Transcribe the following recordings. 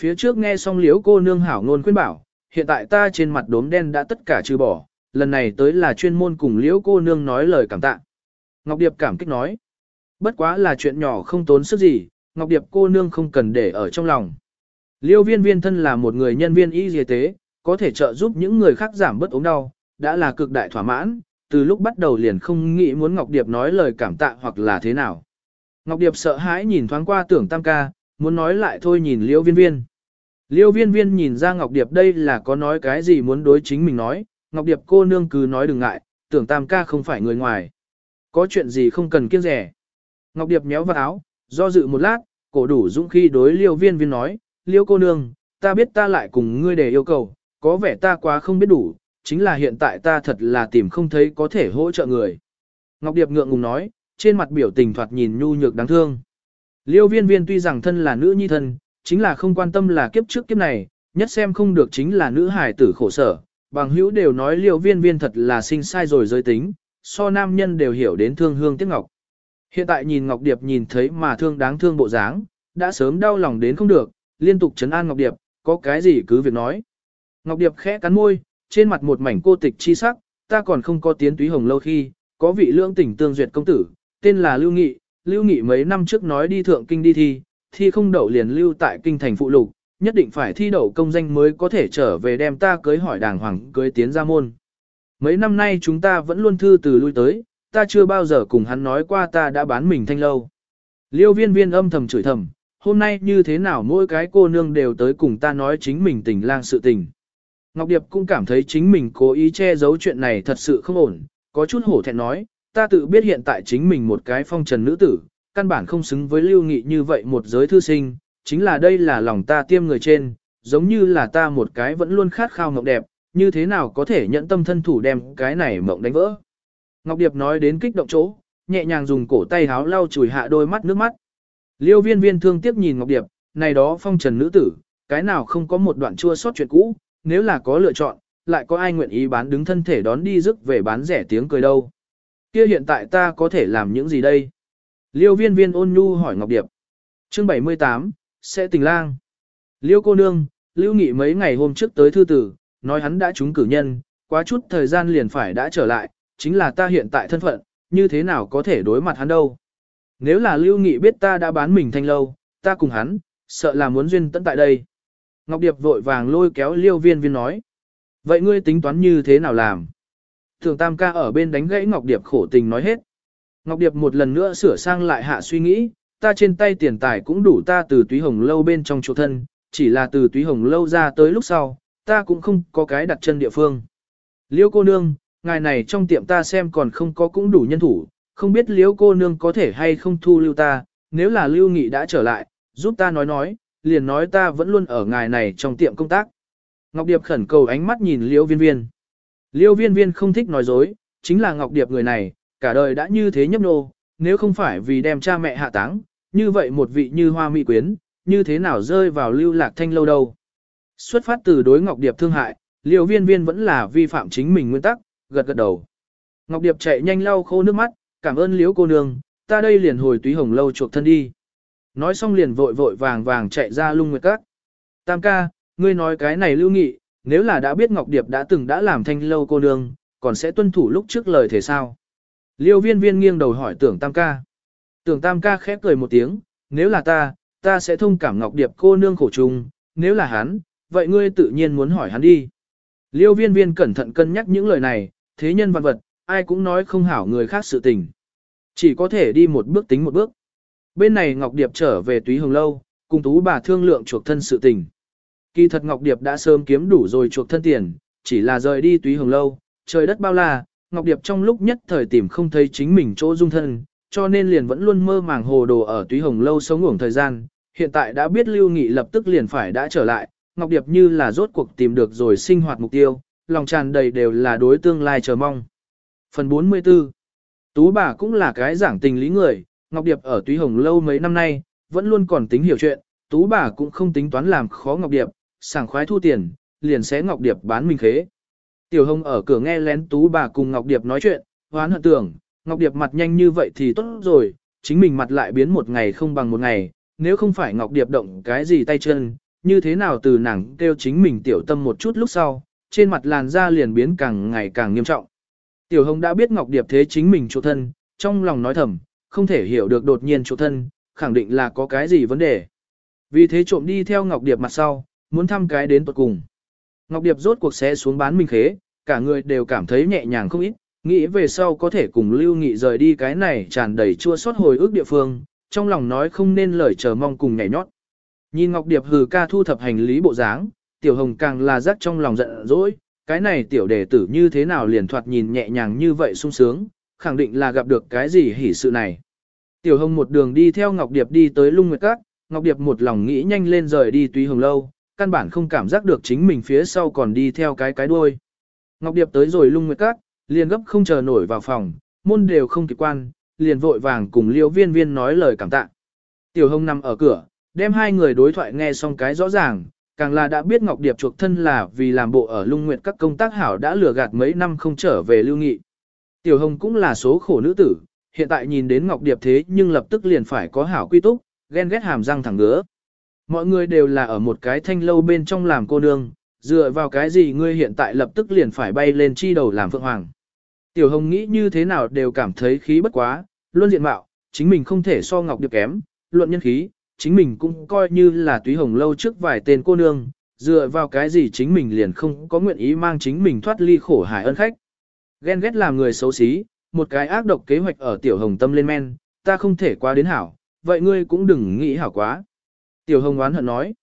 Phía trước nghe xong liếu cô nương hảo ngôn khuyên bảo, hiện tại ta trên mặt đốm đen đã tất cả trừ bỏ, lần này tới là chuyên môn cùng liễu cô nương nói lời cảm tạ. Ngọc Điệp cảm kích nói, bất quá là chuyện nhỏ không tốn sức gì, Ngọc Điệp cô nương không cần để ở trong lòng. Liêu viên viên thân là một người nhân viên y y tế, có thể trợ giúp những người khác giảm bớt ốm đau, đã là cực đại thỏa mãn, từ lúc bắt đầu liền không nghĩ muốn Ngọc Điệp nói lời cảm tạ hoặc là thế nào. Ngọc Điệp sợ hãi nhìn thoáng qua tưởng tam ca, muốn nói lại thôi nhìn liêu viên viên. Liêu viên viên nhìn ra Ngọc Điệp đây là có nói cái gì muốn đối chính mình nói, Ngọc Điệp cô nương cứ nói đừng ngại, tưởng tam ca không phải người ngoài. Có chuyện gì không cần kiêng rẻ. Ngọc Điệp méo vào áo, do dự một lát, cổ đủ dũng khi đối liêu viên viên nói, liêu cô nương, ta biết ta lại cùng ngươi để yêu cầu, có vẻ ta quá không biết đủ, chính là hiện tại ta thật là tìm không thấy có thể hỗ trợ người. Ngọc Điệp ngượng ngùng nói, trên mặt biểu tình thoạt nhìn nhu nhược đáng thương. Liêu viên viên tuy rằng thân là nữ nhi thân, chính là không quan tâm là kiếp trước kiếp này, nhất xem không được chính là nữ hài tử khổ sở. Bằng hữu đều nói liêu viên viên thật là sinh sai rồi giới tính, so nam nhân đều hiểu đến thương hương tiếc ngọc. Hiện tại nhìn Ngọc Điệp nhìn thấy mà thương đáng thương bộ dáng, đã sớm đau lòng đến không được, liên tục chấn an Ngọc Điệp, có cái gì cứ việc nói. Ngọc Điệp khẽ cắn môi, trên mặt một mảnh cô tịch chi sắc, ta còn không có tiến túy hồng lâu khi, có vị lưỡng tỉnh tương duyệt công tử, tên là Lưu Nghị, Lưu Nghị mấy năm trước nói đi thượng kinh đi thi, thi không đậu liền lưu tại kinh thành phụ lục, nhất định phải thi đậu công danh mới có thể trở về đem ta cưới hỏi đàng hoàng cưới tiến ra môn. Mấy năm nay chúng ta vẫn luôn thư từ lui tới, ta chưa bao giờ cùng hắn nói qua ta đã bán mình thanh lâu. Liêu viên viên âm thầm chửi thầm, hôm nay như thế nào mỗi cái cô nương đều tới cùng ta nói chính mình tình lang sự tình. Ngọc Điệp cũng cảm thấy chính mình cố ý che giấu chuyện này thật sự không ổn, có chút hổ thẹn nói, ta tự biết hiện tại chính mình một cái phong trần nữ tử, căn bản không xứng với lưu nghị như vậy một giới thư sinh, chính là đây là lòng ta tiêm người trên, giống như là ta một cái vẫn luôn khát khao mộng đẹp, như thế nào có thể nhận tâm thân thủ đem cái này mộng đánh vỡ. Ngọc Điệp nói đến kích động chỗ, nhẹ nhàng dùng cổ tay háo lau chùi hạ đôi mắt nước mắt. Liêu viên viên thương tiếc nhìn Ngọc Điệp, này đó phong trần nữ tử, cái nào không có một đoạn chua sót chuyện cũ, nếu là có lựa chọn, lại có ai nguyện ý bán đứng thân thể đón đi rước về bán rẻ tiếng cười đâu. Kia hiện tại ta có thể làm những gì đây? Liêu viên viên ôn nhu hỏi Ngọc Điệp. Chương 78, sẽ tình lang. Liêu cô nương, Lưu Nghị mấy ngày hôm trước tới thư tử, nói hắn đã trúng cử nhân, quá chút thời gian liền phải đã trở lại, chính là ta hiện tại thân phận, như thế nào có thể đối mặt hắn đâu. Nếu là Lưu Nghị biết ta đã bán mình thanh lâu, ta cùng hắn, sợ là muốn duyên tận tại đây. Ngọc Điệp vội vàng lôi kéo Liêu viên viên nói. Vậy ngươi tính toán như thế nào làm? Thường Tam ca ở bên đánh gãy Ngọc Điệp khổ tình nói hết. Ngọc Điệp một lần nữa sửa sang lại hạ suy nghĩ, ta trên tay tiền tài cũng đủ ta từ túy hồng lâu bên trong chỗ thân, chỉ là từ túy hồng lâu ra tới lúc sau, ta cũng không có cái đặt chân địa phương. Liêu cô nương, ngài này trong tiệm ta xem còn không có cũng đủ nhân thủ, không biết liêu cô nương có thể hay không thu lưu ta, nếu là lưu nghị đã trở lại, giúp ta nói nói, liền nói ta vẫn luôn ở ngài này trong tiệm công tác. Ngọc Điệp khẩn cầu ánh mắt nhìn liêu viên viên. Liêu viên viên không thích nói dối, chính là Ngọc Điệp người này, cả đời đã như thế nhấp nô, nếu không phải vì đem cha mẹ hạ táng, như vậy một vị như hoa mỹ quyến, như thế nào rơi vào lưu lạc thanh lâu đâu. Xuất phát từ đối Ngọc Điệp thương hại, liều viên viên vẫn là vi phạm chính mình nguyên tắc, gật gật đầu. Ngọc Điệp chạy nhanh lau khô nước mắt, cảm ơn liếu cô nương, ta đây liền hồi túy hồng lâu chuộc thân đi. Nói xong liền vội vội vàng vàng chạy ra lung nguyệt các. Tam ca, ngươi nói cái này lưu nghị, nếu là đã biết Ngọc Điệp đã từng đã làm thanh lâu cô nương, còn sẽ tuân thủ lúc trước lời thế sao. Liêu viên viên nghiêng đầu hỏi tưởng tam ca. Tưởng tam ca khép cười một tiếng, nếu là ta, ta sẽ thông cảm Ngọc Điệp cô nương khổ trùng, nếu là hắn, vậy ngươi tự nhiên muốn hỏi hắn đi. Liêu viên viên cẩn thận cân nhắc những lời này, thế nhân văn vật, ai cũng nói không hảo người khác sự tình. Chỉ có thể đi một bước tính một bước. Bên này Ngọc Điệp trở về túy hồng lâu, cùng tú bà thương lượng chuộc thân sự tình. Kỳ thật Ngọc Điệp đã sớm kiếm đủ rồi chuộc thân tiền, chỉ là rời đi túy hồng lâu, trời đất bao la, Ngọc Điệp trong lúc nhất thời tìm không thấy chính mình chỗ dung thân, cho nên liền vẫn luôn mơ màng hồ đồ ở túy hồng lâu sống ngủng thời gian. Hiện tại đã biết Lưu Nghị lập tức liền phải đã trở lại, Ngọc Điệp như là rốt cuộc tìm được rồi sinh hoạt mục tiêu, lòng tràn đầy đều là đối tương lai chờ mong. Phần 44 Tú bà cũng là cái giảng tình lý người, Ngọc Điệp ở túy hồng lâu mấy năm nay, vẫn luôn còn tính hiểu chuyện, Tú bà cũng không tính toán làm khó Ngọc Điệp, sảng khoái thu tiền, liền xé Ngọc Điệp bán mình khế. Tiểu Hồng ở cửa nghe lén tú bà cùng Ngọc Điệp nói chuyện, hoán hận tưởng, Ngọc Điệp mặt nhanh như vậy thì tốt rồi, chính mình mặt lại biến một ngày không bằng một ngày, nếu không phải Ngọc Điệp động cái gì tay chân, như thế nào từ nàng kêu chính mình tiểu tâm một chút lúc sau, trên mặt làn da liền biến càng ngày càng nghiêm trọng. Tiểu Hồng đã biết Ngọc Điệp thế chính mình chỗ thân, trong lòng nói thầm, không thể hiểu được đột nhiên chỗ thân, khẳng định là có cái gì vấn đề. Vì thế trộm đi theo Ngọc Điệp mặt sau, muốn thăm cái đến tuật cùng. Ngọc Điệp rốt cuộc sẽ xuống bán mình khế, cả người đều cảm thấy nhẹ nhàng không ít, nghĩ về sau có thể cùng Lưu Nghị rời đi cái này tràn đầy chua xót hồi ức địa phương, trong lòng nói không nên lời chờ mong cùng nhảy nhót. Nhìn Ngọc Điệp hừ ca thu thập hành lý bộ dáng, Tiểu Hồng càng là rắc trong lòng giận dỗi, cái này tiểu đệ tử như thế nào liền thoạt nhìn nhẹ nhàng như vậy sung sướng, khẳng định là gặp được cái gì hỉ sự này. Tiểu Hồng một đường đi theo Ngọc Điệp đi tới Lung Nguyệt Các, Ngọc Điệp một lòng nghĩ nhanh lên rời đi Túy Hồng Lâu, căn bản không cảm giác được chính mình phía sau còn đi theo cái cái đuôi. Ngọc Điệp tới rồi Lung Nguyệt Các, liền gấp không chờ nổi vào phòng, môn đều không kịp quan, liền vội vàng cùng Liêu Viên Viên nói lời cảm tạ. Tiểu Hồng nằm ở cửa, đem hai người đối thoại nghe xong cái rõ ràng, càng là đã biết Ngọc Điệp chuộc thân là vì làm bộ ở Lung Nguyệt các công tác hảo đã lừa gạt mấy năm không trở về lưu nghị. Tiểu Hồng cũng là số khổ nữ tử, hiện tại nhìn đến Ngọc Điệp thế nhưng lập tức liền phải có hảo quy túc, ghen ghét hàm răng thẳng ngứa. Mọi người đều là ở một cái thanh lâu bên trong làm cô nương, dựa vào cái gì ngươi hiện tại lập tức liền phải bay lên chi đầu làm phượng hoàng. Tiểu Hồng nghĩ như thế nào đều cảm thấy khí bất quá, luôn diện mạo, chính mình không thể so Ngọc được kém, luận nhân khí, chính mình cũng coi như là túy hồng lâu trước vài tên cô nương, dựa vào cái gì chính mình liền không có nguyện ý mang chính mình thoát ly khổ hải ân khách. Ghen ghét làm người xấu xí, một cái ác độc kế hoạch ở tiểu hồng tâm lên men, ta không thể qua đến hảo, vậy ngươi cũng đừng nghĩ hảo quá. Tiểu hồng oán hận nói,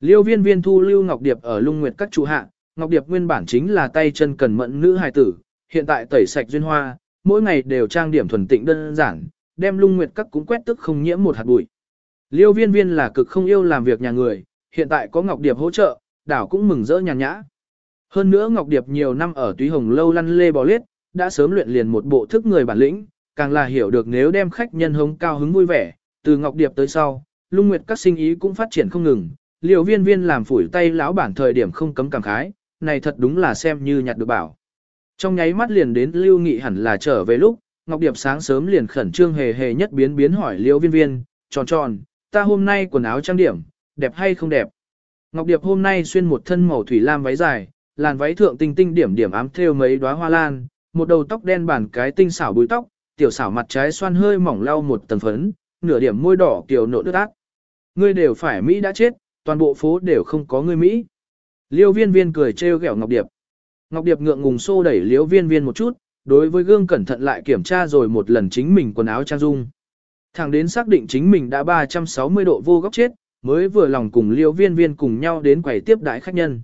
liêu viên viên thu lưu Ngọc Điệp ở lung nguyệt các trụ hạ, Ngọc Điệp nguyên bản chính là tay chân cần mẫn nữ hài tử, hiện tại tẩy sạch duyên hoa, mỗi ngày đều trang điểm thuần tịnh đơn giản, đem lung nguyệt các cũng quét tức không nhiễm một hạt bụi. Liêu viên viên là cực không yêu làm việc nhà người, hiện tại có Ngọc Điệp hỗ trợ, đảo cũng mừng rỡ nhàn nhã. Hơn nữa Ngọc Điệp nhiều năm ở túy hồng lâu lăn lê bò lết, đã sớm luyện liền một bộ thức người bản lĩnh, càng là hiểu được nếu đem khách nhân hống cao hứng vui vẻ, từ Ngọc Điệp tới sau, lung nguyệt các sinh ý cũng phát triển không ngừng, liều viên viên làm phủi tay lão bản thời điểm không cấm cảm khái, này thật đúng là xem như nhặt được bảo. Trong nháy mắt liền đến lưu nghị hẳn là trở về lúc, Ngọc Điệp sáng sớm liền khẩn trương hề hề nhất biến biến hỏi liều viên viên, tròn tròn, ta hôm nay quần áo trang điểm, đẹp hay không đẹp. Ngọc Điệp hôm nay xuyên một thân màu thủy lam váy dài, làn váy thượng tinh tinh điểm điểm ám thêu mấy đóa hoa lan, một đầu tóc đen bản cái tinh xảo búi tóc, tiểu xảo mặt trái xoan hơi mỏng lau một tầng phấn, nửa điểm môi đỏ kiểu nộ nước ác. Ngươi đều phải Mỹ đã chết, toàn bộ phố đều không có ngươi Mỹ. Liêu viên viên cười trêu ghẹo Ngọc Điệp. Ngọc Điệp ngượng ngùng xô đẩy liêu viên viên một chút, đối với gương cẩn thận lại kiểm tra rồi một lần chính mình quần áo trang dung. Thẳng đến xác định chính mình đã 360 độ vô góc chết, mới vừa lòng cùng liêu viên viên cùng nhau đến quầy tiếp đãi khách nhân.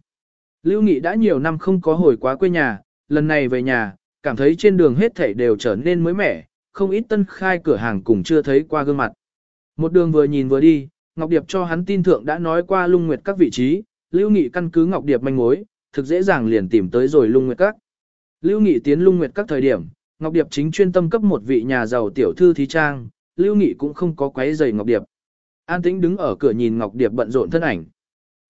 Lưu Nghị đã nhiều năm không có hồi quá quê nhà, lần này về nhà, cảm thấy trên đường hết thảy đều trở nên mới mẻ, không ít tân khai cửa hàng cùng chưa thấy qua gương mặt. Một đường vừa nhìn vừa đi, Ngọc Điệp cho hắn tin thượng đã nói qua lung nguyệt các vị trí, Lưu Nghị căn cứ Ngọc Điệp manh mối, thực dễ dàng liền tìm tới rồi lung nguyệt các. Lưu Nghị tiến lung nguyệt các thời điểm, Ngọc Điệp chính chuyên tâm cấp một vị nhà giàu tiểu thư thí trang, Lưu Nghị cũng không có quấy giày Ngọc Điệp. An tĩnh đứng ở cửa nhìn Ngọc Điệp bận rộn thân ảnh.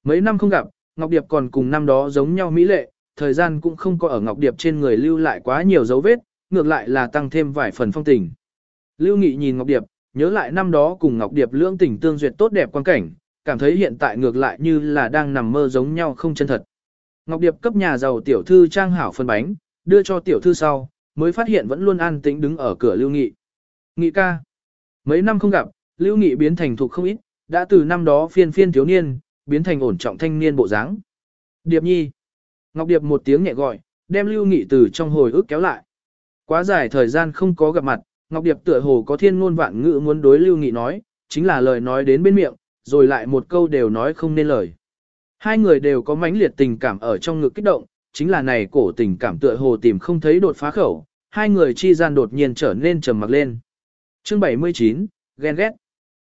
Mấy năm không gặp, Ngọc Điệp còn cùng năm đó giống nhau mỹ lệ, thời gian cũng không có ở Ngọc Điệp trên người lưu lại quá nhiều dấu vết, ngược lại là tăng thêm vài phần phong tình. Lưu Nghị nhìn Ngọc Điệp, nhớ lại năm đó cùng Ngọc Điệp lưỡng tình tương duyệt tốt đẹp quan cảnh, cảm thấy hiện tại ngược lại như là đang nằm mơ giống nhau không chân thật. Ngọc Điệp cấp nhà giàu tiểu thư trang hảo phân bánh, đưa cho tiểu thư sau, mới phát hiện vẫn luôn an tĩnh đứng ở cửa Lưu Nghị. Nghị ca. Mấy năm không gặp, Lưu Nghị biến thành thục không ít, đã từ năm đó phiên phiên thiếu niên, biến thành ổn trọng thanh niên bộ dáng. Điệp nhi. Ngọc Điệp một tiếng nhẹ gọi, đem Lưu Nghị từ trong hồi ức kéo lại. Quá dài thời gian không có gặp mặt, Ngọc Điệp tựa hồ có thiên ngôn vạn ngữ muốn đối Lưu Nghị nói, chính là lời nói đến bên miệng, rồi lại một câu đều nói không nên lời. Hai người đều có mãnh liệt tình cảm ở trong ngực kích động, chính là này cổ tình cảm tựa hồ tìm không thấy đột phá khẩu, hai người chi gian đột nhiên trở nên trầm mặc lên. Chương 79, ghen ghét.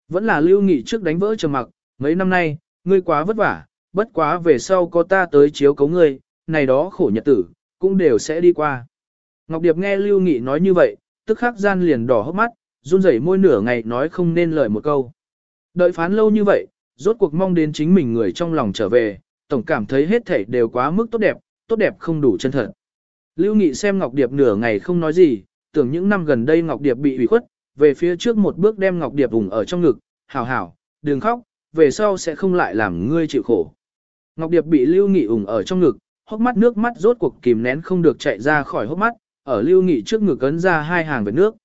Vẫn là lưu nghị trước đánh vỡ trầm mặc, mấy năm nay, ngươi quá vất vả, bất quá về sau có ta tới chiếu cấu ngươi, này đó khổ nhật tử, cũng đều sẽ đi qua. Ngọc Điệp nghe lưu nghị nói như vậy, tức khắc gian liền đỏ hốc mắt, run rẩy môi nửa ngày nói không nên lời một câu. Đợi phán lâu như vậy, rốt cuộc mong đến chính mình người trong lòng trở về, tổng cảm thấy hết thảy đều quá mức tốt đẹp, tốt đẹp không đủ chân thật. Lưu Nghị xem Ngọc Điệp nửa ngày không nói gì, tưởng những năm gần đây Ngọc Điệp bị ủy khuất, về phía trước một bước đem Ngọc Điệp vùng ở trong ngực, hảo hảo, đừng khóc, về sau sẽ không lại làm ngươi chịu khổ. Ngọc Điệp bị Lưu Nghị ủng ở trong ngực, hốc mắt nước mắt rốt cuộc kìm nén không được chạy ra khỏi hốc mắt, ở Lưu Nghị trước ngực cấn ra hai hàng vệt nước.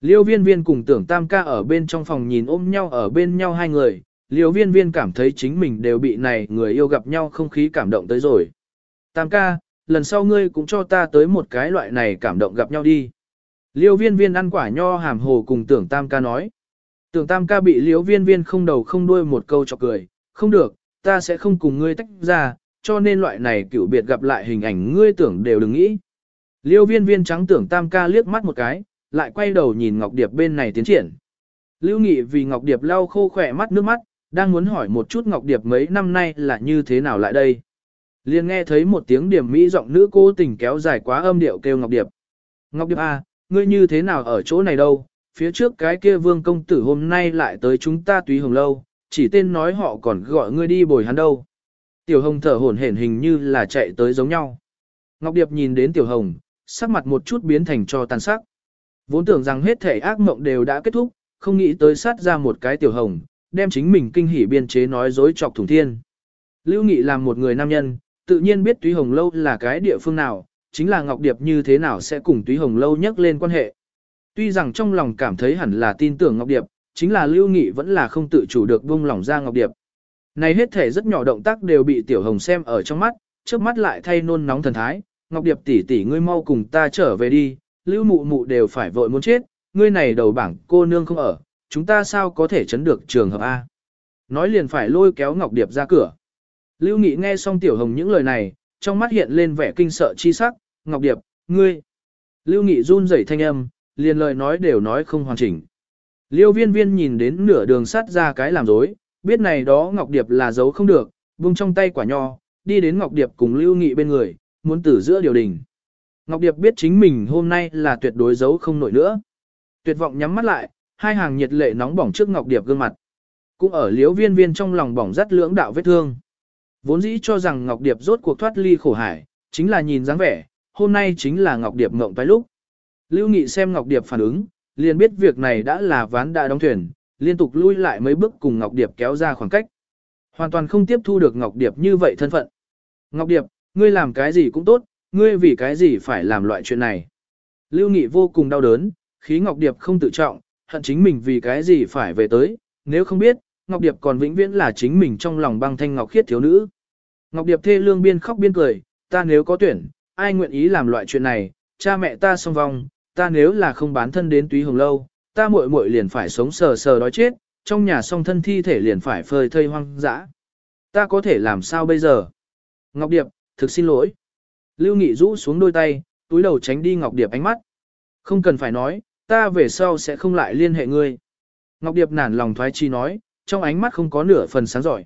Liêu viên viên cùng tưởng tam ca ở bên trong phòng nhìn ôm nhau ở bên nhau hai người, liêu viên viên cảm thấy chính mình đều bị này người yêu gặp nhau không khí cảm động tới rồi. Tam ca, lần sau ngươi cũng cho ta tới một cái loại này cảm động gặp nhau đi. Liêu viên viên ăn quả nho hàm hồ cùng tưởng tam ca nói. Tưởng tam ca bị liêu viên viên không đầu không đuôi một câu chọc cười, không được, ta sẽ không cùng ngươi tách ra, cho nên loại này cựu biệt gặp lại hình ảnh ngươi tưởng đều đừng nghĩ. Liêu viên viên trắng tưởng tam ca liếc mắt một cái, lại quay đầu nhìn Ngọc Điệp bên này tiến triển. Lưu Nghị vì Ngọc Điệp lau khô khỏe mắt nước mắt, đang muốn hỏi một chút Ngọc Điệp mấy năm nay là như thế nào lại đây. Liền nghe thấy một tiếng điểm mỹ giọng nữ cố tình kéo dài quá âm điệu kêu Ngọc Điệp. Ngọc Điệp à, ngươi như thế nào ở chỗ này đâu, phía trước cái kia vương công tử hôm nay lại tới chúng ta túy hồng lâu, chỉ tên nói họ còn gọi ngươi đi bồi hắn đâu. Tiểu hồng thở hổn hển hình như là chạy tới giống nhau. Ngọc Điệp nhìn đến tiểu hồng, sắc mặt một chút biến thành cho tàn sắc. Vốn tưởng rằng hết thể ác mộng đều đã kết thúc, không nghĩ tới sát ra một cái tiểu hồng, đem chính mình kinh hỉ biên chế nói dối chọc thủng thiên. Lưu Nghị làm một người nam nhân, tự nhiên biết Túy Hồng Lâu là cái địa phương nào, chính là Ngọc Điệp như thế nào sẽ cùng Túy Hồng Lâu nhắc lên quan hệ. Tuy rằng trong lòng cảm thấy hẳn là tin tưởng Ngọc Điệp, chính là Lưu Nghị vẫn là không tự chủ được buông lòng ra Ngọc Điệp. Này hết thể rất nhỏ động tác đều bị Tiểu Hồng xem ở trong mắt, trước mắt lại thay nôn nóng thần thái, Ngọc Điệp tỷ tỷ ngươi mau cùng ta trở về đi, Lưu Mụ Mụ đều phải vội muốn chết, ngươi này đầu bảng cô nương không ở, chúng ta sao có thể chấn được trường hợp A. Nói liền phải lôi kéo Ngọc Điệp ra cửa. Lưu Nghị nghe xong Tiểu Hồng những lời này, trong mắt hiện lên vẻ kinh sợ chi sắc, Ngọc Điệp, ngươi. Lưu Nghị run rẩy thanh âm, liền lời nói đều nói không hoàn chỉnh. Liêu viên viên nhìn đến nửa đường sắt ra cái làm dối, biết này đó Ngọc Điệp là giấu không được, buông trong tay quả nho, đi đến Ngọc Điệp cùng Lưu Nghị bên người, muốn tử giữa điều đình. Ngọc Điệp biết chính mình hôm nay là tuyệt đối giấu không nổi nữa. Tuyệt vọng nhắm mắt lại, hai hàng nhiệt lệ nóng bỏng trước Ngọc Điệp gương mặt. Cũng ở liếu viên viên trong lòng bỏng rất lưỡng đạo vết thương. Vốn dĩ cho rằng Ngọc Điệp rốt cuộc thoát ly khổ hải, chính là nhìn dáng vẻ, hôm nay chính là Ngọc Điệp mộng toái lúc. Lưu Nghị xem Ngọc Điệp phản ứng, liền biết việc này đã là ván đã đóng thuyền, liên tục lui lại mấy bước cùng Ngọc Điệp kéo ra khoảng cách. Hoàn toàn không tiếp thu được Ngọc Điệp như vậy thân phận. Ngọc Điệp, ngươi làm cái gì cũng tốt, ngươi vì cái gì phải làm loại chuyện này. Lưu Nghị vô cùng đau đớn, khí Ngọc Điệp không tự trọng, hận chính mình vì cái gì phải về tới, nếu không biết, Ngọc Điệp còn vĩnh viễn là chính mình trong lòng băng thanh ngọc khiết thiếu nữ. Ngọc Điệp thê lương biên khóc biên cười, ta nếu có tuyển, ai nguyện ý làm loại chuyện này, cha mẹ ta song vong, ta nếu là không bán thân đến túy hồng lâu, ta muội muội liền phải sống sờ sờ đói chết, trong nhà song thân thi thể liền phải phơi thây hoang dã. Ta có thể làm sao bây giờ? Ngọc Điệp, thực xin lỗi. Lưu Nghị rũ xuống đôi tay, túi đầu tránh đi Ngọc Điệp ánh mắt. Không cần phải nói, ta về sau sẽ không lại liên hệ ngươi. Ngọc Điệp nản lòng thoái chi nói, trong ánh mắt không có nửa phần sáng giỏi.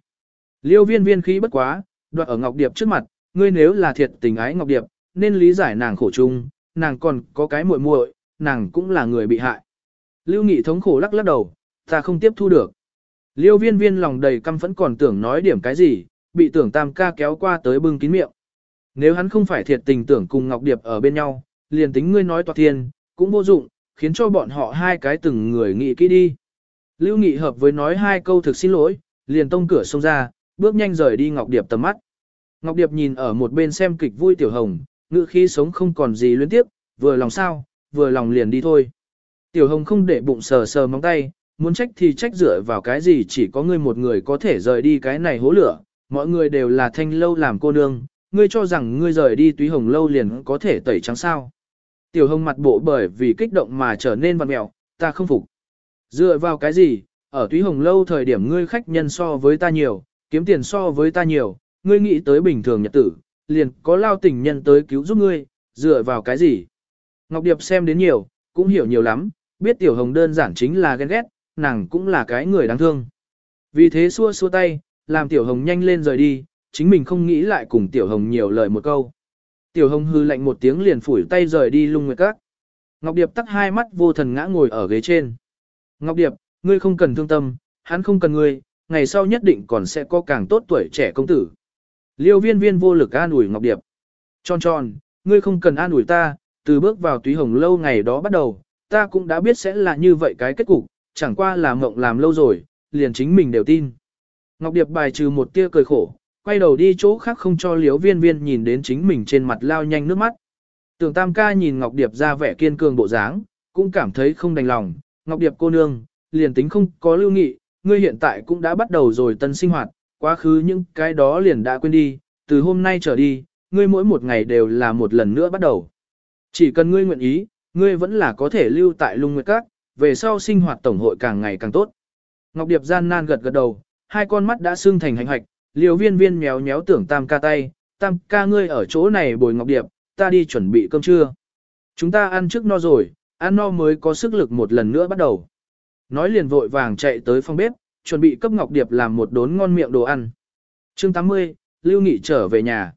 Liêu viên viên khí bất quá, đoạt ở Ngọc Điệp trước mặt, ngươi nếu là thiệt tình ái Ngọc Điệp, nên lý giải nàng khổ chung, nàng còn có cái muội muội, nàng cũng là người bị hại. Lưu Nghị thống khổ lắc lắc đầu, ta không tiếp thu được. Liêu viên viên lòng đầy căm phẫn còn tưởng nói điểm cái gì, bị tưởng tam ca kéo qua tới bưng kín miệng. Nếu hắn không phải thiệt tình tưởng cùng Ngọc Điệp ở bên nhau, liền tính ngươi nói toạc thiên, cũng vô dụng, khiến cho bọn họ hai cái từng người nghĩ kỹ đi. Lưu Nghị hợp với nói hai câu thực xin lỗi, liền tông cửa xông ra, bước nhanh rời đi Ngọc Điệp tầm mắt. Ngọc Điệp nhìn ở một bên xem kịch vui tiểu hồng, ngự khi sống không còn gì luyến tiếp, vừa lòng sao, vừa lòng liền đi thôi. Tiểu hồng không để bụng sờ sờ móng tay, muốn trách thì trách dựa vào cái gì chỉ có ngươi một người có thể rời đi cái này hố lửa, mọi người đều là thanh lâu làm cô nương, ngươi cho rằng ngươi rời đi túy hồng lâu liền có thể tẩy trắng sao. Tiểu hồng mặt bộ bởi vì kích động mà trở nên vặn mẹo, ta không phục. Dựa vào cái gì, ở túy hồng lâu thời điểm ngươi khách nhân so với ta nhiều, kiếm tiền so với ta nhiều, ngươi nghĩ tới bình thường nhật tử, liền có lao tình nhân tới cứu giúp ngươi, dựa vào cái gì. Ngọc Điệp xem đến nhiều, cũng hiểu nhiều lắm, biết tiểu hồng đơn giản chính là ghen ghét, nàng cũng là cái người đáng thương. Vì thế xua xua tay, làm tiểu hồng nhanh lên rời đi, chính mình không nghĩ lại cùng tiểu hồng nhiều lời một câu. Tiểu hồng hư lạnh một tiếng liền phủi tay rời đi lung nguyệt các. Ngọc Điệp tắt hai mắt vô thần ngã ngồi ở ghế trên. Ngọc Điệp, ngươi không cần thương tâm, hắn không cần ngươi, ngày sau nhất định còn sẽ có càng tốt tuổi trẻ công tử. Liêu viên viên vô lực an ủi Ngọc Điệp. Tròn tròn, ngươi không cần an ủi ta, từ bước vào túy hồng lâu ngày đó bắt đầu, ta cũng đã biết sẽ là như vậy cái kết cục, chẳng qua là mộng làm lâu rồi, liền chính mình đều tin. Ngọc Điệp bài trừ một tia cười khổ, quay đầu đi chỗ khác không cho liếu viên viên nhìn đến chính mình trên mặt lao nhanh nước mắt. Tưởng tam ca nhìn Ngọc Điệp ra vẻ kiên cường bộ dáng, cũng cảm thấy không đành lòng. Ngọc Điệp cô nương, liền tính không có lưu nghị, ngươi hiện tại cũng đã bắt đầu rồi tân sinh hoạt, quá khứ những cái đó liền đã quên đi, từ hôm nay trở đi, ngươi mỗi một ngày đều là một lần nữa bắt đầu. Chỉ cần ngươi nguyện ý, ngươi vẫn là có thể lưu tại lung nguyệt các, về sau sinh hoạt tổng hội càng ngày càng tốt. Ngọc Điệp gian nan gật gật đầu, hai con mắt đã sưng thành hành hạch, liều viên viên méo méo tưởng tam ca tay, tam ca ngươi ở chỗ này bồi Ngọc Điệp, ta đi chuẩn bị cơm trưa. Chúng ta ăn trước no rồi, ăn no mới có sức lực một lần nữa bắt đầu. Nói liền vội vàng chạy tới phòng bếp, chuẩn bị cấp Ngọc Điệp làm một đốn ngon miệng đồ ăn. chương 80, Lưu Nghị trở về nhà.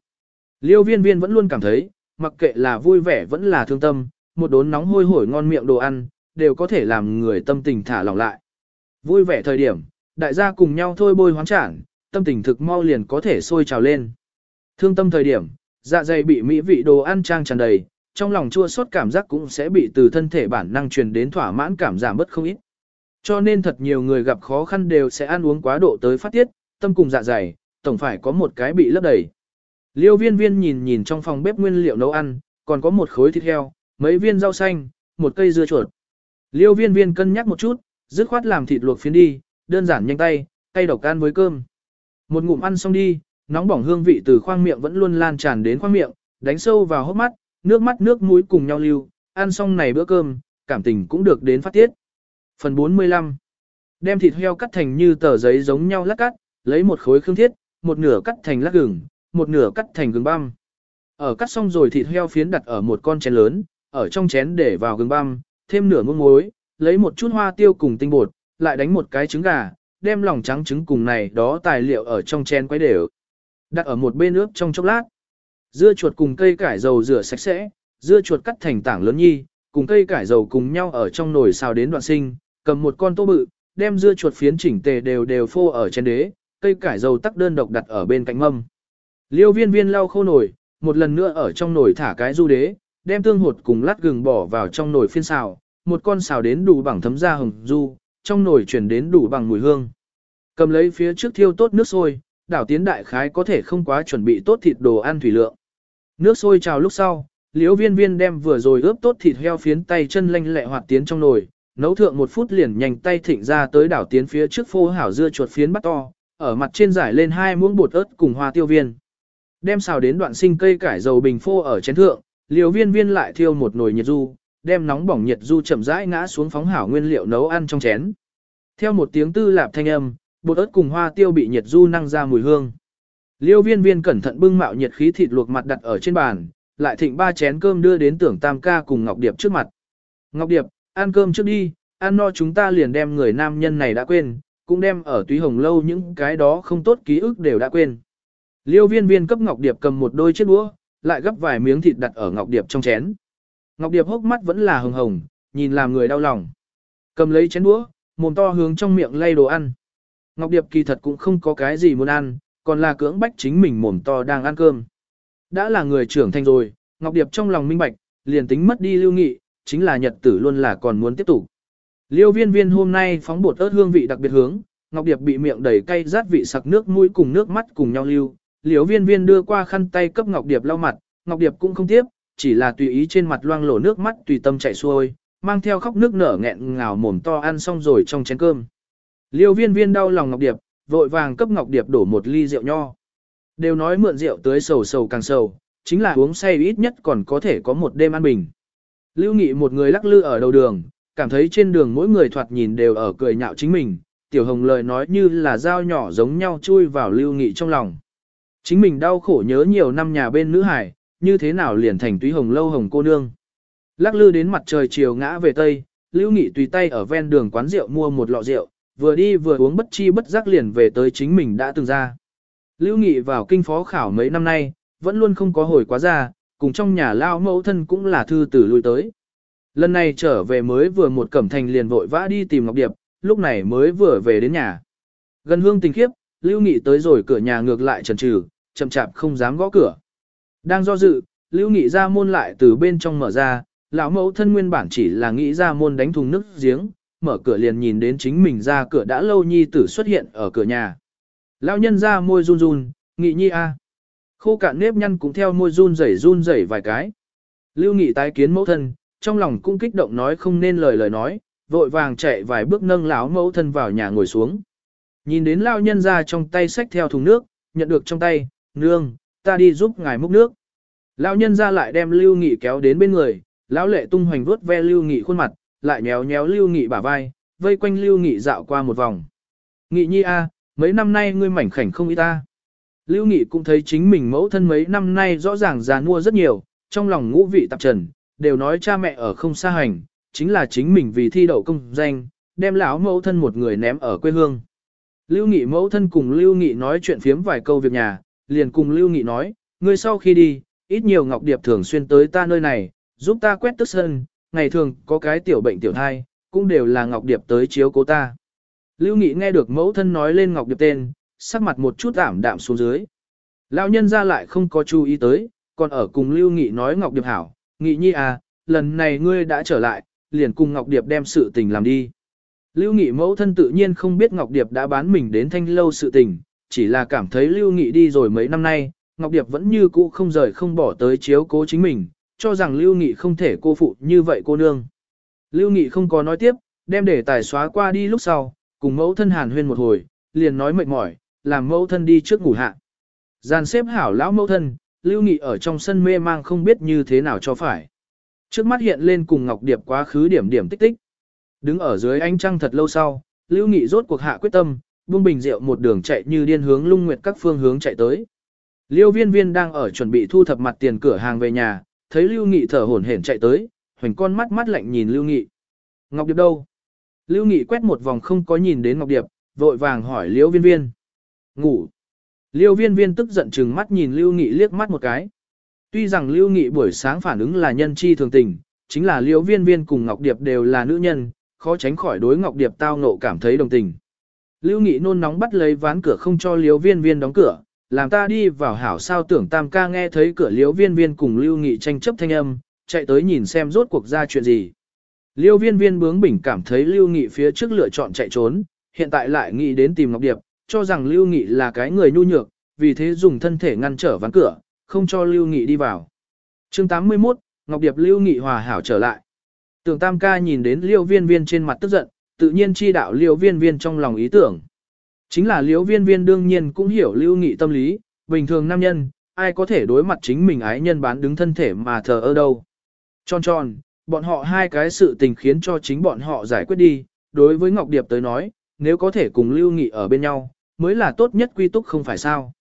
Liêu viên viên vẫn luôn cảm thấy, mặc kệ là vui vẻ vẫn là thương tâm, một đốn nóng hôi hổi ngon miệng đồ ăn, đều có thể làm người tâm tình thả lỏng lại. Vui vẻ thời điểm, đại gia cùng nhau thôi bôi hoán trản, tâm tình thực mau liền có thể sôi trào lên. Thương tâm thời điểm, dạ dày bị mỹ vị đồ ăn trang tràn đầy, trong lòng chua xót cảm giác cũng sẽ bị từ thân thể bản năng truyền đến thỏa mãn cảm giảm bất không ít. Cho nên thật nhiều người gặp khó khăn đều sẽ ăn uống quá độ tới phát tiết, tâm cùng dạ dày, tổng phải có một cái bị lấp đầy. Liêu viên viên nhìn nhìn trong phòng bếp nguyên liệu nấu ăn, còn có một khối thịt heo, mấy viên rau xanh, một cây dưa chuột. Liêu viên viên cân nhắc một chút, dứt khoát làm thịt luộc phiến đi, đơn giản nhanh tay, tay độc ăn với cơm. Một ngụm ăn xong đi, nóng bỏng hương vị từ khoang miệng vẫn luôn lan tràn đến khoang miệng, đánh sâu vào hốc mắt, nước mắt nước mũi cùng nhau lưu, ăn xong này bữa cơm, cảm tình cũng được đến phát tiết. Phần 45 Đem thịt heo cắt thành như tờ giấy giống nhau lát cắt, lấy một khối khương thiết, một nửa cắt thành lát gừng, một nửa cắt thành gừng băm. Ở cắt xong rồi thịt heo phiến đặt ở một con chén lớn, ở trong chén để vào gừng băm, thêm nửa muỗng muối, lấy một chút hoa tiêu cùng tinh bột, lại đánh một cái trứng gà, đem lòng trắng trứng cùng này đó tài liệu ở trong chén quấy đều. Đặt ở một bên nước trong chốc lát. Dưa chuột cùng cây cải dầu rửa sạch sẽ, dưa chuột cắt thành tảng lớn nhi, cùng cây cải dầu cùng nhau ở trong nồi xào đến đoạn sinh, cầm một con tô bự, đem dưa chuột phiến chỉnh tề đều đều phô ở trên đế, cây cải dầu tắc đơn độc đặt ở bên cạnh mâm. Liêu viên viên lau khô nồi, một lần nữa ở trong nồi thả cái du đế, đem tương hột cùng lát gừng bỏ vào trong nồi phiên xào, một con xào đến đủ bằng thấm ra hồng du, trong nồi chuyển đến đủ bằng mùi hương. Cầm lấy phía trước thiêu tốt nước sôi, đảo tiến đại khái có thể không quá chuẩn bị tốt thịt đồ ăn thủy lượng. Nước sôi trào lúc sau, liễu viên viên đem vừa rồi ướp tốt thịt heo phiến tay chân lanh lẹ hoạt tiến trong nồi, nấu thượng một phút liền nhanh tay thịnh ra tới đảo tiến phía trước phô hảo dưa chuột phiến bắt to, ở mặt trên giải lên hai muỗng bột ớt cùng hoa tiêu viên. Đem xào đến đoạn sinh cây cải dầu bình phô ở chén thượng, liều viên viên lại thiêu một nồi nhiệt du, đem nóng bỏng nhiệt du chậm rãi ngã xuống phóng hảo nguyên liệu nấu ăn trong chén. Theo một tiếng tư lạp thanh âm, bột ớt cùng hoa tiêu bị nhiệt du năng ra mùi hương. Liêu viên viên cẩn thận bưng mạo nhiệt khí thịt luộc mặt đặt ở trên bàn, lại thịnh ba chén cơm đưa đến tưởng tam ca cùng Ngọc Điệp trước mặt. Ngọc Điệp, ăn cơm trước đi, ăn no chúng ta liền đem người nam nhân này đã quên, cũng đem ở túy hồng lâu những cái đó không tốt ký ức đều đã quên. Liêu viên viên cấp Ngọc Điệp cầm một đôi chiếc đũa, lại gấp vài miếng thịt đặt ở Ngọc Điệp trong chén. Ngọc Điệp hốc mắt vẫn là hồng hồng, nhìn làm người đau lòng. Cầm lấy chén đũa, mồm to hướng trong miệng lay đồ ăn. Ngọc Điệp kỳ thật cũng không có cái gì muốn ăn, còn là cưỡng bách chính mình mồm to đang ăn cơm. Đã là người trưởng thành rồi, Ngọc Điệp trong lòng minh bạch, liền tính mất đi lưu nghị, chính là nhật tử luôn là còn muốn tiếp tục. Liêu viên viên hôm nay phóng bột ớt hương vị đặc biệt hướng, Ngọc Điệp bị miệng đầy cay rát vị sặc nước mũi cùng nước mắt cùng nhau lưu. Liêu viên viên đưa qua khăn tay cấp Ngọc Điệp lau mặt, Ngọc Điệp cũng không tiếp, chỉ là tùy ý trên mặt loang lổ nước mắt tùy tâm chảy xuôi, mang theo khóc nước nở nghẹn ngào mồm to ăn xong rồi trong chén cơm. Liêu viên viên đau lòng Ngọc Điệp, vội vàng cấp Ngọc Điệp đổ một ly rượu nho. Đều nói mượn rượu tới sầu sầu càng sầu, chính là uống say ít nhất còn có thể có một đêm an bình. Lưu Nghị một người lắc lư ở đầu đường, cảm thấy trên đường mỗi người thoạt nhìn đều ở cười nhạo chính mình, Tiểu Hồng lời nói như là dao nhỏ giống nhau chui vào Lưu Nghị trong lòng. Chính mình đau khổ nhớ nhiều năm nhà bên nữ hải, như thế nào liền thành túy hồng lâu hồng cô nương. Lắc lư đến mặt trời chiều ngã về tây, Lưu Nghị tùy tay ở ven đường quán rượu mua một lọ rượu, vừa đi vừa uống bất chi bất giác liền về tới chính mình đã từng ra. Lưu Nghị vào kinh phó khảo mấy năm nay, vẫn luôn không có hồi quá ra, cùng trong nhà lao mẫu thân cũng là thư tử lui tới. Lần này trở về mới vừa một cẩm thành liền vội vã đi tìm Ngọc Điệp, lúc này mới vừa về đến nhà. Gần hương tình khiếp, Lưu Nghị tới rồi cửa nhà ngược lại trần trừ, chậm chạp không dám gõ cửa. Đang do dự, Lưu Nghị ra môn lại từ bên trong mở ra, lão mẫu thân nguyên bản chỉ là nghĩ ra môn đánh thùng nước giếng, mở cửa liền nhìn đến chính mình ra cửa đã lâu nhi tử xuất hiện ở cửa nhà. Lão nhân ra môi run run, nghị nhi a. Khô cạn nếp nhăn cũng theo môi run rẩy run rẩy vài cái. Lưu Nghị tái kiến mẫu thân, trong lòng cũng kích động nói không nên lời lời nói, vội vàng chạy vài bước nâng lão mẫu thân vào nhà ngồi xuống. Nhìn đến lão nhân ra trong tay xách theo thùng nước, nhận được trong tay, nương, ta đi giúp ngài múc nước. Lão nhân ra lại đem Lưu Nghị kéo đến bên người, lão lệ tung hoành vuốt ve Lưu Nghị khuôn mặt, lại nhéo nhéo Lưu Nghị bả vai, vây quanh Lưu Nghị dạo qua một vòng. Nghị nhi a, mấy năm nay ngươi mảnh khảnh không ý ta. Lưu Nghị cũng thấy chính mình mẫu thân mấy năm nay rõ ràng già nua rất nhiều, trong lòng ngũ vị tạp trần, đều nói cha mẹ ở không xa hành, chính là chính mình vì thi đậu công danh, đem lão mẫu thân một người ném ở quê hương. Lưu Nghị mẫu thân cùng Lưu Nghị nói chuyện phiếm vài câu việc nhà, liền cùng Lưu Nghị nói, ngươi sau khi đi, ít nhiều Ngọc Điệp thường xuyên tới ta nơi này, giúp ta quét tức sân, ngày thường có cái tiểu bệnh tiểu thai, cũng đều là Ngọc Điệp tới chiếu cố ta. Lưu Nghị nghe được mẫu thân nói lên Ngọc Điệp tên, sắc mặt một chút ảm đạm xuống dưới. Lão nhân ra lại không có chú ý tới, còn ở cùng Lưu Nghị nói Ngọc Điệp hảo, Nghị nhi à, lần này ngươi đã trở lại, liền cùng Ngọc Điệp đem sự tình làm đi. Lưu Nghị mẫu thân tự nhiên không biết Ngọc Điệp đã bán mình đến thanh lâu sự tình, chỉ là cảm thấy Lưu Nghị đi rồi mấy năm nay, Ngọc Điệp vẫn như cũ không rời không bỏ tới chiếu cố chính mình, cho rằng Lưu Nghị không thể cô phụ như vậy cô nương. Lưu Nghị không có nói tiếp, đem để tài xóa qua đi lúc sau, cùng mẫu thân hàn huyên một hồi, liền nói mệt mỏi, làm mẫu thân đi trước ngủ hạ. Gian xếp hảo lão mẫu thân, Lưu Nghị ở trong sân mê mang không biết như thế nào cho phải. Trước mắt hiện lên cùng Ngọc Điệp quá khứ điểm điểm tích tích. Đứng ở dưới ánh trăng thật lâu sau, Lưu Nghị rốt cuộc hạ quyết tâm, buông bình rượu một đường chạy như điên hướng lung nguyệt các phương hướng chạy tới. Liêu viên viên đang ở chuẩn bị thu thập mặt tiền cửa hàng về nhà, thấy Lưu Nghị thở hổn hển chạy tới, hoành con mắt mắt lạnh nhìn Lưu Nghị. Ngọc Điệp đâu? Lưu Nghị quét một vòng không có nhìn đến Ngọc Điệp, vội vàng hỏi Liêu viên viên. Ngủ. Liêu viên viên tức giận trừng mắt nhìn Lưu Nghị liếc mắt một cái. Tuy rằng Lưu Nghị buổi sáng phản ứng là nhân chi thường tình, chính là Liêu viên viên cùng Ngọc Điệp đều là nữ nhân, khó tránh khỏi đối Ngọc Điệp tao ngộ cảm thấy đồng tình. Lưu Nghị nôn nóng bắt lấy ván cửa không cho Liêu viên viên đóng cửa, làm ta đi vào hảo sao tưởng tam ca nghe thấy cửa Liêu viên viên cùng Lưu Nghị tranh chấp thanh âm, chạy tới nhìn xem rốt cuộc ra chuyện gì. Liêu viên viên bướng bỉnh cảm thấy Lưu Nghị phía trước lựa chọn chạy trốn, hiện tại lại nghĩ đến tìm Ngọc Điệp, cho rằng Lưu Nghị là cái người nhu nhược, vì thế dùng thân thể ngăn trở ván cửa, không cho Lưu Nghị đi vào. chương 81, Ngọc Điệp Lưu Nghị hòa hảo trở lại. Tưởng Tam ca nhìn đến Liêu Viên Viên trên mặt tức giận, tự nhiên chi đạo Liêu Viên Viên trong lòng ý tưởng. Chính là Liêu Viên Viên đương nhiên cũng hiểu Lưu Nghị tâm lý, bình thường nam nhân, ai có thể đối mặt chính mình ái nhân bán đứng thân thể mà thờ ơ đâu. Tròn tròn, bọn họ hai cái sự tình khiến cho chính bọn họ giải quyết đi, đối với Ngọc Điệp tới nói, nếu có thể cùng Lưu Nghị ở bên nhau, mới là tốt nhất quy túc không phải sao.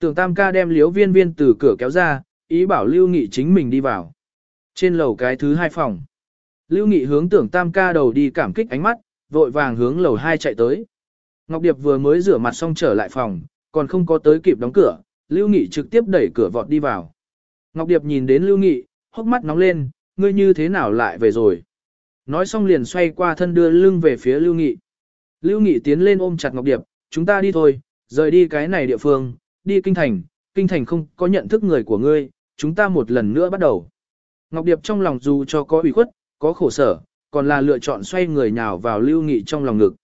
Tưởng Tam ca đem liếu viên viên từ cửa kéo ra, ý bảo Lưu Nghị chính mình đi vào. Trên lầu cái thứ hai phòng. Lưu Nghị hướng tưởng Tam ca đầu đi cảm kích ánh mắt, vội vàng hướng lầu hai chạy tới. Ngọc Điệp vừa mới rửa mặt xong trở lại phòng, còn không có tới kịp đóng cửa, Lưu Nghị trực tiếp đẩy cửa vọt đi vào. Ngọc Điệp nhìn đến Lưu Nghị, hốc mắt nóng lên, ngươi như thế nào lại về rồi. Nói xong liền xoay qua thân đưa lưng về phía Lưu Nghị. Lưu Nghị tiến lên ôm chặt Ngọc Điệp, chúng ta đi thôi, rời đi cái này địa phương, đi kinh thành, kinh thành không có nhận thức người của ngươi, chúng ta một lần nữa bắt đầu. Ngọc Điệp trong lòng dù cho có ủy khuất, có khổ sở, còn là lựa chọn xoay người nhào vào Lưu Nghị trong lòng ngực.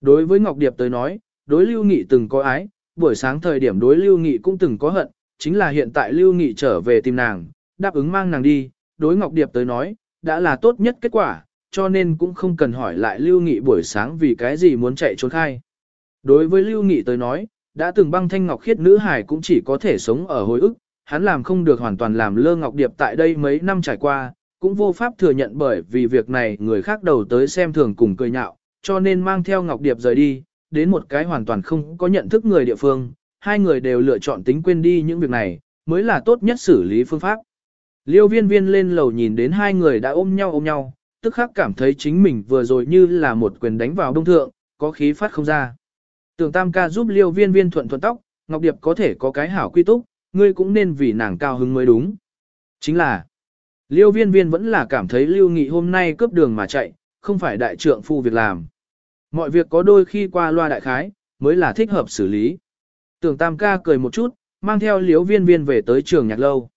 Đối với Ngọc Điệp tới nói, đối Lưu Nghị từng có ái, buổi sáng thời điểm đối Lưu Nghị cũng từng có hận, chính là hiện tại Lưu Nghị trở về tìm nàng, đáp ứng mang nàng đi, đối Ngọc Điệp tới nói, đã là tốt nhất kết quả, cho nên cũng không cần hỏi lại Lưu Nghị buổi sáng vì cái gì muốn chạy trốn khai. Đối với Lưu Nghị tới nói, đã từng băng thanh ngọc khiết nữ hải cũng chỉ có thể sống ở hồi ức, hắn làm không được hoàn toàn làm lơ ngọc điệp tại đây mấy năm trải qua, cũng vô pháp thừa nhận bởi vì việc này người khác đầu tới xem thường cùng cười nhạo, cho nên mang theo ngọc điệp rời đi, đến một cái hoàn toàn không có nhận thức người địa phương, hai người đều lựa chọn tính quên đi những việc này, mới là tốt nhất xử lý phương pháp. Liêu viên viên lên lầu nhìn đến hai người đã ôm nhau ôm nhau, tức khắc cảm thấy chính mình vừa rồi như là một quyền đánh vào đông thượng, có khí phát không ra. tường tam ca giúp liêu viên viên thuận thuận tóc, Ngọc Điệp có thể có cái hảo quy túc, ngươi cũng nên vì nàng cao hứng mới đúng. Chính là, liêu viên viên vẫn là cảm thấy lưu nghị hôm nay cướp đường mà chạy, không phải đại trượng phu việc làm. Mọi việc có đôi khi qua loa đại khái, mới là thích hợp xử lý. Tưởng tam ca cười một chút, mang theo liêu viên viên về tới trường nhạc lâu.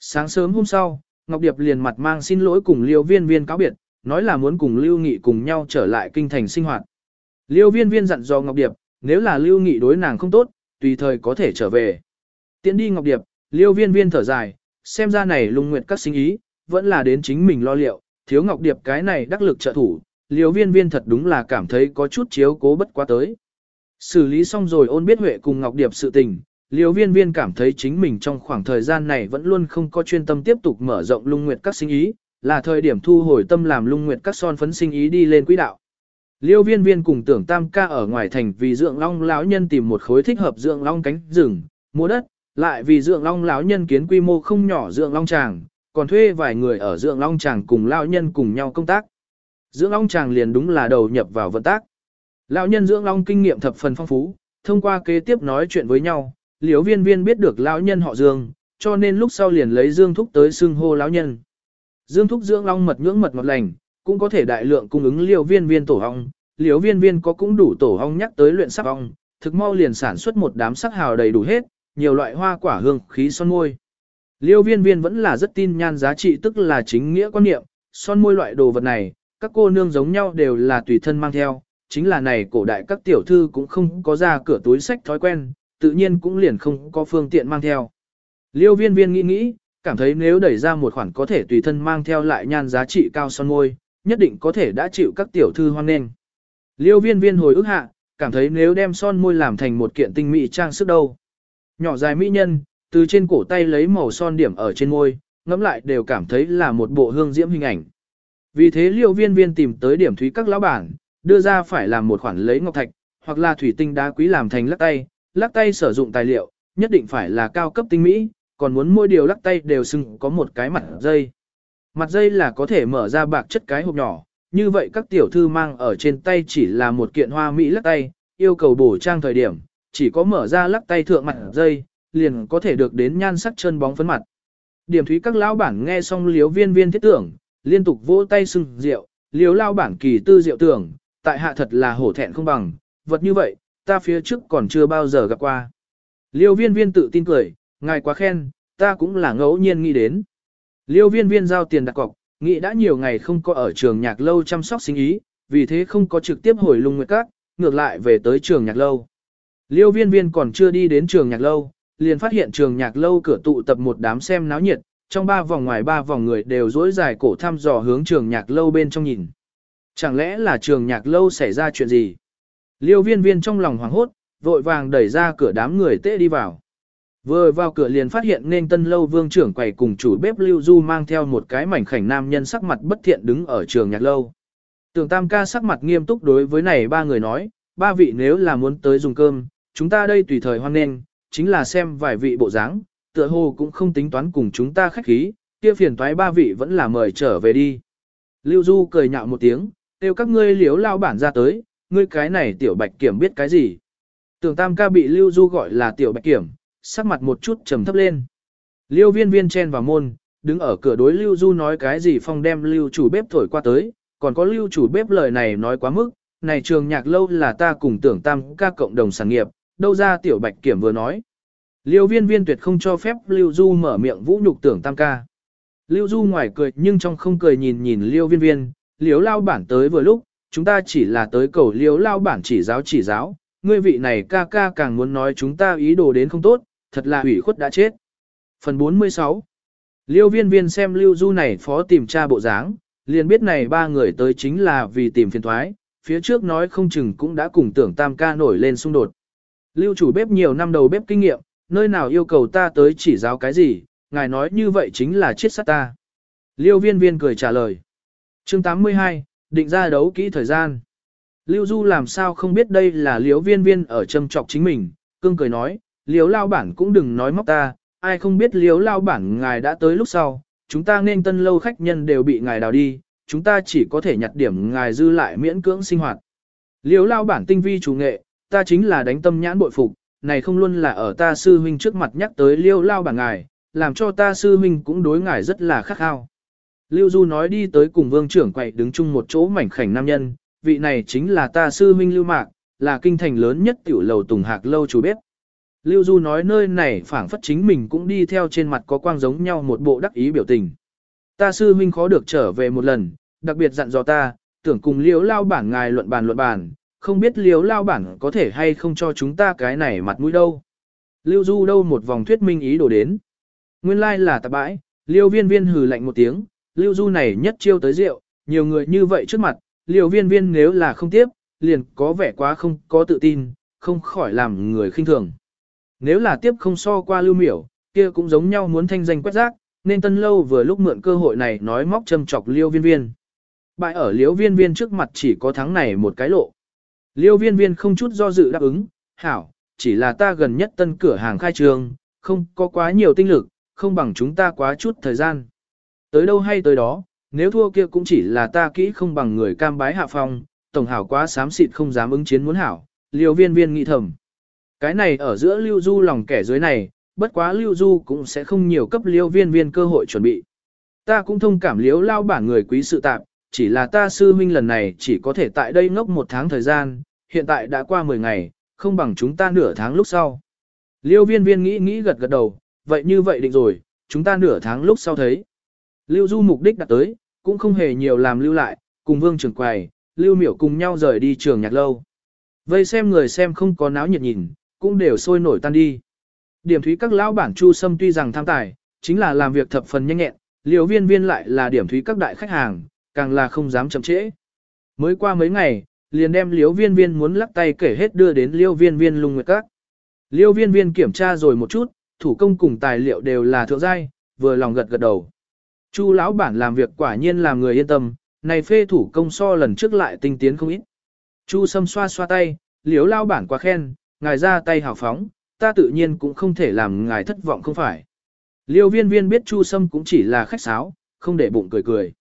Sáng sớm hôm sau, Ngọc Điệp liền mặt mang xin lỗi cùng liêu viên viên cáo biệt, nói là muốn cùng lưu nghị cùng nhau trở lại kinh thành sinh hoạt. Liêu viên viên dặn dò Ngọc Điệp, nếu là lưu nghị đối nàng không tốt, tùy thời có thể trở về. Tiến đi Ngọc Điệp, liêu viên viên thở dài, xem ra này lung nguyệt các sinh ý, vẫn là đến chính mình lo liệu, thiếu Ngọc Điệp cái này đắc lực trợ thủ, liêu viên viên thật đúng là cảm thấy có chút chiếu cố bất quá tới. Xử lý xong rồi ôn biết Huệ cùng Ngọc Điệp sự tình, liêu viên viên cảm thấy chính mình trong khoảng thời gian này vẫn luôn không có chuyên tâm tiếp tục mở rộng lung nguyệt các sinh ý, là thời điểm thu hồi tâm làm lung nguyệt các son phấn sinh ý đi lên quỹ đạo. Liêu viên viên cùng tưởng tam ca ở ngoài thành vì dưỡng long lão nhân tìm một khối thích hợp dưỡng long cánh rừng, mua đất, lại vì dưỡng long lão nhân kiến quy mô không nhỏ dưỡng long tràng, còn thuê vài người ở dưỡng long chàng cùng lão nhân cùng nhau công tác. Dưỡng long chàng liền đúng là đầu nhập vào vận tác. Lão nhân dưỡng long kinh nghiệm thập phần phong phú, thông qua kế tiếp nói chuyện với nhau, liễu viên viên biết được lão nhân họ Dương, cho nên lúc sau liền lấy Dương Thúc tới xưng hô lão nhân. Dương Thúc dưỡng long mật nhưỡng mật ngọt lành, cũng có thể đại lượng cung ứng liều viên viên tổ ong, liễu viên viên có cũng đủ tổ ong nhắc tới luyện sắc ong, thực mau liền sản xuất một đám sắc hào đầy đủ hết, nhiều loại hoa quả hương khí son môi. Liêu viên viên vẫn là rất tin nhan giá trị tức là chính nghĩa quan niệm, son môi loại đồ vật này, các cô nương giống nhau đều là tùy thân mang theo, chính là này cổ đại các tiểu thư cũng không có ra cửa túi sách thói quen, tự nhiên cũng liền không có phương tiện mang theo. Liêu viên viên nghĩ nghĩ, cảm thấy nếu đẩy ra một khoản có thể tùy thân mang theo lại nhan giá trị cao son môi, nhất định có thể đã chịu các tiểu thư hoan nghênh. Liêu viên viên hồi ức hạ, cảm thấy nếu đem son môi làm thành một kiện tinh mỹ trang sức đâu. Nhỏ dài mỹ nhân, từ trên cổ tay lấy màu son điểm ở trên môi, ngẫm lại đều cảm thấy là một bộ hương diễm hình ảnh. Vì thế liêu viên viên tìm tới điểm thúy các lão bản, đưa ra phải làm một khoản lấy ngọc thạch, hoặc là thủy tinh đá quý làm thành lắc tay, lắc tay sử dụng tài liệu, nhất định phải là cao cấp tinh mỹ, còn muốn mỗi điều lắc tay đều xưng có một cái mặt dây. Mặt dây là có thể mở ra bạc chất cái hộp nhỏ, như vậy các tiểu thư mang ở trên tay chỉ là một kiện hoa mỹ lắc tay, yêu cầu bổ trang thời điểm, chỉ có mở ra lắc tay thượng mặt dây, liền có thể được đến nhan sắc chân bóng phấn mặt. Điểm thúy các lão bản nghe xong liếu viên viên thiết tưởng, liên tục vỗ tay sưng rượu, liếu lao bản kỳ tư rượu tưởng, tại hạ thật là hổ thẹn không bằng, vật như vậy, ta phía trước còn chưa bao giờ gặp qua. Liêu viên viên tự tin cười, ngài quá khen, ta cũng là ngẫu nhiên nghĩ đến. Liêu viên viên giao tiền đặt cọc, nghĩ đã nhiều ngày không có ở trường nhạc lâu chăm sóc sinh ý, vì thế không có trực tiếp hồi lung nguyệt các, ngược lại về tới trường nhạc lâu. Liêu viên viên còn chưa đi đến trường nhạc lâu, liền phát hiện trường nhạc lâu cửa tụ tập một đám xem náo nhiệt, trong ba vòng ngoài ba vòng người đều dối dài cổ thăm dò hướng trường nhạc lâu bên trong nhìn. Chẳng lẽ là trường nhạc lâu xảy ra chuyện gì? Liêu viên viên trong lòng hoảng hốt, vội vàng đẩy ra cửa đám người tệ đi vào. Vừa vào cửa liền phát hiện nên tân lâu vương trưởng quầy cùng chủ bếp Lưu Du mang theo một cái mảnh khảnh nam nhân sắc mặt bất thiện đứng ở trường nhạc lâu. Tưởng tam ca sắc mặt nghiêm túc đối với này ba người nói, ba vị nếu là muốn tới dùng cơm, chúng ta đây tùy thời hoan nghênh, chính là xem vài vị bộ dáng, tựa hồ cũng không tính toán cùng chúng ta khách khí, kia phiền toái ba vị vẫn là mời trở về đi. Lưu Du cười nhạo một tiếng, kêu các ngươi liếu lao bản ra tới, ngươi cái này tiểu bạch kiểm biết cái gì. Tưởng tam ca bị Lưu Du gọi là tiểu bạch kiểm, sắc mặt một chút trầm thấp lên. Liêu viên viên chen vào môn, đứng ở cửa đối Lưu Du nói cái gì phong đem Lưu chủ bếp thổi qua tới, còn có Lưu chủ bếp lời này nói quá mức, này trường nhạc lâu là ta cùng tưởng tam ca cộng đồng sản nghiệp, đâu ra tiểu bạch kiểm vừa nói. Liêu viên viên tuyệt không cho phép Lưu Du mở miệng vũ nhục tưởng tam ca. Lưu Du ngoài cười nhưng trong không cười nhìn nhìn Liêu viên viên, liếu lao bản tới vừa lúc, chúng ta chỉ là tới cầu liếu lao bản chỉ giáo chỉ giáo, ngươi vị này ca ca càng muốn nói chúng ta ý đồ đến không tốt, thật là hủy khuất đã chết. Phần 46 Liêu viên viên xem Lưu Du này phó tìm tra bộ dáng, liền biết này ba người tới chính là vì tìm phiền thoái, phía trước nói không chừng cũng đã cùng tưởng tam ca nổi lên xung đột. Lưu chủ bếp nhiều năm đầu bếp kinh nghiệm, nơi nào yêu cầu ta tới chỉ giáo cái gì, ngài nói như vậy chính là chết sát ta. Liêu viên viên cười trả lời. chương 82, định ra đấu kỹ thời gian. Lưu Du làm sao không biết đây là liếu viên viên ở châm trọc chính mình, cương cười nói, liếu lao bản cũng đừng nói móc ta, ai không biết liếu lao bản ngài đã tới lúc sau, chúng ta nên tân lâu khách nhân đều bị ngài đào đi, chúng ta chỉ có thể nhặt điểm ngài dư lại miễn cưỡng sinh hoạt. Liếu lao bản tinh vi chủ nghệ, ta chính là đánh tâm nhãn bội phục, này không luôn là ở ta sư huynh trước mặt nhắc tới liêu lao bảng ngài, làm cho ta sư huynh cũng đối ngài rất là khắc khao. Lưu Du nói đi tới cùng vương trưởng quậy đứng chung một chỗ mảnh khảnh nam nhân, vị này chính là ta sư huynh Lưu Mạc, là kinh thành lớn nhất tiểu lầu Tùng Hạc lâu chủ bếp. Lưu Du nói nơi này phảng phất chính mình cũng đi theo trên mặt có quang giống nhau một bộ đắc ý biểu tình. Ta sư huynh khó được trở về một lần, đặc biệt dặn dò ta, tưởng cùng liễu lao bản ngài luận bàn luận bàn, không biết liếu lao bản có thể hay không cho chúng ta cái này mặt mũi đâu. Lưu Du đâu một vòng thuyết minh ý đồ đến. Nguyên lai like là tạp bãi, liêu viên viên hừ lạnh một tiếng, Lưu Du này nhất chiêu tới rượu, nhiều người như vậy trước mặt, Liêu viên viên nếu là không tiếp, liền có vẻ quá không có tự tin, không khỏi làm người khinh thường. Nếu là tiếp không so qua lưu miểu, kia cũng giống nhau muốn thanh danh quét rác, nên tân lâu vừa lúc mượn cơ hội này nói móc châm chọc liêu viên viên. Bại ở liêu viên viên trước mặt chỉ có thắng này một cái lộ. Liêu viên viên không chút do dự đáp ứng, hảo, chỉ là ta gần nhất tân cửa hàng khai trường, không có quá nhiều tinh lực, không bằng chúng ta quá chút thời gian. Tới đâu hay tới đó, nếu thua kia cũng chỉ là ta kỹ không bằng người cam bái hạ phong, tổng hảo quá xám xịt không dám ứng chiến muốn hảo, liều viên viên nghĩ thầm. Cái này ở giữa lưu du lòng kẻ dưới này, bất quá lưu du cũng sẽ không nhiều cấp liêu viên viên cơ hội chuẩn bị. Ta cũng thông cảm liếu lao bản người quý sự tạp, chỉ là ta sư huynh lần này chỉ có thể tại đây ngốc một tháng thời gian, hiện tại đã qua 10 ngày, không bằng chúng ta nửa tháng lúc sau. Liêu viên viên nghĩ nghĩ gật gật đầu, vậy như vậy định rồi, chúng ta nửa tháng lúc sau thấy. Lưu Du mục đích đặt tới, cũng không hề nhiều làm lưu lại, cùng vương trưởng quầy, lưu miểu cùng nhau rời đi trường nhạc lâu. Vây xem người xem không có náo nhiệt nhìn, cũng đều sôi nổi tan đi. Điểm thúy các lão bản chu sâm tuy rằng tham tài, chính là làm việc thập phần nhanh nhẹn, liều viên viên lại là điểm thúy các đại khách hàng, càng là không dám chậm trễ. Mới qua mấy ngày, liền đem liêu viên viên muốn lắc tay kể hết đưa đến liêu viên viên lung nguyệt các. Liêu viên viên kiểm tra rồi một chút, thủ công cùng tài liệu đều là thượng giai, vừa lòng gật gật đầu. Chu lão bản làm việc quả nhiên làm người yên tâm, này phê thủ công so lần trước lại tinh tiến không ít. Chu Sâm xoa xoa tay, liếu lao bản quá khen, ngài ra tay hào phóng, ta tự nhiên cũng không thể làm ngài thất vọng không phải. Liêu viên viên biết Chu Sâm cũng chỉ là khách sáo, không để bụng cười cười.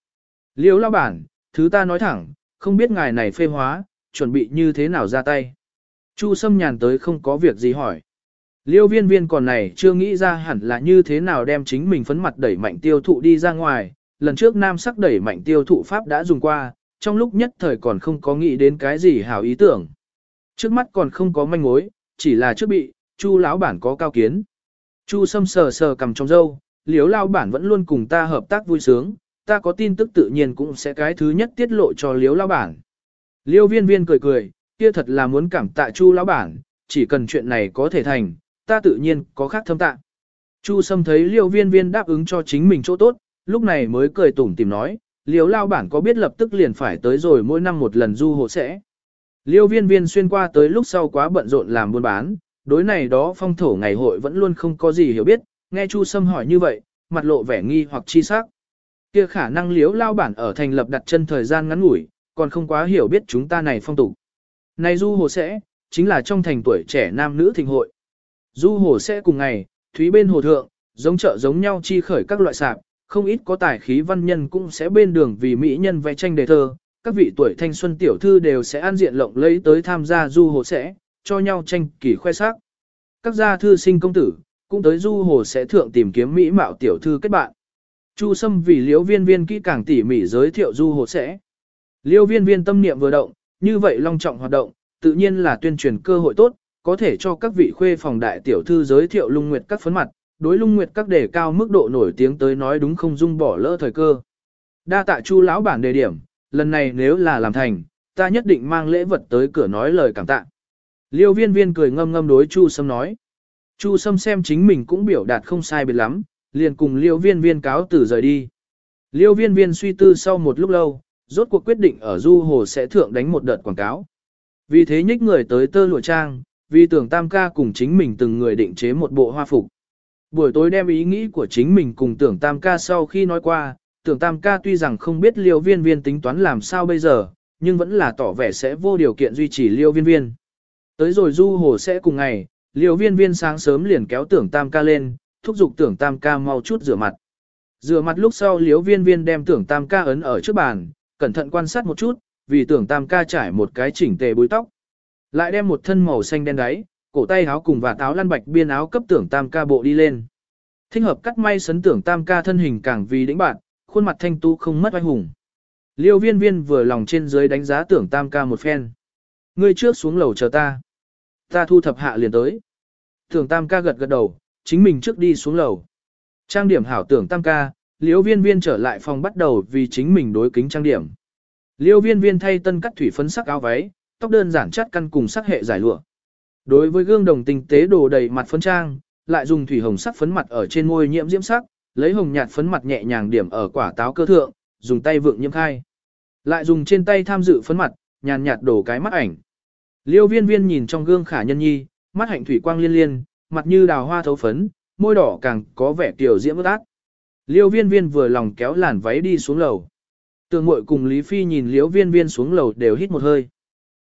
Liêu lao bản, thứ ta nói thẳng, không biết ngài này phê hóa, chuẩn bị như thế nào ra tay. Chu Sâm nhàn tới không có việc gì hỏi. Liêu viên viên còn này chưa nghĩ ra hẳn là như thế nào đem chính mình phấn mặt đẩy mạnh tiêu thụ đi ra ngoài, lần trước nam sắc đẩy mạnh tiêu thụ pháp đã dùng qua, trong lúc nhất thời còn không có nghĩ đến cái gì hảo ý tưởng. Trước mắt còn không có manh mối, chỉ là trước bị, chu lão bản có cao kiến. Chu sâm sờ sờ cầm trong dâu, liếu lao bản vẫn luôn cùng ta hợp tác vui sướng, ta có tin tức tự nhiên cũng sẽ cái thứ nhất tiết lộ cho liếu lao bản. Liêu viên viên cười cười, kia thật là muốn cảm tạ chu lão bản, chỉ cần chuyện này có thể thành, ta tự nhiên có khác thâm tạ. Chu Sâm thấy liêu viên viên đáp ứng cho chính mình chỗ tốt, lúc này mới cười tủm tìm nói, liêu lao bản có biết lập tức liền phải tới rồi mỗi năm một lần du hộ sẽ. Liêu viên viên xuyên qua tới lúc sau quá bận rộn làm buôn bán, đối này đó phong thổ ngày hội vẫn luôn không có gì hiểu biết, nghe Chu Sâm hỏi như vậy, mặt lộ vẻ nghi hoặc chi sắc. Kia khả năng liếu lao bản ở thành lập đặt chân thời gian ngắn ngủi, còn không quá hiểu biết chúng ta này phong tục. Này du hồ sẽ, chính là trong thành tuổi trẻ nam nữ thịnh hội. Du hồ sẽ cùng ngày, thúy bên hồ thượng, giống chợ giống nhau chi khởi các loại sạp, không ít có tài khí văn nhân cũng sẽ bên đường vì mỹ nhân vẽ tranh đề thơ, các vị tuổi thanh xuân tiểu thư đều sẽ an diện lộng lấy tới tham gia du hồ sẽ, cho nhau tranh kỳ khoe sắc. Các gia thư sinh công tử, cũng tới du hồ sẽ thượng tìm kiếm mỹ mạo tiểu thư kết bạn. Chu Sâm vì liễu viên viên kỹ càng tỉ mỉ giới thiệu du hồ sẽ. Liễu viên viên tâm niệm vừa động, như vậy long trọng hoạt động, tự nhiên là tuyên truyền cơ hội tốt, có thể cho các vị khuê phòng đại tiểu thư giới thiệu lung nguyệt các phấn mặt, đối lung nguyệt các đề cao mức độ nổi tiếng tới nói đúng không dung bỏ lỡ thời cơ. Đa tạ chu lão bản đề điểm, lần này nếu là làm thành, ta nhất định mang lễ vật tới cửa nói lời cảm tạ. Liêu viên viên cười ngâm ngâm đối chu sâm nói. Chu sâm xem chính mình cũng biểu đạt không sai biệt lắm, liền cùng liêu viên viên cáo từ rời đi. Liêu viên viên suy tư sau một lúc lâu, rốt cuộc quyết định ở du hồ sẽ thượng đánh một đợt quảng cáo. Vì thế nhích người tới tơ lụa trang, vì tưởng tam ca cùng chính mình từng người định chế một bộ hoa phục. Buổi tối đem ý nghĩ của chính mình cùng tưởng tam ca sau khi nói qua, tưởng tam ca tuy rằng không biết liêu viên viên tính toán làm sao bây giờ, nhưng vẫn là tỏ vẻ sẽ vô điều kiện duy trì liêu viên viên. Tới rồi du hồ sẽ cùng ngày, liêu viên viên sáng sớm liền kéo tưởng tam ca lên, thúc giục tưởng tam ca mau chút rửa mặt. Rửa mặt lúc sau liêu viên viên đem tưởng tam ca ấn ở trước bàn, cẩn thận quan sát một chút, vì tưởng tam ca trải một cái chỉnh tề búi tóc. Lại đem một thân màu xanh đen đáy, cổ tay áo cùng và táo lăn bạch biên áo cấp tưởng tam ca bộ đi lên. Thích hợp cắt may sấn tưởng tam ca thân hình càng vì đĩnh bạn, khuôn mặt thanh tú không mất oai hùng. Liêu viên viên vừa lòng trên dưới đánh giá tưởng tam ca một phen. Ngươi trước xuống lầu chờ ta. Ta thu thập hạ liền tới. Tưởng tam ca gật gật đầu, chính mình trước đi xuống lầu. Trang điểm hảo tưởng tam ca, liêu viên viên trở lại phòng bắt đầu vì chính mình đối kính trang điểm. Liêu viên viên thay tân cắt thủy phấn sắc áo váy, tóc đơn giản chắt căn cùng sắc hệ giải lụa. Đối với gương đồng tinh tế đồ đầy mặt phấn trang, lại dùng thủy hồng sắc phấn mặt ở trên môi nhiễm diễm sắc, lấy hồng nhạt phấn mặt nhẹ nhàng điểm ở quả táo cơ thượng, dùng tay vượng nhiễm khai. Lại dùng trên tay tham dự phấn mặt, nhàn nhạt đổ cái mắt ảnh. Liêu viên viên nhìn trong gương khả nhân nhi, mắt hạnh thủy quang liên liên, mặt như đào hoa thấu phấn, môi đỏ càng có vẻ tiểu diễm ướt át. Liêu viên viên vừa lòng kéo làn váy đi xuống lầu. Tường mội cùng Lý Phi nhìn liêu viên viên xuống lầu đều hít một hơi.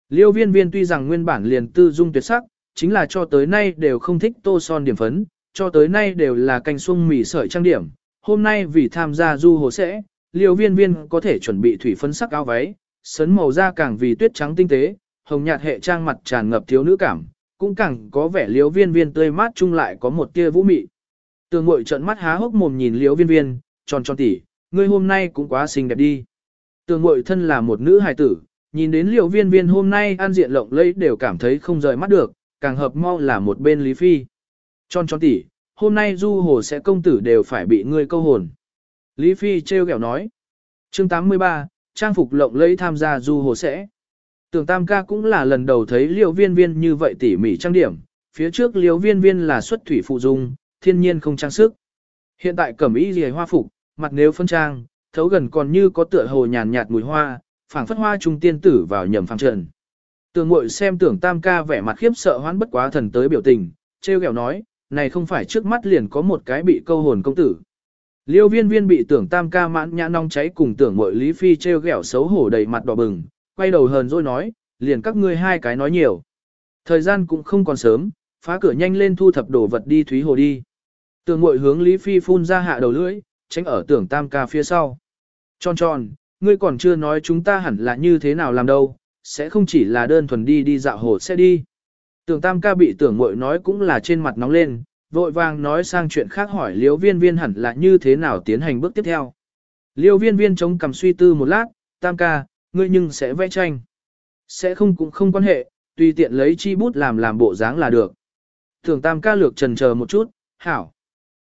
Liêu viên viên tuy rằng nguyên bản liền tư dung tuyệt sắc, chính là cho tới nay đều không thích tô son điểm phấn, cho tới nay đều là canh xuông mì sợi trang điểm. Hôm nay vì tham gia du hồ sẽ, liêu viên viên có thể chuẩn bị thủy phấn sắc áo váy, sấn màu da càng vì tuyết trắng tinh tế, hồng nhạt hệ trang mặt tràn ngập thiếu nữ cảm, cũng càng có vẻ liếu viên viên tươi mát chung lại có một tia vũ mị. Tường mội trận mắt há hốc mồm nhìn liếu viên viên, tròn tròn tỉ, ngươi hôm nay cũng quá xinh đẹp đi. Tường mội thân là một nữ hài tử, nhìn đến liêu viên viên hôm nay ăn diện lộng lẫy đều cảm thấy không rời mắt được, càng hợp mau là một bên Lý Phi. Tròn tròn tỉ, hôm nay du hồ sẽ công tử đều phải bị ngươi câu hồn. Lý Phi trêu ghẹo nói. chương 83, trang phục lộng lẫy tham gia du hồ sẽ. Tưởng Tam ca cũng là lần đầu thấy liêu viên viên như vậy tỉ mỉ trang điểm, phía trước liêu viên viên là xuất thủy phụ dung, thiên nhiên không trang sức. Hiện tại cẩm y rìa hoa phục, mặt nếu phân trang, thấu gần còn như có tựa hồ nhàn nhạt mùi hoa, phảng phất hoa trung tiên tử vào nhầm phàm trần. Tưởng ngội xem tưởng tam ca vẻ mặt khiếp sợ hoán bất quá thần tới biểu tình, treo kẹo nói, này không phải trước mắt liền có một cái bị câu hồn công tử. Liêu viên viên bị tưởng tam ca mãn nhã nong cháy cùng tưởng mội Lý Phi treo ghẹo xấu hổ đầy mặt đỏ bừng, quay đầu hờn rồi nói, liền các ngươi hai cái nói nhiều. Thời gian cũng không còn sớm, phá cửa nhanh lên thu thập đồ vật đi Thúy Hồ đi. Tưởng mội hướng Lý Phi phun ra hạ đầu lưỡi, tránh ở tưởng tam ca phía sau. Tròn tròn, ngươi còn chưa nói chúng ta hẳn là như thế nào làm đâu, sẽ không chỉ là đơn thuần đi đi dạo hồ sẽ đi. Tưởng tam ca bị tưởng mội nói cũng là trên mặt nóng lên, vội vàng nói sang chuyện khác hỏi liêu viên viên hẳn là như thế nào tiến hành bước tiếp theo. Liêu viên viên chống cầm suy tư một lát, tam ca, ngươi nhưng sẽ vẽ tranh. Sẽ không cũng không quan hệ, tùy tiện lấy chi bút làm làm bộ dáng là được. Tưởng tam ca lược trần chờ một chút, hảo.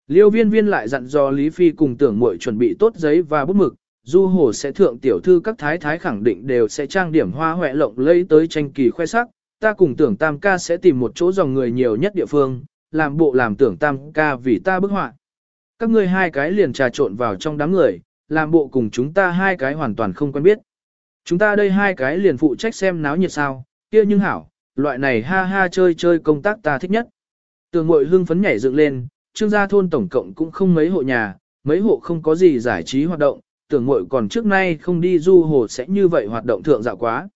Liêu viên viên lại dặn dò Lý Phi cùng tưởng muội chuẩn bị tốt giấy và bút mực, du hồ sẽ thượng tiểu thư các thái thái khẳng định đều sẽ trang điểm hoa hoẹ lộng lấy tới tranh kỳ khoe sắc, ta cùng tưởng tam ca sẽ tìm một chỗ dòng người nhiều nhất địa phương, làm bộ làm tưởng tam ca vì ta bức họa. Các ngươi hai cái liền trà trộn vào trong đám người, làm bộ cùng chúng ta hai cái hoàn toàn không quen biết. Chúng ta đây hai cái liền phụ trách xem náo nhiệt sao, kia nhưng hảo, loại này ha ha chơi chơi công tác ta thích nhất. Tường mội hưng phấn nhảy dựng lên, trương gia thôn tổng cộng cũng không mấy hộ nhà, mấy hộ không có gì giải trí hoạt động, tưởng mội còn trước nay không đi du hồ sẽ như vậy hoạt động thượng dạo quá.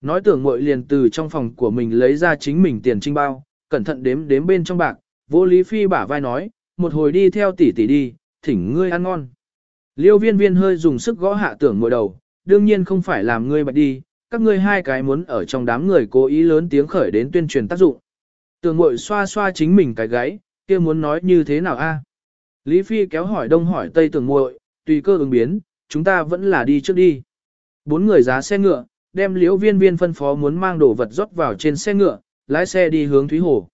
Nói tưởng mội liền từ trong phòng của mình lấy ra chính mình tiền trinh bao, cẩn thận đếm đếm bên trong bạc, vô lý phi bả vai nói, một hồi đi theo tỷ tỷ đi, thỉnh ngươi ăn ngon. Liêu viên viên hơi dùng sức gõ hạ tưởng mội đầu, đương nhiên không phải làm ngươi bạch đi, các ngươi hai cái muốn ở trong đám người cố ý lớn tiếng khởi đến tuyên truyền tác dụng. tường mội xoa xoa chính mình cái gáy, kia muốn nói như thế nào a? Lý Phi kéo hỏi đông hỏi tây tường muội, tùy cơ ứng biến, chúng ta vẫn là đi trước đi. Bốn người giá xe ngựa, đem liễu viên viên phân phó muốn mang đồ vật rót vào trên xe ngựa, lái xe đi hướng Thúy Hồ.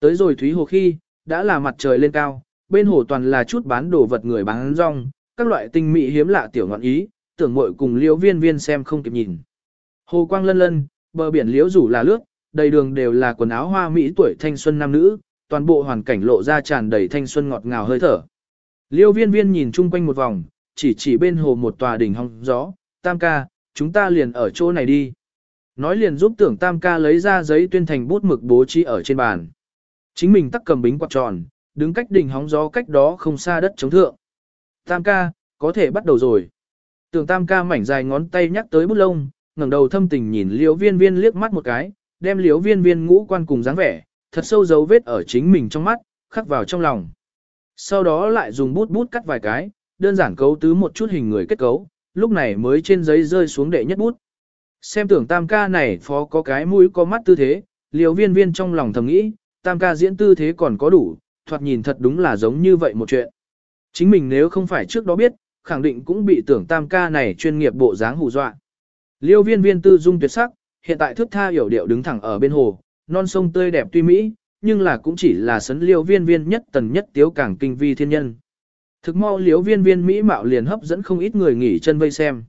Tới rồi Thúy Hồ khi, đã là mặt trời lên cao, bên hồ toàn là chút bán đồ vật người bán rong, các loại tinh mỹ hiếm lạ tiểu ngọn ý, tưởng muội cùng liễu viên viên xem không kịp nhìn. Hồ quang lân lân, bờ biển liễu rủ là lướt, đầy đường đều là quần áo hoa mỹ tuổi thanh xuân nam nữ, toàn bộ hoàn cảnh lộ ra tràn đầy thanh xuân ngọt ngào hơi thở. Liêu viên viên nhìn chung quanh một vòng, chỉ chỉ bên hồ một tòa đỉnh hong gió, tam ca, chúng ta liền ở chỗ này đi. Nói liền giúp tưởng tam ca lấy ra giấy tuyên thành bút mực bố trí ở trên bàn. Chính mình tắc cầm bính quạt tròn, đứng cách đỉnh hóng gió cách đó không xa đất chống thượng. Tam ca, có thể bắt đầu rồi. Tưởng tam ca mảnh dài ngón tay nhắc tới bút lông, ngẩng đầu thâm tình nhìn liễu viên viên liếc mắt một cái, đem liễu viên viên ngũ quan cùng dáng vẻ, thật sâu dấu vết ở chính mình trong mắt, khắc vào trong lòng. Sau đó lại dùng bút bút cắt vài cái, đơn giản cấu tứ một chút hình người kết cấu, lúc này mới trên giấy rơi xuống đệ nhất bút. Xem tưởng tam ca này phó có cái mũi có mắt tư thế, liều viên viên trong lòng thầm nghĩ, tam ca diễn tư thế còn có đủ, thoạt nhìn thật đúng là giống như vậy một chuyện. Chính mình nếu không phải trước đó biết, khẳng định cũng bị tưởng tam ca này chuyên nghiệp bộ dáng hù dọa. Liêu viên viên tư dung tuyệt sắc, hiện tại thước tha hiểu điệu đứng thẳng ở bên hồ, non sông tươi đẹp tuy mỹ, nhưng là cũng chỉ là sấn liêu viên viên nhất tần nhất tiếu càng kinh vi thiên nhân. Thực mau liêu viên viên mỹ mạo liền hấp dẫn không ít người nghỉ chân vây xem.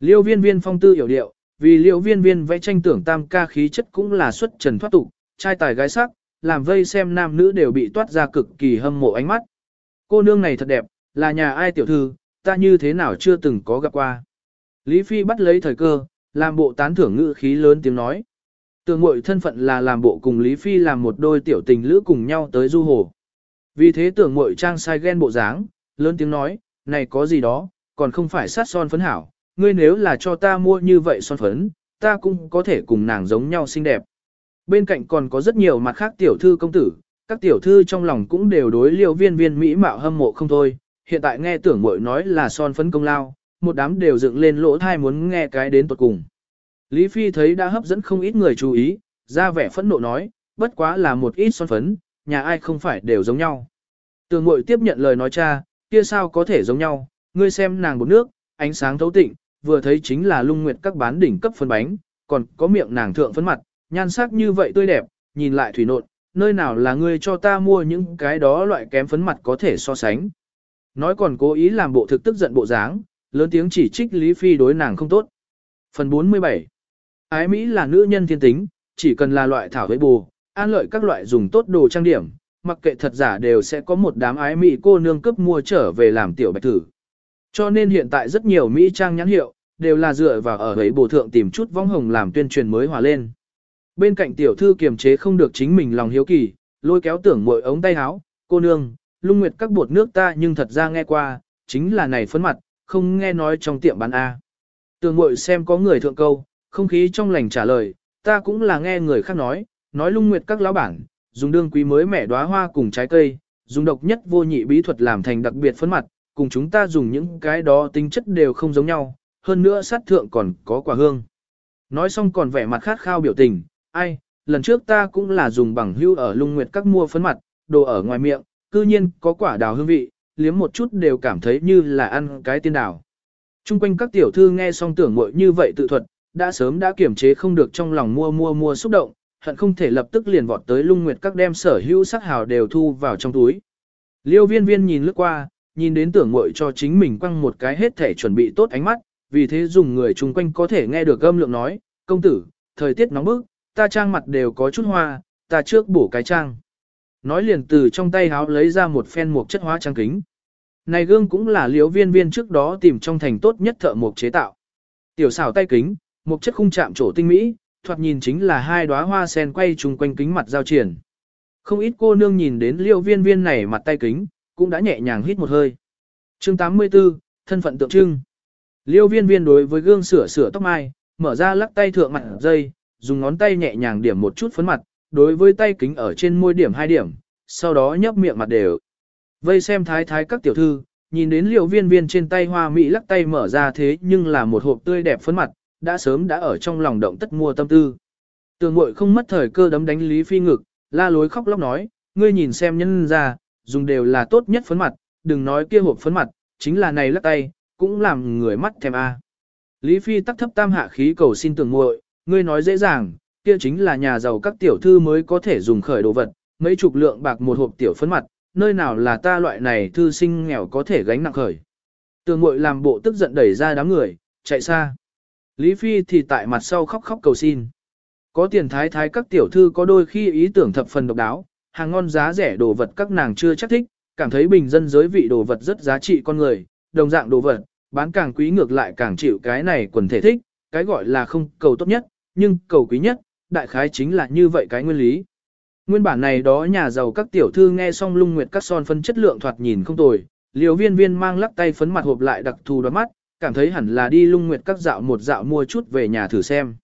Liêu viên viên phong tư hiểu điệu, vì liêu viên viên vẽ tranh tưởng tam ca khí chất cũng là xuất trần thoát tục, trai tài gái sắc, làm vây xem nam nữ đều bị toát ra cực kỳ hâm mộ ánh mắt. Cô nương này thật đẹp, là nhà ai tiểu thư, ta như thế nào chưa từng có gặp qua. Lý Phi bắt lấy thời cơ, làm bộ tán thưởng ngữ khí lớn tiếng nói. Tường mội thân phận là làm bộ cùng Lý Phi làm một đôi tiểu tình lữ cùng nhau tới du hồ. Vì thế tưởng mội trang sai ghen bộ dáng, lớn tiếng nói, này có gì đó, còn không phải sát son phấn hảo, ngươi nếu là cho ta mua như vậy son phấn, ta cũng có thể cùng nàng giống nhau xinh đẹp. Bên cạnh còn có rất nhiều mặt khác tiểu thư công tử, các tiểu thư trong lòng cũng đều đối liêu viên viên mỹ mạo hâm mộ không thôi, hiện tại nghe tưởng mội nói là son phấn công lao, một đám đều dựng lên lỗ thai muốn nghe cái đến tuột cùng. Lý Phi thấy đã hấp dẫn không ít người chú ý, ra vẻ phẫn nộ nói, bất quá là một ít son phấn, nhà ai không phải đều giống nhau. Tường mội tiếp nhận lời nói cha, kia sao có thể giống nhau, ngươi xem nàng bột nước, ánh sáng thấu tịnh, vừa thấy chính là lung nguyệt các bán đỉnh cấp phân bánh, còn có miệng nàng thượng phấn mặt, nhan sắc như vậy tươi đẹp, nhìn lại thủy nộn, nơi nào là ngươi cho ta mua những cái đó loại kém phấn mặt có thể so sánh. Nói còn cố ý làm bộ thực tức giận bộ dáng, lớn tiếng chỉ trích Lý Phi đối nàng không tốt. Phần 47 Ái Mỹ là nữ nhân thiên tính, chỉ cần là loại thảo với bù, an lợi các loại dùng tốt đồ trang điểm, mặc kệ thật giả đều sẽ có một đám ái Mỹ cô nương cấp mua trở về làm tiểu bạch thử. Cho nên hiện tại rất nhiều Mỹ trang nhãn hiệu, đều là dựa vào ở ấy bổ thượng tìm chút vong hồng làm tuyên truyền mới hòa lên. Bên cạnh tiểu thư kiềm chế không được chính mình lòng hiếu kỳ, lôi kéo tưởng mội ống tay áo, cô nương, lung nguyệt các bột nước ta nhưng thật ra nghe qua, chính là này phấn mặt, không nghe nói trong tiệm bán A. Tường mội xem có người thượng câu, không khí trong lành trả lời, ta cũng là nghe người khác nói, nói lung nguyệt các lão bản, dùng đương quý mới mẻ đóa hoa cùng trái cây, dùng độc nhất vô nhị bí thuật làm thành đặc biệt phấn mặt, cùng chúng ta dùng những cái đó tính chất đều không giống nhau, hơn nữa sát thượng còn có quả hương. Nói xong còn vẻ mặt khát khao biểu tình, ai, lần trước ta cũng là dùng bằng hưu ở lung nguyệt các mua phấn mặt, đồ ở ngoài miệng, cư nhiên có quả đào hương vị, liếm một chút đều cảm thấy như là ăn cái tiên đào. Trung quanh các tiểu thư nghe xong tưởng muội như vậy tự thuật, đã sớm đã kiểm chế không được trong lòng mua mua mua xúc động, hận không thể lập tức liền vọt tới lung nguyệt các đem sở hữu sắc hào đều thu vào trong túi. Liêu viên viên nhìn lướt qua, nhìn đến tưởng muội cho chính mình quăng một cái hết thể chuẩn bị tốt ánh mắt, vì thế dùng người chung quanh có thể nghe được âm lượng nói, công tử, thời tiết nóng bức, ta trang mặt đều có chút hoa, ta trước bổ cái trang. Nói liền từ trong tay háo lấy ra một phen mục chất hóa trang kính. Này gương cũng là liễu viên viên trước đó tìm trong thành tốt nhất thợ mục chế tạo. Tiểu xảo tay kính, mục chất khung chạm trổ tinh mỹ, thoạt nhìn chính là hai đóa hoa sen quay chung quanh kính mặt giao triển. Không ít cô nương nhìn đến liêu viên viên này mặt tay kính, cũng đã nhẹ nhàng hít một hơi. Chương 84, thân phận tượng trưng. Liêu viên viên đối với gương sửa sửa tóc mai, mở ra lắc tay thượng mặt dây, dùng ngón tay nhẹ nhàng điểm một chút phấn mặt, đối với tay kính ở trên môi điểm hai điểm, sau đó nhấp miệng mặt đều. Vây xem thái thái các tiểu thư, nhìn đến liều viên viên trên tay hoa mỹ lắc tay mở ra thế nhưng là một hộp tươi đẹp phấn mặt, đã sớm đã ở trong lòng động tất mua tâm tư. Tường mội không mất thời cơ đấm đánh Lý Phi ngực, la lối khóc lóc nói, ngươi nhìn xem nhân ra, dùng đều là tốt nhất phấn mặt, đừng nói kia hộp phấn mặt, chính là này lắc tay, cũng làm người mắt thèm a. Lý Phi tắc thấp tam hạ khí cầu xin tường muội, ngươi nói dễ dàng, kia chính là nhà giàu các tiểu thư mới có thể dùng khởi đồ vật, mấy chục lượng bạc một hộp tiểu phấn mặt, nơi nào là ta loại này thư sinh nghèo có thể gánh nặng khởi. Tường ngội làm bộ tức giận đẩy ra đám người, chạy xa. Lý Phi thì tại mặt sau khóc khóc cầu xin. Có tiền thái thái các tiểu thư có đôi khi ý tưởng thập phần độc đáo, hàng ngon giá rẻ đồ vật các nàng chưa chắc thích, cảm thấy bình dân giới vị đồ vật rất giá trị con người, đồng dạng đồ vật, bán càng quý ngược lại càng chịu cái này quần thể thích, cái gọi là không cầu tốt nhất, nhưng cầu quý nhất, đại khái chính là như vậy cái nguyên lý. Nguyên bản này đó nhà giàu các tiểu thư nghe xong lung nguyệt các son phân chất lượng thoạt nhìn không tồi, liều viên viên mang lắc tay phấn mặt hộp lại đặc thù đoán mắt, cảm thấy hẳn là đi lung nguyệt các dạo một dạo mua chút về nhà thử xem.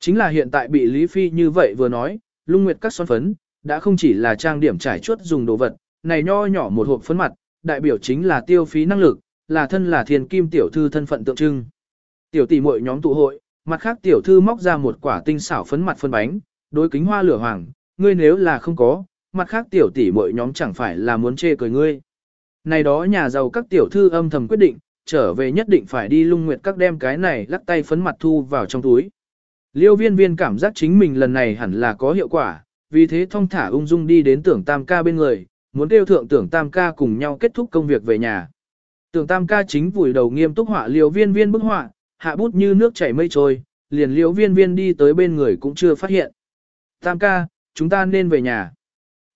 Chính là hiện tại bị Lý Phi như vậy vừa nói, lung nguyệt các son phấn, đã không chỉ là trang điểm trải chuốt dùng đồ vật, này nho nhỏ một hộp phấn mặt, đại biểu chính là tiêu phí năng lực, là thân là thiên kim tiểu thư thân phận tượng trưng. Tiểu tỷ muội nhóm tụ hội, mặt khác tiểu thư móc ra một quả tinh xảo phấn mặt phân bánh, đối kính hoa lửa hoàng, ngươi nếu là không có, mặt khác tiểu tỷ muội nhóm chẳng phải là muốn chê cười ngươi. Này đó nhà giàu các tiểu thư âm thầm quyết định, trở về nhất định phải đi lung nguyệt các đem cái này lắc tay phấn mặt thu vào trong túi. Liêu viên viên cảm giác chính mình lần này hẳn là có hiệu quả, vì thế thông thả ung dung đi đến tưởng tam ca bên người, muốn kêu thượng tưởng tam ca cùng nhau kết thúc công việc về nhà. Tưởng tam ca chính vùi đầu nghiêm túc họa liêu viên viên bức họa, hạ bút như nước chảy mây trôi, liền liễu viên viên đi tới bên người cũng chưa phát hiện. Tam ca, chúng ta nên về nhà.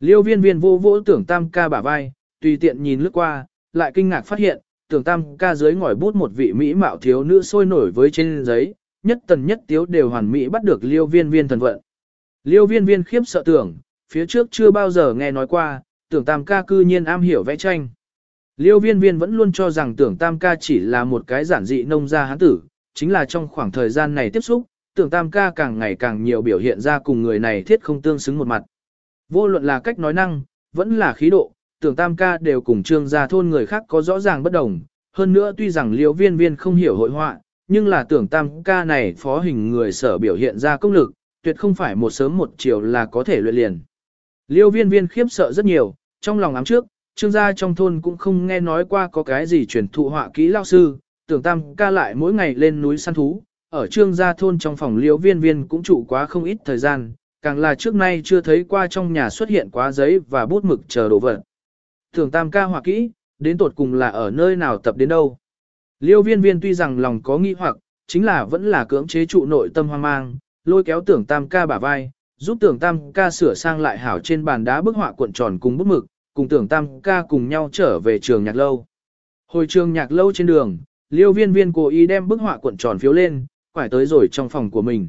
Liêu viên viên vô vỗ tưởng tam ca bả vai, tùy tiện nhìn lướt qua, lại kinh ngạc phát hiện, tưởng tam ca dưới ngòi bút một vị mỹ mạo thiếu nữ sôi nổi với trên giấy, nhất tần nhất tiếu đều hoàn mỹ bắt được liêu viên viên thần vận. Liêu viên viên khiếp sợ tưởng, phía trước chưa bao giờ nghe nói qua, tưởng tam ca cư nhiên am hiểu vẽ tranh. Liêu viên viên vẫn luôn cho rằng tưởng tam ca chỉ là một cái giản dị nông gia hán tử, chính là trong khoảng thời gian này tiếp xúc, tưởng tam ca càng ngày càng nhiều biểu hiện ra cùng người này thiết không tương xứng một mặt. Vô luận là cách nói năng, vẫn là khí độ, tưởng tam ca đều cùng trương gia thôn người khác có rõ ràng bất đồng. Hơn nữa tuy rằng liêu viên viên không hiểu hội họa, nhưng là tưởng tam ca này phó hình người sở biểu hiện ra công lực, tuyệt không phải một sớm một chiều là có thể luyện liền. Liêu viên viên khiếp sợ rất nhiều, trong lòng ám trước, trương gia trong thôn cũng không nghe nói qua có cái gì truyền thụ họa kỹ lao sư, tưởng tam ca lại mỗi ngày lên núi săn thú, ở trương gia thôn trong phòng liêu viên viên cũng trụ quá không ít thời gian, càng là trước nay chưa thấy qua trong nhà xuất hiện quá giấy và bút mực chờ đồ vật. Tưởng tam ca họa kỹ, đến tột cùng là ở nơi nào tập đến đâu. Liêu viên viên tuy rằng lòng có nghi hoặc, chính là vẫn là cưỡng chế trụ nội tâm hoang mang, lôi kéo tưởng tam ca bả vai, giúp tưởng tam ca sửa sang lại hảo trên bàn đá bức họa cuộn tròn cùng bút mực, cùng tưởng tam ca cùng nhau trở về trường nhạc lâu. Hồi trường nhạc lâu trên đường, liêu viên viên cố ý đem bức họa cuộn tròn phiếu lên, quải tới rồi trong phòng của mình.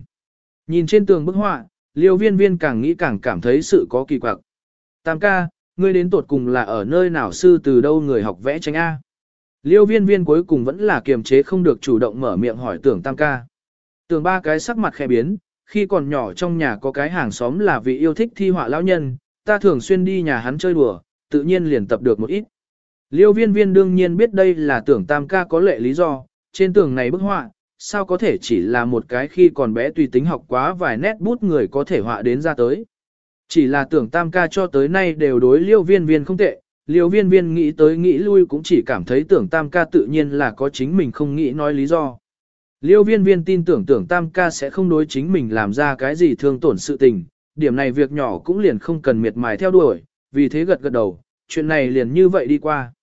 Nhìn trên tường bức họa, liêu viên viên càng nghĩ càng cảm thấy sự có kỳ quặc. Tam ca, ngươi đến tột cùng là ở nơi nào sư từ đâu người học vẽ tranh A. Liêu viên viên cuối cùng vẫn là kiềm chế không được chủ động mở miệng hỏi tưởng tam ca. Tưởng ba cái sắc mặt khẽ biến, khi còn nhỏ trong nhà có cái hàng xóm là vị yêu thích thi họa lão nhân, ta thường xuyên đi nhà hắn chơi đùa, tự nhiên liền tập được một ít. Liêu viên viên đương nhiên biết đây là tưởng tam ca có lệ lý do, trên tường này bức họa, sao có thể chỉ là một cái khi còn bé tùy tính học quá vài nét bút người có thể họa đến ra tới. Chỉ là tưởng tam ca cho tới nay đều đối liêu viên viên không tệ, liêu viên viên nghĩ tới nghĩ lui cũng chỉ cảm thấy tưởng tam ca tự nhiên là có chính mình không nghĩ nói lý do. Liêu viên viên tin tưởng tưởng tam ca sẽ không đối chính mình làm ra cái gì thương tổn sự tình, điểm này việc nhỏ cũng liền không cần miệt mài theo đuổi, vì thế gật gật đầu, chuyện này liền như vậy đi qua.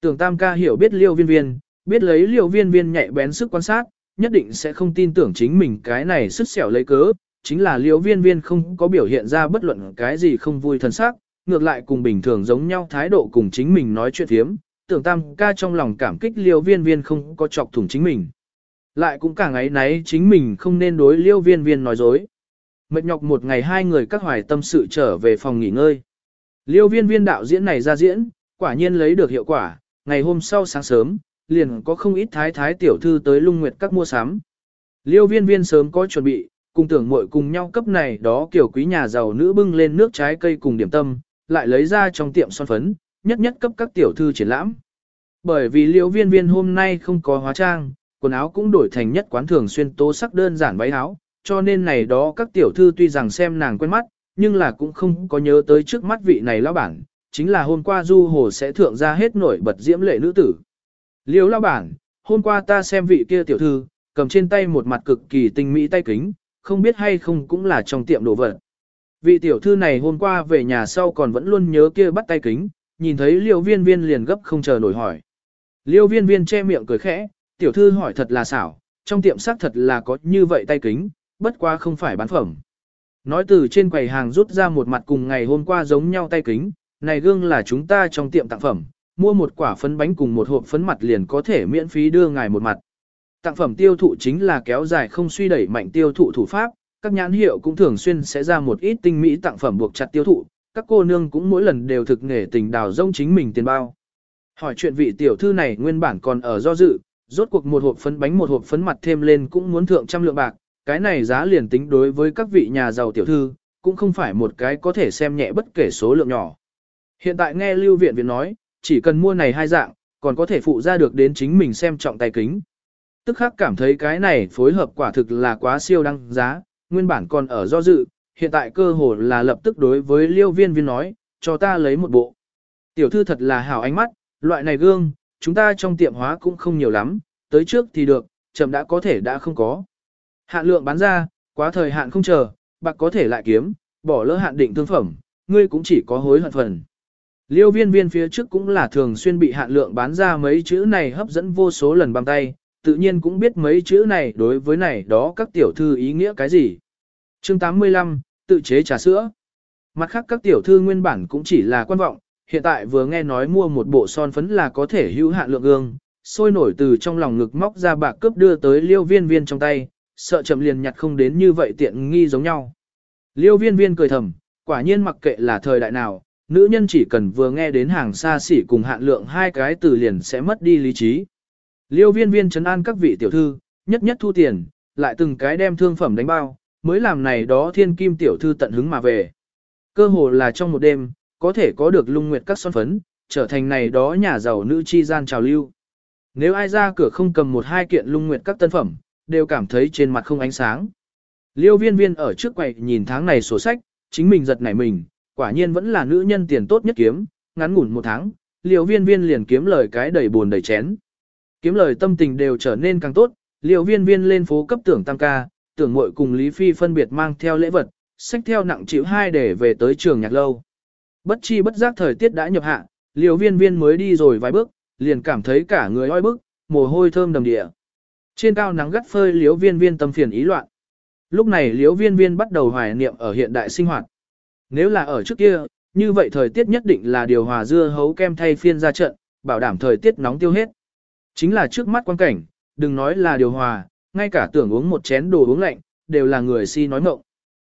Tưởng tam ca hiểu biết liêu viên viên, biết lấy liêu viên viên nhạy bén sức quan sát, nhất định sẽ không tin tưởng chính mình cái này sức xẻo lấy cớ, chính là liêu viên viên không có biểu hiện ra bất luận cái gì không vui thân sắc, ngược lại cùng bình thường giống nhau thái độ cùng chính mình nói chuyện thiếm, tưởng tam ca trong lòng cảm kích liêu viên viên không có chọc thủng chính mình. Lại cũng càng ấy náy chính mình không nên đối liêu viên viên nói dối. Mệt nhọc một ngày hai người các hoài tâm sự trở về phòng nghỉ ngơi. Liêu viên viên đạo diễn này ra diễn, quả nhiên lấy được hiệu quả, ngày hôm sau sáng sớm, liền có không ít thái thái tiểu thư tới lung nguyệt các mua sắm. Liêu viên viên sớm có chuẩn bị, cùng tưởng muội cùng nhau cấp này đó kiểu quý nhà giàu nữ bưng lên nước trái cây cùng điểm tâm, lại lấy ra trong tiệm son phấn, nhất nhất cấp các tiểu thư triển lãm. Bởi vì liêu viên viên hôm nay không có hóa trang, quần áo cũng đổi thành nhất quán thường xuyên tố sắc đơn giản váy áo, cho nên này đó các tiểu thư tuy rằng xem nàng quen mắt, nhưng là cũng không có nhớ tới trước mắt vị này lão bản, chính là hôm qua du hồ sẽ thượng ra hết nổi bật diễm lệ nữ tử. Liêu lão bản, hôm qua ta xem vị kia tiểu thư, cầm trên tay một mặt cực kỳ tinh mỹ tay kính, không biết hay không cũng là trong tiệm đồ vật. Vị tiểu thư này hôm qua về nhà sau còn vẫn luôn nhớ kia bắt tay kính, nhìn thấy liêu viên viên liền gấp không chờ nổi hỏi. Liêu viên viên che miệng cười khẽ, tiểu thư hỏi thật là xảo, trong tiệm xác thật là có như vậy tay kính, bất qua không phải bán phẩm. Nói từ trên quầy hàng rút ra một mặt cùng ngày hôm qua giống nhau tay kính, này gương là chúng ta trong tiệm tặng phẩm, mua một quả phấn bánh cùng một hộp phấn mặt liền có thể miễn phí đưa ngài một mặt. Tặng phẩm tiêu thụ chính là kéo dài không suy đẩy mạnh tiêu thụ thủ pháp, các nhãn hiệu cũng thường xuyên sẽ ra một ít tinh mỹ tặng phẩm buộc chặt tiêu thụ, các cô nương cũng mỗi lần đều thực nghề tình đào rông chính mình tiền bao. Hỏi chuyện vị tiểu thư này nguyên bản còn ở do dự, rốt cuộc một hộp phấn bánh một hộp phấn mặt thêm lên cũng muốn thượng trăm lượng bạc, cái này giá liền tính đối với các vị nhà giàu tiểu thư, cũng không phải một cái có thể xem nhẹ bất kể số lượng nhỏ. Hiện tại nghe Lưu Viện Viện nói, chỉ cần mua này hai dạng, còn có thể phụ ra được đến chính mình xem trọng tài kính. Tức khắc cảm thấy cái này phối hợp quả thực là quá siêu đăng giá, nguyên bản còn ở do dự, hiện tại cơ hồ là lập tức đối với Liêu Viên Viên nói, cho ta lấy một bộ. Tiểu thư thật là hảo ánh mắt, loại này gương, chúng ta trong tiệm hóa cũng không nhiều lắm, tới trước thì được, chậm đã có thể đã không có. Hạn lượng bán ra, quá thời hạn không chờ, bạc có thể lại kiếm, bỏ lỡ hạn định thương phẩm, ngươi cũng chỉ có hối hận phần. Liêu viên viên phía trước cũng là thường xuyên bị hạn lượng bán ra mấy chữ này hấp dẫn vô số lần bằng tay, tự nhiên cũng biết mấy chữ này đối với này đó các tiểu thư ý nghĩa cái gì. Chương 85, tự chế trà sữa. Mặt khác các tiểu thư nguyên bản cũng chỉ là quan vọng, hiện tại vừa nghe nói mua một bộ son phấn là có thể hữu hạn lượng gương, sôi nổi từ trong lòng ngực móc ra bạc cướp đưa tới liêu viên viên trong tay, sợ chậm liền nhặt không đến như vậy tiện nghi giống nhau. Liêu viên viên cười thầm, quả nhiên mặc kệ là thời đại nào, nữ nhân chỉ cần vừa nghe đến hàng xa xỉ cùng hạn lượng hai cái từ liền sẽ mất đi lý trí. Liêu viên viên chấn an các vị tiểu thư, nhất nhất thu tiền, lại từng cái đem thương phẩm đánh bao, mới làm này đó thiên kim tiểu thư tận hứng mà về. Cơ hồ là trong một đêm, có thể có được lung nguyệt các son phấn, trở thành này đó nhà giàu nữ chi gian trào lưu. Nếu ai ra cửa không cầm một hai kiện lung nguyệt các tân phẩm, đều cảm thấy trên mặt không ánh sáng. Liêu viên viên ở trước quầy nhìn tháng này sổ sách, chính mình giật nảy mình, quả nhiên vẫn là nữ nhân tiền tốt nhất kiếm, ngắn ngủn một tháng, liều viên viên liền kiếm lời cái đầy buồn đầy chén. Kiếm lời tâm tình đều trở nên càng tốt, liều viên viên lên phố cấp tưởng tam ca, tưởng muội cùng Lý Phi phân biệt mang theo lễ vật, sách theo nặng chịu hai để về tới trường nhạc lâu. Bất chi bất giác thời tiết đã nhập hạ, liều viên viên mới đi rồi vài bước, liền cảm thấy cả người oi bức, mồ hôi thơm đầm địa. Trên cao nắng gắt phơi liếu viên viên tâm phiền ý loạn. Lúc này liếu viên viên bắt đầu hoài niệm ở hiện đại sinh hoạt. Nếu là ở trước kia, như vậy thời tiết nhất định là điều hòa dưa hấu kem thay phiên ra trận, bảo đảm thời tiết nóng tiêu hết. Chính là trước mắt quan cảnh, đừng nói là điều hòa, ngay cả tưởng uống một chén đồ uống lạnh, đều là người si nói mộng.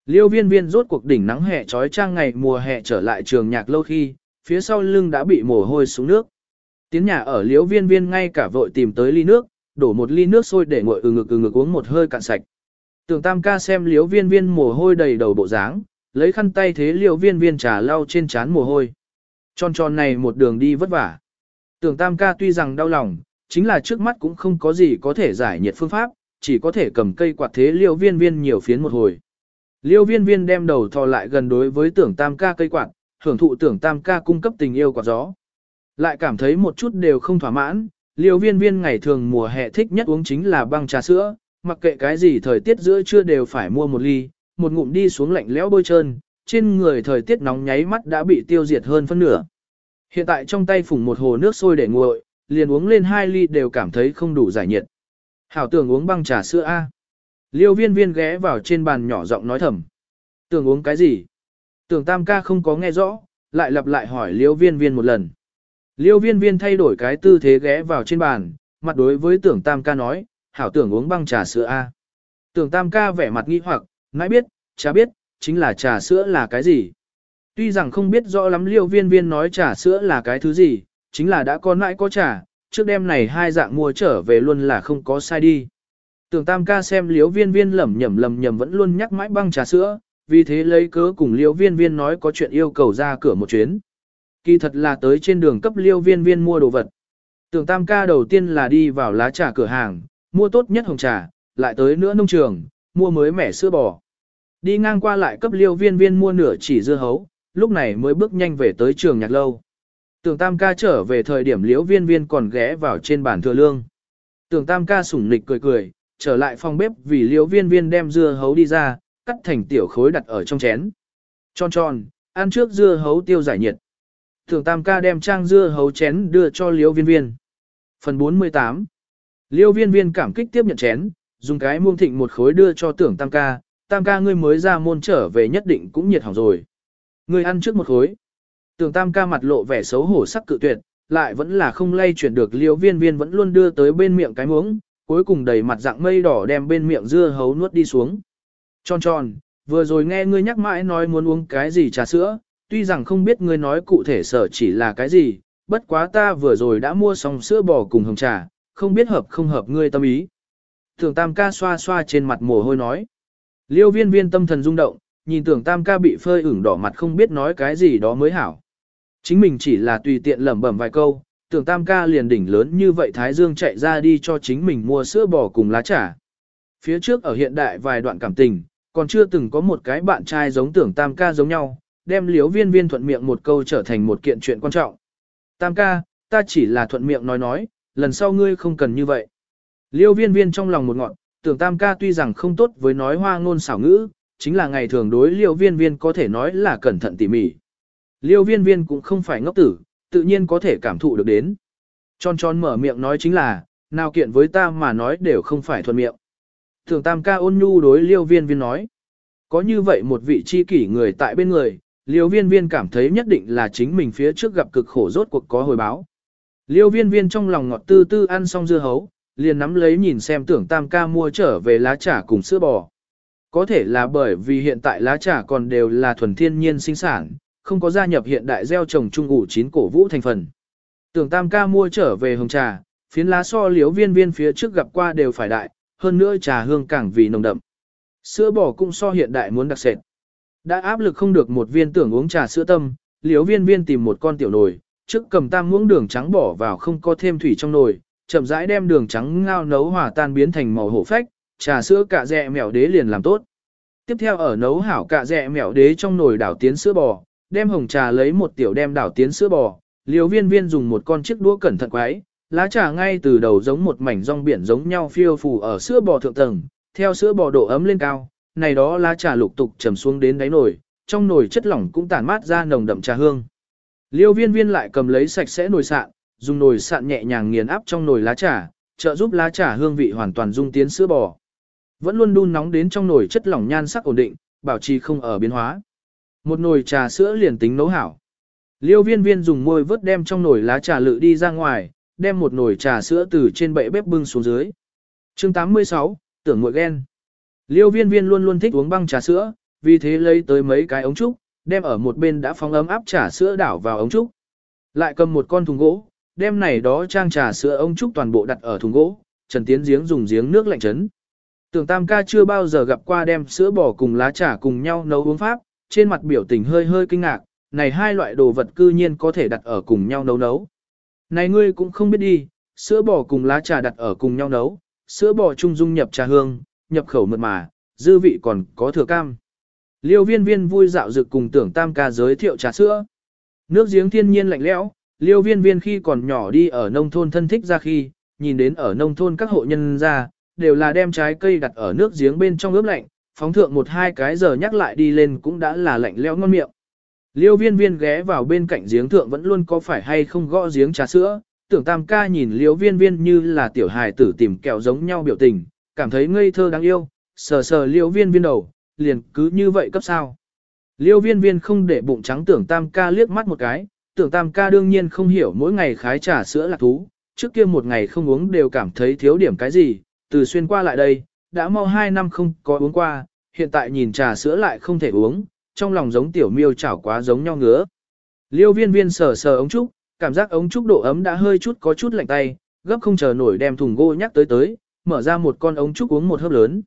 Liêu viên viên rốt cuộc đỉnh nắng hè trói trang ngày mùa hè trở lại trường nhạc lâu khi, phía sau lưng đã bị mồ hôi xuống nước. Tiến nhà ở liêu viên viên ngay cả vội tìm tới ly nước, đổ một ly nước sôi để nguội ừ ngực ừ ngực uống một hơi cạn sạch. Tưởng tam ca xem liêu viên viên mồ hôi đầy đầu bộ dáng, lấy khăn tay thế liều viên viên trà lau trên trán mồ hôi. Tròn tròn này một đường đi vất vả. Tưởng tam ca tuy rằng đau lòng, chính là trước mắt cũng không có gì có thể giải nhiệt phương pháp, chỉ có thể cầm cây quạt thế liều viên viên nhiều phiến một hồi. Liêu viên viên đem đầu thò lại gần đối với tưởng tam ca cây quạt, hưởng thụ tưởng tam ca cung cấp tình yêu quạt gió. Lại cảm thấy một chút đều không thỏa mãn, liêu viên viên ngày thường mùa hè thích nhất uống chính là băng trà sữa, mặc kệ cái gì thời tiết giữa trưa đều phải mua một ly, một ngụm đi xuống lạnh lẽo bôi trơn, trên người thời tiết nóng nháy mắt đã bị tiêu diệt hơn phân nửa. Hiện tại trong tay phủng một hồ nước sôi để nguội, liền uống lên hai ly đều cảm thấy không đủ giải nhiệt. Hảo tưởng uống băng trà sữa A. Liêu viên viên ghé vào trên bàn nhỏ giọng nói thầm. Tưởng uống cái gì? Tưởng tam ca không có nghe rõ, lại lặp lại hỏi liêu viên viên một lần. Liêu viên viên thay đổi cái tư thế ghé vào trên bàn, mặt đối với tưởng tam ca nói, hảo tưởng uống băng trà sữa A. Tưởng tam ca vẻ mặt nghi hoặc, nãi biết, chả biết, chính là trà sữa là cái gì. Tuy rằng không biết rõ lắm liêu viên viên nói trà sữa là cái thứ gì, chính là đã có nãi có trà, trước đêm này hai dạng mua trở về luôn là không có sai đi. Tưởng tam ca xem liêu viên viên lẩm nhẩm lầm nhầm vẫn luôn nhắc mãi băng trà sữa, vì thế lấy cớ cùng liêu viên viên nói có chuyện yêu cầu ra cửa một chuyến. Kỳ thật là tới trên đường cấp liêu viên viên mua đồ vật. Tưởng tam ca đầu tiên là đi vào lá trà cửa hàng, mua tốt nhất hồng trà, lại tới nữa nông trường, mua mới mẻ sữa bò. Đi ngang qua lại cấp liêu viên viên mua nửa chỉ dưa hấu, lúc này mới bước nhanh về tới trường nhạc lâu. Tưởng tam ca trở về thời điểm liễu viên viên còn ghé vào trên bàn thừa lương. Tưởng tam ca sủng nịch cười cười, trở lại phòng bếp vì liễu viên viên đem dưa hấu đi ra, cắt thành tiểu khối đặt ở trong chén. Tròn tròn, ăn trước dưa hấu tiêu giải nhiệt. Tưởng tam ca đem trang dưa hấu chén đưa cho liễu viên viên. Phần 48 Liêu viên viên cảm kích tiếp nhận chén, dùng cái muông thịnh một khối đưa cho tưởng tam ca, tam ca ngươi mới ra môn trở về nhất định cũng nhiệt hỏng rồi. Ngươi ăn trước một khối. Tưởng tam ca mặt lộ vẻ xấu hổ sắc cự tuyệt, lại vẫn là không lay chuyển được liêu viên viên vẫn luôn đưa tới bên miệng cái muỗng, cuối cùng đầy mặt dạng mây đỏ đem bên miệng dưa hấu nuốt đi xuống. Tròn tròn, vừa rồi nghe ngươi nhắc mãi nói muốn uống cái gì trà sữa, tuy rằng không biết ngươi nói cụ thể sở chỉ là cái gì, bất quá ta vừa rồi đã mua xong sữa bò cùng hồng trà, không biết hợp không hợp ngươi tâm ý. Thường tam ca xoa xoa trên mặt mồ hôi nói. Liêu viên viên tâm thần rung động, nhìn tưởng tam ca bị phơi ửng đỏ mặt không biết nói cái gì đó mới hảo. Chính mình chỉ là tùy tiện lẩm bẩm vài câu, tưởng tam ca liền đỉnh lớn như vậy Thái Dương chạy ra đi cho chính mình mua sữa bò cùng lá trà. Phía trước ở hiện đại vài đoạn cảm tình, còn chưa từng có một cái bạn trai giống tưởng tam ca giống nhau, đem liếu viên viên thuận miệng một câu trở thành một kiện chuyện quan trọng. Tam ca, ta chỉ là thuận miệng nói nói, lần sau ngươi không cần như vậy. Liêu viên viên trong lòng một ngọn, tưởng tam ca tuy rằng không tốt với nói hoa ngôn xảo ngữ, chính là ngày thường đối liêu viên viên có thể nói là cẩn thận tỉ mỉ. Liêu viên viên cũng không phải ngốc tử, tự nhiên có thể cảm thụ được đến. Tròn tròn mở miệng nói chính là, nào kiện với ta mà nói đều không phải thuận miệng. Thường tam ca ôn nhu đối liêu viên viên nói. Có như vậy một vị chi kỷ người tại bên người, liêu viên viên cảm thấy nhất định là chính mình phía trước gặp cực khổ rốt cuộc có hồi báo. Liêu viên viên trong lòng ngọt tư tư ăn xong dưa hấu, liền nắm lấy nhìn xem tưởng tam ca mua trở về lá trà cùng sữa bò. Có thể là bởi vì hiện tại lá trà còn đều là thuần thiên nhiên sinh sản, không có gia nhập hiện đại gieo trồng trung ủ chín cổ vũ thành phần. Tưởng tam ca mua trở về hồng trà, phiến lá so liếu viên viên phía trước gặp qua đều phải đại, hơn nữa trà hương càng vì nồng đậm. Sữa bò cũng so hiện đại muốn đặc sệt. Đã áp lực không được một viên tưởng uống trà sữa tâm, liếu viên viên tìm một con tiểu nồi, trước cầm tam muỗng đường trắng bỏ vào không có thêm thủy trong nồi, chậm rãi đem đường trắng ngao nấu hòa tan biến thành màu hổ phách, trà sữa cạ dẹ mèo đế liền làm tốt. Tiếp theo ở nấu hảo cạ dẹ mèo đế trong nồi đảo tiến sữa bò, đem hồng trà lấy một tiểu đem đảo tiến sữa bò, liều viên viên dùng một con chiếc đũa cẩn thận quái, lá trà ngay từ đầu giống một mảnh rong biển giống nhau phiêu phù ở sữa bò thượng tầng, theo sữa bò độ ấm lên cao, này đó lá trà lục tục trầm xuống đến đáy nồi, trong nồi chất lỏng cũng tản mát ra nồng đậm trà hương. Liêu viên viên lại cầm lấy sạch sẽ nồi sạn, dùng nồi sạn nhẹ nhàng nghiền áp trong nồi lá trà, trợ giúp lá trà hương vị hoàn toàn dung tiến sữa bò. Vẫn luôn đun nóng đến trong nồi chất lỏng nhan sắc ổn định, bảo trì không ở biến hóa. Một nồi trà sữa liền tính nấu hảo. Liêu viên viên dùng môi vớt đem trong nồi lá trà lự đi ra ngoài, đem một nồi trà sữa từ trên bệ bếp bưng xuống dưới. chương 86, tưởng ngội ghen. Liêu viên viên luôn luôn thích uống băng trà sữa, vì thế lấy tới mấy cái ống trúc, đem ở một bên đã phóng ấm áp trà sữa đảo vào ống trúc. Lại cầm một con thùng gỗ, đem này đó trang trà sữa ông trúc toàn bộ đặt ở thùng gỗ, Trần Tiến giếng dùng giếng nước lạnh chấn. Tưởng Tam ca chưa bao giờ gặp qua đem sữa bò cùng lá trà cùng nhau nấu uống pháp, trên mặt biểu tình hơi hơi kinh ngạc, này hai loại đồ vật cư nhiên có thể đặt ở cùng nhau nấu nấu. Này ngươi cũng không biết đi, sữa bò cùng lá trà đặt ở cùng nhau nấu, sữa bò trung dung nhập trà hương, nhập khẩu mượt mà, dư vị còn có thừa cam. Liêu viên viên vui dạo dực cùng tưởng tam ca giới thiệu trà sữa. Nước giếng thiên nhiên lạnh lẽo, liêu viên viên khi còn nhỏ đi ở nông thôn thân thích ra khi, nhìn đến ở nông thôn các hộ nhân ra, đều là đem trái cây đặt ở nước giếng bên trong ướp lạnh, phóng thượng một hai cái giờ nhắc lại đi lên cũng đã là lạnh lẽo ngon miệng. Liêu viên viên ghé vào bên cạnh giếng thượng vẫn luôn có phải hay không gõ giếng trà sữa, tưởng tam ca nhìn liêu viên viên như là tiểu hài tử tìm kẹo giống nhau biểu tình, cảm thấy ngây thơ đáng yêu, sờ sờ liêu viên viên đầu, liền cứ như vậy cấp sao. Liêu viên viên không để bụng trắng tưởng tam ca liếc mắt một cái, tưởng tam ca đương nhiên không hiểu mỗi ngày khái trà sữa là thú, trước kia một ngày không uống đều cảm thấy thiếu điểm cái gì, từ xuyên qua lại đây, đã mau hai năm không có uống qua, hiện tại nhìn trà sữa lại không thể uống, trong lòng giống tiểu miêu chảo quá giống nhau ngứa. Liêu viên viên sờ sờ ống trúc, cảm giác ống trúc độ ấm đã hơi chút có chút lạnh tay, gấp không chờ nổi đem thùng gỗ nhắc tới tới, mở ra một con ống trúc uống một hớp lớn.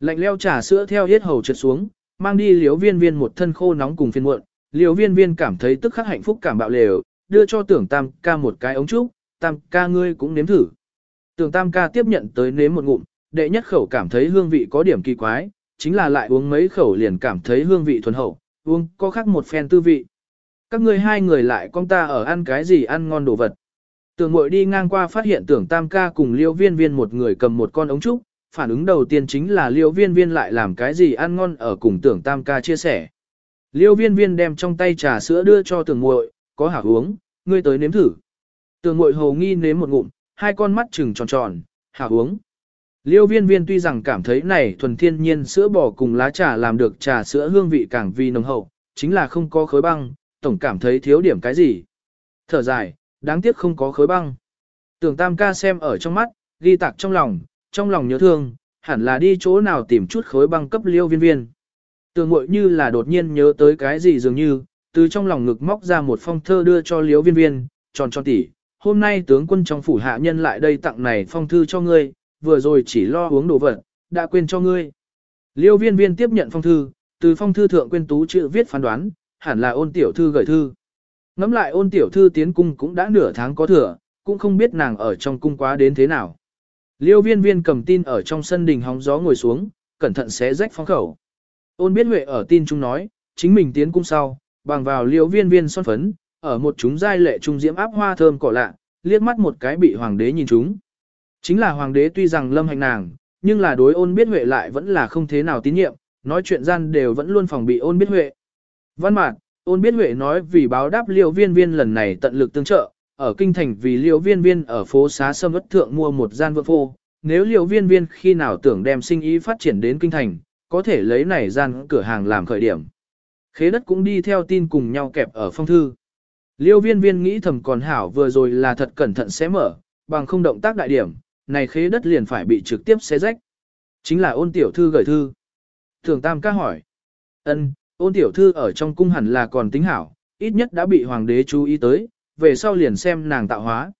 Lạnh leo trà sữa theo hết hầu trượt xuống, mang đi liếu viên viên một thân khô nóng cùng phiên muộn, liều viên viên cảm thấy tức khắc hạnh phúc cảm bạo lều, đưa cho tưởng tam ca một cái ống trúc, tam ca ngươi cũng nếm thử. Tưởng tam ca tiếp nhận tới nếm một ngụm, đệ nhất khẩu cảm thấy hương vị có điểm kỳ quái, chính là lại uống mấy khẩu liền cảm thấy hương vị thuần hậu, uống có khác một phen tư vị. Các ngươi hai người lại con ta ở ăn cái gì ăn ngon đồ vật. Tưởng mội đi ngang qua phát hiện tưởng tam ca cùng liêu viên viên một người cầm một con ống trúc, phản ứng đầu tiên chính là liêu viên viên lại làm cái gì ăn ngon ở cùng tưởng tam ca chia sẻ. Liêu viên viên đem trong tay trà sữa đưa cho tưởng muội có hảo uống, ngươi tới nếm thử. Tưởng muội hầu nghi nếm một ngụm, hai con mắt trừng tròn tròn, hảo uống. Liêu viên viên tuy rằng cảm thấy này thuần thiên nhiên sữa bò cùng lá trà làm được trà sữa hương vị càng vì nồng hậu, chính là không có khối băng, tổng cảm thấy thiếu điểm cái gì. Thở dài, đáng tiếc không có khối băng. Tưởng tam ca xem ở trong mắt, ghi tạc trong lòng, trong lòng nhớ thương, hẳn là đi chỗ nào tìm chút khối băng cấp liêu viên viên. Tường mội như là đột nhiên nhớ tới cái gì dường như, từ trong lòng ngực móc ra một phong thơ đưa cho liêu viên viên, tròn tròn tỉ. Hôm nay tướng quân trong phủ hạ nhân lại đây tặng này phong thư cho ngươi, vừa rồi chỉ lo uống đồ vật, đã quên cho ngươi. Liêu viên viên tiếp nhận phong thư, từ phong thư thượng quên tú chữ viết phán đoán, hẳn là ôn tiểu thư gửi thư. Ngắm lại ôn tiểu thư tiến cung cũng đã nửa tháng có thừa, cũng không biết nàng ở trong cung quá đến thế nào. Liêu viên viên cầm tin ở trong sân đình hóng gió ngồi xuống, cẩn thận xé rách phong khẩu. Ôn biết huệ ở tin chúng nói, chính mình tiến cung sau, bằng vào liêu viên viên son phấn, ở một chúng giai lệ trung diễm áp hoa thơm cỏ lạ, liếc mắt một cái bị hoàng đế nhìn chúng. Chính là hoàng đế tuy rằng lâm hành nàng, nhưng là đối ôn biết huệ lại vẫn là không thế nào tín nhiệm, nói chuyện gian đều vẫn luôn phòng bị ôn biết huệ. Văn mạc, ôn biết huệ nói vì báo đáp liêu viên viên lần này tận lực tương trợ, ở kinh thành vì liễu viên viên ở phố xá sâm ất thượng mua một gian vượng phô, nếu liễu viên viên khi nào tưởng đem sinh ý phát triển đến kinh thành, có thể lấy này gian cửa hàng làm khởi điểm. Khế đất cũng đi theo tin cùng nhau kẹp ở phong thư. Liêu viên viên nghĩ thầm còn hảo vừa rồi là thật cẩn thận sẽ mở, bằng không động tác đại điểm, này khế đất liền phải bị trực tiếp xé rách. Chính là ôn tiểu thư gửi thư. Thường Tam ca hỏi. ân ôn tiểu thư ở trong cung hẳn là còn tính hảo, ít nhất đã bị hoàng đế chú ý tới, về sau liền xem nàng tạo hóa.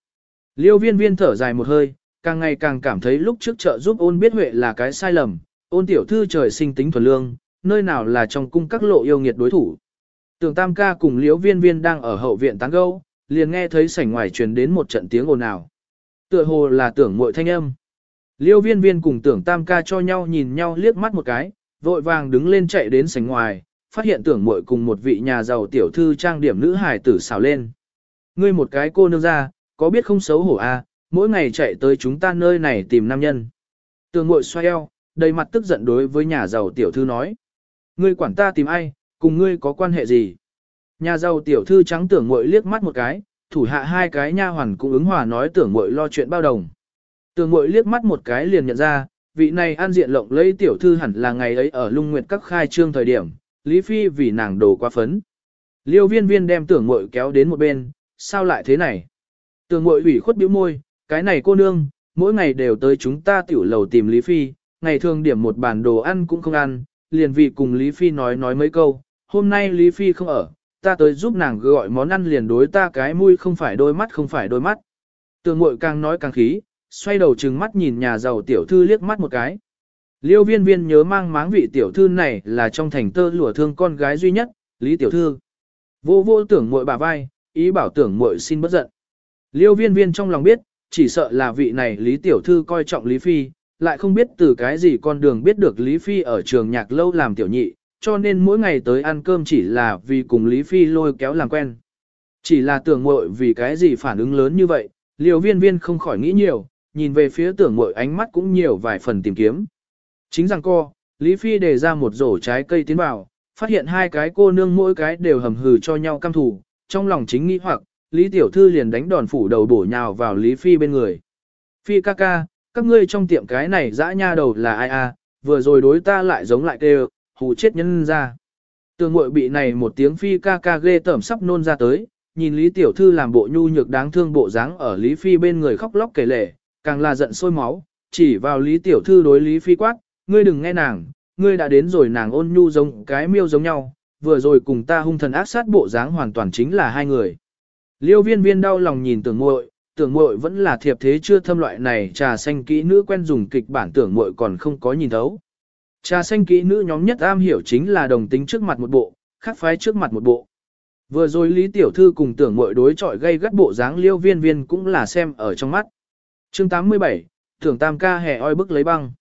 Liêu viên viên thở dài một hơi, càng ngày càng cảm thấy lúc trước trợ giúp ôn biết huệ là cái sai lầm, ôn tiểu thư trời sinh tính thuần lương, nơi nào là trong cung các lộ yêu nghiệt đối thủ. Tưởng Tam ca cùng Liễu Viên Viên đang ở hậu viện tán gẫu, liền nghe thấy sảnh ngoài truyền đến một trận tiếng ồn ào. Tựa hồ là tưởng muội thanh âm. Liêu viên viên cùng tưởng tam ca cho nhau nhìn nhau liếc mắt một cái, vội vàng đứng lên chạy đến sảnh ngoài, phát hiện tưởng muội cùng một vị nhà giàu tiểu thư trang điểm nữ hài tử xào lên. Ngươi một cái cô nương ra, có biết không xấu hổ à, mỗi ngày chạy tới chúng ta nơi này tìm nam nhân. Tưởng muội xoay eo, đầy mặt tức giận đối với nhà giàu tiểu thư nói. Ngươi quản ta tìm ai, cùng ngươi có quan hệ gì? Nhà giàu tiểu thư trắng tưởng muội liếc mắt một cái, thủ hạ hai cái nha hoàn cũng ứng hòa nói tưởng muội lo chuyện bao đồng. Tưởng muội liếc mắt một cái liền nhận ra, vị này an diện lộng lấy tiểu thư hẳn là ngày ấy ở lung nguyệt các khai trương thời điểm, Lý Phi vì nàng đồ quá phấn. Liêu viên viên đem tưởng muội kéo đến một bên, sao lại thế này? Tưởng muội ủy khuất bĩu môi, cái này cô nương, mỗi ngày đều tới chúng ta tiểu lầu tìm Lý Phi, ngày thường điểm một bản đồ ăn cũng không ăn, liền vì cùng Lý Phi nói nói mấy câu, hôm nay Lý Phi không ở, ta tới giúp nàng gọi món ăn liền đối ta cái mũi không phải đôi mắt không phải đôi mắt. Tường mội càng nói càng khí, xoay đầu trừng mắt nhìn nhà giàu tiểu thư liếc mắt một cái. Liêu viên viên nhớ mang máng vị tiểu thư này là trong thành tơ lụa thương con gái duy nhất, Lý tiểu thư. Vô vô tưởng muội bà vai, ý bảo tưởng muội xin bất giận. Liêu viên viên trong lòng biết, chỉ sợ là vị này Lý tiểu thư coi trọng Lý Phi, lại không biết từ cái gì con đường biết được Lý Phi ở trường nhạc lâu làm tiểu nhị, cho nên mỗi ngày tới ăn cơm chỉ là vì cùng Lý Phi lôi kéo làm quen. Chỉ là tưởng mội vì cái gì phản ứng lớn như vậy, liều viên viên không khỏi nghĩ nhiều, nhìn về phía tưởng mội ánh mắt cũng nhiều vài phần tìm kiếm. Chính rằng co, Lý Phi đề ra một rổ trái cây tiến vào, phát hiện hai cái cô nương mỗi cái đều hầm hừ cho nhau căm thủ, trong lòng chính nghĩ hoặc, Lý Tiểu Thư liền đánh đòn phủ đầu bổ nhào vào Lý Phi bên người. Phi ca ca, các ngươi trong tiệm cái này dã nha đầu là ai a? vừa rồi đối ta lại giống lại kêu, hù chết nhân ra. Tường mội bị này một tiếng phi ca ca ghê tởm sắp nôn ra tới, nhìn Lý Tiểu Thư làm bộ nhu nhược đáng thương bộ dáng ở Lý Phi bên người khóc lóc kể lể, càng là giận sôi máu, chỉ vào Lý Tiểu Thư đối Lý Phi quát, ngươi đừng nghe nàng, ngươi đã đến rồi nàng ôn nhu giống cái miêu giống nhau, vừa rồi cùng ta hung thần ác sát bộ dáng hoàn toàn chính là hai người. Liêu viên viên đau lòng nhìn tưởng muội tưởng muội vẫn là thiệp thế chưa thâm loại này trà xanh kỹ nữ quen dùng kịch bản tưởng muội còn không có nhìn thấu. Trà xanh kỹ nữ nhóm nhất am hiểu chính là đồng tính trước mặt một bộ, khác phái trước mặt một bộ. Vừa rồi Lý Tiểu Thư cùng tưởng muội đối chọi gây gắt bộ dáng liêu viên viên cũng là xem ở trong mắt. chương 87, tưởng tam ca hẻ oi bức lấy băng.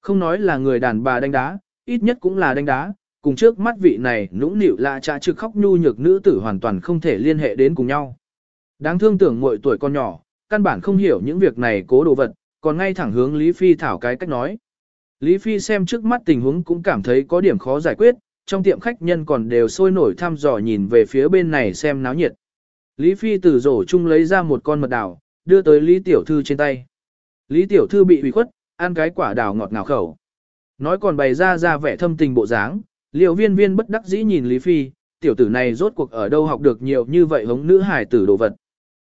Không nói là người đàn bà đánh đá, ít nhất cũng là đánh đá, cùng trước mắt vị này nũng nịu lạ trà trực khóc nhu nhược nữ tử hoàn toàn không thể liên hệ đến cùng nhau. Đáng thương tưởng muội tuổi con nhỏ, căn bản không hiểu những việc này cố đồ vật, còn ngay thẳng hướng Lý Phi thảo cái cách nói. Lý Phi xem trước mắt tình huống cũng cảm thấy có điểm khó giải quyết, trong tiệm khách nhân còn đều sôi nổi thăm dò nhìn về phía bên này xem náo nhiệt. Lý Phi từ rổ chung lấy ra một con mật đào, đưa tới Lý Tiểu Thư trên tay. Lý Tiểu Thư bị ủy khuất, ăn cái quả đào ngọt ngào khẩu. Nói còn bày ra ra vẻ thâm tình bộ dáng, liều viên viên bất đắc dĩ nhìn Lý Phi, tiểu tử này rốt cuộc ở đâu học được nhiều như vậy hống nữ hải tử đồ vật.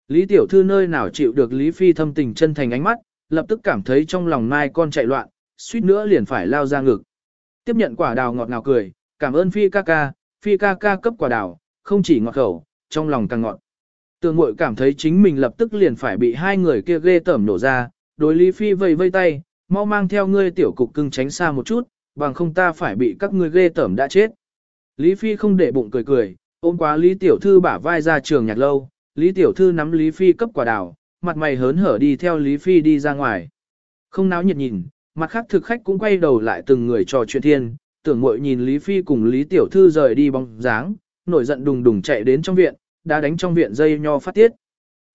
Lý Tiểu Thư nơi nào chịu được Lý Phi thâm tình chân thành ánh mắt, lập tức cảm thấy trong lòng mai con chạy loạn, suýt nữa liền phải lao ra ngực. Tiếp nhận quả đào ngọt ngào cười, cảm ơn Phi ca ca, Phi ca ca cấp quả đào, không chỉ ngọt khẩu, trong lòng càng ngọt. Tường mội cảm thấy chính mình lập tức liền phải bị hai người kia ghê tởm nổ ra, đối Lý Phi vây vây tay, mau mang theo ngươi tiểu cục cưng tránh xa một chút, bằng không ta phải bị các ngươi ghê tởm đã chết. Lý Phi không để bụng cười cười, ôm quá Lý Tiểu Thư bả vai ra trường nhạc lâu, Lý Tiểu Thư nắm Lý Phi cấp quả đào, mặt mày hớn hở đi theo Lý Phi đi ra ngoài. Không náo nhiệt nhìn, mặt khác thực khách cũng quay đầu lại từng người trò chuyện thiên, tưởng muội nhìn Lý Phi cùng Lý Tiểu Thư rời đi bóng dáng, nổi giận đùng đùng chạy đến trong viện, đã đánh trong viện dây nho phát tiết.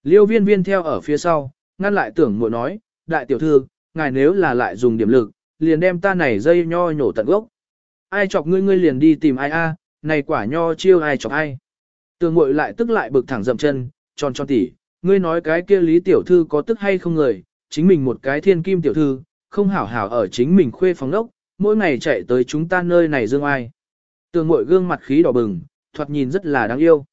Liêu viên viên theo ở phía sau, ngăn lại tưởng muội nói, đại tiểu thư, ngài nếu là lại dùng điểm lực, liền đem ta này dây nho nhổ tận gốc. Ai chọc ngươi ngươi liền đi tìm ai a, này quả nho chiêu ai chọc ai. Tường ngội lại tức lại bực thẳng dậm chân, tròn tròn tỉ, ngươi nói cái kia lý tiểu thư có tức hay không người, chính mình một cái thiên kim tiểu thư, không hảo hảo ở chính mình khuê phòng đốc, mỗi ngày chạy tới chúng ta nơi này dương ai. Tường ngội gương mặt khí đỏ bừng, thoạt nhìn rất là đáng yêu.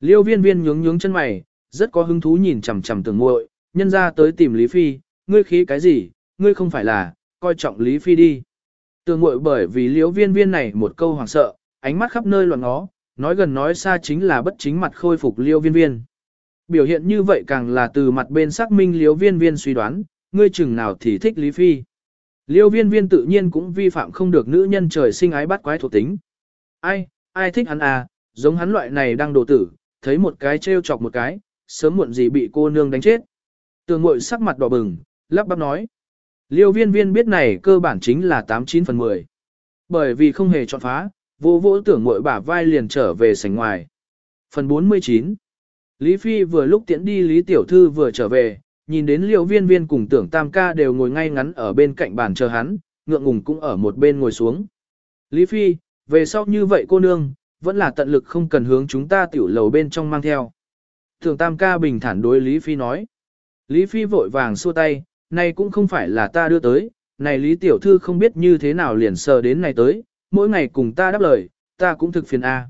Liêu viên viên nhướng nhướng chân mày, rất có hứng thú nhìn chằm chằm tường ngội, nhân ra tới tìm Lý Phi, ngươi khí cái gì, ngươi không phải là, coi trọng Lý Phi đi. Tường ngội bởi vì liễu viên viên này một câu hoảng sợ, ánh mắt khắp nơi loạn ngó, nói gần nói xa chính là bất chính mặt khôi phục liêu viên viên. Biểu hiện như vậy càng là từ mặt bên xác minh liêu viên viên suy đoán, ngươi chừng nào thì thích Lý Phi. Liêu viên viên tự nhiên cũng vi phạm không được nữ nhân trời sinh ái bắt quái thuộc tính. Ai, ai thích hắn à, giống hắn loại này đang đồ tử, thấy một cái trêu chọc một cái, sớm muộn gì bị cô nương đánh chết. Tường mội sắc mặt đỏ bừng, lắp bắp nói. Liêu viên viên biết này cơ bản chính là 89 phần 10. Bởi vì không hề chọn phá, vô vỗ tưởng mội bả vai liền trở về sảnh ngoài. Phần 49 Lý Phi vừa lúc tiễn đi Lý Tiểu Thư vừa trở về, nhìn đến liêu viên viên cùng tưởng tam ca đều ngồi ngay ngắn ở bên cạnh bàn chờ hắn, ngượng ngùng cũng ở một bên ngồi xuống. Lý Phi, về sau như vậy cô nương, vẫn là tận lực không cần hướng chúng ta tiểu lầu bên trong mang theo. Tưởng tam ca bình thản đối Lý Phi nói. Lý Phi vội vàng xua tay, này cũng không phải là ta đưa tới, này Lý Tiểu Thư không biết như thế nào liền sờ đến này tới, mỗi ngày cùng ta đáp lời, ta cũng thực phiền A.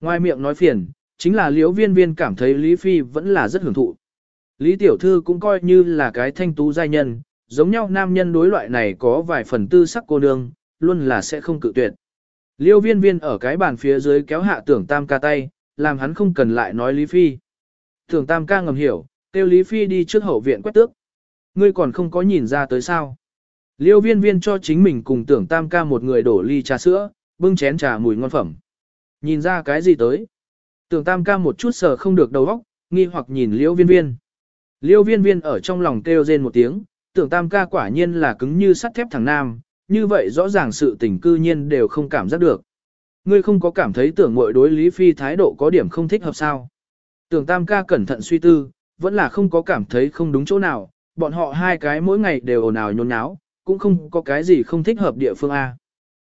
Ngoài miệng nói phiền, chính là liễu viên viên cảm thấy Lý Phi vẫn là rất hưởng thụ. Lý Tiểu Thư cũng coi như là cái thanh tú giai nhân, giống nhau nam nhân đối loại này có vài phần tư sắc cô nương, luôn là sẽ không cự tuyệt. Liêu viên viên ở cái bàn phía dưới kéo hạ tưởng tam ca tay, làm hắn không cần lại nói Lý Phi. Tưởng tam ca ngầm hiểu, kêu Lý Phi đi trước hậu viện quét tước. Ngươi còn không có nhìn ra tới sao. Liêu viên viên cho chính mình cùng tưởng tam ca một người đổ ly trà sữa, bưng chén trà mùi ngon phẩm. Nhìn ra cái gì tới? Tưởng tam ca một chút sờ không được đầu óc, nghi hoặc nhìn liêu viên viên. Liêu viên viên ở trong lòng kêu rên một tiếng, tưởng tam ca quả nhiên là cứng như sắt thép thằng nam, như vậy rõ ràng sự tình cư nhiên đều không cảm giác được. Ngươi không có cảm thấy tưởng mội đối Lý Phi thái độ có điểm không thích hợp sao. Tưởng tam ca cẩn thận suy tư, vẫn là không có cảm thấy không đúng chỗ nào, bọn họ hai cái mỗi ngày đều ồn ào nhốn nháo, cũng không có cái gì không thích hợp địa phương A.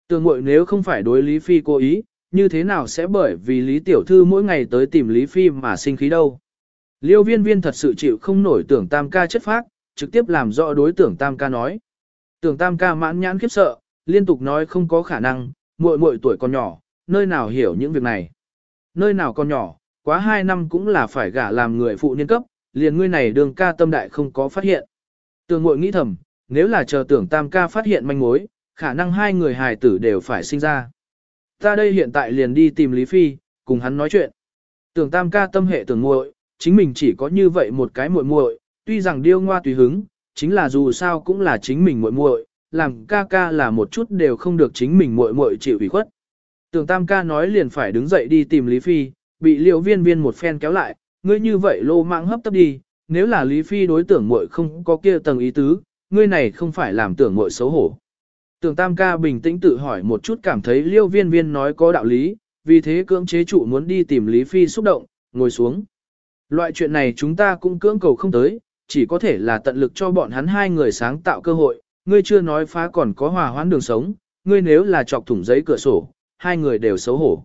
Tường mội nếu không phải đối Lý Phi cố ý, như thế nào sẽ bởi vì Lý Tiểu Thư mỗi ngày tới tìm Lý Phi mà sinh khí đâu. Liêu viên viên thật sự chịu không nổi tưởng tam ca chất phác, trực tiếp làm rõ đối tưởng tam ca nói. Tưởng tam ca mãn nhãn khiếp sợ, liên tục nói không có khả năng, muội muội tuổi còn nhỏ, nơi nào hiểu những việc này. Nơi nào còn nhỏ, quá 2 năm cũng là phải gả làm người phụ niên cấp, liền ngươi này đường ca tâm đại không có phát hiện. Tưởng muội nghĩ thầm, nếu là chờ tưởng tam ca phát hiện manh mối, khả năng hai người hài tử đều phải sinh ra. Ta đây hiện tại liền đi tìm Lý Phi, cùng hắn nói chuyện. Tưởng tam ca tâm hệ tưởng muội, chính mình chỉ có như vậy một cái muội muội, tuy rằng điêu ngoa tùy hứng, chính là dù sao cũng là chính mình muội muội, làm ca ca là một chút đều không được chính mình muội muội chịu ủy khuất. Tưởng Tam ca nói liền phải đứng dậy đi tìm Lý Phi, bị Liễu Viên Viên một phen kéo lại, ngươi như vậy lô mạng hấp tấp đi, nếu là Lý Phi đối tưởng muội không có kia tầng ý tứ, ngươi này không phải làm tưởng muội xấu hổ. Tưởng Tam ca bình tĩnh tự hỏi một chút cảm thấy Liêu Viên Viên nói có đạo lý, vì thế cưỡng chế trụ muốn đi tìm Lý Phi xúc động, ngồi xuống. Loại chuyện này chúng ta cũng cưỡng cầu không tới, chỉ có thể là tận lực cho bọn hắn hai người sáng tạo cơ hội, ngươi chưa nói phá còn có hòa hoãn đường sống, ngươi nếu là chọc thủng giấy cửa sổ, hai người đều xấu hổ.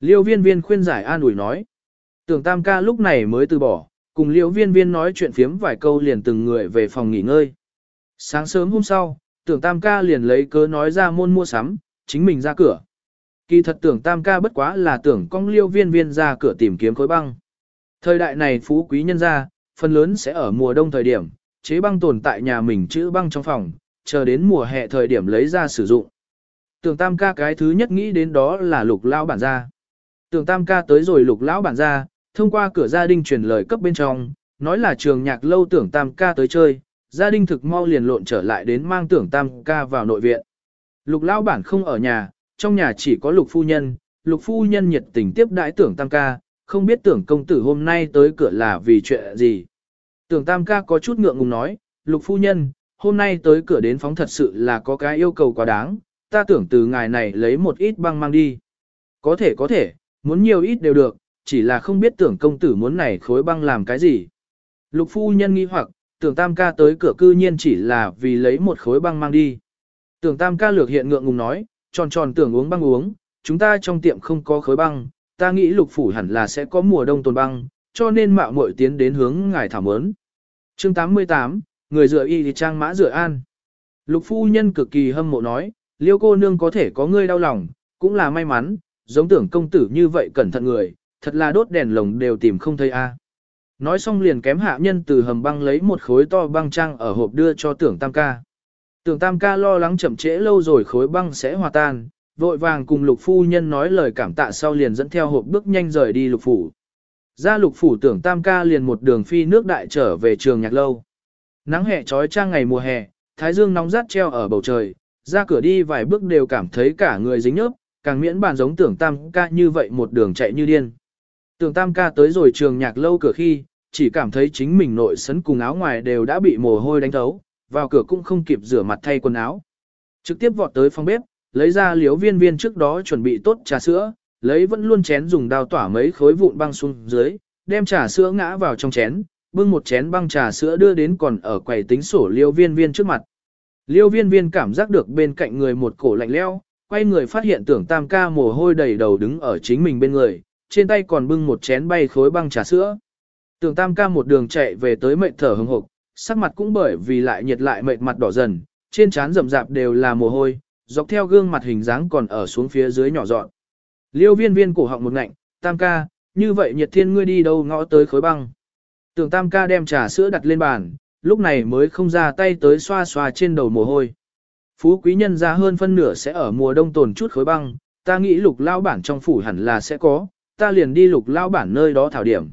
Liêu viên viên khuyên giải an ủi nói. Tưởng tam ca lúc này mới từ bỏ, cùng liêu viên viên nói chuyện phiếm vài câu liền từng người về phòng nghỉ ngơi. Sáng sớm hôm sau, tưởng tam ca liền lấy cớ nói ra môn mua sắm, chính mình ra cửa. Kỳ thật tưởng tam ca bất quá là tưởng cong liêu viên viên ra cửa tìm kiếm khối băng. Thời đại này phú quý nhân ra, phần lớn sẽ ở mùa đông thời điểm, chế băng tồn tại nhà mình chữ băng trong phòng, chờ đến mùa hè thời điểm lấy ra sử dụng. Tưởng tam ca cái thứ nhất nghĩ đến đó là lục lão bản gia. Tưởng tam ca tới rồi lục lão bản gia, thông qua cửa gia đình truyền lời cấp bên trong, nói là trường nhạc lâu tưởng tam ca tới chơi, gia đình thực mau liền lộn trở lại đến mang tưởng tam ca vào nội viện. Lục lão bản không ở nhà, trong nhà chỉ có lục phu nhân, lục phu nhân nhiệt tình tiếp đãi tưởng tam ca, không biết tưởng công tử hôm nay tới cửa là vì chuyện gì. Tưởng tam ca có chút ngượng ngùng nói, lục phu nhân, hôm nay tới cửa đến phóng thật sự là có cái yêu cầu quá đáng, ta tưởng từ ngài này lấy một ít băng mang đi. Có thể có thể, muốn nhiều ít đều được, chỉ là không biết tưởng công tử muốn này khối băng làm cái gì. Lục phu nhân nghi hoặc, tưởng tam ca tới cửa cư nhiên chỉ là vì lấy một khối băng mang đi. Tưởng tam ca lược hiện ngượng ngùng nói, tròn tròn tưởng uống băng uống, chúng ta trong tiệm không có khối băng, ta nghĩ lục phủ hẳn là sẽ có mùa đông tồn băng, cho nên mạo muội tiến đến hướng ngài thảo mớn. Chương 88, người dựa y thì trang mã dựa an. Lục phu nhân cực kỳ hâm mộ nói, liêu cô nương có thể có ngươi đau lòng, cũng là may mắn, giống tưởng công tử như vậy cẩn thận người, thật là đốt đèn lồng đều tìm không thấy a. Nói xong liền kém hạ nhân từ hầm băng lấy một khối to băng trang ở hộp đưa cho tưởng tam ca. Tưởng tam ca lo lắng chậm trễ lâu rồi khối băng sẽ hòa tan, vội vàng cùng lục phu nhân nói lời cảm tạ sau liền dẫn theo hộp bước nhanh rời đi lục phủ. Ra lục phủ tưởng tam ca liền một đường phi nước đại trở về trường nhạc lâu. Nắng hè trói trang ngày mùa hè, thái dương nóng rát treo ở bầu trời, ra cửa đi vài bước đều cảm thấy cả người dính nhớp, càng miễn bàn giống tưởng tam ca như vậy một đường chạy như điên. Tưởng tam ca tới rồi trường nhạc lâu cửa khi, chỉ cảm thấy chính mình nội sấn cùng áo ngoài đều đã bị mồ hôi đánh thấu, vào cửa cũng không kịp rửa mặt thay quần áo. Trực tiếp vọt tới phòng bếp, lấy ra liếu viên viên trước đó chuẩn bị tốt trà sữa, lấy vẫn luôn chén dùng đao tỏa mấy khối vụn băng xuống dưới, đem trà sữa ngã vào trong chén, bưng một chén băng trà sữa đưa đến còn ở quầy tính sổ liêu viên viên trước mặt. Liêu viên viên cảm giác được bên cạnh người một cổ lạnh leo, quay người phát hiện tưởng tam ca mồ hôi đầy đầu đứng ở chính mình bên người, trên tay còn bưng một chén bay khối băng trà sữa. Tưởng tam ca một đường chạy về tới mệt thở hừng hộp, sắc mặt cũng bởi vì lại nhiệt lại mệt mặt đỏ dần, trên trán rậm rạp đều là mồ hôi, dọc theo gương mặt hình dáng còn ở xuống phía dưới nhỏ dọn. Liêu viên viên cổ họng một ngạnh, tam ca, như vậy nhiệt thiên ngươi đi đâu ngõ tới khối băng. Tưởng tam ca đem trà sữa đặt lên bàn, lúc này mới không ra tay tới xoa xoa trên đầu mồ hôi. Phú quý nhân ra hơn phân nửa sẽ ở mùa đông tồn chút khối băng, ta nghĩ lục lao bản trong phủ hẳn là sẽ có, ta liền đi lục lao bản nơi đó thảo điểm.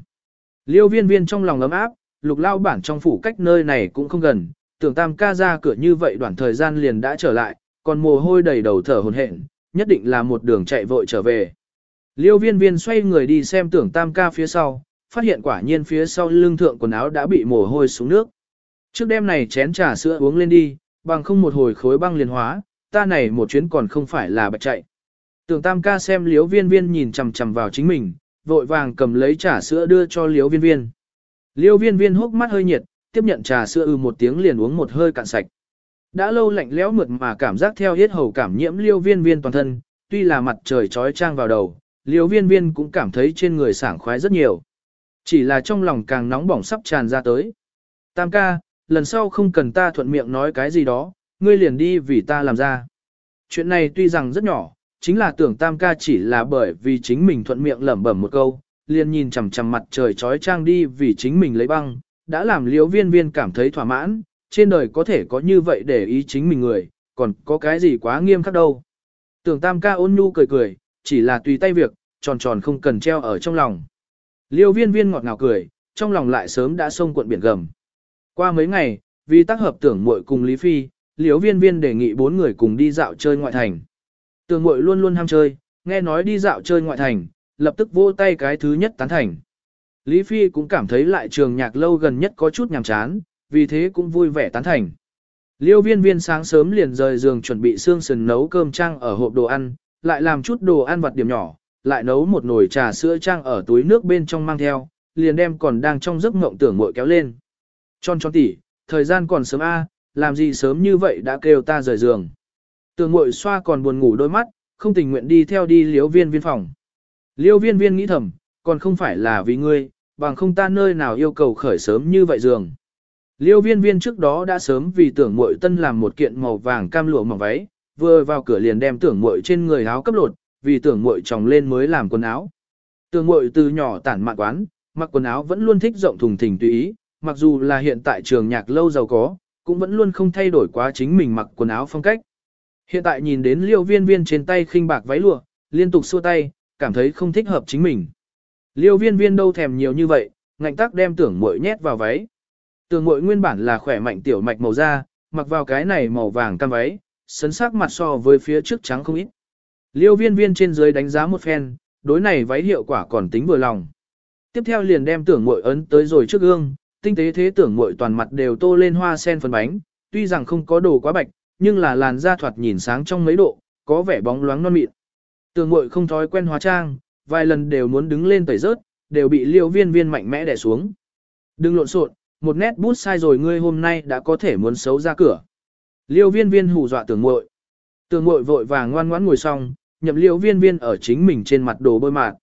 Liêu viên viên trong lòng ấm áp, lục lao bản trong phủ cách nơi này cũng không gần, tưởng tam ca ra cửa như vậy đoạn thời gian liền đã trở lại, còn mồ hôi đầy đầu thở hồn hển, nhất định là một đường chạy vội trở về. Liêu viên viên xoay người đi xem tưởng tam ca phía sau, phát hiện quả nhiên phía sau lưng thượng quần áo đã bị mồ hôi xuống nước. Trước đêm này chén trà sữa uống lên đi, bằng không một hồi khối băng liền hóa, ta này một chuyến còn không phải là bạch chạy. Tưởng tam ca xem liếu viên viên nhìn chằm chằm vào chính mình, vội vàng cầm lấy trà sữa đưa cho liếu viên viên. Liêu viên viên hốc mắt hơi nhiệt, tiếp nhận trà sữa ư một tiếng liền uống một hơi cạn sạch. Đã lâu lạnh lẽo mượt mà cảm giác theo hết hầu cảm nhiễm liêu viên viên toàn thân, tuy là mặt trời trói trang vào đầu, liêu viên viên cũng cảm thấy trên người sảng khoái rất nhiều. Chỉ là trong lòng càng nóng bỏng sắp tràn ra tới. Tam ca, lần sau không cần ta thuận miệng nói cái gì đó, ngươi liền đi vì ta làm ra. Chuyện này tuy rằng rất nhỏ, chính là tưởng tam ca chỉ là bởi vì chính mình thuận miệng lẩm bẩm một câu, liền nhìn chằm chằm mặt trời trói trang đi vì chính mình lấy băng, đã làm liễu viên viên cảm thấy thỏa mãn, trên đời có thể có như vậy để ý chính mình người, còn có cái gì quá nghiêm khắc đâu. Tưởng tam ca ôn nhu cười cười, chỉ là tùy tay việc, tròn tròn không cần treo ở trong lòng. Liêu viên viên ngọt ngào cười, trong lòng lại sớm đã sông cuộn biển gầm. Qua mấy ngày, vì tác hợp tưởng muội cùng Lý Phi, liêu viên viên đề nghị bốn người cùng đi dạo chơi ngoại thành. Tường muội luôn luôn ham chơi, nghe nói đi dạo chơi ngoại thành, lập tức vô tay cái thứ nhất tán thành. Lý Phi cũng cảm thấy lại trường nhạc lâu gần nhất có chút nhàm chán, vì thế cũng vui vẻ tán thành. Liêu viên viên sáng sớm liền rời giường chuẩn bị xương sườn nấu cơm trang ở hộp đồ ăn, lại làm chút đồ ăn vặt điểm nhỏ, lại nấu một nồi trà sữa trang ở túi nước bên trong mang theo, liền đem còn đang trong giấc mộng tưởng muội kéo lên. Tròn tròn tỉ, thời gian còn sớm a, làm gì sớm như vậy đã kêu ta rời giường. Tường ngội xoa còn buồn ngủ đôi mắt, không tình nguyện đi theo đi liếu viên viên phòng. Liêu viên viên nghĩ thầm, còn không phải là vì ngươi, bằng không ta nơi nào yêu cầu khởi sớm như vậy giường. Liêu viên viên trước đó đã sớm vì tưởng mội tân làm một kiện màu vàng cam lụa mỏng váy, vừa vào cửa liền đem tưởng mội trên người áo cấp lột, vì tưởng mội tròng lên mới làm quần áo. Tưởng mội từ nhỏ tản mạn quán, mặc quần áo vẫn luôn thích rộng thùng thình tùy ý, mặc dù là hiện tại trường nhạc lâu giàu có, cũng vẫn luôn không thay đổi quá chính mình mặc quần áo phong cách. Hiện tại nhìn đến liêu viên viên trên tay khinh bạc váy lụa, liên tục xua tay, cảm thấy không thích hợp chính mình. Liêu viên viên đâu thèm nhiều như vậy, ngạnh tắc đem tưởng mội nhét vào váy. Tưởng mội nguyên bản là khỏe mạnh tiểu mạch màu da, mặc vào cái này màu vàng cam váy, sấn sắc mặt so với phía trước trắng không ít. Liêu viên viên trên dưới đánh giá một phen, đối này váy hiệu quả còn tính vừa lòng. Tiếp theo liền đem tưởng mội ấn tới rồi trước gương, tinh tế thế tưởng mội toàn mặt đều tô lên hoa sen phấn bánh, tuy rằng không có đồ quá bạch, nhưng là làn da thoạt nhìn sáng trong mấy độ, có vẻ bóng loáng non mịn. Tường muội không thói quen hóa trang, vài lần đều muốn đứng lên tẩy rớt, đều bị liêu viên viên mạnh mẽ đè xuống. Đừng lộn xộn, một nét bút sai rồi ngươi hôm nay đã có thể muốn xấu ra cửa. Liêu viên viên hù dọa Tường muội Tường muội vội vàng ngoan ngoãn ngồi xong, nhậm liêu viên viên ở chính mình trên mặt đồ bôi mạt.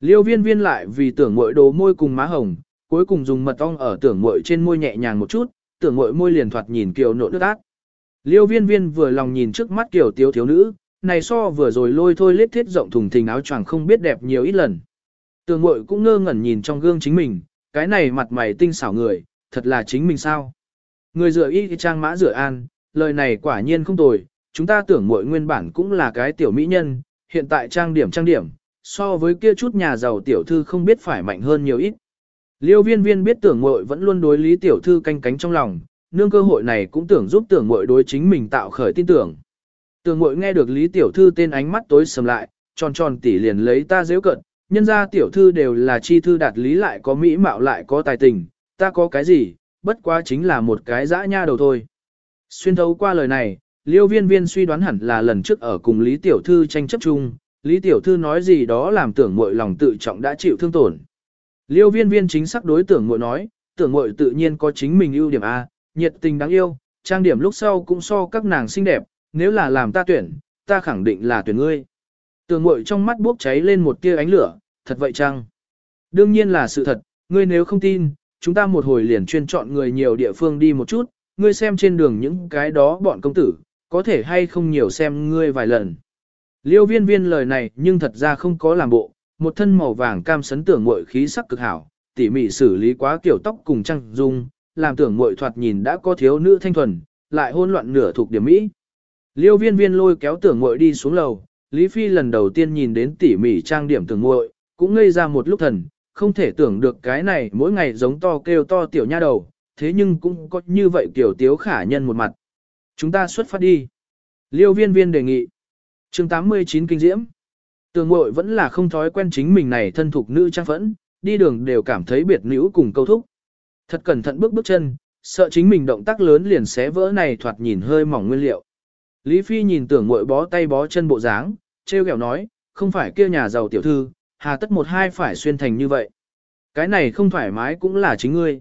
Liêu viên viên lại vì tưởng mội đồ môi cùng má hồng, cuối cùng dùng mật ong ở tưởng mội trên môi nhẹ nhàng một chút, tưởng mội môi liền thoạt nhìn kiều nộ nước ác. Liêu viên viên vừa lòng nhìn trước mắt kiểu tiếu thiếu nữ, này so vừa rồi lôi thôi lết thiết rộng thùng thình áo choàng không biết đẹp nhiều ít lần. Tường mội cũng ngơ ngẩn nhìn trong gương chính mình, cái này mặt mày tinh xảo người, thật là chính mình sao. Người rửa y trang mã rửa an, lời này quả nhiên không tồi, chúng ta tưởng mội nguyên bản cũng là cái tiểu mỹ nhân, hiện tại trang điểm trang điểm, so với kia chút nhà giàu tiểu thư không biết phải mạnh hơn nhiều ít. Liêu viên viên biết tưởng mội vẫn luôn đối lý tiểu thư canh cánh trong lòng, nương cơ hội này cũng tưởng giúp tưởng mội đối chính mình tạo khởi tin tưởng. Tưởng mội nghe được lý tiểu thư tên ánh mắt tối sầm lại, tròn tròn tỉ liền lấy ta dễ cận, nhân ra tiểu thư đều là chi thư đạt lý lại có mỹ mạo lại có tài tình, ta có cái gì, bất quá chính là một cái dã nha đầu thôi. Xuyên thấu qua lời này, liêu viên viên suy đoán hẳn là lần trước ở cùng lý tiểu thư tranh chấp chung, lý tiểu thư nói gì đó làm tưởng mội lòng tự trọng đã chịu thương tổn. Liêu viên viên chính xác đối tưởng mội nói, tưởng mội tự nhiên có chính mình ưu điểm A, nhiệt tình đáng yêu, trang điểm lúc sau cũng so các nàng xinh đẹp, nếu là làm ta tuyển, ta khẳng định là tuyển ngươi. Tường mội trong mắt bốc cháy lên một tia ánh lửa, thật vậy chăng? Đương nhiên là sự thật, ngươi nếu không tin, chúng ta một hồi liền chuyên chọn người nhiều địa phương đi một chút, ngươi xem trên đường những cái đó bọn công tử, có thể hay không nhiều xem ngươi vài lần. Liêu viên viên lời này nhưng thật ra không có làm bộ, một thân màu vàng cam sấn tưởng mội khí sắc cực hảo, tỉ mỉ xử lý quá kiểu tóc cùng trăng dung, làm tưởng muội thoạt nhìn đã có thiếu nữ thanh thuần, lại hôn loạn nửa thuộc điểm mỹ. Liêu viên viên lôi kéo tưởng muội đi xuống lầu, Lý Phi lần đầu tiên nhìn đến tỉ mỉ trang điểm tưởng muội cũng ngây ra một lúc thần, không thể tưởng được cái này mỗi ngày giống to kêu to tiểu nha đầu, thế nhưng cũng có như vậy tiểu tiếu khả nhân một mặt. Chúng ta xuất phát đi. Liêu viên viên đề nghị. chương 89 kinh diễm. Tường mội vẫn là không thói quen chính mình này thân thuộc nữ trang phẫn, đi đường đều cảm thấy biệt nữ cùng câu thúc. Thật cẩn thận bước bước chân, sợ chính mình động tác lớn liền xé vỡ này thoạt nhìn hơi mỏng nguyên liệu. Lý Phi nhìn tưởng muội bó tay bó chân bộ dáng, treo kẹo nói, không phải kia nhà giàu tiểu thư, hà tất một hai phải xuyên thành như vậy. Cái này không thoải mái cũng là chính ngươi.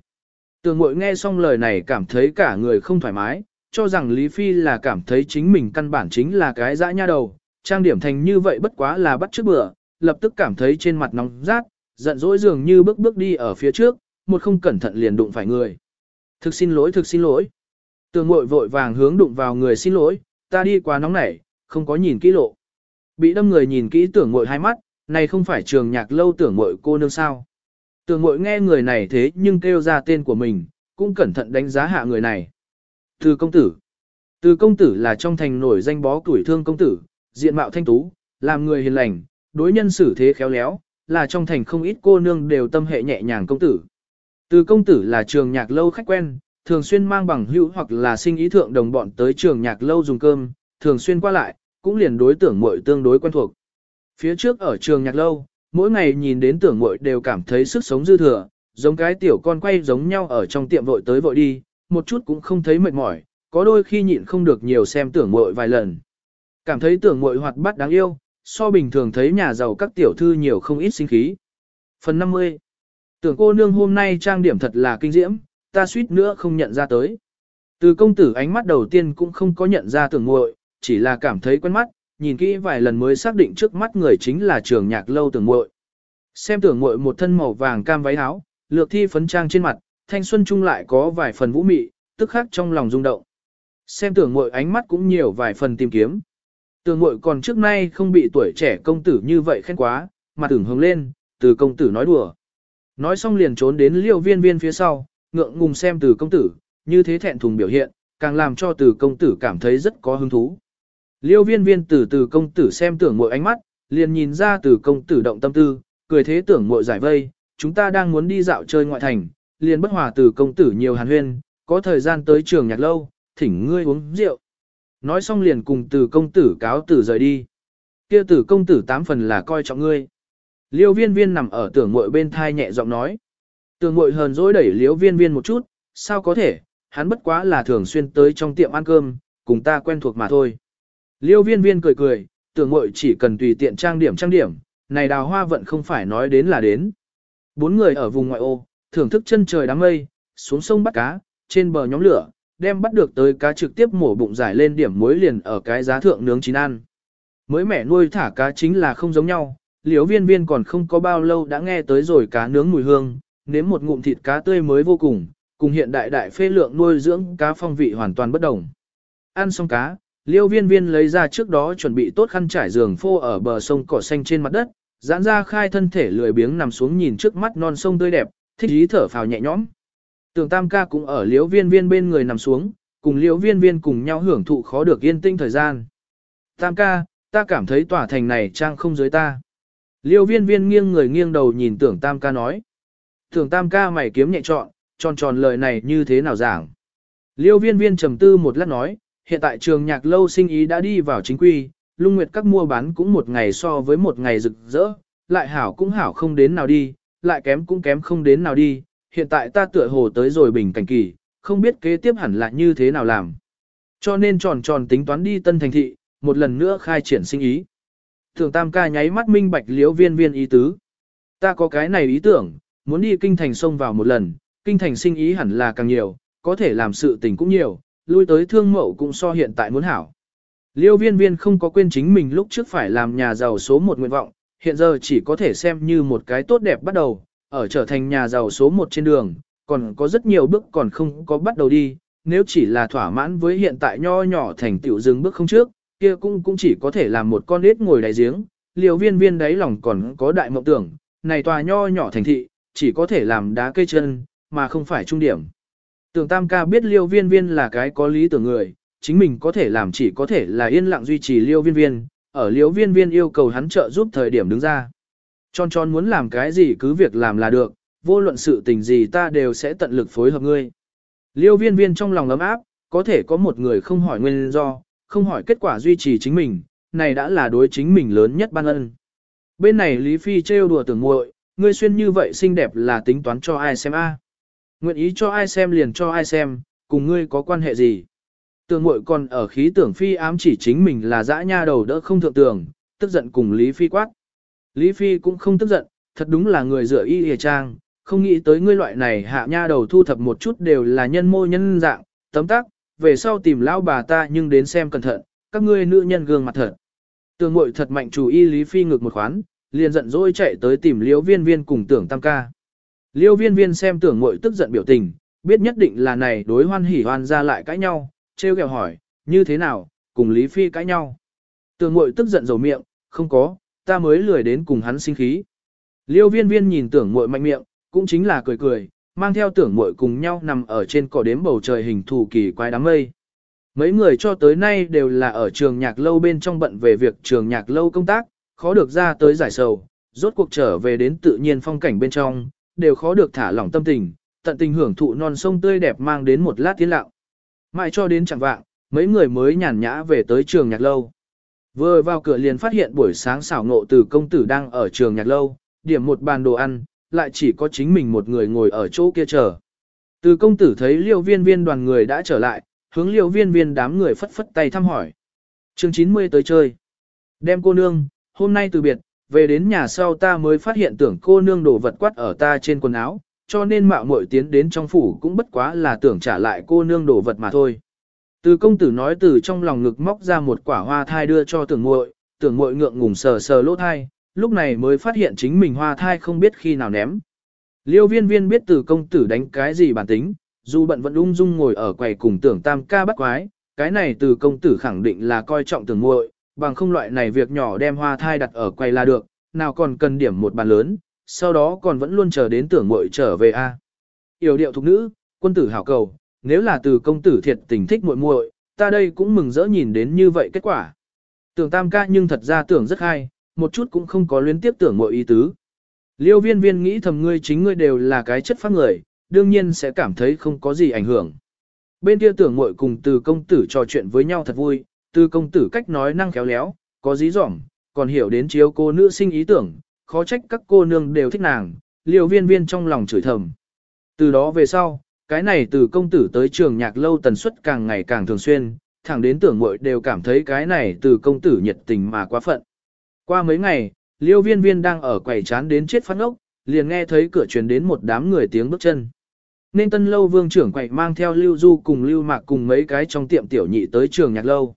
Tường muội nghe xong lời này cảm thấy cả người không thoải mái, cho rằng Lý Phi là cảm thấy chính mình căn bản chính là cái dã nha đầu, trang điểm thành như vậy bất quá là bắt trước bữa, lập tức cảm thấy trên mặt nóng rát, giận dỗi dường như bước bước đi ở phía trước, một không cẩn thận liền đụng phải người. Thực xin lỗi, thực xin lỗi. Tường mội vội vàng hướng đụng vào người xin lỗi, ta đi quá nóng nảy, không có nhìn kỹ lộ. Bị đâm người nhìn kỹ tưởng mội hai mắt, này không phải trường nhạc lâu tưởng mội cô nương sao. Tưởng mội nghe người này thế nhưng kêu ra tên của mình, cũng cẩn thận đánh giá hạ người này. Từ công tử. Từ công tử là trong thành nổi danh bó tuổi thương công tử, diện mạo thanh tú, làm người hiền lành, đối nhân xử thế khéo léo, là trong thành không ít cô nương đều tâm hệ nhẹ nhàng công tử. Từ công tử là trường nhạc lâu khách quen, thường xuyên mang bằng hữu hoặc là sinh ý thượng đồng bọn tới trường nhạc lâu dùng cơm, thường xuyên qua lại, cũng liền đối tưởng muội tương đối quen thuộc. Phía trước ở trường nhạc lâu, mỗi ngày nhìn đến tưởng muội đều cảm thấy sức sống dư thừa, giống cái tiểu con quay giống nhau ở trong tiệm vội tới vội đi, một chút cũng không thấy mệt mỏi, có đôi khi nhịn không được nhiều xem tưởng muội vài lần. Cảm thấy tưởng muội hoạt bát đáng yêu, so bình thường thấy nhà giàu các tiểu thư nhiều không ít sinh khí. Phần 50 Tưởng cô nương hôm nay trang điểm thật là kinh diễm, ta suýt nữa không nhận ra tới. Từ công tử ánh mắt đầu tiên cũng không có nhận ra tưởng muội, chỉ là cảm thấy quen mắt, nhìn kỹ vài lần mới xác định trước mắt người chính là trường nhạc lâu tưởng muội. Xem tưởng muội một thân màu vàng cam váy áo, lược thi phấn trang trên mặt, thanh xuân trung lại có vài phần vũ mị, tức khắc trong lòng rung động. Xem tưởng muội ánh mắt cũng nhiều vài phần tìm kiếm. Tưởng muội còn trước nay không bị tuổi trẻ công tử như vậy khen quá, mà tưởng hướng lên, từ công tử nói đùa. Nói xong liền trốn đến liêu viên viên phía sau, ngượng ngùng xem từ công tử, như thế thẹn thùng biểu hiện, càng làm cho từ công tử cảm thấy rất có hứng thú. Liêu viên viên từ từ công tử xem tưởng mội ánh mắt, liền nhìn ra từ công tử động tâm tư, cười thế tưởng mội giải vây, chúng ta đang muốn đi dạo chơi ngoại thành, liền bất hòa từ công tử nhiều hàn huyên, có thời gian tới trường nhạc lâu, thỉnh ngươi uống rượu. Nói xong liền cùng từ công tử cáo tử rời đi. Kia tử công tử tám phần là coi trọng ngươi. Liêu viên viên nằm ở tưởng mội bên thai nhẹ giọng nói. Tưởng mội hờn dỗi đẩy liêu viên viên một chút, sao có thể, hắn bất quá là thường xuyên tới trong tiệm ăn cơm, cùng ta quen thuộc mà thôi. Liêu viên viên cười cười, tưởng mội chỉ cần tùy tiện trang điểm trang điểm, này đào hoa vận không phải nói đến là đến. Bốn người ở vùng ngoại ô, thưởng thức chân trời đám mây, xuống sông bắt cá, trên bờ nhóm lửa, đem bắt được tới cá trực tiếp mổ bụng giải lên điểm muối liền ở cái giá thượng nướng chín ăn. Mới mẻ nuôi thả cá chính là không giống nhau, liễu viên viên còn không có bao lâu đã nghe tới rồi cá nướng mùi hương, nếm một ngụm thịt cá tươi mới vô cùng, cùng hiện đại đại phê lượng nuôi dưỡng cá phong vị hoàn toàn bất đồng. Ăn xong cá, liễu viên viên lấy ra trước đó chuẩn bị tốt khăn trải giường phô ở bờ sông cỏ xanh trên mặt đất, giãn ra khai thân thể lười biếng nằm xuống nhìn trước mắt non sông tươi đẹp, thích ý thở phào nhẹ nhõm. Tường tam ca cũng ở liễu viên viên bên người nằm xuống, cùng liễu viên viên cùng nhau hưởng thụ khó được yên tinh thời gian. Tam ca, ta cảm thấy tòa thành này trang không dưới ta. Liêu viên viên nghiêng người nghiêng đầu nhìn tưởng tam ca nói. Tưởng tam ca mày kiếm nhẹ trọn, tròn tròn lời này như thế nào giảng. Liêu viên viên trầm tư một lát nói, hiện tại trường nhạc lâu sinh ý đã đi vào chính quy, lung nguyệt các mua bán cũng một ngày so với một ngày rực rỡ, lại hảo cũng hảo không đến nào đi, lại kém cũng kém không đến nào đi, hiện tại ta tựa hồ tới rồi bình cảnh kỳ, không biết kế tiếp hẳn là như thế nào làm. Cho nên tròn tròn tính toán đi tân thành thị, một lần nữa khai triển sinh ý. Thường tam ca nháy mắt minh bạch liễu viên viên ý tứ. Ta có cái này ý tưởng, muốn đi kinh thành sông vào một lần, kinh thành sinh ý hẳn là càng nhiều, có thể làm sự tình cũng nhiều, lui tới thương mậu cũng so hiện tại muốn hảo. Liêu viên viên không có quên chính mình lúc trước phải làm nhà giàu số một nguyện vọng, hiện giờ chỉ có thể xem như một cái tốt đẹp bắt đầu, ở trở thành nhà giàu số một trên đường, còn có rất nhiều bước còn không có bắt đầu đi, nếu chỉ là thỏa mãn với hiện tại nho nhỏ thành tiểu dừng bước không trước, kia cũng cũng chỉ có thể làm một con nết ngồi đáy giếng, liều viên viên đáy lòng còn có đại mộng tưởng, này tòa nho nhỏ thành thị, chỉ có thể làm đá cây chân, mà không phải trung điểm. Tưởng tam ca biết liêu viên viên là cái có lý tưởng người, chính mình có thể làm chỉ có thể là yên lặng duy trì liêu viên viên, ở liêu viên viên yêu cầu hắn trợ giúp thời điểm đứng ra. Tròn tròn muốn làm cái gì cứ việc làm là được, vô luận sự tình gì ta đều sẽ tận lực phối hợp ngươi. Liêu viên viên trong lòng ấm áp, có thể có một người không hỏi nguyên do, không hỏi kết quả duy trì chính mình, này đã là đối chính mình lớn nhất ban ân. Bên này Lý Phi trêu đùa tưởng muội, ngươi xuyên như vậy xinh đẹp là tính toán cho ai xem a? Nguyện ý cho ai xem liền cho ai xem, cùng ngươi có quan hệ gì? Tưởng muội còn ở khí tưởng Phi ám chỉ chính mình là dã nha đầu đỡ không thượng tưởng, tức giận cùng Lý Phi quát. Lý Phi cũng không tức giận, thật đúng là người dựa y hề trang, không nghĩ tới ngươi loại này hạ nha đầu thu thập một chút đều là nhân mô nhân dạng, tấm tắc, về sau tìm lão bà ta nhưng đến xem cẩn thận, các ngươi nữ nhân gương mặt thật. Tường mội thật mạnh chủ y Lý Phi ngược một khoán, liền giận dỗi chạy tới tìm liêu viên viên cùng tưởng tam ca. Liêu viên viên xem tưởng mội tức giận biểu tình, biết nhất định là này đối hoan hỉ hoan ra lại cãi nhau, treo kẹo hỏi, như thế nào, cùng Lý Phi cãi nhau. Tưởng mội tức giận dầu miệng, không có, ta mới lười đến cùng hắn sinh khí. Liêu viên viên nhìn tưởng mội mạnh miệng, cũng chính là cười cười, mang theo tưởng muội cùng nhau nằm ở trên cỏ đếm bầu trời hình thù kỳ quái đám mây. Mấy người cho tới nay đều là ở trường nhạc lâu bên trong bận về việc trường nhạc lâu công tác, khó được ra tới giải sầu, rốt cuộc trở về đến tự nhiên phong cảnh bên trong, đều khó được thả lỏng tâm tình, tận tình hưởng thụ non sông tươi đẹp mang đến một lát tiến lặng. Mãi cho đến chẳng vạng, mấy người mới nhàn nhã về tới trường nhạc lâu. Vừa vào cửa liền phát hiện buổi sáng xảo ngộ từ công tử đang ở trường nhạc lâu, điểm một bàn đồ ăn, lại chỉ có chính mình một người ngồi ở chỗ kia chờ. Từ công tử thấy liêu viên viên đoàn người đã trở lại, hướng liêu viên viên đám người phất phất tay thăm hỏi. chương 90 tới chơi. Đem cô nương, hôm nay từ biệt, về đến nhà sau ta mới phát hiện tưởng cô nương đổ vật quát ở ta trên quần áo, cho nên mạo muội tiến đến trong phủ cũng bất quá là tưởng trả lại cô nương đổ vật mà thôi. Từ công tử nói từ trong lòng ngực móc ra một quả hoa thai đưa cho tưởng muội, tưởng muội ngượng ngùng sờ sờ lỗ thai, lúc này mới phát hiện chính mình hoa thai không biết khi nào ném. Liêu viên viên biết từ công tử đánh cái gì bản tính, dù bận vẫn ung dung ngồi ở quầy cùng tưởng tam ca bắt quái, cái này từ công tử khẳng định là coi trọng tưởng muội, bằng không loại này việc nhỏ đem hoa thai đặt ở quầy là được, nào còn cần điểm một bàn lớn, sau đó còn vẫn luôn chờ đến tưởng muội trở về a. À. Yểu điệu thục nữ, quân tử hảo cầu, nếu là từ công tử thiệt tình thích muội muội, ta đây cũng mừng rỡ nhìn đến như vậy kết quả. Tưởng tam ca nhưng thật ra tưởng rất hay, một chút cũng không có luyến tiếp tưởng mọi ý tứ. Liêu viên viên nghĩ thầm ngươi chính ngươi đều là cái chất phát người, đương nhiên sẽ cảm thấy không có gì ảnh hưởng. Bên kia tưởng mội cùng từ công tử trò chuyện với nhau thật vui, từ công tử cách nói năng khéo léo, có dí dỏm, còn hiểu đến chiếu cô nữ sinh ý tưởng, khó trách các cô nương đều thích nàng, liêu viên viên trong lòng chửi thầm. Từ đó về sau, cái này từ công tử tới trường nhạc lâu tần suất càng ngày càng thường xuyên, thẳng đến tưởng mội đều cảm thấy cái này từ công tử nhiệt tình mà quá phận. Qua mấy ngày, liêu viên viên đang ở quầy chán đến chết phát ốc, liền nghe thấy cửa truyền đến một đám người tiếng bước chân. Nên tân lâu vương trưởng quầy mang theo lưu du cùng lưu mạc cùng mấy cái trong tiệm tiểu nhị tới trường nhạc lâu.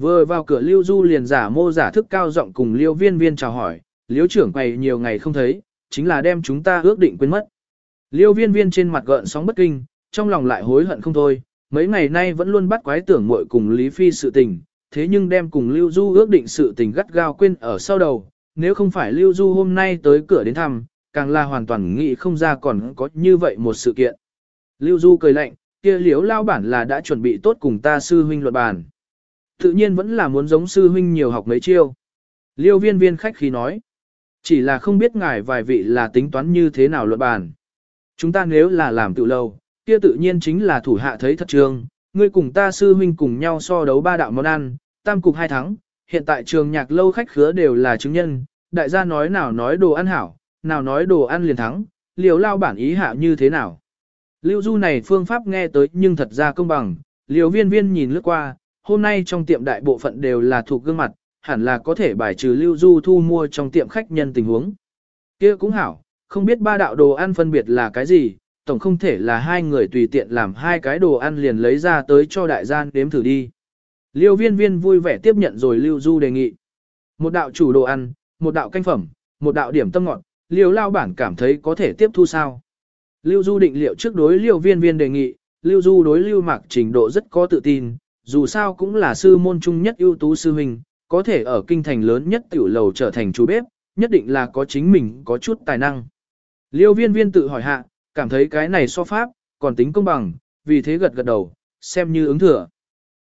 Vừa vào cửa lưu du liền giả mô giả thức cao giọng cùng liêu viên viên chào hỏi, Liêu trưởng quầy nhiều ngày không thấy, chính là đem chúng ta ước định quên mất. Liêu viên viên trên mặt gợn sóng bất kinh, trong lòng lại hối hận không thôi, mấy ngày nay vẫn luôn bắt quái tưởng muội cùng Lý Phi sự tình, thế nhưng đem cùng Lưu Du ước định sự tình gắt gao quên ở sau đầu, nếu không phải Lưu Du hôm nay tới cửa đến thăm, càng là hoàn toàn nghĩ không ra còn có như vậy một sự kiện. Lưu Du cười lạnh, kia liếu lao bản là đã chuẩn bị tốt cùng ta sư huynh luận bàn. Tự nhiên vẫn là muốn giống sư huynh nhiều học mấy chiêu. Liêu viên viên khách khí nói. Chỉ là không biết ngài vài vị là tính toán như thế nào luận bàn. Chúng ta nếu là làm tự lâu, kia tự nhiên chính là thủ hạ thấy thật trường, ngươi cùng ta sư huynh cùng nhau so đấu ba đạo món ăn, tam cục hai thắng, hiện tại trường nhạc lâu khách khứa đều là chứng nhân, đại gia nói nào nói đồ ăn hảo, nào nói đồ ăn liền thắng, liều lao bản ý hạ như thế nào. Lưu du này phương pháp nghe tới nhưng thật ra công bằng, liều viên viên nhìn lướt qua, hôm nay trong tiệm đại bộ phận đều là thuộc gương mặt, hẳn là có thể bài trừ lưu du thu mua trong tiệm khách nhân tình huống. kia cũng hảo, không biết ba đạo đồ ăn phân biệt là cái gì, tổng không thể là hai người tùy tiện làm hai cái đồ ăn liền lấy ra tới cho đại gian đếm thử đi. Liêu viên viên vui vẻ tiếp nhận rồi Lưu Du đề nghị. Một đạo chủ đồ ăn, một đạo canh phẩm, một đạo điểm tâm ngọt, Liêu lao bản cảm thấy có thể tiếp thu sao. Lưu Du định liệu trước đối Liêu viên viên đề nghị, Lưu Du đối Lưu Mạc trình độ rất có tự tin, dù sao cũng là sư môn trung nhất ưu tú sư huynh, có thể ở kinh thành lớn nhất tiểu lầu trở thành chú bếp, nhất định là có chính mình có chút tài năng. Liêu viên viên tự hỏi hạ, cảm thấy cái này so pháp, còn tính công bằng, vì thế gật gật đầu, xem như ứng thừa.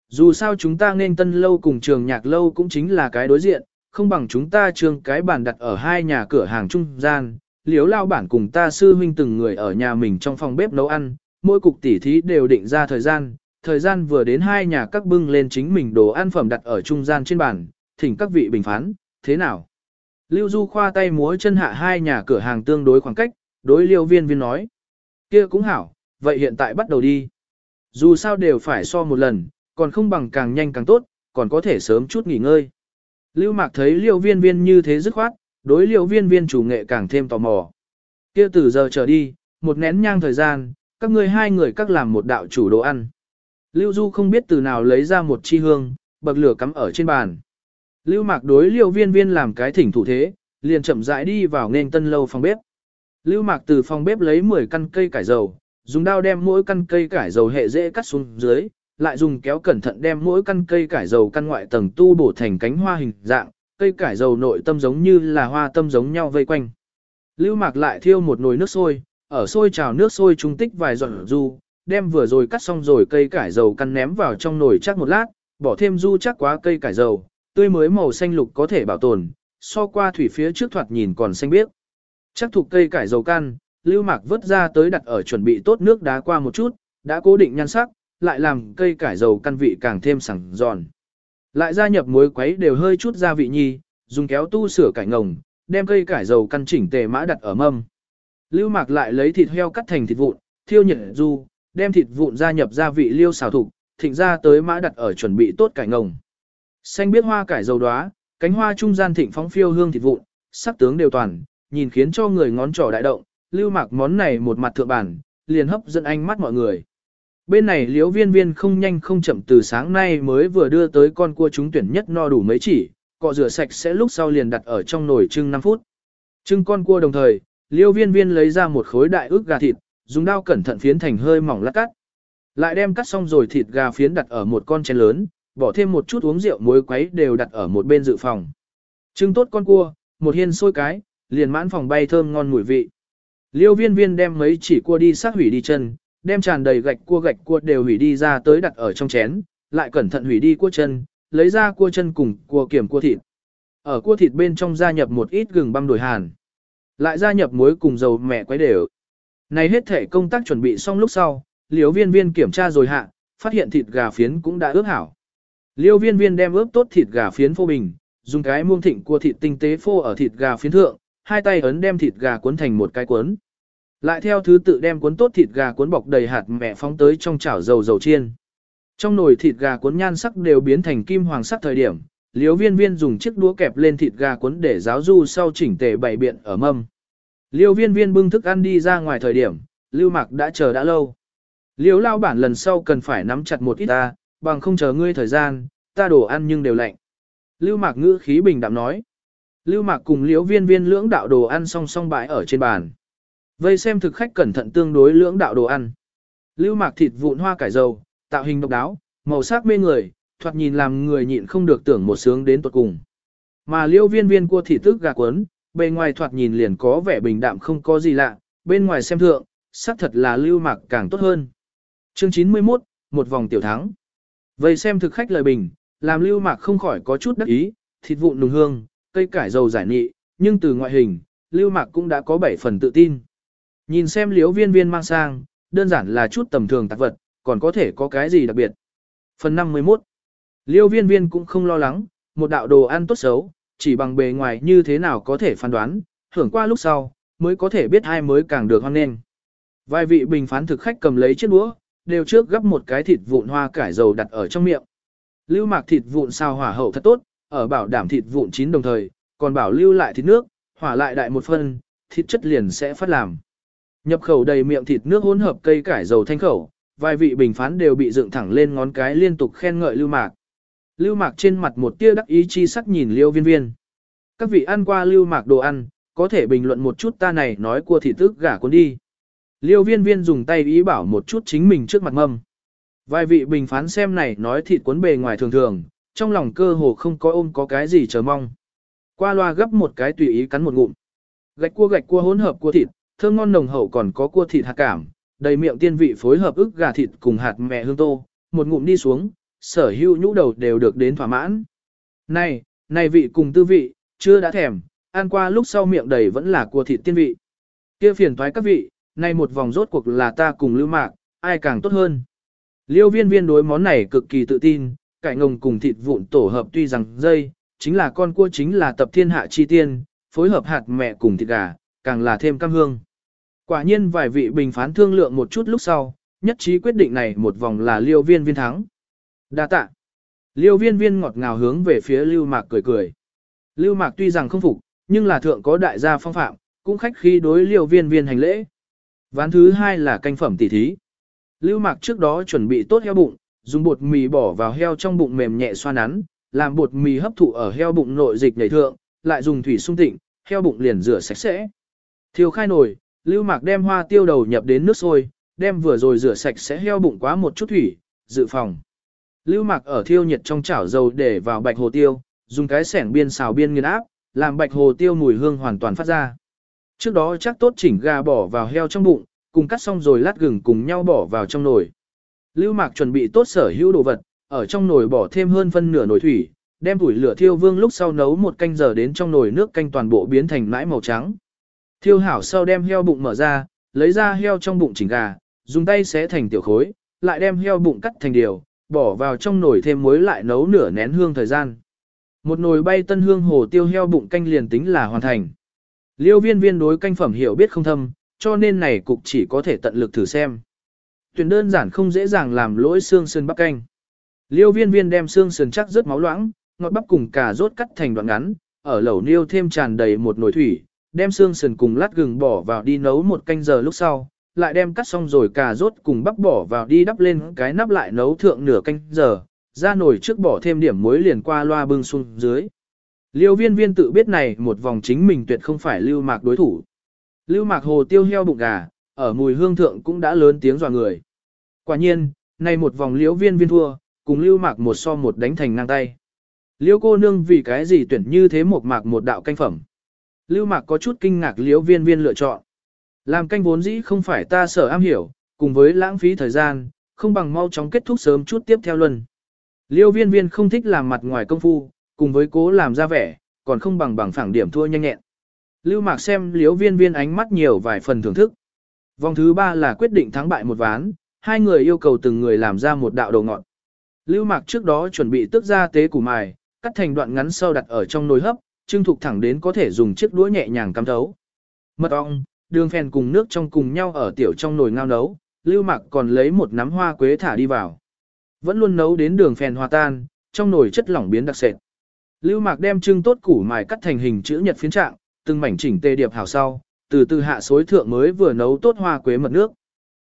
Dù sao chúng ta nên tân lâu cùng trường nhạc lâu cũng chính là cái đối diện, không bằng chúng ta trường cái bàn đặt ở hai nhà cửa hàng trung gian, liếu lao bản cùng ta sư huynh từng người ở nhà mình trong phòng bếp nấu ăn, mỗi cục tỉ thí đều định ra thời gian, thời gian vừa đến hai nhà các bưng lên chính mình đồ ăn phẩm đặt ở trung gian trên bàn, thỉnh các vị bình phán, thế nào? Lưu Du khoa tay múa chân hạ hai nhà cửa hàng tương đối khoảng cách, đối liêu viên viên nói. kia cũng hảo, vậy hiện tại bắt đầu đi. Dù sao đều phải so một lần, còn không bằng càng nhanh càng tốt, còn có thể sớm chút nghỉ ngơi. Lưu Mạc thấy liêu viên viên như thế dứt khoát, đối liêu viên viên chủ nghệ càng thêm tò mò. kia từ giờ trở đi, một nén nhang thời gian, các ngươi hai người các làm một đạo chủ đồ ăn. Lưu Du không biết từ nào lấy ra một chi hương, bậc lửa cắm ở trên bàn. Lưu Mạc đối liêu viên viên làm cái thỉnh thủ thế, liền chậm rãi đi vào nên tân lâu phòng bếp. Lưu Mạc từ phòng bếp lấy 10 căn cây cải dầu, dùng dao đem mỗi căn cây cải dầu hệ dễ cắt xuống dưới, lại dùng kéo cẩn thận đem mỗi căn cây cải dầu căn ngoại tầng tu bổ thành cánh hoa hình dạng, cây cải dầu nội tâm giống như là hoa tâm giống nhau vây quanh. Lưu Mạc lại thiêu một nồi nước sôi, ở sôi trào nước sôi trung tích vài giọt du, đem vừa rồi cắt xong rồi cây cải dầu căn ném vào trong nồi chắc một lát, bỏ thêm du chắc quá cây cải dầu, tươi mới màu xanh lục có thể bảo tồn, so qua thủy phía trước thoạt nhìn còn xanh biếc. Chắc thuộc cây cải dầu căn, Lưu Mạc vớt ra tới đặt ở chuẩn bị tốt nước đá qua một chút, đã cố định nhan sắc, lại làm cây cải dầu căn vị càng thêm sẵn giòn. Lại gia nhập muối quấy đều hơi chút gia vị nhi, dùng kéo tu sửa cải ngồng, đem cây cải dầu căn chỉnh tề mã đặt ở mâm. Lưu Mạc lại lấy thịt heo cắt thành thịt vụn, thiêu nhiệt du, đem thịt vụn gia nhập gia vị liêu xào thục, thịnh ra tới mã đặt ở chuẩn bị tốt cải ngồng. Xanh biết hoa cải dầu đóa, cánh hoa trung gian thịnh phóng phiêu hương thịt vụn, sắc tướng đều toàn, nhìn khiến cho người ngón trỏ đại động, lưu mạc món này một mặt thượng bản, liền hấp dẫn ánh mắt mọi người. Bên này liếu viên viên không nhanh không chậm từ sáng nay mới vừa đưa tới con cua chúng tuyển nhất no đủ mấy chỉ, cọ rửa sạch sẽ lúc sau liền đặt ở trong nồi trưng 5 phút. Trưng con cua đồng thời, liêu viên viên lấy ra một khối đại ức gà thịt, dùng dao cẩn thận phiến thành hơi mỏng lát cắt. Lại đem cắt xong rồi thịt gà phiến đặt ở một con chén lớn, bỏ thêm một chút uống rượu muối quấy đều đặt ở một bên dự phòng. Trưng tốt con cua, một hiên sôi cái, liền mãn phòng bay thơm ngon mùi vị. Liêu viên viên đem mấy chỉ cua đi sát hủy đi chân, đem tràn đầy gạch cua gạch cua đều hủy đi ra tới đặt ở trong chén, lại cẩn thận hủy đi cua chân, lấy ra cua chân cùng cua kiểm cua thịt. Ở cua thịt bên trong gia nhập một ít gừng băm đổi hàn. Lại gia nhập muối cùng dầu mẹ quấy đều. Này hết thể công tác chuẩn bị xong lúc sau, liêu viên viên kiểm tra rồi hạ, phát hiện thịt gà phiến cũng đã ướp hảo. Liêu viên viên đem ướp tốt thịt gà phiến phô bình, dùng cái muông thịnh cua thịt tinh tế phô ở thịt gà phiến thượng, hai tay ấn đem thịt gà cuốn thành một cái cuốn. Lại theo thứ tự đem cuốn tốt thịt gà cuốn bọc đầy hạt mẹ phóng tới trong chảo dầu dầu chiên. Trong nồi thịt gà cuốn nhan sắc đều biến thành kim hoàng sắc thời điểm, Liêu Viên Viên dùng chiếc đũa kẹp lên thịt gà cuốn để giáo du sau chỉnh tề bày biện ở mâm. Liêu Viên Viên bưng thức ăn đi ra ngoài thời điểm, Lưu Mạc đã chờ đã lâu. Liêu lao bản lần sau cần phải nắm chặt một ít ta, bằng không chờ ngươi thời gian, ta đổ ăn nhưng đều lạnh. Lưu Mạc ngữ khí bình đạm nói. Lưu Mạc cùng Liễu Viên Viên lưỡng đạo đồ ăn song song bãi ở trên bàn. Vây xem thực khách cẩn thận tương đối lưỡng đạo đồ ăn. Lưu Mạc thịt vụn hoa cải dầu, tạo hình độc đáo, màu sắc mê người, thoạt nhìn làm người nhịn không được tưởng một sướng đến tuột cùng. Mà liêu Viên Viên cua thịt tức gà cuốn, bề ngoài thoạt nhìn liền có vẻ bình đạm không có gì lạ, bên ngoài xem thượng, sắc thật là Lưu Mạc càng tốt hơn. Chương 91, một vòng tiểu thắng. Vây xem thực khách lời bình, làm Lưu Mạc không khỏi có chút đắc ý, thịt vụn nùng hương, cây cải dầu giải nị, nhưng từ ngoại hình, Lưu Mạc cũng đã có 7 phần tự tin. Nhìn xem liếu viên viên mang sang, đơn giản là chút tầm thường tạp vật, còn có thể có cái gì đặc biệt. Phần 51 Liêu viên viên cũng không lo lắng, một đạo đồ ăn tốt xấu, chỉ bằng bề ngoài như thế nào có thể phán đoán, hưởng qua lúc sau, mới có thể biết ai mới càng được hoan nghênh. Vài vị bình phán thực khách cầm lấy chiếc đũa, đều trước gấp một cái thịt vụn hoa cải dầu đặt ở trong miệng. Lưu mạc thịt vụn sao hỏa hậu thật tốt, ở bảo đảm thịt vụn chín đồng thời, còn bảo lưu lại thịt nước, hỏa lại đại một phân, thịt chất liền sẽ phát làm. Nhập khẩu đầy miệng thịt nước hỗn hợp cây cải dầu thanh khẩu, vài vị bình phán đều bị dựng thẳng lên ngón cái liên tục khen ngợi Lưu Mạc. Lưu Mạc trên mặt một tia đắc ý chi sắc nhìn Liêu Viên Viên. Các vị ăn qua Lưu Mạc đồ ăn, có thể bình luận một chút ta này nói cua thịt tức gà cuốn đi. Liêu Viên Viên dùng tay ý bảo một chút chính mình trước mặt mâm. Vài vị bình phán xem này nói thịt cuốn bề ngoài thường thường, trong lòng cơ hồ không có ôm có cái gì chờ mong. Qua loa gấp một cái tùy ý cắn một ngụm. Gạch cua gạch cua hỗn hợp cua thịt, thơm ngon nồng hậu còn có cua thịt hạt cảm, đầy miệng tiên vị phối hợp ức gà thịt cùng hạt mẹ hương tô, một ngụm đi xuống, sở hữu nhũ đầu đều được đến thỏa mãn. Này, này vị cùng tư vị, chưa đã thèm, ăn qua lúc sau miệng đầy vẫn là cua thịt tiên vị. Kia phiền thoái các vị, này một vòng rốt cuộc là ta cùng lưu mạc, ai càng tốt hơn. Liêu viên viên đối món này cực kỳ tự tin, cải ngồng cùng thịt vụn tổ hợp tuy rằng dây, chính là con cua chính là tập thiên hạ chi tiên, phối hợp hạt mẹ cùng thịt gà, càng là thêm cam hương. Quả nhiên vài vị bình phán thương lượng một chút lúc sau, nhất trí quyết định này một vòng là liêu viên viên thắng. Đa tạ. Liêu viên viên ngọt ngào hướng về phía lưu mạc cười cười. Lưu mạc tuy rằng không phục, nhưng là thượng có đại gia phong phạm, cũng khách khí đối liêu viên viên hành lễ. Ván thứ hai là canh phẩm tỉ thí. Lưu mạc trước đó chuẩn bị tốt heo bụng, dùng bột mì bỏ vào heo trong bụng mềm nhẹ xoa nắn, làm bột mì hấp thụ ở heo bụng nội dịch nhảy thượng, lại dùng thủy sung tịnh, heo bụng liền rửa sạch sẽ. Thiêu khai nồi, Lưu Mạc đem hoa tiêu đầu nhập đến nước sôi, đem vừa rồi rửa sạch sẽ heo bụng quá một chút thủy, dự phòng. Lưu Mạc ở thiêu nhiệt trong chảo dầu để vào bạch hồ tiêu, dùng cái sẻng biên xào biên nghiền áp, làm bạch hồ tiêu mùi hương hoàn toàn phát ra. Trước đó chắc tốt chỉnh gà bỏ vào heo trong bụng, cùng cắt xong rồi lát gừng cùng nhau bỏ vào trong nồi. Lưu Mạc chuẩn bị tốt sở hữu đồ vật, ở trong nồi bỏ thêm hơn phân nửa nồi thủy, đem tuổi lửa thiêu vương lúc sau nấu một canh giờ đến trong nồi nước canh toàn bộ biến thành nãi màu trắng. Thiêu hảo sau đem heo bụng mở ra, lấy ra heo trong bụng chỉnh gà, dùng tay xé thành tiểu khối, lại đem heo bụng cắt thành điều, bỏ vào trong nồi thêm muối lại nấu nửa nén hương thời gian. Một nồi bay tân hương hồ tiêu heo bụng canh liền tính là hoàn thành. Liêu viên viên đối canh phẩm hiểu biết không thâm, cho nên này cục chỉ có thể tận lực thử xem. Tuyển đơn giản không dễ dàng làm lỗi xương sườn bắp canh. Liêu viên viên đem xương sườn chắc rất máu loãng, ngọt bắp cùng cà rốt cắt thành đoạn ngắn, ở lẩu niêu thêm tràn đầy một nồi thủy, đem xương sườn cùng lát gừng bỏ vào đi nấu một canh giờ lúc sau, lại đem cắt xong rồi cà rốt cùng bắp bỏ vào đi đắp lên cái nắp lại nấu thượng nửa canh giờ, ra nồi trước bỏ thêm điểm muối liền qua loa bưng xuống dưới. Liêu viên viên tự biết này một vòng chính mình tuyệt không phải lưu mạc đối thủ. Lưu mạc hồ tiêu heo bụng gà, ở mùi hương thượng cũng đã lớn tiếng dọa người. Quả nhiên, này một vòng liêu viên viên thua, cùng lưu mạc một so một đánh thành ngang tay. liêu cô nương vì cái gì tuyển như thế một mạc một đạo canh phẩm. Lưu mạc có chút kinh ngạc liễu viên viên lựa chọn. Làm canh vốn dĩ không phải ta sở am hiểu, cùng với lãng phí thời gian, không bằng mau chóng kết thúc sớm chút tiếp theo luân. Liêu viên viên không thích làm mặt ngoài công phu, cùng với cố làm ra vẻ, còn không bằng bằng phẳng điểm thua nhanh nhẹn. Lưu mạc xem liêu viên viên ánh mắt nhiều vài phần thưởng thức. Vòng thứ ba là quyết định thắng bại một ván, hai người yêu cầu từng người làm ra một đạo đầu ngọn. Lưu mạc trước đó chuẩn bị tức ra tế củ mài, cắt thành đoạn ngắn sâu đặt ở trong nồi hấp, trưng thục thẳng đến có thể dùng chiếc đũa nhẹ nhàng cắm thấu. Mật ong, đường phèn cùng nước trong cùng nhau ở tiểu trong nồi ngao nấu, Lưu Mạc còn lấy một nắm hoa quế thả đi vào. Vẫn luôn nấu đến đường phèn hòa tan, trong nồi chất lỏng biến đặc sệt. Lưu Mạc đem trưng tốt củ mài cắt thành hình chữ nhật phiến trạng, từng mảnh chỉnh tê điệp hào sau, từ từ hạ xối thượng mới vừa nấu tốt hoa quế mật nước.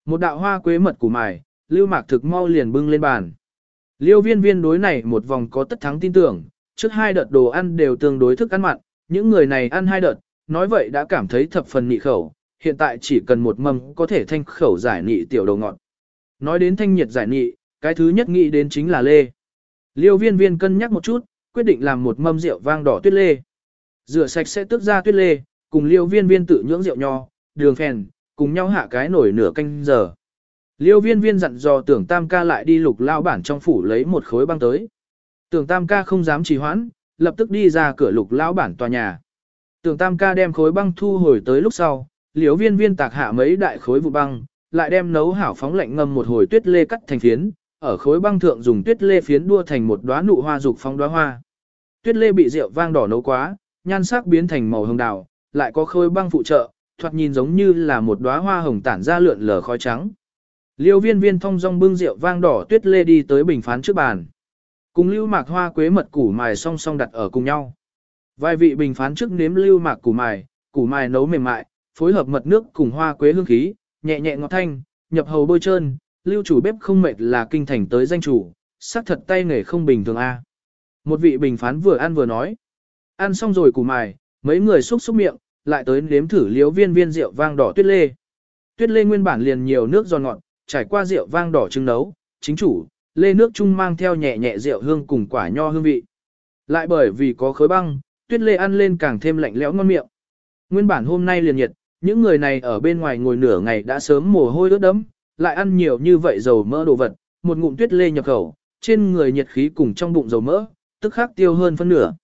Một đạo hoa quế mật củ mài, Lưu Mạc thực mau liền bưng lên bàn. Liêu viên viên đối này một vòng có tất thắng tin tưởng, trước hai đợt đồ ăn đều tương đối thức ăn mặn, những người này ăn hai đợt, nói vậy đã cảm thấy thập phần nhị khẩu, hiện tại chỉ cần một mâm có thể thanh khẩu giải nhị tiểu đầu ngọt. Nói đến thanh nhiệt giải nhị, cái thứ nhất nghĩ đến chính là lê. Liêu viên viên cân nhắc một chút, quyết định làm một mâm rượu vang đỏ tuyết lê. Rửa sạch sẽ tước ra tuyết lê, cùng liêu viên viên tự nhưỡng rượu nho, đường phèn, cùng nhau hạ cái nổi nửa canh giờ. Liêu viên viên dặn dò tưởng tam ca lại đi lục lao bản trong phủ lấy một khối băng tới. Tưởng tam ca không dám trì hoãn, lập tức đi ra cửa lục lão bản tòa nhà. Tưởng tam ca đem khối băng thu hồi tới lúc sau, liêu viên viên tạc hạ mấy đại khối vụ băng, lại đem nấu hảo phóng lạnh ngâm một hồi tuyết lê cắt thành phiến, ở khối băng thượng dùng tuyết lê phiến đua thành một đóa nụ hoa dục phóng đóa hoa. Tuyết lê bị rượu vang đỏ nấu quá, nhan sắc biến thành màu hồng đào, lại có khối băng phụ trợ, thoạt nhìn giống như là một đóa hoa hồng tản ra lượn lờ khói trắng. Liêu viên viên thông dong bưng rượu vang đỏ tuyết lê đi tới bình phán trước bàn. Cùng lưu mạc hoa quế mật củ mài song song đặt ở cùng nhau. Vài vị bình phán trước nếm lưu mạc củ mài, củ mài nấu mềm mại, phối hợp mật nước cùng hoa quế hương khí, nhẹ nhẹ ngọt thanh, nhập hầu bôi trơn, lưu chủ bếp không mệt là kinh thành tới danh chủ, sắc thật tay nghề không bình thường a. À. Một vị bình phán vừa ăn vừa nói. Ăn xong rồi củ mài, mấy người xúc xúc miệng, lại tới nếm thử liếu viên viên rượu vang đỏ tuyết lê. Tuyết lê nguyên bản liền nhiều nước giòn ngọt, trải qua rượu vang đỏ trứng nấu, chính chủ, lê nước chung mang theo nhẹ nhẹ rượu hương cùng quả nho hương vị. Lại bởi vì có khối băng, tuyết lê ăn lên càng thêm lạnh lẽo ngon miệng. Nguyên bản hôm nay liền nhiệt, những người này ở bên ngoài ngồi nửa ngày đã sớm mồ hôi ướt đẫm, lại ăn nhiều như vậy dầu mỡ đồ vật, một ngụm tuyết lê nhập khẩu, trên người nhiệt khí cùng trong bụng dầu mỡ, tức khắc tiêu hơn phân nửa.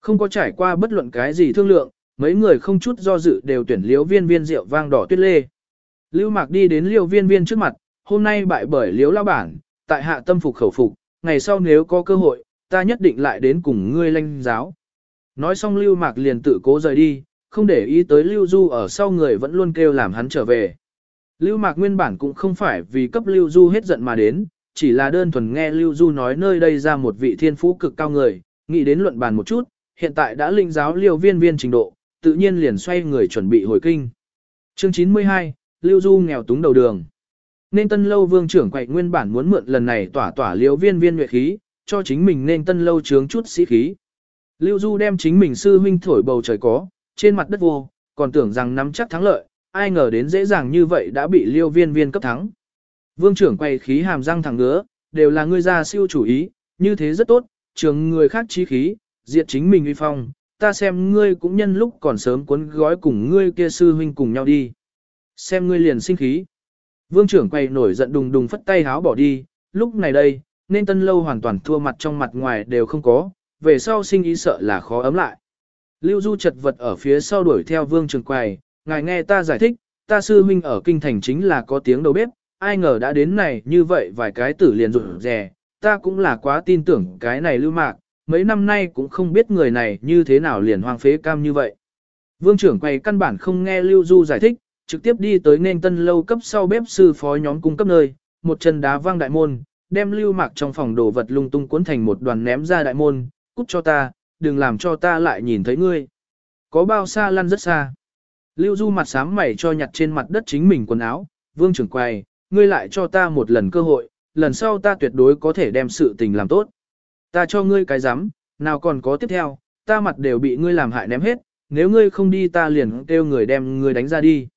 Không có trải qua bất luận cái gì thương lượng, mấy người không chút do dự đều tuyển liếu viên viên rượu vang đỏ tuyết lê. Lưu Mạc đi đến liêu viên viên trước mặt, hôm nay bại bởi liếu lao bản, tại hạ tâm phục khẩu phục, ngày sau nếu có cơ hội, ta nhất định lại đến cùng ngươi lanh giáo. Nói xong Lưu Mạc liền tự cố rời đi, không để ý tới Lưu Du ở sau người vẫn luôn kêu làm hắn trở về. Lưu Mạc nguyên bản cũng không phải vì cấp Lưu Du hết giận mà đến, chỉ là đơn thuần nghe Lưu Du nói nơi đây ra một vị thiên phú cực cao người, nghĩ đến luận bàn một chút, hiện tại đã linh giáo liêu viên viên trình độ, tự nhiên liền xoay người chuẩn bị hồi kinh. Chương 92, Lưu Du nghèo túng đầu đường. Nên tân lâu vương trưởng quậy nguyên bản muốn mượn lần này tỏa tỏa liêu viên viên nguyệt khí, cho chính mình nên tân lâu trướng chút sĩ khí. Lưu Du đem chính mình sư huynh thổi bầu trời có, trên mặt đất vô, còn tưởng rằng nắm chắc thắng lợi, ai ngờ đến dễ dàng như vậy đã bị liêu viên viên cấp thắng. Vương trưởng quay khí hàm răng thẳng ngứa, đều là ngươi ra siêu chủ ý, như thế rất tốt, trường người khác chí khí, diệt chính mình uy phong, ta xem ngươi cũng nhân lúc còn sớm cuốn gói cùng ngươi kia sư huynh cùng nhau đi. Xem ngươi liền sinh khí. Vương trưởng quay nổi giận đùng đùng phất tay háo bỏ đi, lúc này đây, nên tân lâu hoàn toàn thua mặt trong mặt ngoài đều không có, về sau sinh ý sợ là khó ấm lại. Lưu Du chật vật ở phía sau đuổi theo vương trưởng quầy, ngài nghe ta giải thích, ta sư huynh ở kinh thành chính là có tiếng đầu bếp, ai ngờ đã đến này như vậy vài cái tử liền rụt rè, ta cũng là quá tin tưởng cái này lưu mạc, mấy năm nay cũng không biết người này như thế nào liền hoang phế cam như vậy. Vương trưởng quầy căn bản không nghe Lưu Du giải thích, trực tiếp đi tới nên tân lâu cấp sau bếp sư phó nhóm cung cấp nơi, một chân đá vang đại môn, đem lưu mạc trong phòng đồ vật lung tung cuốn thành một đoàn ném ra đại môn, cút cho ta, đừng làm cho ta lại nhìn thấy ngươi. Có bao xa lăn rất xa. Lưu Du mặt sám mày cho nhặt trên mặt đất chính mình quần áo, vương trưởng quầy, ngươi lại cho ta một lần cơ hội, lần sau ta tuyệt đối có thể đem sự tình làm tốt. Ta cho ngươi cái giám, nào còn có tiếp theo, ta mặt đều bị ngươi làm hại ném hết, nếu ngươi không đi ta liền kêu người đem ngươi đánh ra đi.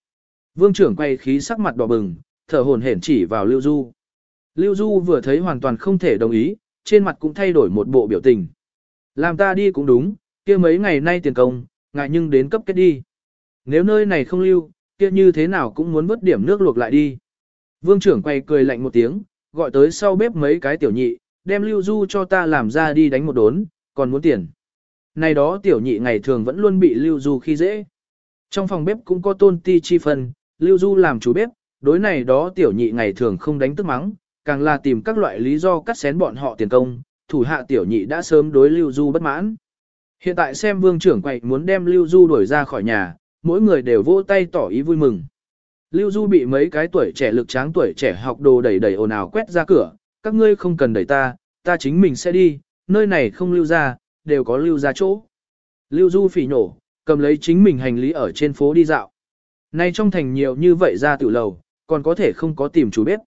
Vương trưởng quay khí sắc mặt đỏ bừng, thở hổn hển chỉ vào Lưu Du. Lưu Du vừa thấy hoàn toàn không thể đồng ý, trên mặt cũng thay đổi một bộ biểu tình. Làm ta đi cũng đúng, kia mấy ngày nay tiền công, ngại nhưng đến cấp kết đi. Nếu nơi này không lưu, kia như thế nào cũng muốn vớt điểm nước luộc lại đi. Vương trưởng quay cười lạnh một tiếng, gọi tới sau bếp mấy cái tiểu nhị, đem lưu du cho ta làm ra đi đánh một đốn, còn muốn tiền. Này đó tiểu nhị ngày thường vẫn luôn bị lưu du khi dễ. Trong phòng bếp cũng có tôn ti chi phần, lưu du làm chủ bếp, đối này đó tiểu nhị ngày thường không đánh tức mắng, càng là tìm các loại lý do cắt xén bọn họ tiền công, thủ hạ tiểu nhị đã sớm đối lưu du bất mãn. Hiện tại xem vương trưởng quậy muốn đem lưu du đuổi ra khỏi nhà, mỗi người đều vỗ tay tỏ ý vui mừng. Lưu Du bị mấy cái tuổi trẻ lực tráng tuổi trẻ học đồ đẩy đẩy ồn ào quét ra cửa, các ngươi không cần đẩy ta, ta chính mình sẽ đi, nơi này không lưu ra, đều có lưu ra chỗ. Lưu Du phỉ nổ, cầm lấy chính mình hành lý ở trên phố đi dạo. Nay trong thành nhiều như vậy ra tiểu lầu, còn có thể không có tìm chủ bếp.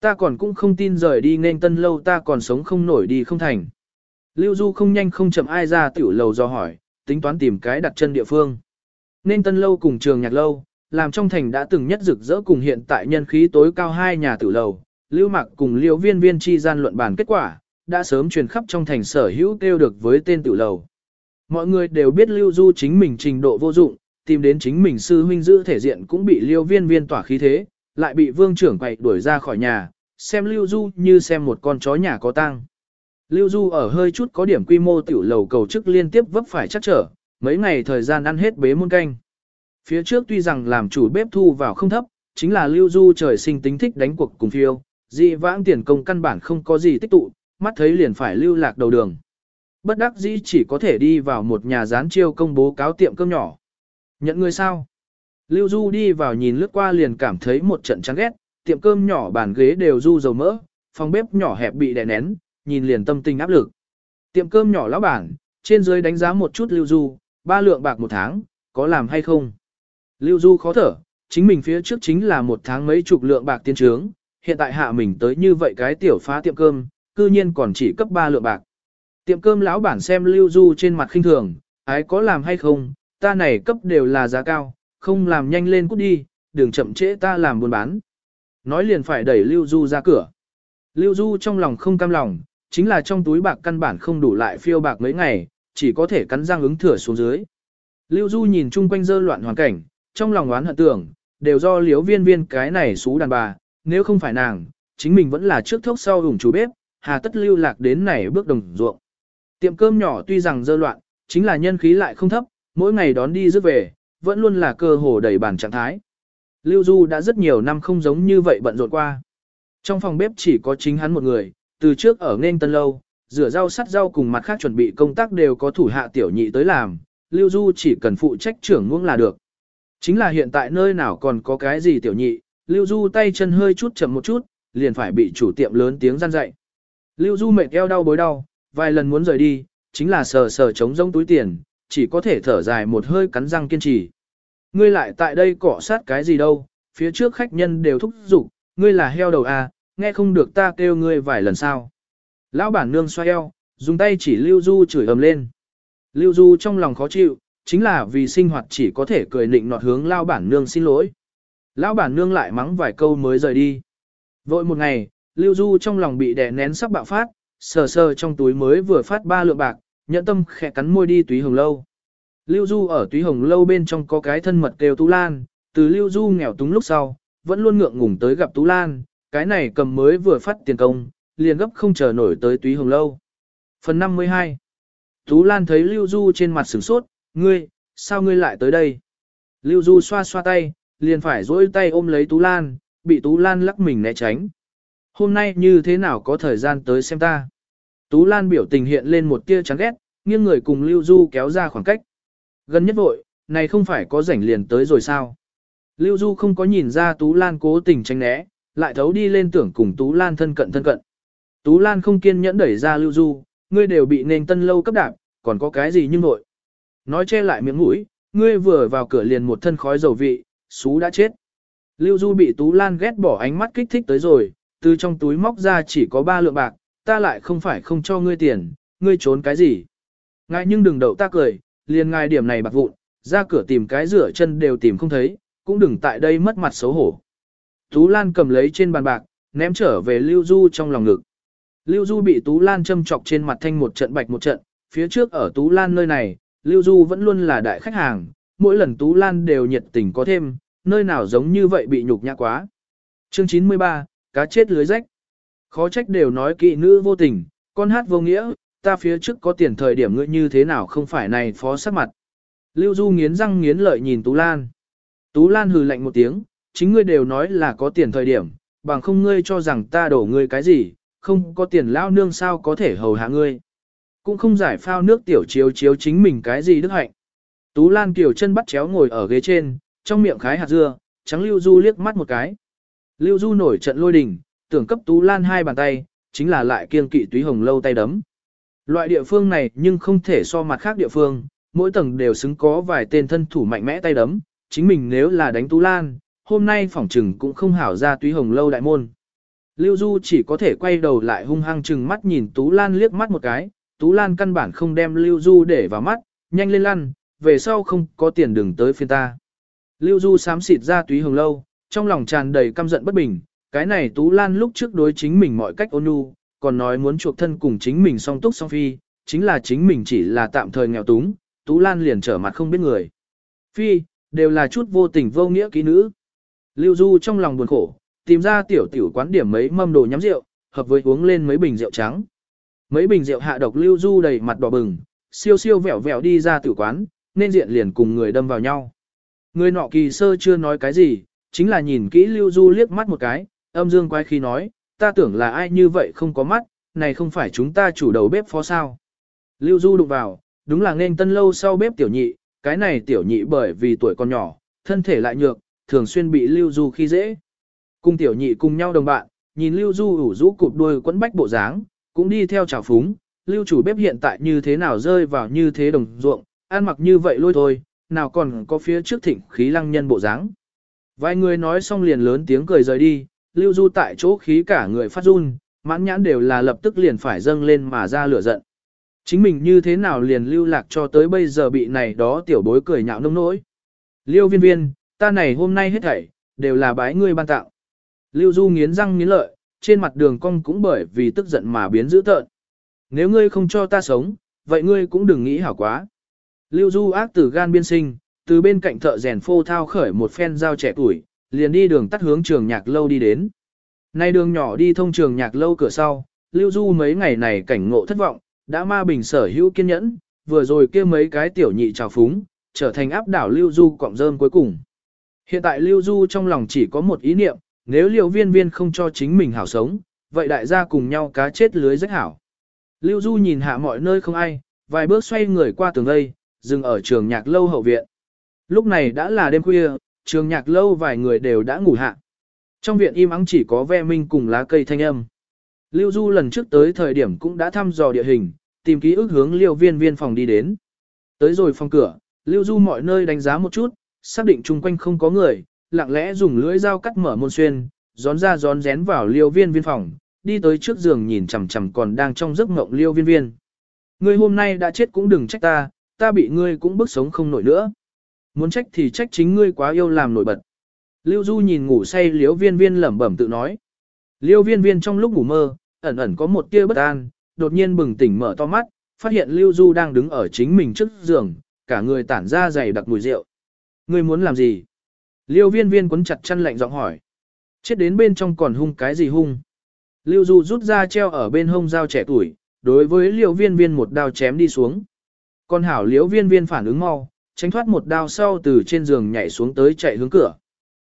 Ta còn cũng không tin rời đi nên tân lâu ta còn sống không nổi đi không thành. Lưu Du không nhanh không chậm ai ra tiểu lầu do hỏi, tính toán tìm cái đặt chân địa phương. Nên tân lâu cùng trường nhạc lâu, làm trong thành đã từng nhất rực rỡ cùng hiện tại nhân khí tối cao hai nhà tử lầu, lưu mặc cùng liêu viên viên chi gian luận bàn kết quả, đã sớm truyền khắp trong thành sở hữu kêu được với tên tử lầu. Mọi người đều biết lưu du chính mình trình độ vô dụng, tìm đến chính mình sư huynh giữ thể diện cũng bị liêu viên viên tỏa khí thế, lại bị vương trưởng quậy đuổi ra khỏi nhà, xem lưu du như xem một con chó nhà có tang. Lưu du ở hơi chút có điểm quy mô tiểu lầu cầu chức liên tiếp vấp phải chắc trở, mấy ngày thời gian ăn hết bế muôn canh. Phía trước tuy rằng làm chủ bếp thu vào không thấp, chính là lưu du trời sinh tính thích đánh cuộc cùng phiêu, dị vãng tiền công căn bản không có gì tích tụ, mắt thấy liền phải lưu lạc đầu đường. Bất đắc dĩ chỉ có thể đi vào một nhà gián chiêu công bố cáo tiệm cơm nhỏ. Nhận người sao? Lưu Du đi vào nhìn lướt qua liền cảm thấy một trận chán ghét, tiệm cơm nhỏ bàn ghế đều du dầu mỡ, phòng bếp nhỏ hẹp bị đè nén, nhìn liền tâm tình áp lực. Tiệm cơm nhỏ lão bản, trên dưới đánh giá một chút Lưu Du, ba lượng bạc một tháng, có làm hay không? Lưu Du khó thở, chính mình phía trước chính là một tháng mấy chục lượng bạc tiên trướng, hiện tại hạ mình tới như vậy cái tiểu phá tiệm cơm, cư nhiên còn chỉ cấp ba lượng bạc. Tiệm cơm lão bản xem Lưu Du trên mặt khinh thường, ái có làm hay không, ta này cấp đều là giá cao, không làm nhanh lên cút đi, đừng chậm trễ ta làm buôn bán. Nói liền phải đẩy Lưu Du ra cửa. Lưu Du trong lòng không cam lòng, chính là trong túi bạc căn bản không đủ lại phiêu bạc mấy ngày, chỉ có thể cắn răng ứng thừa xuống dưới. Lưu Du nhìn chung quanh dơ loạn hoàn cảnh, trong lòng oán hận tưởng, đều do liếu viên viên cái này xú đàn bà, nếu không phải nàng, chính mình vẫn là trước thốc sau ủng chú bếp, hà tất lưu lạc đến này bước đồng ruộng. Tiệm cơm nhỏ tuy rằng dơ loạn, chính là nhân khí lại không thấp, mỗi ngày đón đi rước về, vẫn luôn là cơ hồ đầy bàn trạng thái. Lưu Du đã rất nhiều năm không giống như vậy bận rộn qua. Trong phòng bếp chỉ có chính hắn một người, từ trước ở nên tân lâu, rửa rau sắt rau cùng mặt khác chuẩn bị công tác đều có thủ hạ tiểu nhị tới làm, Lưu Du chỉ cần phụ trách trưởng ngưỡng là được. Chính là hiện tại nơi nào còn có cái gì tiểu nhị, Lưu Du tay chân hơi chút chậm một chút, liền phải bị chủ tiệm lớn tiếng gian dạy. Lưu Du mệt eo đau bối đau, vài lần muốn rời đi, chính là sờ sờ chống rông túi tiền, chỉ có thể thở dài một hơi cắn răng kiên trì. Ngươi lại tại đây cọ sát cái gì đâu, phía trước khách nhân đều thúc giục, ngươi là heo đầu à, nghe không được ta kêu ngươi vài lần sao. Lão bản nương xoay eo, dùng tay chỉ Lưu Du chửi ầm lên. Lưu Du trong lòng khó chịu, chính là vì sinh hoạt chỉ có thể cười nịnh nọt hướng lão bản nương xin lỗi. Lão bản nương lại mắng vài câu mới rời đi. Vội một ngày, Lưu Du trong lòng bị đè nén sắp bạo phát, sờ sờ trong túi mới vừa phát ba lượng bạc, nhẫn tâm khẽ cắn môi đi túy hồng lâu. Lưu Du ở túy hồng lâu bên trong có cái thân mật kêu Tú Lan, từ Lưu Du nghèo túng lúc sau, vẫn luôn ngượng ngùng tới gặp Tú Lan, cái này cầm mới vừa phát tiền công, liền gấp không chờ nổi tới túy hồng lâu. Phần 52 Tú Lan thấy Lưu Du trên mặt sửng sốt, ngươi, sao ngươi lại tới đây? Lưu Du xoa xoa tay, liền phải dỗi tay ôm lấy Tú Lan, bị Tú Lan lắc mình né tránh. Hôm nay như thế nào có thời gian tới xem ta? Tú Lan biểu tình hiện lên một tia chán ghét, nghiêng người cùng Lưu Du kéo ra khoảng cách. Gần nhất vội, này không phải có rảnh liền tới rồi sao? Lưu Du không có nhìn ra Tú Lan cố tình tránh né, lại thấu đi lên tưởng cùng Tú Lan thân cận thân cận. Tú Lan không kiên nhẫn đẩy ra Lưu Du, ngươi đều bị nền tân lâu cấp đạp, còn có cái gì nhưng vội. Nói che lại miệng mũi, ngươi vừa vào cửa liền một thân khói dầu vị, xú đã chết. Lưu Du bị Tú Lan ghét bỏ ánh mắt kích thích tới rồi, từ trong túi móc ra chỉ có ba lượng bạc, ta lại không phải không cho ngươi tiền, ngươi trốn cái gì. Ngài nhưng đừng đậu ta cười, liền ngài điểm này bạc vụn, ra cửa tìm cái rửa chân đều tìm không thấy, cũng đừng tại đây mất mặt xấu hổ. Tú Lan cầm lấy trên bàn bạc, ném trở về Lưu Du trong lòng ngực. Lưu Du bị Tú Lan châm chọc trên mặt thanh một trận bạch một trận, phía trước ở Tú Lan nơi này, Lưu Du vẫn luôn là đại khách hàng, mỗi lần Tú Lan đều nhiệt tình có thêm, nơi nào giống như vậy bị nhục nhã quá. Chương 93, cá chết lưới rách. Khó trách đều nói kỵ nữ vô tình, con hát vô nghĩa, ta phía trước có tiền thời điểm ngươi như thế nào không phải này phó sắc mặt. Lưu Du nghiến răng nghiến lợi nhìn Tú Lan. Tú Lan hừ lạnh một tiếng, chính ngươi đều nói là có tiền thời điểm, bằng không ngươi cho rằng ta đổ ngươi cái gì, không có tiền lao nương sao có thể hầu hạ ngươi. Cũng không giải phao nước tiểu chiếu chiếu chính mình cái gì đức hạnh. Tú Lan kiểu chân bắt chéo ngồi ở ghế trên, trong miệng khái hạt dưa, trắng Lưu Du liếc mắt một cái. Lưu Du nổi trận lôi đình, tưởng cấp Tú Lan hai bàn tay, chính là lại kiên kỵ túy hồng lâu tay đấm. Loại địa phương này nhưng không thể so mặt khác địa phương, mỗi tầng đều xứng có vài tên thân thủ mạnh mẽ tay đấm, chính mình nếu là đánh Tú Lan, hôm nay phỏng trừng cũng không hảo ra túy hồng lâu đại môn. Lưu Du chỉ có thể quay đầu lại hung hăng chừng mắt nhìn Tú Lan liếc mắt một cái, Tú Lan căn bản không đem Lưu Du để vào mắt, nhanh lên lăn, về sau không có tiền đừng tới phiên ta. Lưu Du sám xịt ra túy hồng lâu, trong lòng tràn đầy căm giận bất bình, cái này Tú Lan lúc trước đối chính mình mọi cách ôn nhu, còn nói muốn chuộc thân cùng chính mình song túc song phi, chính là chính mình chỉ là tạm thời nghèo túng, Tú Lan liền trở mặt không biết người. Phi, đều là chút vô tình vô nghĩa ký nữ. Lưu Du trong lòng buồn khổ, tìm ra tiểu tiểu quán điểm mấy mâm đồ nhắm rượu, hợp với uống lên mấy bình rượu trắng. Mấy bình rượu hạ độc Lưu Du đầy mặt đỏ bừng, siêu siêu vẹo vẹo đi ra tiểu quán, nên diện liền cùng người đâm vào nhau. Người nọ kỳ sơ chưa nói cái gì, chính là nhìn kỹ Lưu Du liếc mắt một cái, âm dương quái khi nói, ta tưởng là ai như vậy không có mắt, này không phải chúng ta chủ đầu bếp phó sao. Lưu Du đụng vào, đúng là nên tân lâu sau bếp tiểu nhị, cái này tiểu nhị bởi vì tuổi còn nhỏ, thân thể lại nhược, thường xuyên bị Lưu Du khi dễ. Cùng tiểu nhị cùng nhau đồng bạn, nhìn Lưu Du ủ rũ cụp đuôi quấn bách bộ dáng, cũng đi theo trào phúng, Lưu chủ bếp hiện tại như thế nào rơi vào như thế đồng ruộng, ăn mặc như vậy lôi thôi, nào còn có phía trước thỉnh khí lăng nhân bộ dáng. Vài người nói xong liền lớn tiếng cười rời đi, Lưu Du tại chỗ khí cả người phát run, mãn nhãn đều là lập tức liền phải dâng lên mà ra lửa giận. Chính mình như thế nào liền lưu lạc cho tới bây giờ bị này đó tiểu bối cười nhạo nông nỗi. Liêu viên viên, ta này hôm nay hết thảy, đều là bái ngươi ban tạo. Lưu Du nghiến răng nghiến lợi, trên mặt đường cong cũng bởi vì tức giận mà biến dữ tợn. Nếu ngươi không cho ta sống, vậy ngươi cũng đừng nghĩ hảo quá. Lưu Du ác tử gan biên sinh, từ bên cạnh thợ rèn phô thao khởi một phen dao trẻ tuổi, liền đi đường tắt hướng trường nhạc lâu đi đến. Nay đường nhỏ đi thông trường nhạc lâu cửa sau, Lưu Du mấy ngày này cảnh ngộ thất vọng, đã ma bình sở hữu kiên nhẫn, vừa rồi kia mấy cái tiểu nhị trào phúng, trở thành áp đảo Lưu Du cọng rơm cuối cùng. Hiện tại Lưu Du trong lòng chỉ có một ý niệm, nếu liều viên viên không cho chính mình hảo sống, vậy đại gia cùng nhau cá chết lưới rách hảo. Lưu Du nhìn hạ mọi nơi không ai, vài bước xoay người qua tường đây, dừng ở trường nhạc lâu hậu viện. Lúc này đã là đêm khuya, trường nhạc lâu vài người đều đã ngủ hạ. Trong viện im ắng chỉ có ve minh cùng lá cây thanh âm. Lưu Du lần trước tới thời điểm cũng đã thăm dò địa hình, tìm ký ức hướng liêu viên viên phòng đi đến. Tới rồi phòng cửa, Lưu Du mọi nơi đánh giá một chút, xác định chung quanh không có người, lặng lẽ dùng lưỡi dao cắt mở môn xuyên, gión ra gión rén vào liêu viên viên phòng, đi tới trước giường nhìn chằm chằm còn đang trong giấc mộng liêu viên viên. Ngươi hôm nay đã chết cũng đừng trách ta, ta bị ngươi cũng bức sống không nổi nữa. Muốn trách thì trách chính ngươi quá yêu làm nổi bật. Lưu Du nhìn ngủ say Liễu viên viên lẩm bẩm tự nói. Liễu viên viên trong lúc ngủ mơ, ẩn ẩn có một tia bất an, đột nhiên bừng tỉnh mở to mắt, phát hiện Lưu Du đang đứng ở chính mình trước giường, cả người tản ra dày đặc mùi rượu. Ngươi muốn làm gì? Liêu viên viên quấn chặt chăn lạnh giọng hỏi. Chết đến bên trong còn hung cái gì hung? Lưu Du rút ra treo ở bên hông dao trẻ tuổi, đối với liêu viên viên một đao chém đi xuống. Con hảo liêu viên viên phản ứng mau, tránh thoát một đao sau từ trên giường nhảy xuống tới chạy hướng cửa.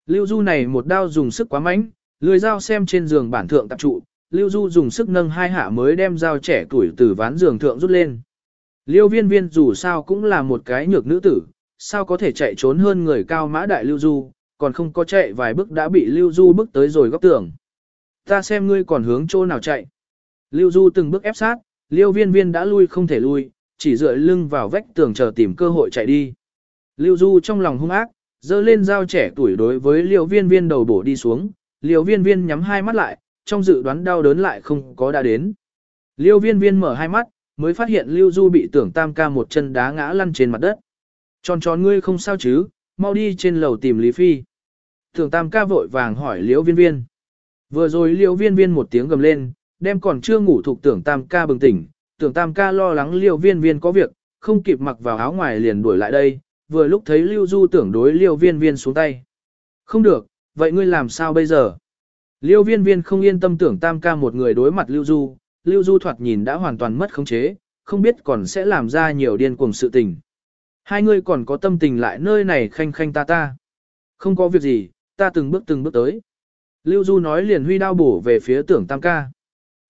Lưu Du này một đao dùng sức quá mạnh, lười dao xem trên giường bản thượng tập trụ, Lưu Du dùng sức nâng hai hạ mới đem dao trẻ tuổi từ ván giường thượng rút lên. Liêu viên viên dù sao cũng là một cái nhược nữ tử, sao có thể chạy trốn hơn người cao mã đại Lưu Du, còn không có chạy vài bước đã bị Lưu Du bước tới rồi góc tường. Ta xem ngươi còn hướng chỗ nào chạy. Lưu Du từng bước ép sát, Liêu viên viên đã lui không thể lui, chỉ dựa lưng vào vách tường chờ tìm cơ hội chạy đi. Lưu Du trong lòng hung ác, dơ lên dao trẻ tuổi đối với Liêu viên viên đầu bổ đi xuống, Liêu viên viên nhắm hai mắt lại, trong dự đoán đau đớn lại không có đã đến. Liêu viên viên mở hai mắt, mới phát hiện Lưu Du bị tưởng tam ca một chân đá ngã lăn trên mặt đất. Tròn tròn ngươi không sao chứ, mau đi trên lầu tìm Lý Phi. Tưởng tam ca vội vàng hỏi Liêu viên viên. Vừa rồi Liêu viên viên một tiếng gầm lên, đem còn chưa ngủ thuộc tưởng tam ca bừng tỉnh. Tưởng tam ca lo lắng Liêu viên viên có việc, không kịp mặc vào áo ngoài liền đuổi lại đây, vừa lúc thấy Lưu Du tưởng đối Liêu viên viên xuống tay. Không được, vậy ngươi làm sao bây giờ? Liêu viên viên không yên tâm tưởng tam ca một người đối mặt Lưu Du, Lưu Du thoạt nhìn đã hoàn toàn mất khống chế, không biết còn sẽ làm ra nhiều điên cuồng sự tình. Hai người còn có tâm tình lại nơi này khanh khanh ta ta. Không có việc gì, ta từng bước từng bước tới. Lưu Du nói liền huy đao bổ về phía tưởng tam ca.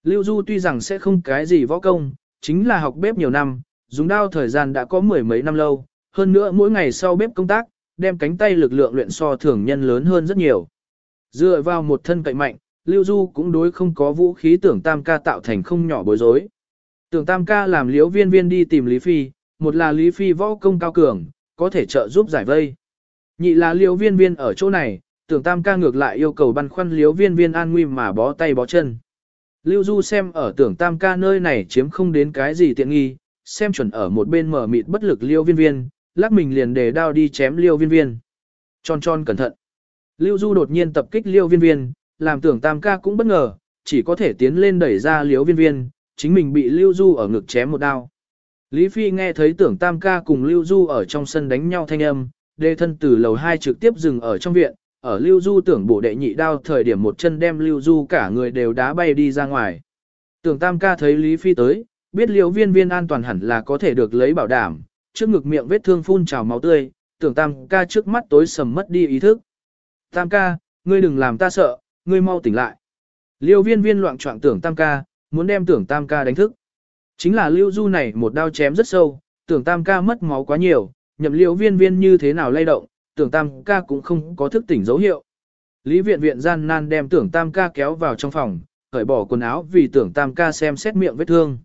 Lưu Du tuy rằng sẽ không cái gì võ công, chính là học bếp nhiều năm, dùng đao thời gian đã có mười mấy năm lâu, hơn nữa mỗi ngày sau bếp công tác, đem cánh tay lực lượng luyện so thường nhân lớn hơn rất nhiều. Dựa vào một thân cậy mạnh, Lưu Du cũng đối không có vũ khí tưởng tam ca tạo thành không nhỏ bối rối. Tưởng tam ca làm liễu viên viên đi tìm Lý Phi, một là Lý Phi võ công cao cường, có thể trợ giúp giải vây. Nhị là liễu viên viên ở chỗ này, tưởng tam ca ngược lại yêu cầu băn khoăn liễu viên viên an nguy mà bó tay bó chân. Lưu Du xem ở tưởng tam ca nơi này chiếm không đến cái gì tiện nghi, xem chuẩn ở một bên mở mịt bất lực liêu viên viên, lắc mình liền để đao đi chém liêu viên viên. Tròn tròn cẩn thận. Lưu Du đột nhiên tập kích liêu viên viên, làm tưởng tam ca cũng bất ngờ, chỉ có thể tiến lên đẩy ra liêu viên viên, chính mình bị Lưu Du ở ngực chém một đao. Lý Phi nghe thấy tưởng tam ca cùng Lưu Du ở trong sân đánh nhau thanh âm, đê thân từ lầu 2 trực tiếp dừng ở trong viện, ở Lưu Du tưởng bộ đệ nhị đao thời điểm một chân đem Lưu Du cả người đều đá bay đi ra ngoài. Tưởng tam ca thấy Lý Phi tới, biết liễu viên viên an toàn hẳn là có thể được lấy bảo đảm, trước ngực miệng vết thương phun trào máu tươi, tưởng tam ca trước mắt tối sầm mất đi ý thức. Tam ca, ngươi đừng làm ta sợ, ngươi mau tỉnh lại. Liêu viên viên loạn trọng tưởng tam ca, muốn đem tưởng tam ca đánh thức. Chính là lưu du này một đao chém rất sâu, tưởng tam ca mất máu quá nhiều, nhậm liêu viên viên như thế nào lay động, tưởng tam ca cũng không có thức tỉnh dấu hiệu. Lý viện viện gian nan đem tưởng tam ca kéo vào trong phòng, cởi bỏ quần áo vì tưởng tam ca xem xét miệng vết thương.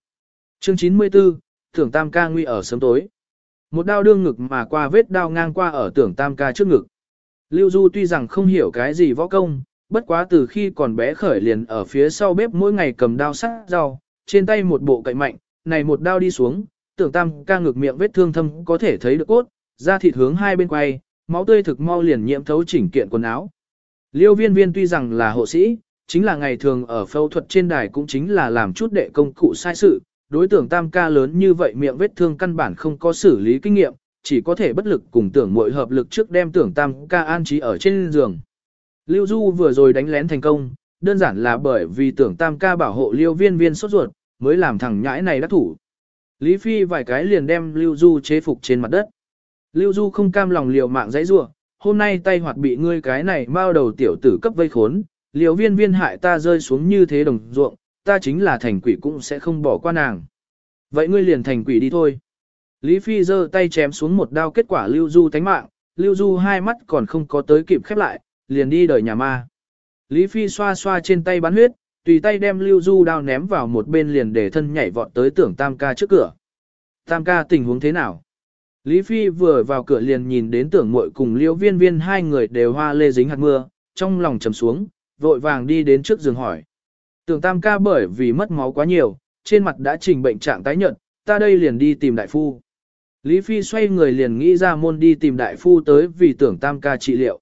Chương 94, tưởng tam ca nguy ở sớm tối. Một đao đương ngực mà qua vết đao ngang qua ở tưởng tam ca trước ngực. Lưu Du tuy rằng không hiểu cái gì võ công, bất quá từ khi còn bé khởi liền ở phía sau bếp mỗi ngày cầm đao sắc rau, trên tay một bộ cậy mạnh, này một đao đi xuống, tưởng tam ca ngực miệng vết thương thâm có thể thấy được cốt, da thịt hướng hai bên quay, máu tươi thực mau liền nhiễm thấu chỉnh kiện quần áo. Liêu viên viên tuy rằng là hộ sĩ, chính là ngày thường ở phẫu thuật trên đài cũng chính là làm chút đệ công cụ sai sự, đối tượng tam ca lớn như vậy miệng vết thương căn bản không có xử lý kinh nghiệm, chỉ có thể bất lực cùng tưởng muội hợp lực trước đem tưởng tam ca an trí ở trên giường. Liêu Du vừa rồi đánh lén thành công, đơn giản là bởi vì tưởng tam ca bảo hộ liêu viên viên sốt ruột, mới làm thằng nhãi này đắc thủ. Lý Phi vài cái liền đem Lưu Du chế phục trên mặt đất. Lưu Du không cam lòng liều mạng dãy rủa, hôm nay tay hoạt bị ngươi cái này bao đầu tiểu tử cấp vây khốn, liều viên viên hại ta rơi xuống như thế đồng ruộng, ta chính là thành quỷ cũng sẽ không bỏ qua nàng. Vậy ngươi liền thành quỷ đi thôi. Lý Phi giơ tay chém xuống một đao kết quả Lưu Du tánh mạng, Lưu Du hai mắt còn không có tới kịp khép lại, liền đi đời nhà ma. Lý Phi xoa xoa trên tay bắn huyết, tùy tay đem Lưu Du đao ném vào một bên liền để thân nhảy vọt tới tưởng Tam ca trước cửa. Tam ca tình huống thế nào? Lý Phi vừa vào cửa liền nhìn đến tưởng muội cùng liễu viên viên hai người đều hoa lê dính hạt mưa, trong lòng trầm xuống, vội vàng đi đến trước giường hỏi. Tưởng tam ca bởi vì mất máu quá nhiều, trên mặt đã trình bệnh trạng tái nhợt, ta đây liền đi tìm đại phu. Lý Phi xoay người liền nghĩ ra môn đi tìm đại phu tới vì tưởng tam ca trị liệu.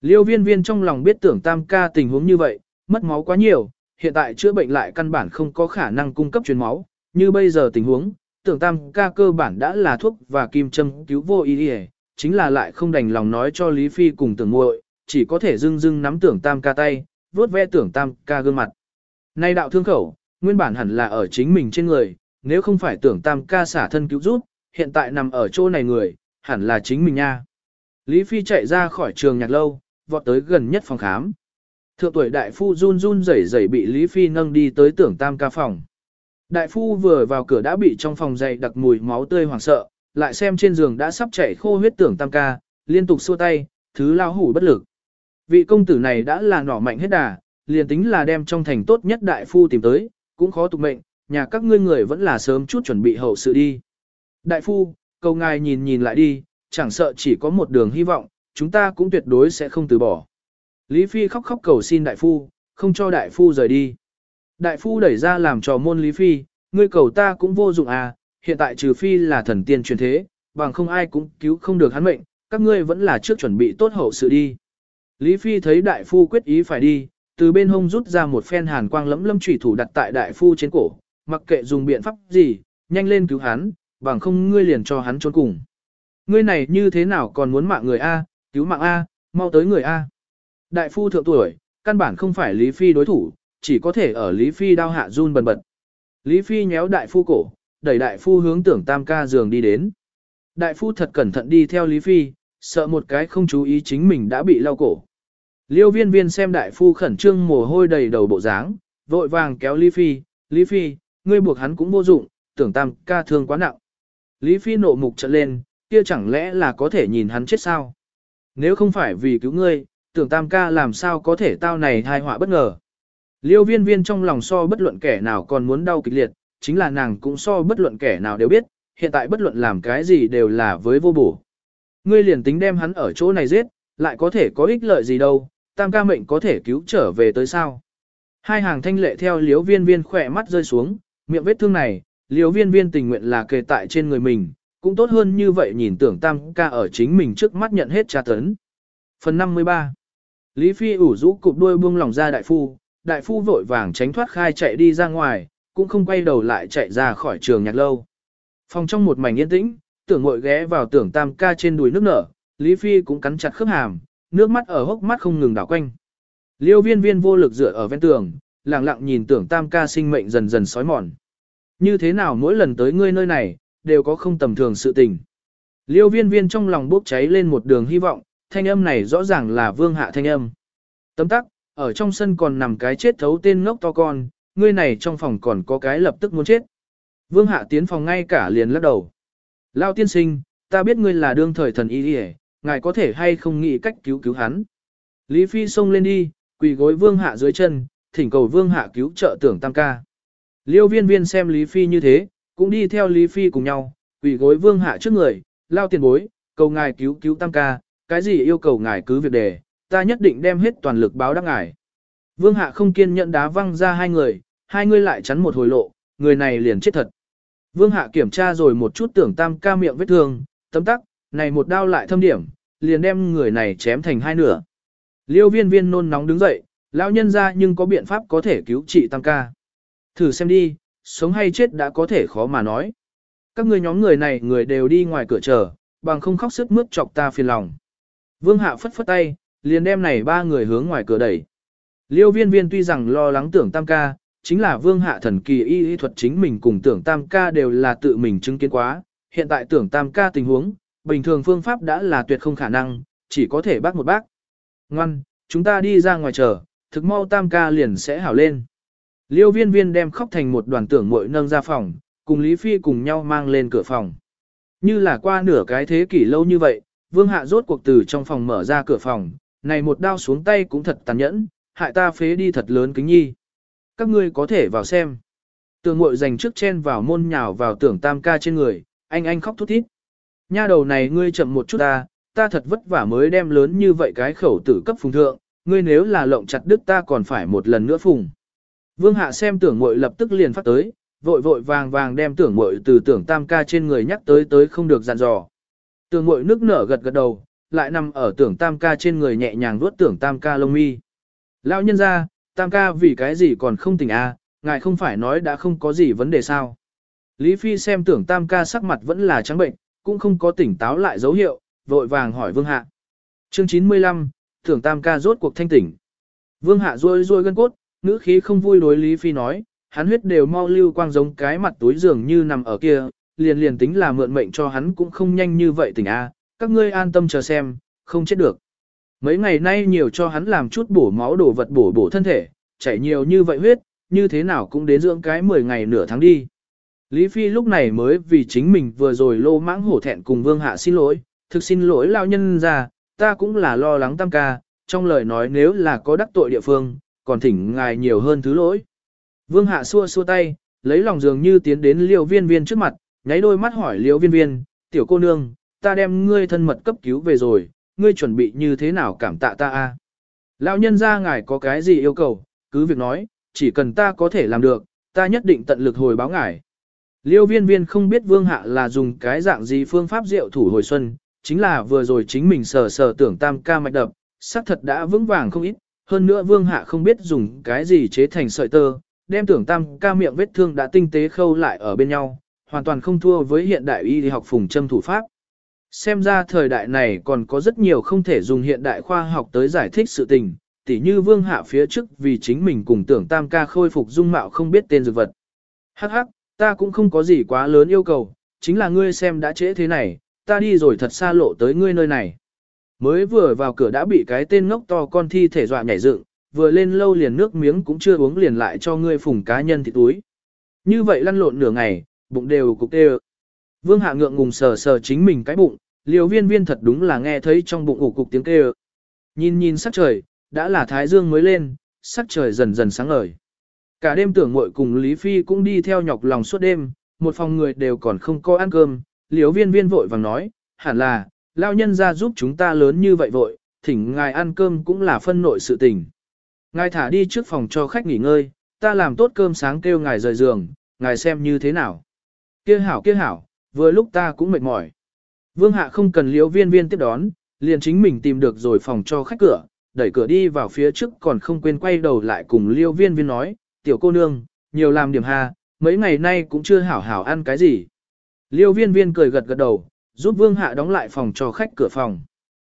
Liêu viên viên trong lòng biết tưởng tam ca tình huống như vậy, mất máu quá nhiều, hiện tại chữa bệnh lại căn bản không có khả năng cung cấp truyền máu, như bây giờ tình huống, tưởng tam ca cơ bản đã là thuốc và kim châm cứu vô ý ý, chính là lại không đành lòng nói cho Lý Phi cùng tưởng muội chỉ có thể dưng dưng nắm tưởng tam ca tay, vuốt ve tưởng tam ca gương mặt. Nay đạo thương khẩu, nguyên bản hẳn là ở chính mình trên người, nếu không phải tưởng tam ca xả thân cứu giúp, hiện tại nằm ở chỗ này người, hẳn là chính mình nha. Lý Phi chạy ra khỏi trường nhạc lâu, vọt tới gần nhất phòng khám. Thượng tuổi đại phu run run rẩy rẩy bị Lý Phi nâng đi tới tưởng tam ca phòng. Đại phu vừa vào cửa đã bị trong phòng dậy đặc mùi máu tươi hoảng sợ, lại xem trên giường đã sắp chảy khô huyết tưởng tam ca, liên tục xua tay, thứ lao hủ bất lực. Vị công tử này đã là nỏ mạnh hết đà, liền tính là đem trong thành tốt nhất đại phu tìm tới, cũng khó tục mệnh, nhà các ngươi người vẫn là sớm chút chuẩn bị hậu sự đi. Đại phu, cầu ngài nhìn nhìn lại đi, chẳng sợ chỉ có một đường hy vọng, chúng ta cũng tuyệt đối sẽ không từ bỏ. Lý Phi khóc khóc cầu xin đại phu, không cho đại phu rời đi. Đại phu đẩy ra làm trò môn Lý Phi, ngươi cầu ta cũng vô dụng à, hiện tại trừ Phi là thần tiên truyền thế, bằng không ai cũng cứu không được hắn mệnh, các ngươi vẫn là trước chuẩn bị tốt hậu sự đi. Lý Phi thấy đại phu quyết ý phải đi, từ bên hông rút ra một phen hàn quang lẫm lâm chủy thủ đặt tại đại phu trên cổ, mặc kệ dùng biện pháp gì, nhanh lên cứu hắn, bằng không ngươi liền cho hắn trốn cùng. Ngươi này như thế nào còn muốn mạng người A, cứu mạng A, mau tới người A. Đại phu thượng tuổi, căn bản không phải Lý Phi đối thủ, chỉ có thể ở Lý Phi đao hạ run bần bật. Lý Phi nhéo đại phu cổ, đẩy đại phu hướng tưởng tam ca giường đi đến. Đại phu thật cẩn thận đi theo Lý Phi, sợ một cái không chú ý chính mình đã bị lau cổ. Liêu viên viên xem đại phu khẩn trương mồ hôi đầy đầu bộ dáng, vội vàng kéo Lý Phi, Lý Phi, ngươi buộc hắn cũng vô dụng, tưởng tam ca thương quá nặng. Lý Phi nộ mục trận lên, kia chẳng lẽ là có thể nhìn hắn chết sao? Nếu không phải vì cứu ngươi, tưởng tam ca làm sao có thể tao này thai họa bất ngờ. Liêu viên viên trong lòng so bất luận kẻ nào còn muốn đau kịch liệt, chính là nàng cũng so bất luận kẻ nào đều biết, hiện tại bất luận làm cái gì đều là với vô bổ. Ngươi liền tính đem hắn ở chỗ này giết, lại có thể có ích lợi gì đâu, tam ca mệnh có thể cứu trở về tới sao. Hai hàng thanh lệ theo liếu viên viên khỏe mắt rơi xuống, miệng vết thương này, Liêu viên viên tình nguyện là kề tại trên người mình, cũng tốt hơn như vậy nhìn tưởng tam ca ở chính mình trước mắt nhận hết tra tấn. Phần 53 Lý Phi ủ rũ cụp đuôi buông lỏng ra đại phu, đại phu vội vàng tránh thoát khai chạy đi ra ngoài, cũng không quay đầu lại chạy ra khỏi trường nhạc lâu. Phòng trong một mảnh yên tĩnh, tưởng ngội ghé vào tưởng tam ca trên đùi nước nở, Lý Phi cũng cắn chặt khớp hàm, nước mắt ở hốc mắt không ngừng đảo quanh. Liêu viên viên vô lực dựa ở ven tường, lặng lặng nhìn tưởng tam ca sinh mệnh dần dần sói mòn. Như thế nào mỗi lần tới ngươi nơi này, đều có không tầm thường sự tình. Liêu viên viên trong lòng bốc cháy lên một đường hy vọng, thanh âm này rõ ràng là vương hạ thanh âm. Tấm tắc, ở trong sân còn nằm cái chết thấu tên ngốc to con, ngươi này trong phòng còn có cái lập tức muốn chết. Vương hạ tiến phòng ngay cả liền lắc đầu. Lao tiên sinh, ta biết ngươi là đương thời thần y đi ngài có thể hay không nghĩ cách cứu cứu hắn. Lý Phi xông lên đi, quỳ gối vương hạ dưới chân, thỉnh cầu vương hạ cứu trợ tưởng tam ca. Liêu viên viên xem Lý Phi như thế, cũng đi theo Lý Phi cùng nhau, quỳ gối vương hạ trước người, lao tiền bối, cầu ngài cứu cứu tam ca, cái gì yêu cầu ngài cứ việc đề, ta nhất định đem hết toàn lực báo đáp ngài. Vương hạ không kiên nhẫn đá văng ra hai người, hai người lại chắn một hồi lộ, người này liền chết thật. Vương hạ kiểm tra rồi một chút tưởng tam ca miệng vết thương, tấm tắc, này một đao lại thâm điểm, liền đem người này chém thành hai nửa. Liêu viên viên nôn nóng đứng dậy, lão nhân ra nhưng có biện pháp có thể cứu trị tam ca. Thử xem đi, sống hay chết đã có thể khó mà nói. Các người nhóm người này người đều đi ngoài cửa chờ, bằng không khóc sức mướt chọc ta phiền lòng. Vương hạ phất phất tay, liền đem này ba người hướng ngoài cửa đẩy. Liêu viên viên tuy rằng lo lắng tưởng tam ca, chính là vương hạ thần kỳ y y thuật chính mình cùng tưởng tam ca đều là tự mình chứng kiến quá. Hiện tại tưởng tam ca tình huống, bình thường phương pháp đã là tuyệt không khả năng, chỉ có thể bác một bác. Ngoan, chúng ta đi ra ngoài chờ, thực mau tam ca liền sẽ hảo lên. Liêu viên viên đem khóc thành một đoàn tưởng muội nâng ra phòng, cùng Lý Phi cùng nhau mang lên cửa phòng. Như là qua nửa cái thế kỷ lâu như vậy, vương hạ rốt cuộc từ trong phòng mở ra cửa phòng, này một đao xuống tay cũng thật tàn nhẫn, hại ta phế đi thật lớn kính nhi. Các ngươi có thể vào xem. Tường mội dành trước chen vào môn nhào vào tưởng tam ca trên người, anh anh khóc thút thít. Nha đầu này ngươi chậm một chút ta, ta thật vất vả mới đem lớn như vậy cái khẩu tử cấp phùng thượng, ngươi nếu là lộng chặt đức ta còn phải một lần nữa phùng. Vương hạ xem tưởng mội lập tức liền phát tới, vội vội vàng vàng đem tưởng mội từ tưởng tam ca trên người nhắc tới tới không được dặn dò. Tưởng mội nước nở gật gật đầu, lại nằm ở tưởng tam ca trên người nhẹ nhàng vuốt tưởng tam ca lông mi. Lão nhân ra, tam ca vì cái gì còn không tỉnh a? À, ngài không phải nói đã không có gì vấn đề sao. Lý Phi xem tưởng tam ca sắc mặt vẫn là trắng bệnh, cũng không có tỉnh táo lại dấu hiệu, vội vàng hỏi vương hạ. Chương 95, tưởng tam ca rốt cuộc thanh tỉnh. Vương hạ ruôi ruôi gân cốt, ngữ khí không vui đối Lý Phi nói, hắn huyết đều mau lưu quang giống cái mặt túi giường như nằm ở kia, liền liền tính là mượn mệnh cho hắn cũng không nhanh như vậy tỉnh A, các ngươi an tâm chờ xem, không chết được. Mấy ngày nay nhiều cho hắn làm chút bổ máu đổ vật bổ bổ thân thể, chảy nhiều như vậy huyết, như thế nào cũng đến dưỡng cái 10 ngày nửa tháng đi. Lý Phi lúc này mới vì chính mình vừa rồi lô mãng hổ thẹn cùng Vương Hạ xin lỗi, thực xin lỗi lao nhân ra, ta cũng là lo lắng tam ca, trong lời nói nếu là có đắc tội địa phương, còn thỉnh ngài nhiều hơn thứ lỗi. Vương Hạ xua xua tay, lấy lòng dường như tiến đến liêu viên viên trước mặt, nháy đôi mắt hỏi liêu viên viên, tiểu cô nương, ta đem ngươi thân mật cấp cứu về rồi, ngươi chuẩn bị như thế nào cảm tạ ta a? Lão nhân gia ngài có cái gì yêu cầu, cứ việc nói, chỉ cần ta có thể làm được, ta nhất định tận lực hồi báo ngài. Liêu viên viên không biết vương hạ là dùng cái dạng gì phương pháp diệu thủ hồi xuân, chính là vừa rồi chính mình sờ sờ tưởng tam ca mạch đập, xác thật đã vững vàng không ít, hơn nữa vương hạ không biết dùng cái gì chế thành sợi tơ, đem tưởng tam ca miệng vết thương đã tinh tế khâu lại ở bên nhau, hoàn toàn không thua với hiện đại y học phùng châm thủ pháp. Xem ra thời đại này còn có rất nhiều không thể dùng hiện đại khoa học tới giải thích sự tình, tỉ như vương hạ phía trước vì chính mình cùng tưởng tam ca khôi phục dung mạo không biết tên dược vật. Hắc hắc, ta cũng không có gì quá lớn yêu cầu, chính là ngươi xem đã trễ thế này, ta đi rồi thật xa lộ tới ngươi nơi này. Mới vừa vào cửa đã bị cái tên ngốc to con thi thể dọa nhảy dựng, vừa lên lâu liền nước miếng cũng chưa uống liền lại cho ngươi phùng cá nhân thịt túi. Như vậy lăn lộn nửa ngày, bụng đều cục tê Vương hạ ngượng ngùng sờ sờ chính mình cái bụng, liều viên viên thật đúng là nghe thấy trong bụng ủ cục tiếng kêu. Nhìn nhìn sắc trời, đã là thái dương mới lên, sắc trời dần dần sáng ngời. Cả đêm tưởng muội cùng Lý Phi cũng đi theo nhọc lòng suốt đêm, một phòng người đều còn không có ăn cơm, liều viên viên vội vàng nói, hẳn là, lao nhân ra giúp chúng ta lớn như vậy vội, thỉnh ngài ăn cơm cũng là phân nội sự tình. Ngài thả đi trước phòng cho khách nghỉ ngơi, ta làm tốt cơm sáng kêu ngài rời giường, ngài xem như thế nào. Kia hảo kia hảo, vừa lúc ta cũng mệt mỏi. Vương Hạ không cần liễu viên viên tiếp đón, liền chính mình tìm được rồi phòng cho khách cửa, đẩy cửa đi vào phía trước còn không quên quay đầu lại cùng liễu viên viên nói, tiểu cô nương, nhiều làm điểm hà, mấy ngày nay cũng chưa hảo hảo ăn cái gì. Liêu viên viên cười gật gật đầu, giúp Vương Hạ đóng lại phòng cho khách cửa phòng.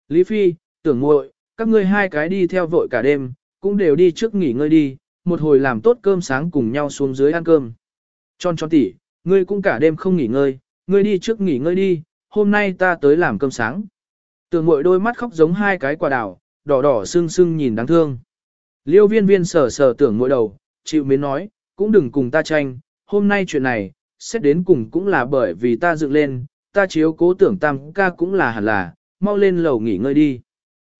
Lý Phi, tưởng muội, các ngươi hai cái đi theo vội cả đêm, cũng đều đi trước nghỉ ngơi đi, một hồi làm tốt cơm sáng cùng nhau xuống dưới ăn cơm. Tròn tròn tỉ, ngươi cũng cả đêm không nghỉ ngơi, ngươi đi trước nghỉ ngơi đi, hôm nay ta tới làm cơm sáng. Tường mội đôi mắt khóc giống hai cái quả đào, đỏ đỏ sưng sưng nhìn đáng thương. Liêu viên viên sờ sờ tưởng mội đầu, chịu mến nói, cũng đừng cùng ta tranh, hôm nay chuyện này, xét đến cùng cũng là bởi vì ta dựng lên, ta chiếu cố tưởng tam ca cũng là hẳn là, mau lên lầu nghỉ ngơi đi.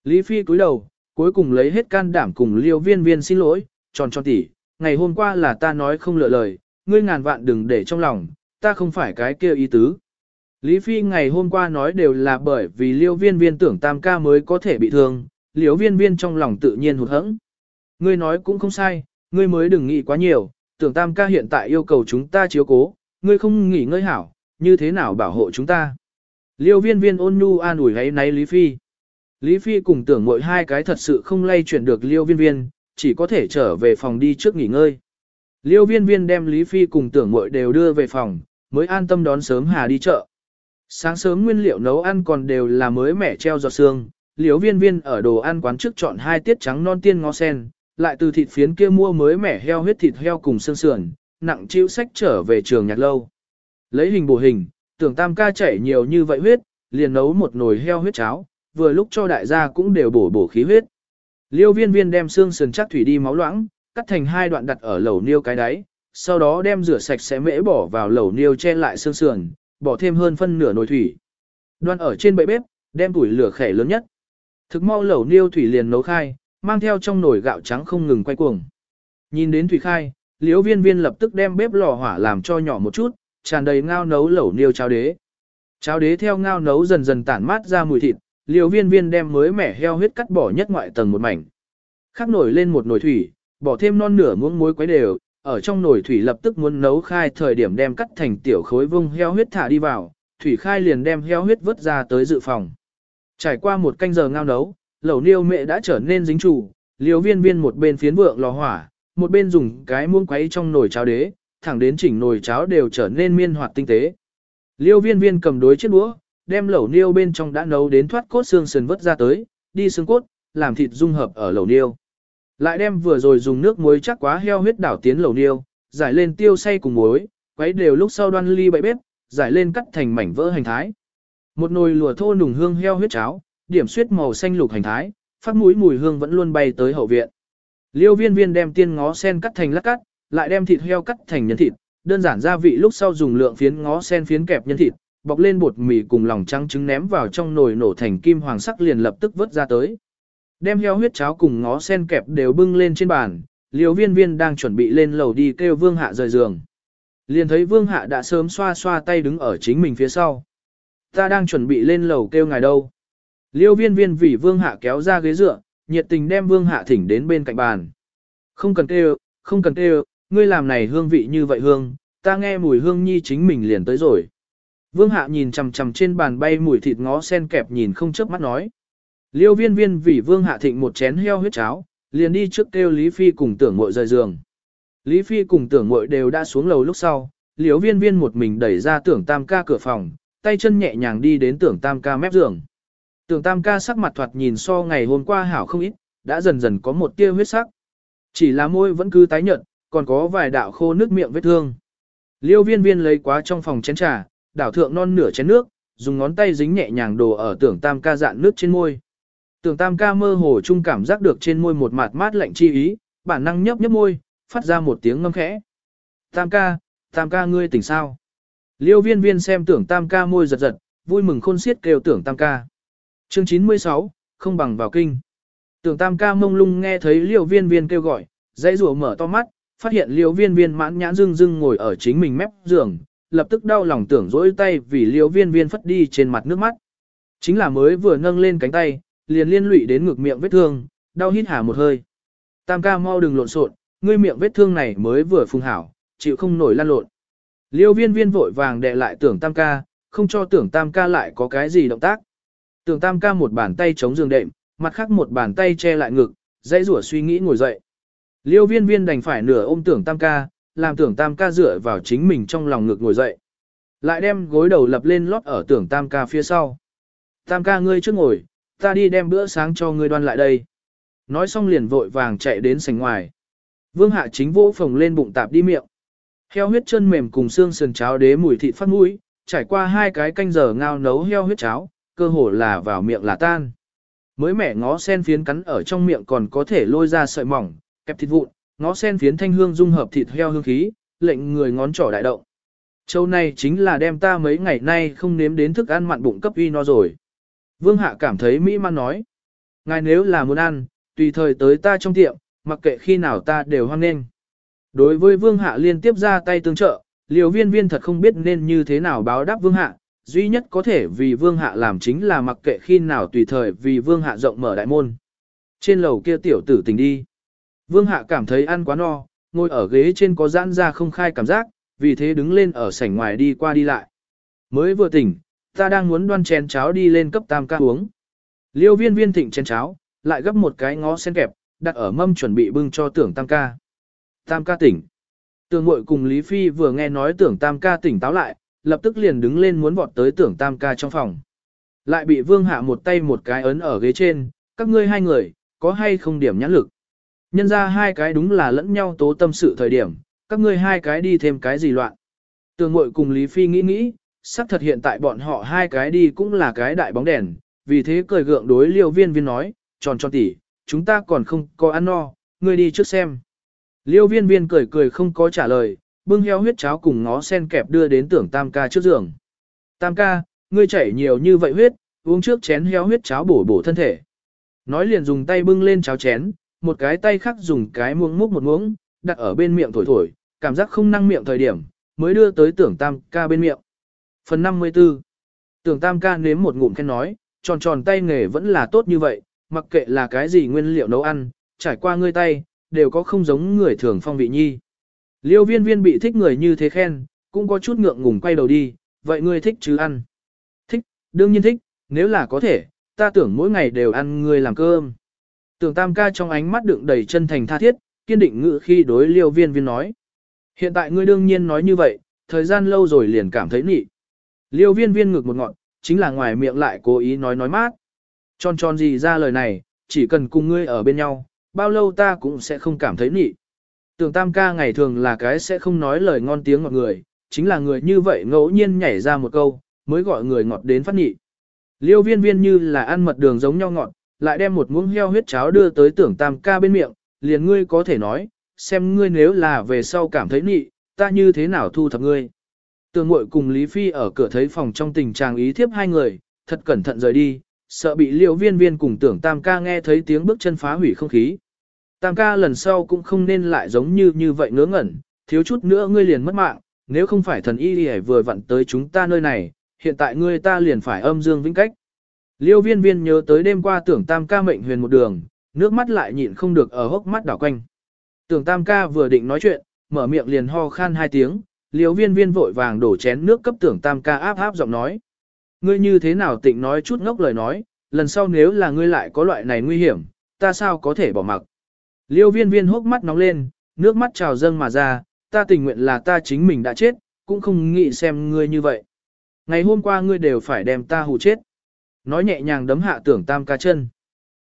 Lý Phi cúi đầu, cuối cùng lấy hết can đảm cùng liêu viên viên xin lỗi, tròn tròn tỉ, ngày hôm qua là ta nói không lựa lời, ngươi ngàn vạn đừng để trong lòng, ta không phải cái kia ý tứ. Lý Phi ngày hôm qua nói đều là bởi vì liêu viên viên tưởng tam ca mới có thể bị thương, liêu viên viên trong lòng tự nhiên hụt hẫng. Ngươi nói cũng không sai, ngươi mới đừng nghĩ quá nhiều, tưởng tam ca hiện tại yêu cầu chúng ta chiếu cố, ngươi không nghỉ ngơi hảo, như thế nào bảo hộ chúng ta. Liêu viên viên ôn nhu an ủi ấy náy Lý Phi. Lý Phi cùng tưởng mỗi hai cái thật sự không lay chuyển được liêu viên viên, chỉ có thể trở về phòng đi trước nghỉ ngơi. Liêu viên viên đem Lý Phi cùng tưởng mội đều đưa về phòng, mới an tâm đón sớm Hà đi chợ. Sáng sớm nguyên liệu nấu ăn còn đều là mới mẻ treo giọt xương, liêu viên viên ở đồ ăn quán trước chọn hai tiết trắng non tiên ngó sen, lại từ thịt phiến kia mua mới mẻ heo huyết thịt heo cùng xương sườn, nặng chịu sách trở về trường nhạc lâu. Lấy hình bổ hình, tưởng tam ca chảy nhiều như vậy huyết, liền nấu một nồi heo huyết cháo, vừa lúc cho đại gia cũng đều bổ bổ khí huyết. Liêu viên viên đem xương sườn chắc thủy đi máu loãng, cắt thành hai đoạn đặt ở lẩu niêu cái đáy, sau đó đem rửa sạch sẽ mễ bỏ vào lẩu niêu che lại xương sườn, bỏ thêm hơn phân nửa nồi thủy. Đoan ở trên bệ bếp, đem tuổi lửa khẻ lớn nhất. Thực mau lẩu niêu thủy liền nấu khai, mang theo trong nồi gạo trắng không ngừng quay cuồng. Nhìn đến thủy khai, liễu viên viên lập tức đem bếp lò hỏa làm cho nhỏ một chút, tràn đầy ngao nấu lẩu niêu cháo đế. Cháo đế theo ngao nấu dần dần tản mát ra mùi thịt, liễu viên viên đem mới mẻ heo huyết cắt bỏ nhất ngoại tầng một mảnh. Khắc nổi lên một nồi thủy, bỏ thêm non nửa muỗng muối quấy đều, ở trong nồi thủy lập tức muốn nấu khai thời điểm đem cắt thành tiểu khối vung heo huyết thả đi vào, thủy khai liền đem heo huyết vớt ra tới dự phòng. Trải qua một canh giờ ngao nấu, lẩu niêu mẹ đã trở nên dính chủ, liều viên viên một bên phiến vượng lò hỏa, một bên dùng cái muỗng quấy trong nồi cháo đế, thẳng đến chỉnh nồi cháo đều trở nên miên hoạt tinh tế. Liêu viên viên cầm đối chiếc đũa, đem lẩu niêu bên trong đã nấu đến thoát cốt xương sườn vớt ra tới, đi xương cốt, làm thịt dung hợp ở lẩu niêu. Lại đem vừa rồi dùng nước muối chắc quá heo huyết đảo tiến lẩu niêu, giải lên tiêu xay cùng muối, quấy đều lúc sau đoan ly bậy bếp, giải lên cắt thành mảnh vỡ hành thái. Một nồi lùa thô nùng hương heo huyết cháo, điểm suyết màu xanh lục hành thái, phát mũi mùi hương vẫn luôn bay tới hậu viện. Liêu viên viên đem tiên ngó sen cắt thành lát cắt, lại đem thịt heo cắt thành nhân thịt, đơn giản gia vị lúc sau dùng lượng phiến ngó sen phiến kẹp nhân thịt, bọc lên bột mì cùng lòng trắng trứng ném vào trong nồi nổ thành kim hoàng sắc liền lập tức vớt ra tới. Đem heo huyết cháo cùng ngó sen kẹp đều bưng lên trên bàn, liều viên viên đang chuẩn bị lên lầu đi kêu vương hạ rời giường. Liền thấy vương hạ đã sớm xoa xoa tay đứng ở chính mình phía sau. Ta đang chuẩn bị lên lầu kêu ngài đâu. Liêu viên viên vì vương hạ kéo ra ghế dựa, nhiệt tình đem vương hạ thỉnh đến bên cạnh bàn. Không cần kêu, không cần kêu, ngươi làm này hương vị như vậy hương, ta nghe mùi hương nhi chính mình liền tới rồi. Vương hạ nhìn chằm chằm trên bàn bay mùi thịt ngó sen kẹp nhìn không chớp mắt nói. Liêu viên viên vì vương hạ thịnh một chén heo huyết cháo, liền đi trước kêu Lý Phi cùng tưởng mội rời giường. Lý Phi cùng tưởng mội đều đã xuống lầu lúc sau, liêu viên viên một mình đẩy ra tưởng tam ca cửa phòng, tay chân nhẹ nhàng đi đến tưởng tam ca mép giường. Tưởng tam ca sắc mặt thoạt nhìn so ngày hôm qua hảo không ít, đã dần dần có một tia huyết sắc. Chỉ là môi vẫn cứ tái nhợt, còn có vài đạo khô nước miệng vết thương. Liêu viên viên lấy quá trong phòng chén trà, đảo thượng non nửa chén nước, dùng ngón tay dính nhẹ nhàng đồ ở tưởng tam ca dạn nước trên môi. Tưởng tam ca mơ hồ chung cảm giác được trên môi một mạt mát lạnh chi ý, bản năng nhấp nhấp môi, phát ra một tiếng ngâm khẽ. Tam ca, tam ca ngươi tỉnh sao? Liêu viên viên xem tưởng tam ca môi giật giật, vui mừng khôn xiết kêu tưởng tam ca. Chương 96, không bằng vào kinh. Tưởng tam ca mông lung nghe thấy liêu viên viên kêu gọi, dãy rùa mở to mắt, phát hiện liêu viên viên mãn nhãn dưng dưng ngồi ở chính mình mép giường, lập tức đau lòng tưởng dỗi tay vì liêu viên viên phất đi trên mặt nước mắt. Chính là mới vừa nâng lên cánh tay, liền liên lụy đến ngực miệng vết thương, đau hít hà một hơi. Tam ca mau đừng lộn xộn, ngươi miệng vết thương này mới vừa phùng hảo, chịu không nổi lan lộn. Liêu viên viên vội vàng đệ lại tưởng tam ca, không cho tưởng tam ca lại có cái gì động tác. Tưởng tam ca một bàn tay chống giường đệm, mặt khác một bàn tay che lại ngực, dãy rủa suy nghĩ ngồi dậy. Liêu viên viên đành phải nửa ôm tưởng tam ca, làm tưởng tam ca dựa vào chính mình trong lòng ngực ngồi dậy. Lại đem gối đầu lập lên lót ở tưởng tam ca phía sau. Tam ca ngươi trước ngồi, ta đi đem bữa sáng cho ngươi đoan lại đây. Nói xong liền vội vàng chạy đến sảnh ngoài. Vương hạ chính vỗ phồng lên bụng tạp đi miệng. Heo huyết chân mềm cùng xương sườn cháo đế mùi thịt phát mũi, trải qua hai cái canh giờ ngao nấu heo huyết cháo, cơ hồ là vào miệng là tan. Mới mẻ ngó sen phiến cắn ở trong miệng còn có thể lôi ra sợi mỏng, kẹp thịt vụn, ngó sen phiến thanh hương dung hợp thịt heo hương khí, lệnh người ngón trỏ đại động. Châu này chính là đem ta mấy ngày nay không nếm đến thức ăn mặn bụng cấp uy no rồi. Vương Hạ cảm thấy mỹ man nói. Ngài nếu là muốn ăn, tùy thời tới ta trong tiệm, mặc kệ khi nào ta đều hoan nghênh. Đối với Vương Hạ liên tiếp ra tay tương trợ, liều viên viên thật không biết nên như thế nào báo đáp Vương Hạ, duy nhất có thể vì Vương Hạ làm chính là mặc kệ khi nào tùy thời vì Vương Hạ rộng mở đại môn. Trên lầu kia tiểu tử tình đi. Vương Hạ cảm thấy ăn quá no, ngồi ở ghế trên có giãn ra không khai cảm giác, vì thế đứng lên ở sảnh ngoài đi qua đi lại. Mới vừa tỉnh, ta đang muốn đoan chén cháo đi lên cấp tam ca uống. Liêu viên viên thịnh chén cháo, lại gấp một cái ngó sen kẹp, đặt ở mâm chuẩn bị bưng cho tưởng tam ca. Tam ca tỉnh. Tưởng mội cùng Lý Phi vừa nghe nói tưởng tam ca tỉnh táo lại, lập tức liền đứng lên muốn vọt tới tưởng tam ca trong phòng. Lại bị vương hạ một tay một cái ấn ở ghế trên, các ngươi hai người, có hay không điểm nhãn lực. Nhân ra hai cái đúng là lẫn nhau tố tâm sự thời điểm, các ngươi hai cái đi thêm cái gì loạn. Tường mội cùng Lý Phi nghĩ nghĩ, xác thật hiện tại bọn họ hai cái đi cũng là cái đại bóng đèn, vì thế cười gượng đối liêu viên viên nói, tròn tròn tỉ, chúng ta còn không có ăn no, ngươi đi trước xem. Liêu viên viên cười cười không có trả lời, bưng heo huyết cháo cùng ngó sen kẹp đưa đến tưởng tam ca trước giường. Tam ca, ngươi chảy nhiều như vậy huyết, uống trước chén heo huyết cháo bổ bổ thân thể. Nói liền dùng tay bưng lên cháo chén, một cái tay khác dùng cái muỗng múc một muỗng, đặt ở bên miệng thổi thổi, cảm giác không năng miệng thời điểm, mới đưa tới tưởng tam ca bên miệng. Phần 54 Tưởng tam ca nếm một ngụm khen nói, tròn tròn tay nghề vẫn là tốt như vậy, mặc kệ là cái gì nguyên liệu nấu ăn, trải qua ngươi tay, đều có không giống người thường phong vị nhi. Liêu viên viên bị thích người như thế khen, cũng có chút ngượng ngùng quay đầu đi, vậy ngươi thích chứ ăn? Thích, đương nhiên thích, nếu là có thể, ta tưởng mỗi ngày đều ăn ngươi làm cơm. Tưởng tam ca trong ánh mắt đựng đầy chân thành tha thiết, kiên định ngự khi đối liêu viên viên nói. Hiện tại ngươi đương nhiên nói như vậy, thời gian lâu rồi liền cảm thấy nị. Liêu viên viên ngực một ngọn, chính là ngoài miệng lại cố ý nói nói mát. Tròn tròn gì ra lời này, chỉ cần cùng ngươi ở bên nhau, bao lâu ta cũng sẽ không cảm thấy nị. Tưởng tam ca ngày thường là cái sẽ không nói lời ngon tiếng ngọt người, chính là người như vậy ngẫu nhiên nhảy ra một câu, mới gọi người ngọt đến phát nị. Liêu viên viên như là ăn mật đường giống nhau ngọt, lại đem một muỗng heo huyết cháo đưa tới tưởng tam ca bên miệng, liền ngươi có thể nói, xem ngươi nếu là về sau cảm thấy nị, ta như thế nào thu thập ngươi. Tường mội cùng Lý Phi ở cửa thấy phòng trong tình trạng ý thiếp hai người, thật cẩn thận rời đi, sợ bị liễu viên viên cùng tưởng tam ca nghe thấy tiếng bước chân phá hủy không khí. Tam ca lần sau cũng không nên lại giống như như vậy ngớ ngẩn, thiếu chút nữa ngươi liền mất mạng, nếu không phải thần y đi vừa vặn tới chúng ta nơi này, hiện tại ngươi ta liền phải âm dương vĩnh cách. Liêu viên viên nhớ tới đêm qua tưởng tam ca mệnh huyền một đường, nước mắt lại nhịn không được ở hốc mắt đảo quanh. Tưởng tam ca vừa định nói chuyện, mở miệng liền ho khan hai tiếng, liêu viên viên vội vàng đổ chén nước cấp tưởng tam ca áp áp giọng nói. Ngươi như thế nào tịnh nói chút ngốc lời nói, lần sau nếu là ngươi lại có loại này nguy hiểm, ta sao có thể bỏ mặc. Liêu viên viên hốc mắt nóng lên, nước mắt trào dâng mà ra, ta tình nguyện là ta chính mình đã chết, cũng không nghĩ xem ngươi như vậy. Ngày hôm qua ngươi đều phải đem ta hù chết. Nói nhẹ nhàng đấm hạ tưởng tam ca chân.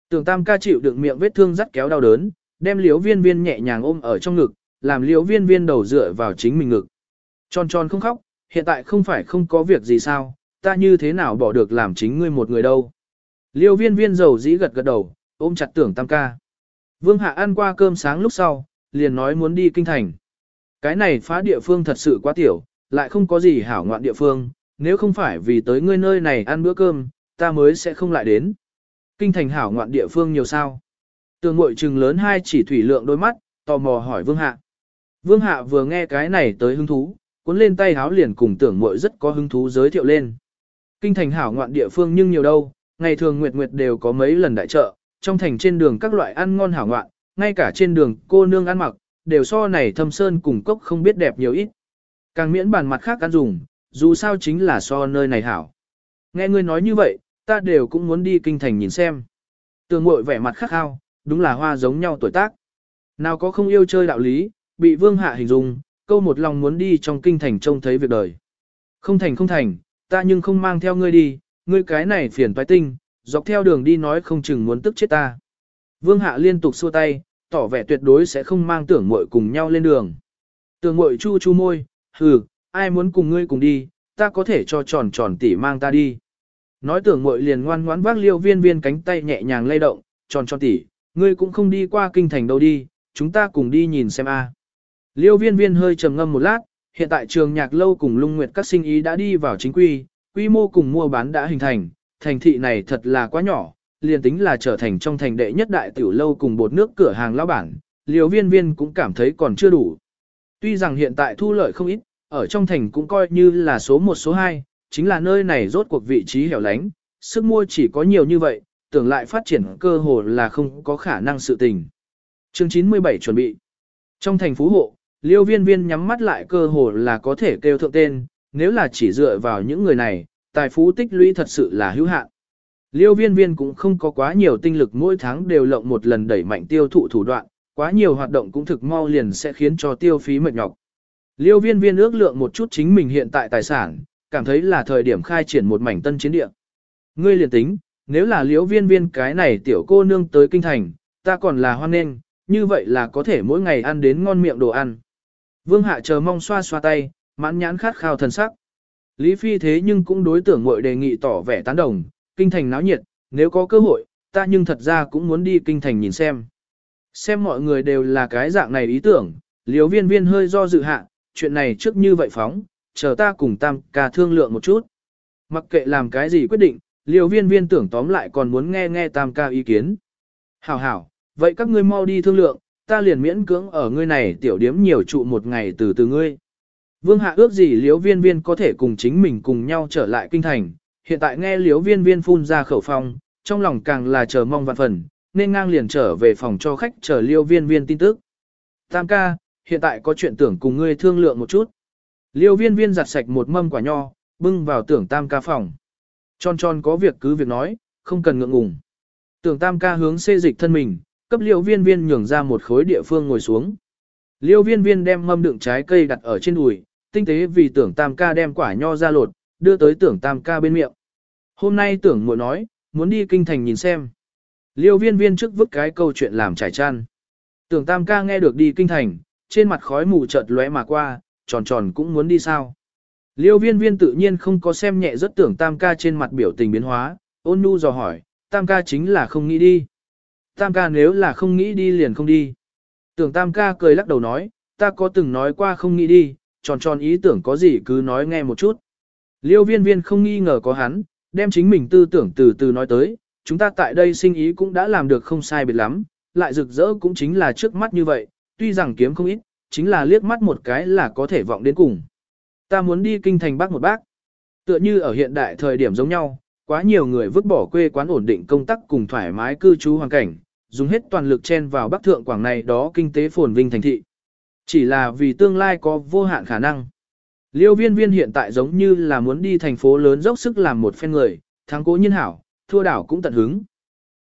Tưởng tam ca chịu đựng miệng vết thương rắt kéo đau đớn, đem liếu viên viên nhẹ nhàng ôm ở trong ngực, làm liếu viên viên đầu dựa vào chính mình ngực. Tròn tròn không khóc, hiện tại không phải không có việc gì sao, ta như thế nào bỏ được làm chính ngươi một người đâu. Liêu viên viên dầu dĩ gật gật đầu, ôm chặt tưởng tam ca. Vương Hạ ăn qua cơm sáng lúc sau, liền nói muốn đi kinh thành. Cái này phá địa phương thật sự quá tiểu, lại không có gì hảo ngoạn địa phương, nếu không phải vì tới ngươi nơi này ăn bữa cơm, ta mới sẽ không lại đến. Kinh thành hảo ngoạn địa phương nhiều sao. Tường mội trừng lớn hai chỉ thủy lượng đôi mắt, tò mò hỏi Vương Hạ. Vương Hạ vừa nghe cái này tới hứng thú, cuốn lên tay háo liền cùng tưởng muội rất có hứng thú giới thiệu lên. Kinh thành hảo ngoạn địa phương nhưng nhiều đâu, ngày thường Nguyệt Nguyệt đều có mấy lần đại chợ, trong thành trên đường các loại ăn ngon hảo ngoạn, ngay cả trên đường cô nương ăn mặc, đều so này thâm sơn cùng cốc không biết đẹp nhiều ít. Càng miễn bàn mặt khác ăn dùng, dù sao chính là so nơi này hảo. Nghe ngươi nói như vậy, ta đều cũng muốn đi kinh thành nhìn xem. Tường muội vẻ mặt khắc khao, đúng là hoa giống nhau tuổi tác. Nào có không yêu chơi đạo lý, bị vương hạ hình dung, câu một lòng muốn đi trong kinh thành trông thấy việc đời. Không thành không thành, ta nhưng không mang theo ngươi đi, ngươi cái này phiền toái tinh, dọc theo đường đi nói không chừng muốn tức chết ta. Vương hạ liên tục xua tay, tỏ vẻ tuyệt đối sẽ không mang tưởng muội cùng nhau lên đường. Tưởng muội chu chu môi, hừ, ai muốn cùng ngươi cùng đi, ta có thể cho tròn tròn tỉ mang ta đi. Nói tưởng muội liền ngoan ngoãn vác liêu viên viên cánh tay nhẹ nhàng lay động, tròn tròn tỉ, ngươi cũng không đi qua kinh thành đâu đi, chúng ta cùng đi nhìn xem a. Liêu viên viên hơi trầm ngâm một lát, hiện tại trường nhạc lâu cùng lung nguyệt các sinh ý đã đi vào chính quy, quy mô cùng mua bán đã hình thành, thành thị này thật là quá nhỏ, liền tính là trở thành trong thành đệ nhất đại tiểu lâu cùng bột nước cửa hàng lão bản, liêu viên viên cũng cảm thấy còn chưa đủ. Tuy rằng hiện tại thu lợi không ít, ở trong thành cũng coi như là số 1 số 2, chính là nơi này rốt cuộc vị trí hẻo lánh, sức mua chỉ có nhiều như vậy, tưởng lại phát triển cơ hồ là không có khả năng sự tình. Chương 97 chuẩn bị. Trong thành phú hộ, liêu viên viên nhắm mắt lại cơ hồ là có thể kêu thượng tên, nếu là chỉ dựa vào những người này, tài phú tích lũy thật sự là hữu hạn. Liêu viên viên cũng không có quá nhiều tinh lực mỗi tháng đều lộng một lần đẩy mạnh tiêu thụ thủ đoạn, quá nhiều hoạt động cũng thực mau liền sẽ khiến cho tiêu phí mệt nhọc. Liêu viên viên ước lượng một chút chính mình hiện tại tài sản, cảm thấy là thời điểm khai triển một mảnh tân chiến địa. Ngươi liền tính, nếu là liêu viên viên cái này tiểu cô nương tới kinh thành, ta còn là hoan nghênh, như vậy là có thể mỗi ngày ăn đến ngon miệng đồ ăn. Vương hạ chờ mong xoa xoa tay, mãn nhãn khát khao thần sắc. Lý Phi thế nhưng cũng đối tưởng muội đề nghị tỏ vẻ tán đồng, kinh thành náo nhiệt, nếu có cơ hội, ta nhưng thật ra cũng muốn đi kinh thành nhìn xem. Xem mọi người đều là cái dạng này ý tưởng, liếu viên viên hơi do dự hạ, chuyện này trước như vậy phóng, chờ ta cùng tam ca thương lượng một chút. Mặc kệ làm cái gì quyết định, liều viên viên tưởng tóm lại còn muốn nghe nghe tam ca ý kiến. Hảo hảo, vậy các ngươi mau đi thương lượng, ta liền miễn cưỡng ở ngươi này tiểu điếm nhiều trụ một ngày từ từ ngươi. Vương hạ ước gì liếu viên viên có thể cùng chính mình cùng nhau trở lại kinh thành, hiện tại nghe liếu viên viên phun ra khẩu phong, trong lòng càng là chờ mong vạn phần, nên ngang liền trở về phòng cho khách chờ liêu viên viên tin tức. Tam ca, hiện tại có chuyện tưởng cùng ngươi thương lượng một chút. Liêu viên viên giặt sạch một mâm quả nho, bưng vào tưởng tam ca phòng. Tròn tròn có việc cứ việc nói, không cần ngượng ngùng. Tưởng tam ca hướng xê dịch thân mình, cấp liêu viên viên nhường ra một khối địa phương ngồi xuống. Liêu viên viên đem mâm đựng trái cây đặt ở trên đùi, tinh tế vì tưởng tam ca đem quả nho ra lột, đưa tới tưởng tam ca bên miệng. Hôm nay tưởng muội nói, muốn đi kinh thành nhìn xem. Liêu viên viên trước vứt cái câu chuyện làm trải chăn. Tưởng tam ca nghe được đi kinh thành, trên mặt khói mù chợt lóe mà qua, tròn tròn cũng muốn đi sao. Liêu viên viên tự nhiên không có xem nhẹ rất tưởng tam ca trên mặt biểu tình biến hóa, ôn nhu dò hỏi, tam ca chính là không nghĩ đi. Tam ca nếu là không nghĩ đi liền không đi. Tưởng tam ca cười lắc đầu nói, ta có từng nói qua không nghĩ đi, tròn tròn ý tưởng có gì cứ nói nghe một chút. Liêu viên viên không nghi ngờ có hắn, đem chính mình tư tưởng từ từ nói tới, chúng ta tại đây sinh ý cũng đã làm được không sai biệt lắm, lại rực rỡ cũng chính là trước mắt như vậy, tuy rằng kiếm không ít, chính là liếc mắt một cái là có thể vọng đến cùng. Ta muốn đi kinh thành bác một bác. Tựa như ở hiện đại thời điểm giống nhau, quá nhiều người vứt bỏ quê quán ổn định công tác cùng thoải mái cư trú hoàn cảnh, dùng hết toàn lực chen vào bắc thượng quảng này đó kinh tế phồn vinh thành thị. Chỉ là vì tương lai có vô hạn khả năng. Liêu viên viên hiện tại giống như là muốn đi thành phố lớn dốc sức làm một phen người, thắng cố nhiên hảo, thua đảo cũng tận hứng.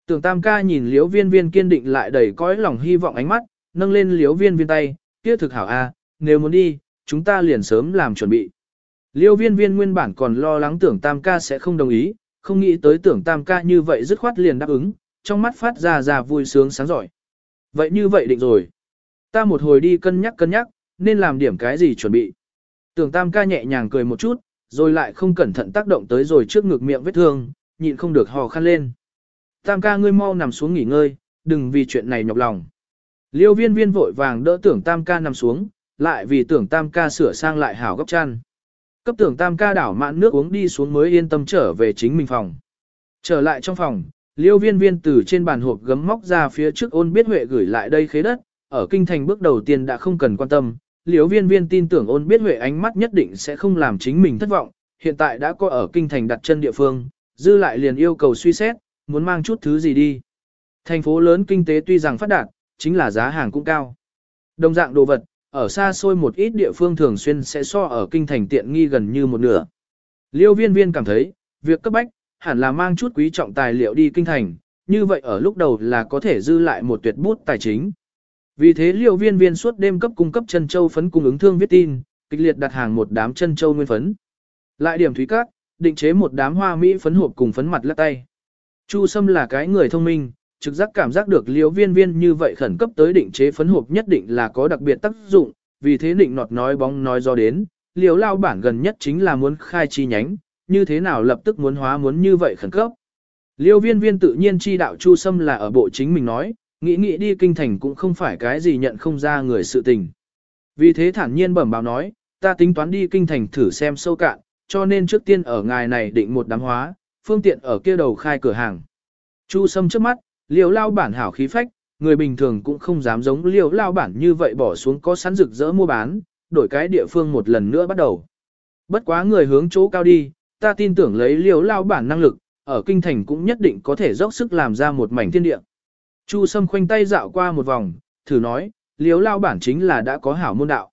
Tưởng tam ca nhìn liêu viên viên kiên định lại đầy cõi lòng hy vọng ánh mắt, nâng lên liêu viên viên tay, kia thực hảo a, nếu muốn đi, chúng ta liền sớm làm chuẩn bị. Liêu viên viên nguyên bản còn lo lắng tưởng tam ca sẽ không đồng ý, không nghĩ tới tưởng tam ca như vậy dứt khoát liền đáp ứng, trong mắt phát ra ra vui sướng sáng giỏi. Vậy như vậy định rồi. Ta một hồi đi cân nhắc cân nhắc, nên làm điểm cái gì chuẩn bị. Tưởng tam ca nhẹ nhàng cười một chút, rồi lại không cẩn thận tác động tới rồi trước ngực miệng vết thương, nhịn không được hò khăn lên. Tam ca ngươi mau nằm xuống nghỉ ngơi, đừng vì chuyện này nhọc lòng. Liêu viên viên vội vàng đỡ tưởng tam ca nằm xuống, lại vì tưởng tam ca sửa sang lại hảo góc chăn. Cấp tưởng tam ca đảo mạn nước uống đi xuống mới yên tâm trở về chính mình phòng. Trở lại trong phòng, liêu viên viên từ trên bàn hộp gấm móc ra phía trước ôn biết huệ gửi lại đây khế đất, ở kinh thành bước đầu tiên đã không cần quan tâm. Liêu viên viên tin tưởng ôn biết huệ ánh mắt nhất định sẽ không làm chính mình thất vọng, hiện tại đã có ở kinh thành đặt chân địa phương, dư lại liền yêu cầu suy xét, muốn mang chút thứ gì đi. Thành phố lớn kinh tế tuy rằng phát đạt, chính là giá hàng cũng cao. Đồng dạng đồ vật, ở xa xôi một ít địa phương thường xuyên sẽ so ở kinh thành tiện nghi gần như một nửa. Liêu viên viên cảm thấy, việc cấp bách, hẳn là mang chút quý trọng tài liệu đi kinh thành, như vậy ở lúc đầu là có thể dư lại một tuyệt bút tài chính. Vì thế liêu viên viên suốt đêm cấp cung cấp chân châu phấn cung ứng thương viết tin, kịch liệt đặt hàng một đám chân châu nguyên phấn. Lại điểm thúy cát, định chế một đám hoa mỹ phấn hộp cùng phấn mặt lắc tay. Chu Sâm là cái người thông minh, trực giác cảm giác được liễu viên viên như vậy khẩn cấp tới định chế phấn hộp nhất định là có đặc biệt tác dụng, vì thế định nọt nói bóng nói do đến, liễu lao bản gần nhất chính là muốn khai chi nhánh, như thế nào lập tức muốn hóa muốn như vậy khẩn cấp. Liêu viên viên tự nhiên chi đạo Chu Sâm là ở bộ chính mình nói, nghĩ nghĩ đi kinh thành cũng không phải cái gì nhận không ra người sự tình. Vì thế thản nhiên bẩm báo nói, ta tính toán đi kinh thành thử xem sâu cạn, cho nên trước tiên ở ngài này định một đám hóa, phương tiện ở kia đầu khai cửa hàng. Chu Sâm trước mắt, liều lao bản hảo khí phách, người bình thường cũng không dám giống liều lao bản như vậy bỏ xuống có sẵn rực rỡ mua bán, đổi cái địa phương một lần nữa bắt đầu. Bất quá người hướng chỗ cao đi, ta tin tưởng lấy liều lao bản năng lực, ở kinh thành cũng nhất định có thể dốc sức làm ra một mảnh thiên địa. Chu Sâm khoanh tay dạo qua một vòng, thử nói, liều lao bản chính là đã có hảo môn đạo.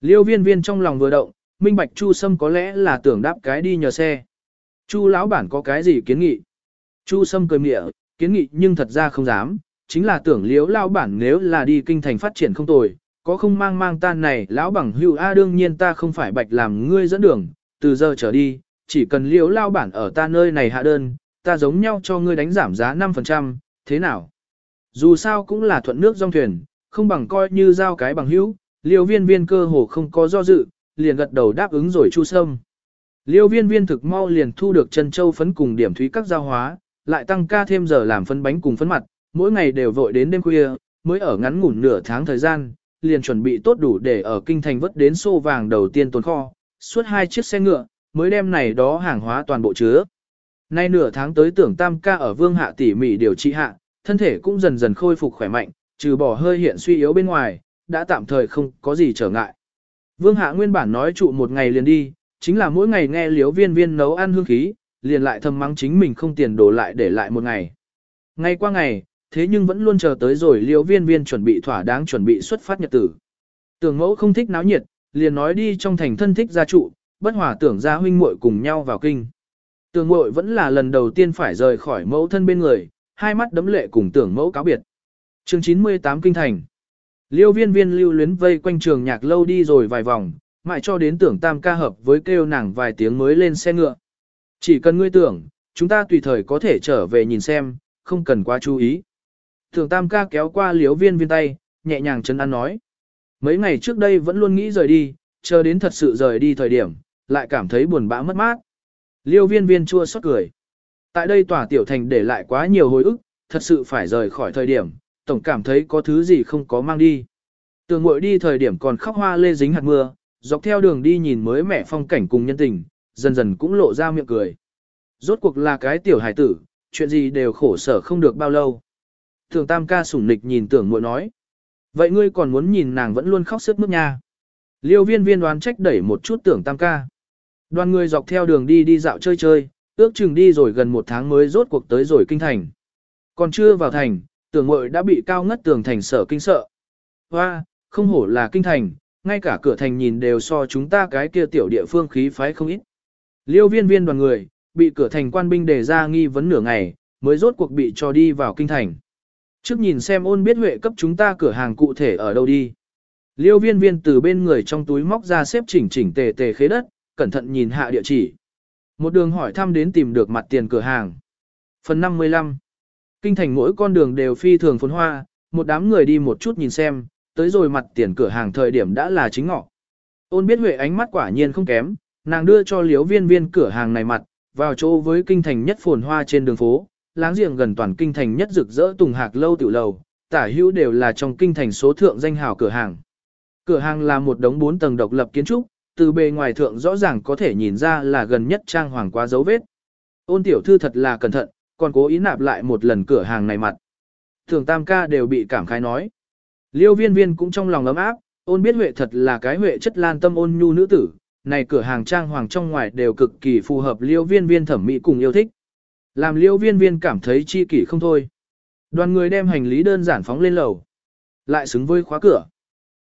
Liêu viên viên trong lòng vừa động, minh bạch Chu Sâm có lẽ là tưởng đáp cái đi nhờ xe. Chu lão bản có cái gì kiến nghị? Chu Sâm cười mỉa, kiến nghị nhưng thật ra không dám, chính là tưởng liếu lão bản nếu là đi kinh thành phát triển không tồi, có không mang mang tan này lão bằng hưu a đương nhiên ta không phải bạch làm ngươi dẫn đường, từ giờ trở đi, chỉ cần liếu lão bản ở ta nơi này hạ đơn, ta giống nhau cho ngươi đánh giảm giá 5%, thế nào? Dù sao cũng là thuận nước dòng thuyền, không bằng coi như giao cái bằng hữu, liêu viên viên cơ hồ không có do dự, liền gật đầu đáp ứng rồi chu sâm. Liêu viên viên thực mau liền thu được chân châu phấn cùng điểm thúy các giao hóa, lại tăng ca thêm giờ làm phân bánh cùng phân mặt, mỗi ngày đều vội đến đêm khuya, mới ở ngắn ngủn nửa tháng thời gian, liền chuẩn bị tốt đủ để ở kinh thành vất đến xô vàng đầu tiên tồn kho, suốt hai chiếc xe ngựa, mới đem này đó hàng hóa toàn bộ chứa. Nay nửa tháng tới tưởng tam ca ở vương hạ tỉ mỉ điều trị hạ, thân thể cũng dần dần khôi phục khỏe mạnh, trừ bỏ hơi hiện suy yếu bên ngoài, đã tạm thời không có gì trở ngại. Vương hạ nguyên bản nói trụ một ngày liền đi, chính là mỗi ngày nghe liếu viên viên nấu ăn hương khí, liền lại thầm mắng chính mình không tiền đổ lại để lại một ngày. Ngày qua ngày, thế nhưng vẫn luôn chờ tới rồi liêu viên viên chuẩn bị thỏa đáng chuẩn bị xuất phát nhật tử. Tưởng mẫu không thích náo nhiệt, liền nói đi trong thành thân thích gia trụ, bất hòa tưởng gia huynh muội cùng nhau vào kinh. Tưởng muội vẫn là lần đầu tiên phải rời khỏi mẫu thân bên người, hai mắt đấm lệ cùng tưởng mẫu cáo biệt. Chương 98 Kinh Thành Liêu viên viên lưu luyến vây quanh trường nhạc lâu đi rồi vài vòng, mãi cho đến tưởng tam ca hợp với kêu nàng vài tiếng mới lên xe ngựa. Chỉ cần ngươi tưởng, chúng ta tùy thời có thể trở về nhìn xem, không cần quá chú ý. thường tam ca kéo qua liếu viên viên tay, nhẹ nhàng chân ăn nói. Mấy ngày trước đây vẫn luôn nghĩ rời đi, chờ đến thật sự rời đi thời điểm, lại cảm thấy buồn bã mất mát. Liêu viên viên chua xót cười. Tại đây tòa tiểu thành để lại quá nhiều hồi ức, thật sự phải rời khỏi thời điểm, tổng cảm thấy có thứ gì không có mang đi. Tường ngội đi thời điểm còn khóc hoa lê dính hạt mưa, dọc theo đường đi nhìn mới mẹ phong cảnh cùng nhân tình, dần dần cũng lộ ra miệng cười. Rốt cuộc là cái tiểu hải tử, chuyện gì đều khổ sở không được bao lâu. Thường tam ca sủng nịch nhìn tưởng muội nói. Vậy ngươi còn muốn nhìn nàng vẫn luôn khóc sức mướt nha. Liêu viên viên đoán trách đẩy một chút tưởng tam ca. Đoàn người dọc theo đường đi đi dạo chơi chơi, ước chừng đi rồi gần một tháng mới rốt cuộc tới rồi kinh thành. Còn chưa vào thành, tưởng muội đã bị cao ngất tường thành sở kinh sợ. Hoa, không hổ là kinh thành, ngay cả cửa thành nhìn đều so chúng ta cái kia tiểu địa phương khí phái không ít. Liêu viên viên đoàn người, bị cửa thành quan binh đề ra nghi vấn nửa ngày, mới rốt cuộc bị cho đi vào kinh thành. Trước nhìn xem ôn biết huệ cấp chúng ta cửa hàng cụ thể ở đâu đi. Liêu viên viên từ bên người trong túi móc ra xếp chỉnh chỉnh tề tề khế đất, cẩn thận nhìn hạ địa chỉ. Một đường hỏi thăm đến tìm được mặt tiền cửa hàng. Phần 55 Kinh thành mỗi con đường đều phi thường phồn hoa, một đám người đi một chút nhìn xem, tới rồi mặt tiền cửa hàng thời điểm đã là chính ngọ. Ôn biết Huệ ánh mắt quả nhiên không kém, nàng đưa cho liếu viên viên cửa hàng này mặt, vào chỗ với kinh thành nhất phồn hoa trên đường phố, láng giềng gần toàn kinh thành nhất rực rỡ tùng hạc lâu tiểu lầu, tả hữu đều là trong kinh thành số thượng danh hào cửa hàng. Cửa hàng là một đống bốn tầng độc lập kiến trúc, từ bề ngoài thượng rõ ràng có thể nhìn ra là gần nhất trang hoàng quá dấu vết. Ôn tiểu thư thật là cẩn thận, còn cố ý nạp lại một lần cửa hàng này mặt. Thường tam ca đều bị cảm khái nói. Liêu viên viên cũng trong lòng ấm áp, ôn biết huệ thật là cái huệ chất lan tâm ôn nhu nữ tử, này cửa hàng trang hoàng trong ngoài đều cực kỳ phù hợp liêu viên viên thẩm mỹ cùng yêu thích. Làm liêu viên viên cảm thấy chi kỷ không thôi. Đoàn người đem hành lý đơn giản phóng lên lầu. Lại xứng với khóa cửa.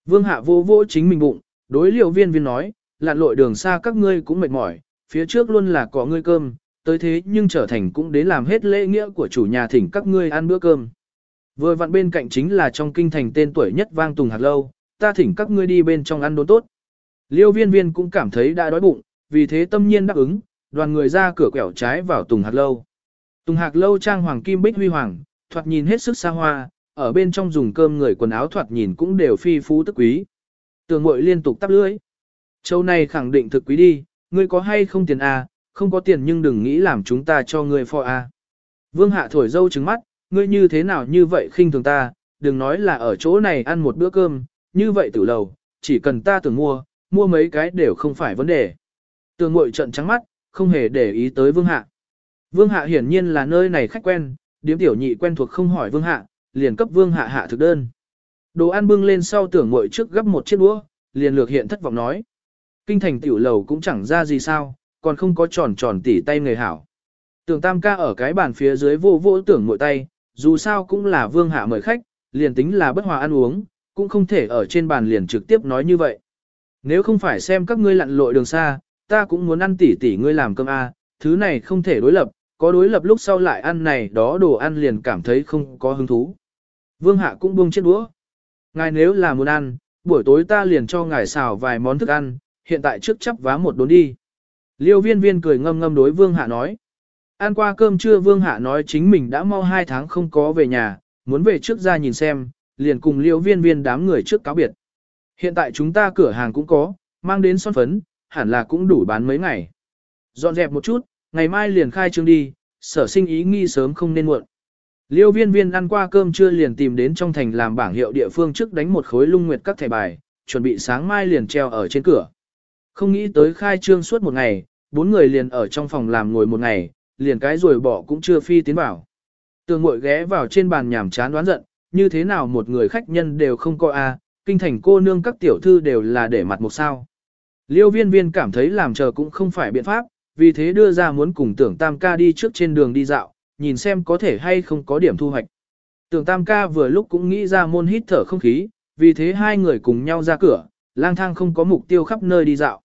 Vương hạ vô vô chính mình bụng, đối liêu viên viên nói, lặn lội đường xa các ngươi cũng mệt mỏi, phía trước luôn là có ngươi cơm, tới thế nhưng trở thành cũng đến làm hết lễ nghĩa của chủ nhà thỉnh các ngươi ăn bữa cơm. Vừa vặn bên cạnh chính là trong kinh thành tên tuổi nhất vang tùng hạt lâu, ta thỉnh các ngươi đi bên trong ăn đốn tốt. Liêu viên viên cũng cảm thấy đã đói bụng, vì thế tâm nhiên đáp ứng, đoàn người ra cửa quẹo trái vào tùng hạt lâu. Tùng hạt lâu trang hoàng kim bích huy hoàng, thoạt nhìn hết sức xa hoa, ở bên trong dùng cơm người quần áo thoạt nhìn cũng đều phi phú tức quý. Tường mội liên tục tắp lưỡi. Châu này khẳng định thực quý đi, ngươi có hay không tiền à, không có tiền nhưng đừng nghĩ làm chúng ta cho ngươi phò à. Vương hạ thổi dâu trứng mắt, ngươi như thế nào như vậy khinh thường ta, đừng nói là ở chỗ này ăn một bữa cơm, như vậy tử lầu, chỉ cần ta tưởng mua, mua mấy cái đều không phải vấn đề. Tường mội trận trắng mắt, không hề để ý tới vương hạ. Vương hạ hiển nhiên là nơi này khách quen, điếm tiểu nhị quen thuộc không hỏi vương hạ, liền cấp vương hạ hạ thực đơn. Đồ ăn bưng lên sau tưởng mội trước gấp một chiếc đũa, liền lược hiện thất vọng nói. Kinh thành tiểu lầu cũng chẳng ra gì sao, còn không có tròn tròn tỉ tay người hảo. Tưởng tam ca ở cái bàn phía dưới vô vô tưởng mội tay, dù sao cũng là vương hạ mời khách, liền tính là bất hòa ăn uống, cũng không thể ở trên bàn liền trực tiếp nói như vậy. Nếu không phải xem các ngươi lặn lội đường xa, ta cũng muốn ăn tỉ tỉ ngươi làm cơm a, thứ này không thể đối lập, có đối lập lúc sau lại ăn này đó đồ ăn liền cảm thấy không có hứng thú. Vương hạ cũng buông chiếc đũa. Ngài nếu là muốn ăn, buổi tối ta liền cho ngài xào vài món thức ăn, hiện tại trước chấp vá một đốn đi. Liêu viên viên cười ngâm ngâm đối vương hạ nói. Ăn qua cơm trưa vương hạ nói chính mình đã mau hai tháng không có về nhà, muốn về trước ra nhìn xem, liền cùng liêu viên viên đám người trước cáo biệt. Hiện tại chúng ta cửa hàng cũng có, mang đến son phấn, hẳn là cũng đủ bán mấy ngày. Dọn dẹp một chút, ngày mai liền khai trương đi, sở sinh ý nghi sớm không nên muộn. Liêu viên viên ăn qua cơm trưa liền tìm đến trong thành làm bảng hiệu địa phương trước đánh một khối lung nguyệt các thẻ bài, chuẩn bị sáng mai liền treo ở trên cửa. Không nghĩ tới khai trương suốt một ngày, bốn người liền ở trong phòng làm ngồi một ngày, liền cái rồi bỏ cũng chưa phi tiến vào. Tường mội ghé vào trên bàn nhảm chán đoán giận, như thế nào một người khách nhân đều không coi a kinh thành cô nương các tiểu thư đều là để mặt một sao. Liêu viên viên cảm thấy làm chờ cũng không phải biện pháp, vì thế đưa ra muốn cùng tưởng tam ca đi trước trên đường đi dạo, nhìn xem có thể hay không có điểm thu hoạch. Tưởng tam ca vừa lúc cũng nghĩ ra môn hít thở không khí, vì thế hai người cùng nhau ra cửa, lang thang không có mục tiêu khắp nơi đi dạo.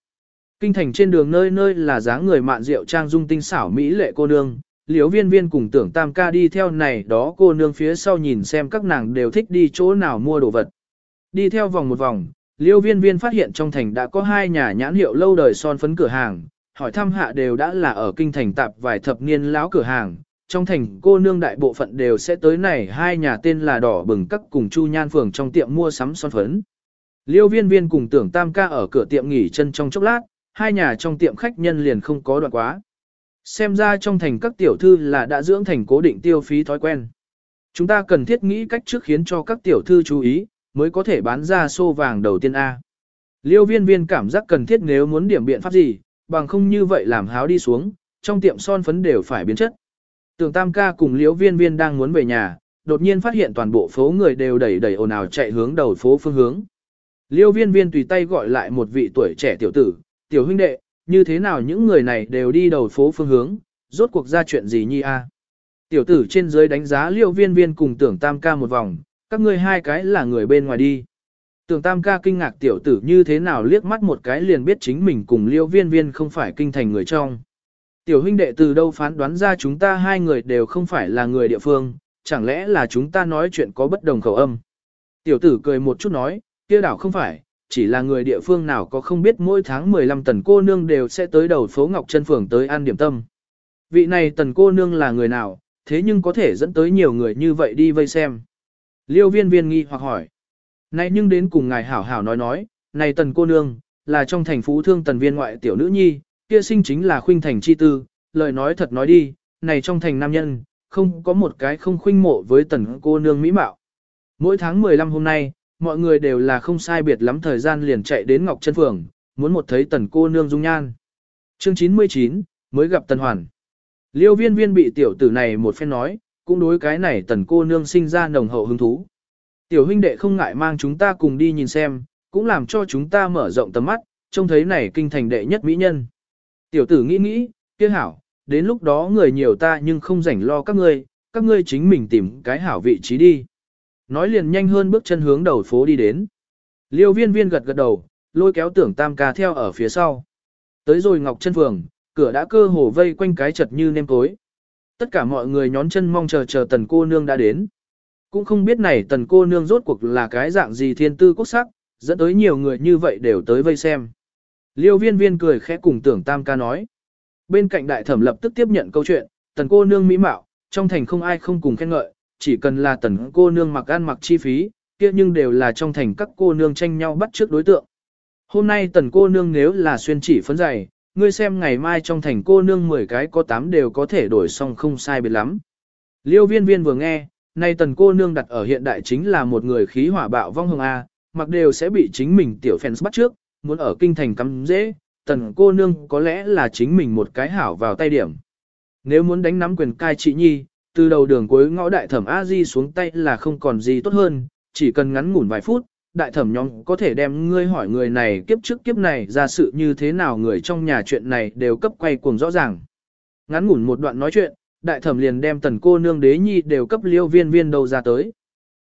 Kinh thành trên đường nơi nơi là dáng người mạn rượu trang dung tinh xảo mỹ lệ cô nương, liếu viên viên cùng tưởng tam ca đi theo này đó cô nương phía sau nhìn xem các nàng đều thích đi chỗ nào mua đồ vật. Đi theo vòng một vòng, liêu viên viên phát hiện trong thành đã có hai nhà nhãn hiệu lâu đời son phấn cửa hàng, hỏi thăm hạ đều đã là ở kinh thành tạp vài thập niên lão cửa hàng. Trong thành cô nương đại bộ phận đều sẽ tới này hai nhà tên là đỏ bừng các cùng chu nhan phường trong tiệm mua sắm son phấn. Liêu viên viên cùng tưởng tam ca ở cửa tiệm nghỉ chân trong chốc lát, hai nhà trong tiệm khách nhân liền không có đoạn quá. Xem ra trong thành các tiểu thư là đã dưỡng thành cố định tiêu phí thói quen. Chúng ta cần thiết nghĩ cách trước khiến cho các tiểu thư chú ý, mới có thể bán ra xô vàng đầu tiên A. Liêu viên viên cảm giác cần thiết nếu muốn điểm biện pháp gì, bằng không như vậy làm háo đi xuống, trong tiệm son phấn đều phải biến chất. Tường Tam ca cùng liêu viên viên đang muốn về nhà, đột nhiên phát hiện toàn bộ phố người đều đẩy đẩy ồn ào chạy hướng đầu phố phương hướng. Liêu viên viên tùy tay gọi lại một vị tuổi trẻ tiểu tử, tiểu huynh đệ, như thế nào những người này đều đi đầu phố phương hướng, rốt cuộc ra chuyện gì nhi a? Tiểu tử trên dưới đánh giá liêu viên viên cùng tưởng tam ca một vòng, các ngươi hai cái là người bên ngoài đi. Tưởng tam ca kinh ngạc tiểu tử như thế nào liếc mắt một cái liền biết chính mình cùng liêu viên viên không phải kinh thành người trong. Tiểu huynh đệ từ đâu phán đoán ra chúng ta hai người đều không phải là người địa phương, chẳng lẽ là chúng ta nói chuyện có bất đồng khẩu âm. Tiểu tử cười một chút nói, kia đảo không phải, chỉ là người địa phương nào có không biết mỗi tháng 15 tần cô nương đều sẽ tới đầu phố Ngọc Trân Phường tới ăn điểm tâm. Vị này tần cô nương là người nào, thế nhưng có thể dẫn tới nhiều người như vậy đi vây xem. Liêu viên viên nghi hoặc hỏi. Này nhưng đến cùng ngài hảo hảo nói nói, này tần cô nương, là trong thành phú thương tần viên ngoại tiểu nữ nhi, kia sinh chính là khuynh thành chi tư, lời nói thật nói đi, này trong thành nam nhân, không có một cái không khuynh mộ với tần cô nương mỹ mạo. Mỗi tháng 15 hôm nay, mọi người đều là không sai biệt lắm thời gian liền chạy đến Ngọc Trân Phường, muốn một thấy tần cô nương dung nhan. Chương 99, mới gặp tần hoàn. Liêu viên viên bị tiểu tử này một phen nói, cũng đối cái này tần cô nương sinh ra nồng hậu hứng thú. Tiểu huynh đệ không ngại mang chúng ta cùng đi nhìn xem, cũng làm cho chúng ta mở rộng tầm mắt, trông thấy này kinh thành đệ nhất mỹ nhân. Tiểu tử nghĩ nghĩ, kia hảo, đến lúc đó người nhiều ta nhưng không rảnh lo các ngươi, các ngươi chính mình tìm cái hảo vị trí đi. Nói liền nhanh hơn bước chân hướng đầu phố đi đến. Liêu viên viên gật gật đầu, lôi kéo tưởng tam ca theo ở phía sau. Tới rồi Ngọc chân phường, cửa đã cơ hồ vây quanh cái chật như nêm tối. Tất cả mọi người nhón chân mong chờ chờ tần cô nương đã đến. Cũng không biết này tần cô nương rốt cuộc là cái dạng gì thiên tư quốc sắc, dẫn tới nhiều người như vậy đều tới vây xem. Liêu viên viên cười khẽ cùng tưởng tam ca nói. Bên cạnh đại thẩm lập tức tiếp nhận câu chuyện, tần cô nương mỹ mạo, trong thành không ai không cùng khen ngợi, chỉ cần là tần cô nương mặc ăn mặc chi phí, kia nhưng đều là trong thành các cô nương tranh nhau bắt trước đối tượng. Hôm nay tần cô nương nếu là xuyên chỉ phấn dày, ngươi xem ngày mai trong thành cô nương 10 cái có 8 đều có thể đổi xong không sai biệt lắm. Liêu viên viên vừa nghe, nay tần cô nương đặt ở hiện đại chính là một người khí hỏa bạo vong hồng A, mặc đều sẽ bị chính mình tiểu fans bắt trước, muốn ở kinh thành cắm dễ, tần cô nương có lẽ là chính mình một cái hảo vào tay điểm. Nếu muốn đánh nắm quyền cai trị nhi, từ đầu đường cuối ngõ đại thẩm a di xuống tay là không còn gì tốt hơn, chỉ cần ngắn ngủn vài phút, đại thẩm nhóm có thể đem ngươi hỏi người này kiếp trước kiếp này ra sự như thế nào người trong nhà chuyện này đều cấp quay cuồng rõ ràng. Ngắn ngủn một đoạn nói chuyện, đại thẩm liền đem tần cô nương đế nhi đều cấp liêu viên viên đầu ra tới.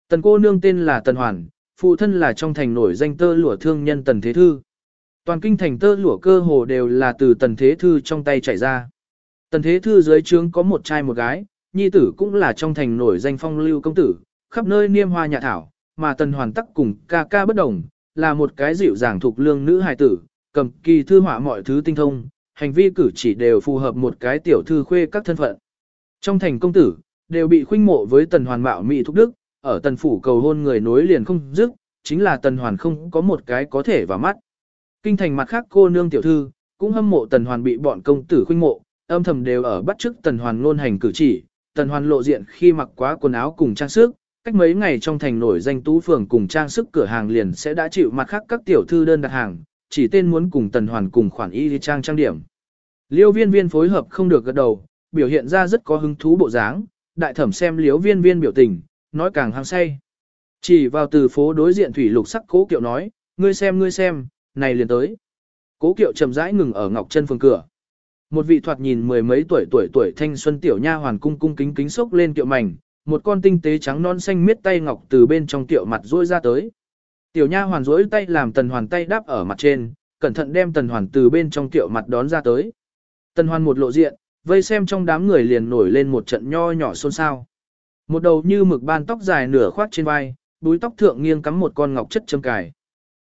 Tần cô nương tên là Tần Hoàn, phụ thân là trong thành nổi danh tơ lụa thương nhân Tần Thế Thư. Toàn kinh thành tơ lụa cơ hồ đều là từ Tần Thế Thư trong tay chảy ra. Tần Thế Thư dưới trướng có một trai một gái, nhi tử cũng là trong thành nổi danh phong lưu công tử, khắp nơi niêm hoa nhà thảo, mà Tần Hoàn tắc cùng ca ca bất đồng, là một cái dịu dàng thuộc lương nữ hài tử, cầm kỳ thư họa mọi thứ tinh thông, hành vi cử chỉ đều phù hợp một cái tiểu thư khuê các thân phận. Trong thành công tử, đều bị khuynh mộ với Tần Hoàn mạo mỹ thúc đức, ở Tần phủ cầu hôn người nối liền không dứt, chính là Tần Hoàn không có một cái có thể vào mắt. Kinh thành mặt khác cô nương tiểu thư, cũng hâm mộ Tần Hoàn bị bọn công tử khuynh mộ, âm thầm đều ở bắt chước Tần Hoàn luôn hành cử chỉ, Tần Hoàn lộ diện khi mặc quá quần áo cùng trang sức, cách mấy ngày trong thành nổi danh tú phường cùng trang sức cửa hàng liền sẽ đã chịu mặt khác các tiểu thư đơn đặt hàng, chỉ tên muốn cùng Tần Hoàn cùng khoản y đi trang trang điểm. Liêu viên viên phối hợp không được gật đầu, biểu hiện ra rất có hứng thú bộ dáng, đại thẩm xem liêu viên viên biểu tình, nói càng hăng say. Chỉ vào từ phố đối diện thủy lục sắc cố kiệu nói, ngươi xem ngươi xem, này liền tới. Cố kiệu chậm rãi ngừng ở ngọc chân phường cửa. Một vị thoạt nhìn mười mấy tuổi tuổi tuổi thanh xuân tiểu nha hoàn cung cung kính kính sốc lên kiệu mảnh, một con tinh tế trắng non xanh miết tay ngọc từ bên trong tiệu mặt rỗi ra tới. Tiểu nha hoàn rỗi tay làm tần hoàn tay đáp ở mặt trên, cẩn thận đem tần hoàn từ bên trong tiệu mặt đón ra tới. Tần hoàn một lộ diện, vây xem trong đám người liền nổi lên một trận nho nhỏ xôn xao. Một đầu như mực ban tóc dài nửa khoác trên vai, búi tóc thượng nghiêng cắm một con ngọc chất châm cài.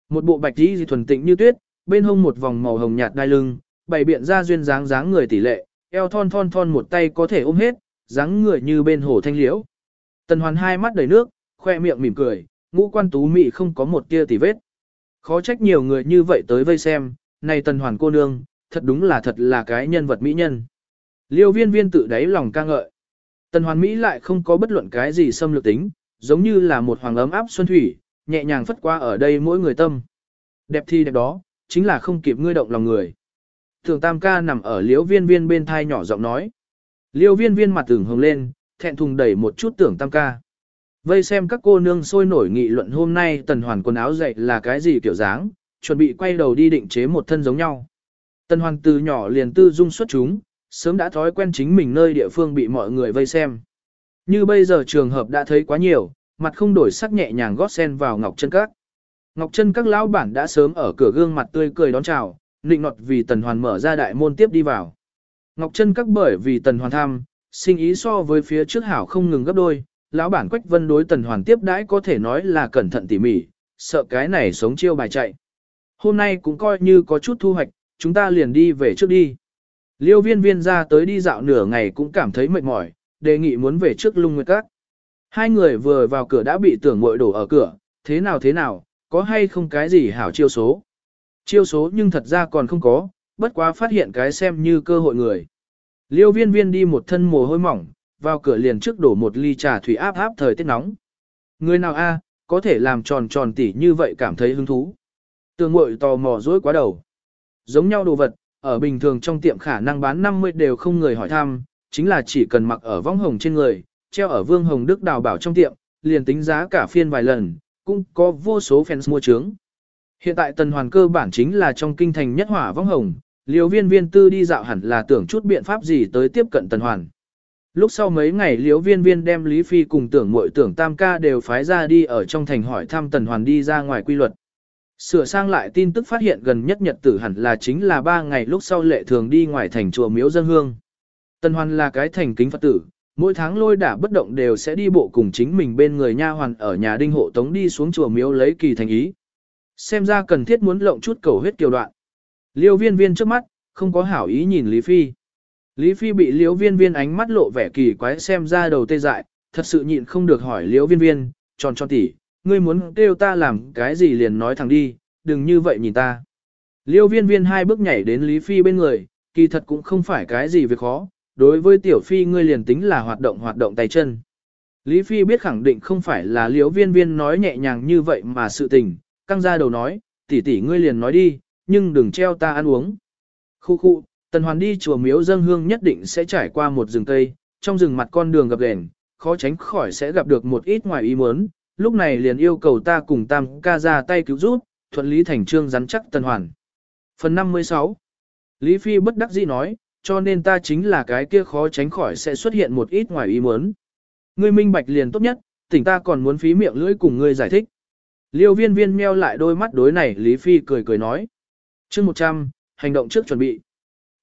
Một bộ bạch y thuần tịnh như tuyết, bên hông một vòng màu hồng nhạt đai lưng, bày biện ra duyên dáng dáng người tỷ lệ, eo thon thon thon một tay có thể ôm hết, dáng người như bên hồ thanh liễu. Tần hoàn hai mắt đầy nước, khoe miệng mỉm cười, ngũ quan tú mị không có một tia tì vết. Khó trách nhiều người như vậy tới vây xem, này tần hoàn cô nương, thật đúng là thật là cái nhân vật mỹ nhân. Liêu viên viên tự đáy lòng ca ngợi. Tần hoàn mỹ lại không có bất luận cái gì xâm lược tính, giống như là một hoàng ấm áp xuân thủy, nhẹ nhàng phất qua ở đây mỗi người tâm. Đẹp thì đẹp đó, chính là không kịp ngươi động lòng người. Thường tam ca nằm ở liêu viên viên bên thai nhỏ giọng nói. Liêu viên viên mặt tưởng hồng lên, thẹn thùng đẩy một chút tưởng tam ca. Vây xem các cô nương sôi nổi nghị luận hôm nay tần hoàn quần áo dậy là cái gì kiểu dáng, chuẩn bị quay đầu đi định chế một thân giống nhau. Tần hoàn từ nhỏ liền tư dung xuất chúng, sớm đã thói quen chính mình nơi địa phương bị mọi người vây xem. Như bây giờ trường hợp đã thấy quá nhiều, mặt không đổi sắc nhẹ nhàng gót sen vào ngọc chân các. Ngọc chân các lão bản đã sớm ở cửa gương mặt tươi cười đón chào, nịnh nọt vì tần hoàn mở ra đại môn tiếp đi vào. Ngọc chân các bởi vì tần hoàn tham, sinh ý so với phía trước hảo không ngừng gấp đôi, lão bản Quách Vân đối Tần Hoàn tiếp đãi có thể nói là cẩn thận tỉ mỉ, sợ cái này sống chiêu bài chạy. Hôm nay cũng coi như có chút thu hoạch, chúng ta liền đi về trước đi. Liêu viên viên ra tới đi dạo nửa ngày cũng cảm thấy mệt mỏi, đề nghị muốn về trước lung nguyệt các. Hai người vừa vào cửa đã bị tưởng mội đổ ở cửa, thế nào thế nào, có hay không cái gì hảo chiêu số. Chiêu số nhưng thật ra còn không có, bất quá phát hiện cái xem như cơ hội người. Liêu viên viên đi một thân mồ hôi mỏng, vào cửa liền trước đổ một ly trà thủy áp áp thời tiết nóng. Người nào a có thể làm tròn tròn tỉ như vậy cảm thấy hứng thú. Tường mội tò mò dối quá đầu. Giống nhau đồ vật, ở bình thường trong tiệm khả năng bán 50 đều không người hỏi thăm, chính là chỉ cần mặc ở vong hồng trên người, treo ở vương hồng đức đào bảo trong tiệm, liền tính giá cả phiên vài lần, cũng có vô số fans mua trướng. Hiện tại tần hoàn cơ bản chính là trong kinh thành nhất hỏa vong hồng, Liêu viên viên tư đi dạo hẳn là tưởng chút biện pháp gì tới tiếp cận tần hoàn. Lúc sau mấy ngày liêu viên viên đem Lý Phi cùng tưởng mội tưởng tam ca đều phái ra đi ở trong thành hỏi thăm tần hoàn đi ra ngoài quy luật. Sửa sang lại tin tức phát hiện gần nhất nhật tử hẳn là chính là 3 ngày lúc sau lệ thường đi ngoài thành chùa miếu dân hương. Tần Hoàn là cái thành kính Phật tử, mỗi tháng lôi đả bất động đều sẽ đi bộ cùng chính mình bên người nha hoàn ở nhà đinh hộ tống đi xuống chùa miếu lấy kỳ thành ý. Xem ra cần thiết muốn lộng chút cầu huyết kiều đoạn. Liêu viên viên trước mắt, không có hảo ý nhìn Lý Phi. Lý Phi bị liêu viên viên ánh mắt lộ vẻ kỳ quái xem ra đầu tê dại, thật sự nhịn không được hỏi liêu viên viên, tròn tròn tỉ, ngươi muốn kêu ta làm cái gì liền nói thẳng đi, đừng như vậy nhìn ta. Liêu viên viên hai bước nhảy đến Lý Phi bên người, kỳ thật cũng không phải cái gì việc khó, đối với tiểu phi ngươi liền tính là hoạt động hoạt động tay chân. Lý Phi biết khẳng định không phải là liêu viên viên nói nhẹ nhàng như vậy mà sự tình, căng ra đầu nói, tỷ tỷ ngươi liền nói đi, nhưng đừng treo ta ăn uống. Khu khu, tần hoàn đi chùa miếu dân hương nhất định sẽ trải qua một rừng cây, trong rừng mặt con đường gập ghềnh, khó tránh khỏi sẽ gặp được một ít ngoài ý muốn, lúc này liền yêu cầu ta cùng tam ca ra tay cứu giúp, thuận lý thành trương rắn chắc tần hoàn. Phần 56 Lý Phi bất đắc dĩ nói, cho nên ta chính là cái kia khó tránh khỏi sẽ xuất hiện một ít ngoài ý muốn. Ngươi minh bạch liền tốt nhất, tỉnh ta còn muốn phí miệng lưỡi cùng ngươi giải thích. Liêu viên viên meo lại đôi mắt đối này Lý Phi cười cười nói chương 100, hành động trước chuẩn bị.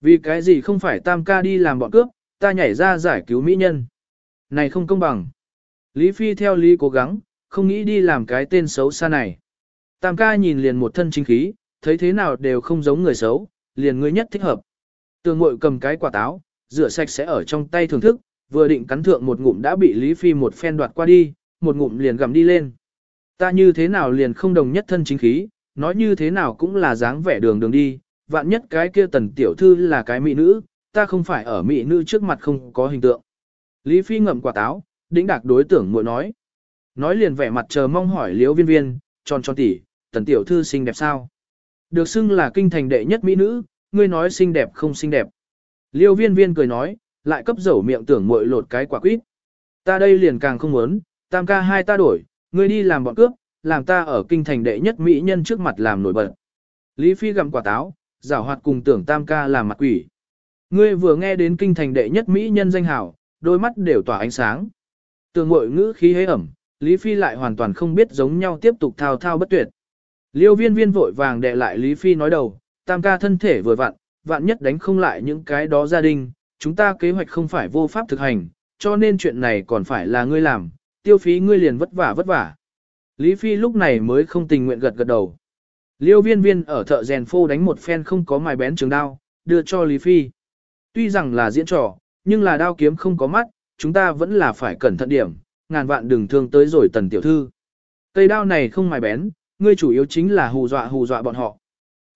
Vì cái gì không phải tam ca đi làm bọn cướp, ta nhảy ra giải cứu mỹ nhân. Này không công bằng. Lý Phi theo Lý cố gắng, không nghĩ đi làm cái tên xấu xa này. Tam ca nhìn liền một thân chính khí, thấy thế nào đều không giống người xấu, liền người nhất thích hợp. Tường mội cầm cái quả táo, rửa sạch sẽ ở trong tay thưởng thức, vừa định cắn thượng một ngụm đã bị Lý Phi một phen đoạt qua đi, một ngụm liền gặm đi lên. Ta như thế nào liền không đồng nhất thân chính khí, nói như thế nào cũng là dáng vẻ đường đường đi, vạn nhất cái kia tần tiểu thư là cái mỹ nữ, ta không phải ở mỹ nữ trước mặt không có hình tượng. Lý Phi ngậm quả táo, đĩnh đạc đối tưởng muội nói. Nói liền vẻ mặt chờ mong hỏi liễu viên viên, tròn tròn tỉ, tần tiểu thư xinh đẹp sao? Được xưng là kinh thành đệ nhất mỹ nữ, ngươi nói xinh đẹp không xinh đẹp. Liêu viên viên cười nói, lại cấp dầu miệng tưởng muội lột cái quả quýt. Ta đây liền càng không muốn, tam ca hai ta đổi, ngươi đi làm bọn cướp, làm ta ở kinh thành đệ nhất mỹ nhân trước mặt làm nổi bật. Lý Phi gặm quả táo, giảo hoạt cùng tưởng tam ca làm mặt quỷ. Ngươi vừa nghe đến kinh thành đệ nhất mỹ nhân danh hảo, đôi mắt đều tỏa ánh sáng. Tường mội ngữ khí hế ẩm, Lý Phi lại hoàn toàn không biết giống nhau tiếp tục thao thao bất tuyệt. Liêu viên viên vội vàng đệ lại Lý Phi nói đầu, tam ca thân thể vừa vặn, vạn nhất đánh không lại những cái đó gia đình, chúng ta kế hoạch không phải vô pháp thực hành, cho nên chuyện này còn phải là ngươi làm, tiêu phí ngươi liền vất vả vất vả. Lý Phi lúc này mới không tình nguyện gật gật đầu. Liêu viên viên ở thợ rèn phô đánh một phen không có mài bén trường đao, đưa cho Lý Phi. Tuy rằng là diễn trò, nhưng là đao kiếm không có mắt, chúng ta vẫn là phải cẩn thận điểm, ngàn vạn đừng thương tới rồi tần tiểu thư. Cây đao này không mài bén, ngươi chủ yếu chính là hù dọa hù dọa bọn họ.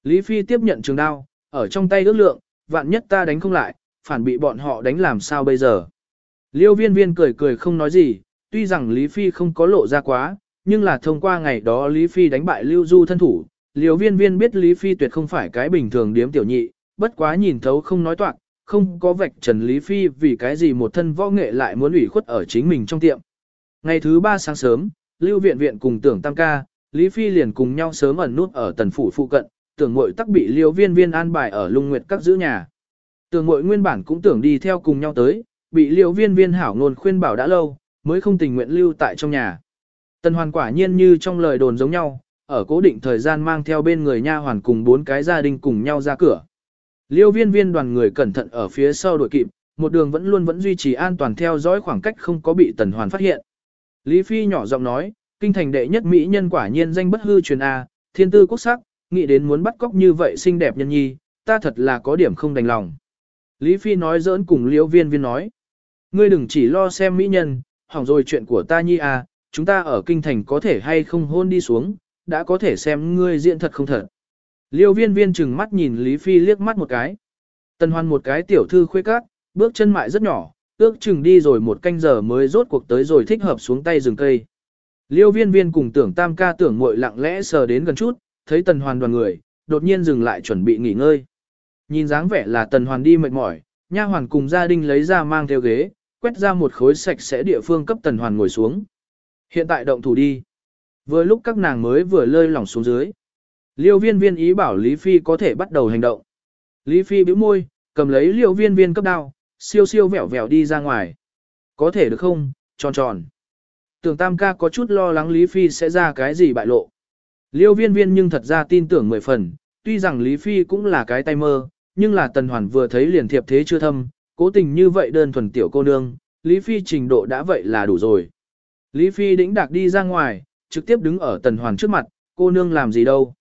Lý Phi tiếp nhận trường đao, ở trong tay ước lượng, vạn nhất ta đánh không lại, phản bị bọn họ đánh làm sao bây giờ. Liêu viên viên cười cười không nói gì, tuy rằng Lý Phi không có lộ ra quá, nhưng là thông qua ngày đó Lý Phi đánh bại Lưu Du thân thủ, liều viên viên biết Lý Phi tuyệt không phải cái bình thường điếm tiểu nhị, bất quá nhìn thấu không nói toạc, không có vạch trần Lý Phi vì cái gì một thân võ nghệ lại muốn ủy khuất ở chính mình trong tiệm. Ngày thứ ba sáng sớm, Lưu Viện Viện cùng tưởng tam ca, Lý Phi liền cùng nhau sớm ẩn nút ở tần phủ phụ cận, tưởng mội tắc bị liều viên viên an bài ở lung nguyệt các giữ nhà. Tưởng mội nguyên bản cũng tưởng đi theo cùng nhau tới, bị liều viên viên hảo ngôn khuyên bảo đã lâu, mới không tình nguyện lưu tại trong nhà. Tần hoàn quả nhiên như trong lời đồn giống nhau, ở cố định thời gian mang theo bên người nha hoàn cùng bốn cái gia đình cùng nhau ra cửa. Liêu viên viên đoàn người cẩn thận ở phía sau đội kịp, một đường vẫn luôn vẫn duy trì an toàn theo dõi khoảng cách không có bị tần hoàn phát hiện. Lý Phi nhỏ giọng nói, kinh thành đệ nhất Mỹ nhân quả nhiên danh bất hư truyền A, thiên tư quốc sắc, nghĩ đến muốn bắt cóc như vậy xinh đẹp nhân nhi, ta thật là có điểm không đành lòng. Lý Phi nói giỡn cùng liêu viên viên nói, ngươi đừng chỉ lo xem Mỹ nhân, hỏng rồi chuyện của ta nhi A, chúng ta ở kinh thành có thể hay không hôn đi xuống, đã có thể xem ngươi diễn thật không thật. Liêu viên viên chừng mắt nhìn Lý Phi liếc mắt một cái. Tần hoan một cái tiểu thư khuê cát, bước chân mại rất nhỏ, ước chừng đi rồi một canh giờ mới rốt cuộc tới rồi thích hợp xuống tay rừng cây. Liêu viên viên cùng tưởng tam ca tưởng muội lặng lẽ sờ đến gần chút, thấy tần hoàn đoàn người, đột nhiên dừng lại chuẩn bị nghỉ ngơi. Nhìn dáng vẻ là tần hoàn đi mệt mỏi, nha hoàn cùng gia đình lấy ra mang theo ghế, quét ra một khối sạch sẽ địa phương cấp tần hoàn ngồi xuống. Hiện tại động thủ đi. Vừa lúc các nàng mới vừa lơi lỏng xuống dưới. Liêu viên viên ý bảo Lý Phi có thể bắt đầu hành động. Lý Phi bĩu môi, cầm lấy liêu viên viên cấp đao, siêu siêu vẹo vẹo đi ra ngoài. Có thể được không, tròn tròn. Tưởng Tam ca có chút lo lắng Lý Phi sẽ ra cái gì bại lộ. Liêu viên viên nhưng thật ra tin tưởng mười phần, tuy rằng Lý Phi cũng là cái tay mơ, nhưng là Tần Hoàn vừa thấy liền thiệp thế chưa thâm, cố tình như vậy đơn thuần tiểu cô nương, Lý Phi trình độ đã vậy là đủ rồi. Lý Phi đĩnh đạc đi ra ngoài, trực tiếp đứng ở Tần Hoàn trước mặt, cô nương làm gì đâu.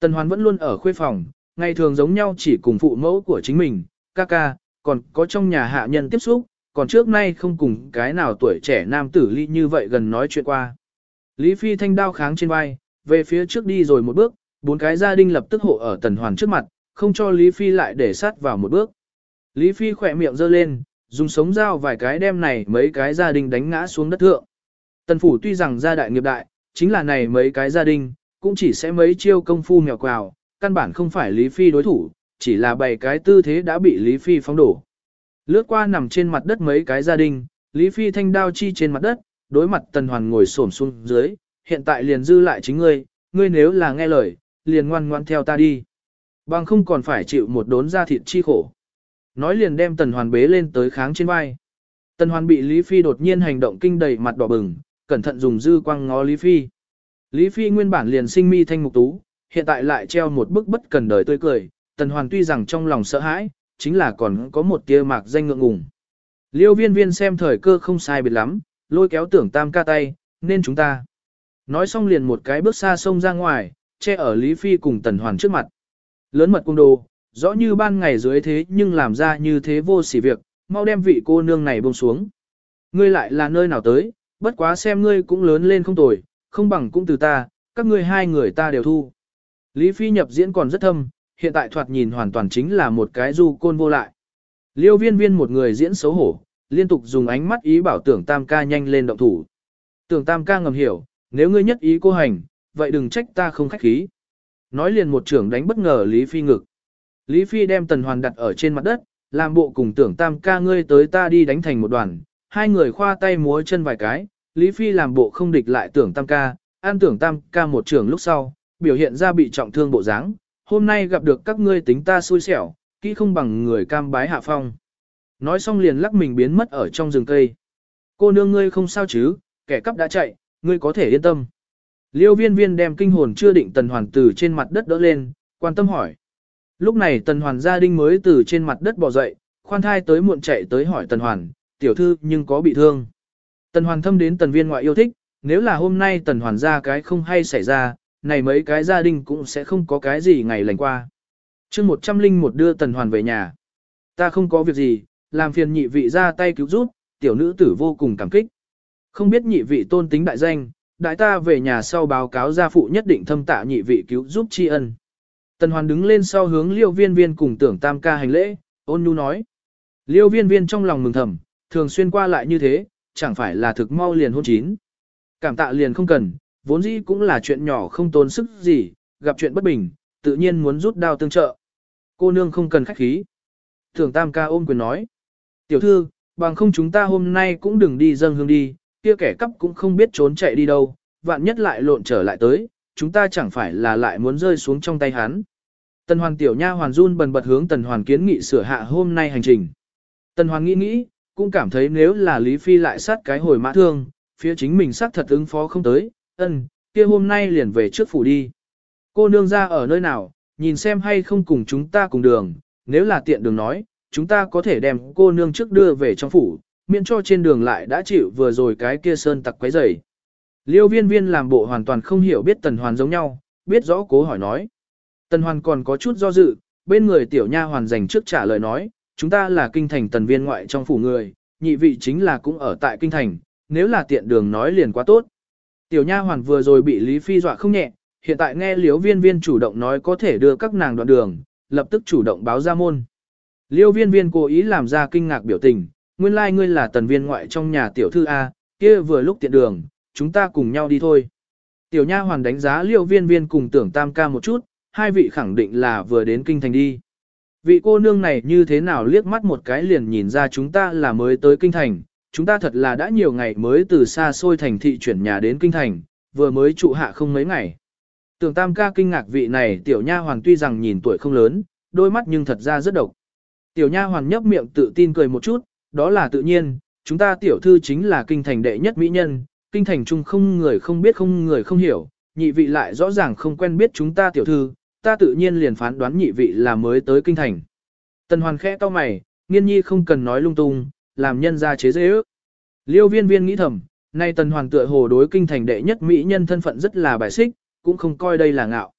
Tần Hoàn vẫn luôn ở khuê phòng, ngày thường giống nhau chỉ cùng phụ mẫu của chính mình, ca ca, còn có trong nhà hạ nhân tiếp xúc, còn trước nay không cùng cái nào tuổi trẻ nam tử ly như vậy gần nói chuyện qua. Lý Phi thanh đao kháng trên vai, về phía trước đi rồi một bước, bốn cái gia đình lập tức hộ ở Tần Hoàn trước mặt, không cho Lý Phi lại để sát vào một bước. Lý Phi khỏe miệng giơ lên, dùng sống dao vài cái đem này mấy cái gia đình đánh ngã xuống đất thượng. Tần phủ tuy rằng gia đại nghiệp đại, chính là này mấy cái gia đình, cũng chỉ sẽ mấy chiêu công phu mèo quào, căn bản không phải Lý Phi đối thủ, chỉ là bảy cái tư thế đã bị Lý Phi phóng đổ. Lướt qua nằm trên mặt đất mấy cái gia đình, Lý Phi thanh đao chi trên mặt đất, đối mặt Tần Hoàn ngồi xổm xuống dưới, hiện tại liền dư lại chính ngươi, ngươi nếu là nghe lời, liền ngoan ngoan theo ta đi. Bằng không còn phải chịu một đốn da thịt chi khổ. Nói liền đem Tần Hoàn bế lên tới kháng trên vai. Tần Hoàn bị Lý Phi đột nhiên hành động kinh đầy mặt đỏ bừng, cẩn thận dùng dư quang ngó Lý Phi. Lý Phi nguyên bản liền sinh mi thanh mục tú, hiện tại lại treo một bức bất cần đời tươi cười, Tần Hoàn tuy rằng trong lòng sợ hãi, chính là còn có một tia mạc danh ngượng ngùng. Liêu viên viên xem thời cơ không sai biệt lắm, lôi kéo tưởng tam ca tay, nên chúng ta. Nói xong liền một cái bước xa sông ra ngoài, che ở Lý Phi cùng Tần Hoàn trước mặt. Lớn mật cung đồ, rõ như ban ngày dưới thế nhưng làm ra như thế vô sỉ việc, mau đem vị cô nương này buông xuống. Ngươi lại là nơi nào tới, bất quá xem ngươi cũng lớn lên không tồi, không bằng cũng từ ta, các ngươi hai người ta đều thu. Lý Phi nhập diễn còn rất thâm, hiện tại thoạt nhìn hoàn toàn chính là một cái du côn vô lại. Liêu viên viên một người diễn xấu hổ, liên tục dùng ánh mắt ý bảo tưởng tam ca nhanh lên động thủ. Tưởng tam ca ngầm hiểu, nếu ngươi nhất ý cô hành, vậy đừng trách ta không khách khí. Nói liền một trưởng đánh bất ngờ Lý Phi ngực. Lý Phi đem tần hoàn đặt ở trên mặt đất, làm bộ cùng tưởng tam ca ngươi tới ta đi đánh thành một đoàn. Hai người khoa tay múa chân vài cái, Lý Phi làm bộ không địch lại tưởng tam ca, an tưởng tam ca một trường lúc sau, biểu hiện ra bị trọng thương bộ dáng. Hôm nay gặp được các ngươi tính ta xui xẻo, kỹ không bằng người cam bái hạ phong. Nói xong liền lắc mình biến mất ở trong rừng cây. Cô nương ngươi không sao chứ, kẻ cắp đã chạy, ngươi có thể yên tâm. Liêu viên viên đem kinh hồn chưa định tần hoàn từ trên mặt đất đỡ lên, quan tâm hỏi. Lúc này tần hoàn gia đình mới từ trên mặt đất bò dậy, khoan thai tới muộn chạy tới hỏi tần hoàn, tiểu thư nhưng có bị thương. Tần hoàn thâm đến tần viên ngoại yêu thích, nếu là hôm nay tần hoàn ra cái không hay xảy ra, này mấy cái gia đình cũng sẽ không có cái gì ngày lành qua. chương một trăm linh một đưa tần hoàn về nhà. Ta không có việc gì, làm phiền nhị vị ra tay cứu giúp, tiểu nữ tử vô cùng cảm kích. Không biết nhị vị tôn tính đại danh, đại ta về nhà sau báo cáo gia phụ nhất định thâm tạ nhị vị cứu giúp tri ân. Tần Hoàn đứng lên sau hướng Liêu Viên Viên cùng tưởng tam ca hành lễ, ôn nhu nói. Liêu Viên Viên trong lòng mừng thầm, thường xuyên qua lại như thế, chẳng phải là thực mau liền hôn chín. Cảm tạ liền không cần, vốn dĩ cũng là chuyện nhỏ không tốn sức gì, gặp chuyện bất bình, tự nhiên muốn rút đao tương trợ. Cô nương không cần khách khí. thường tam ca ôm quyền nói. Tiểu thư, bằng không chúng ta hôm nay cũng đừng đi dâng hương đi, kia kẻ cắp cũng không biết trốn chạy đi đâu, vạn nhất lại lộn trở lại tới, chúng ta chẳng phải là lại muốn rơi xuống trong tay hắn. Tần Hoàn tiểu nha hoàn run bần bật hướng Tần Hoàn kiến nghị sửa hạ hôm nay hành trình. Tần Hoàn nghĩ nghĩ, cũng cảm thấy nếu là Lý Phi lại sát cái hồi mã thương, phía chính mình sát thật ứng phó không tới, ân, kia hôm nay liền về trước phủ đi. Cô nương ra ở nơi nào, nhìn xem hay không cùng chúng ta cùng đường, nếu là tiện đường nói, chúng ta có thể đem cô nương trước đưa về trong phủ, miễn cho trên đường lại đã chịu vừa rồi cái kia sơn tặc quấy rầy. Liêu viên viên làm bộ hoàn toàn không hiểu biết tần hoàn giống nhau, biết rõ cố hỏi nói. Tần hoàn còn có chút do dự, bên người tiểu nha hoàn dành trước trả lời nói, chúng ta là kinh thành tần viên ngoại trong phủ người, nhị vị chính là cũng ở tại kinh thành, nếu là tiện đường nói liền quá tốt. Tiểu nha hoàn vừa rồi bị Lý Phi dọa không nhẹ, hiện tại nghe liêu viên viên chủ động nói có thể đưa các nàng đoạn đường, lập tức chủ động báo ra môn. Liêu viên viên cố ý làm ra kinh ngạc biểu tình, nguyên lai like ngươi là tần viên ngoại trong nhà tiểu thư A, kia vừa lúc tiện đường, chúng ta cùng nhau đi thôi. Tiểu nha hoàn đánh giá liêu viên viên cùng tưởng tam ca một chút, hai vị khẳng định là vừa đến kinh thành đi. Vị cô nương này như thế nào liếc mắt một cái liền nhìn ra chúng ta là mới tới kinh thành, chúng ta thật là đã nhiều ngày mới từ xa xôi thành thị chuyển nhà đến kinh thành, vừa mới trụ hạ không mấy ngày. Tưởng tam ca kinh ngạc vị này tiểu nha hoàng tuy rằng nhìn tuổi không lớn, đôi mắt nhưng thật ra rất độc. Tiểu nha hoàng nhấp miệng tự tin cười một chút, đó là tự nhiên, chúng ta tiểu thư chính là kinh thành đệ nhất mỹ nhân, kinh thành chung không người không biết không người không hiểu, nhị vị lại rõ ràng không quen biết chúng ta tiểu thư, ta tự nhiên liền phán đoán nhị vị là mới tới kinh thành. Tần hoàn khẽ to mày, nghiên nhi không cần nói lung tung, làm nhân ra chế dễ ước. Liêu viên viên nghĩ thầm, nay tần hoàn tựa hồ đối kinh thành đệ nhất mỹ nhân thân phận rất là bài xích, cũng không coi đây là ngạo.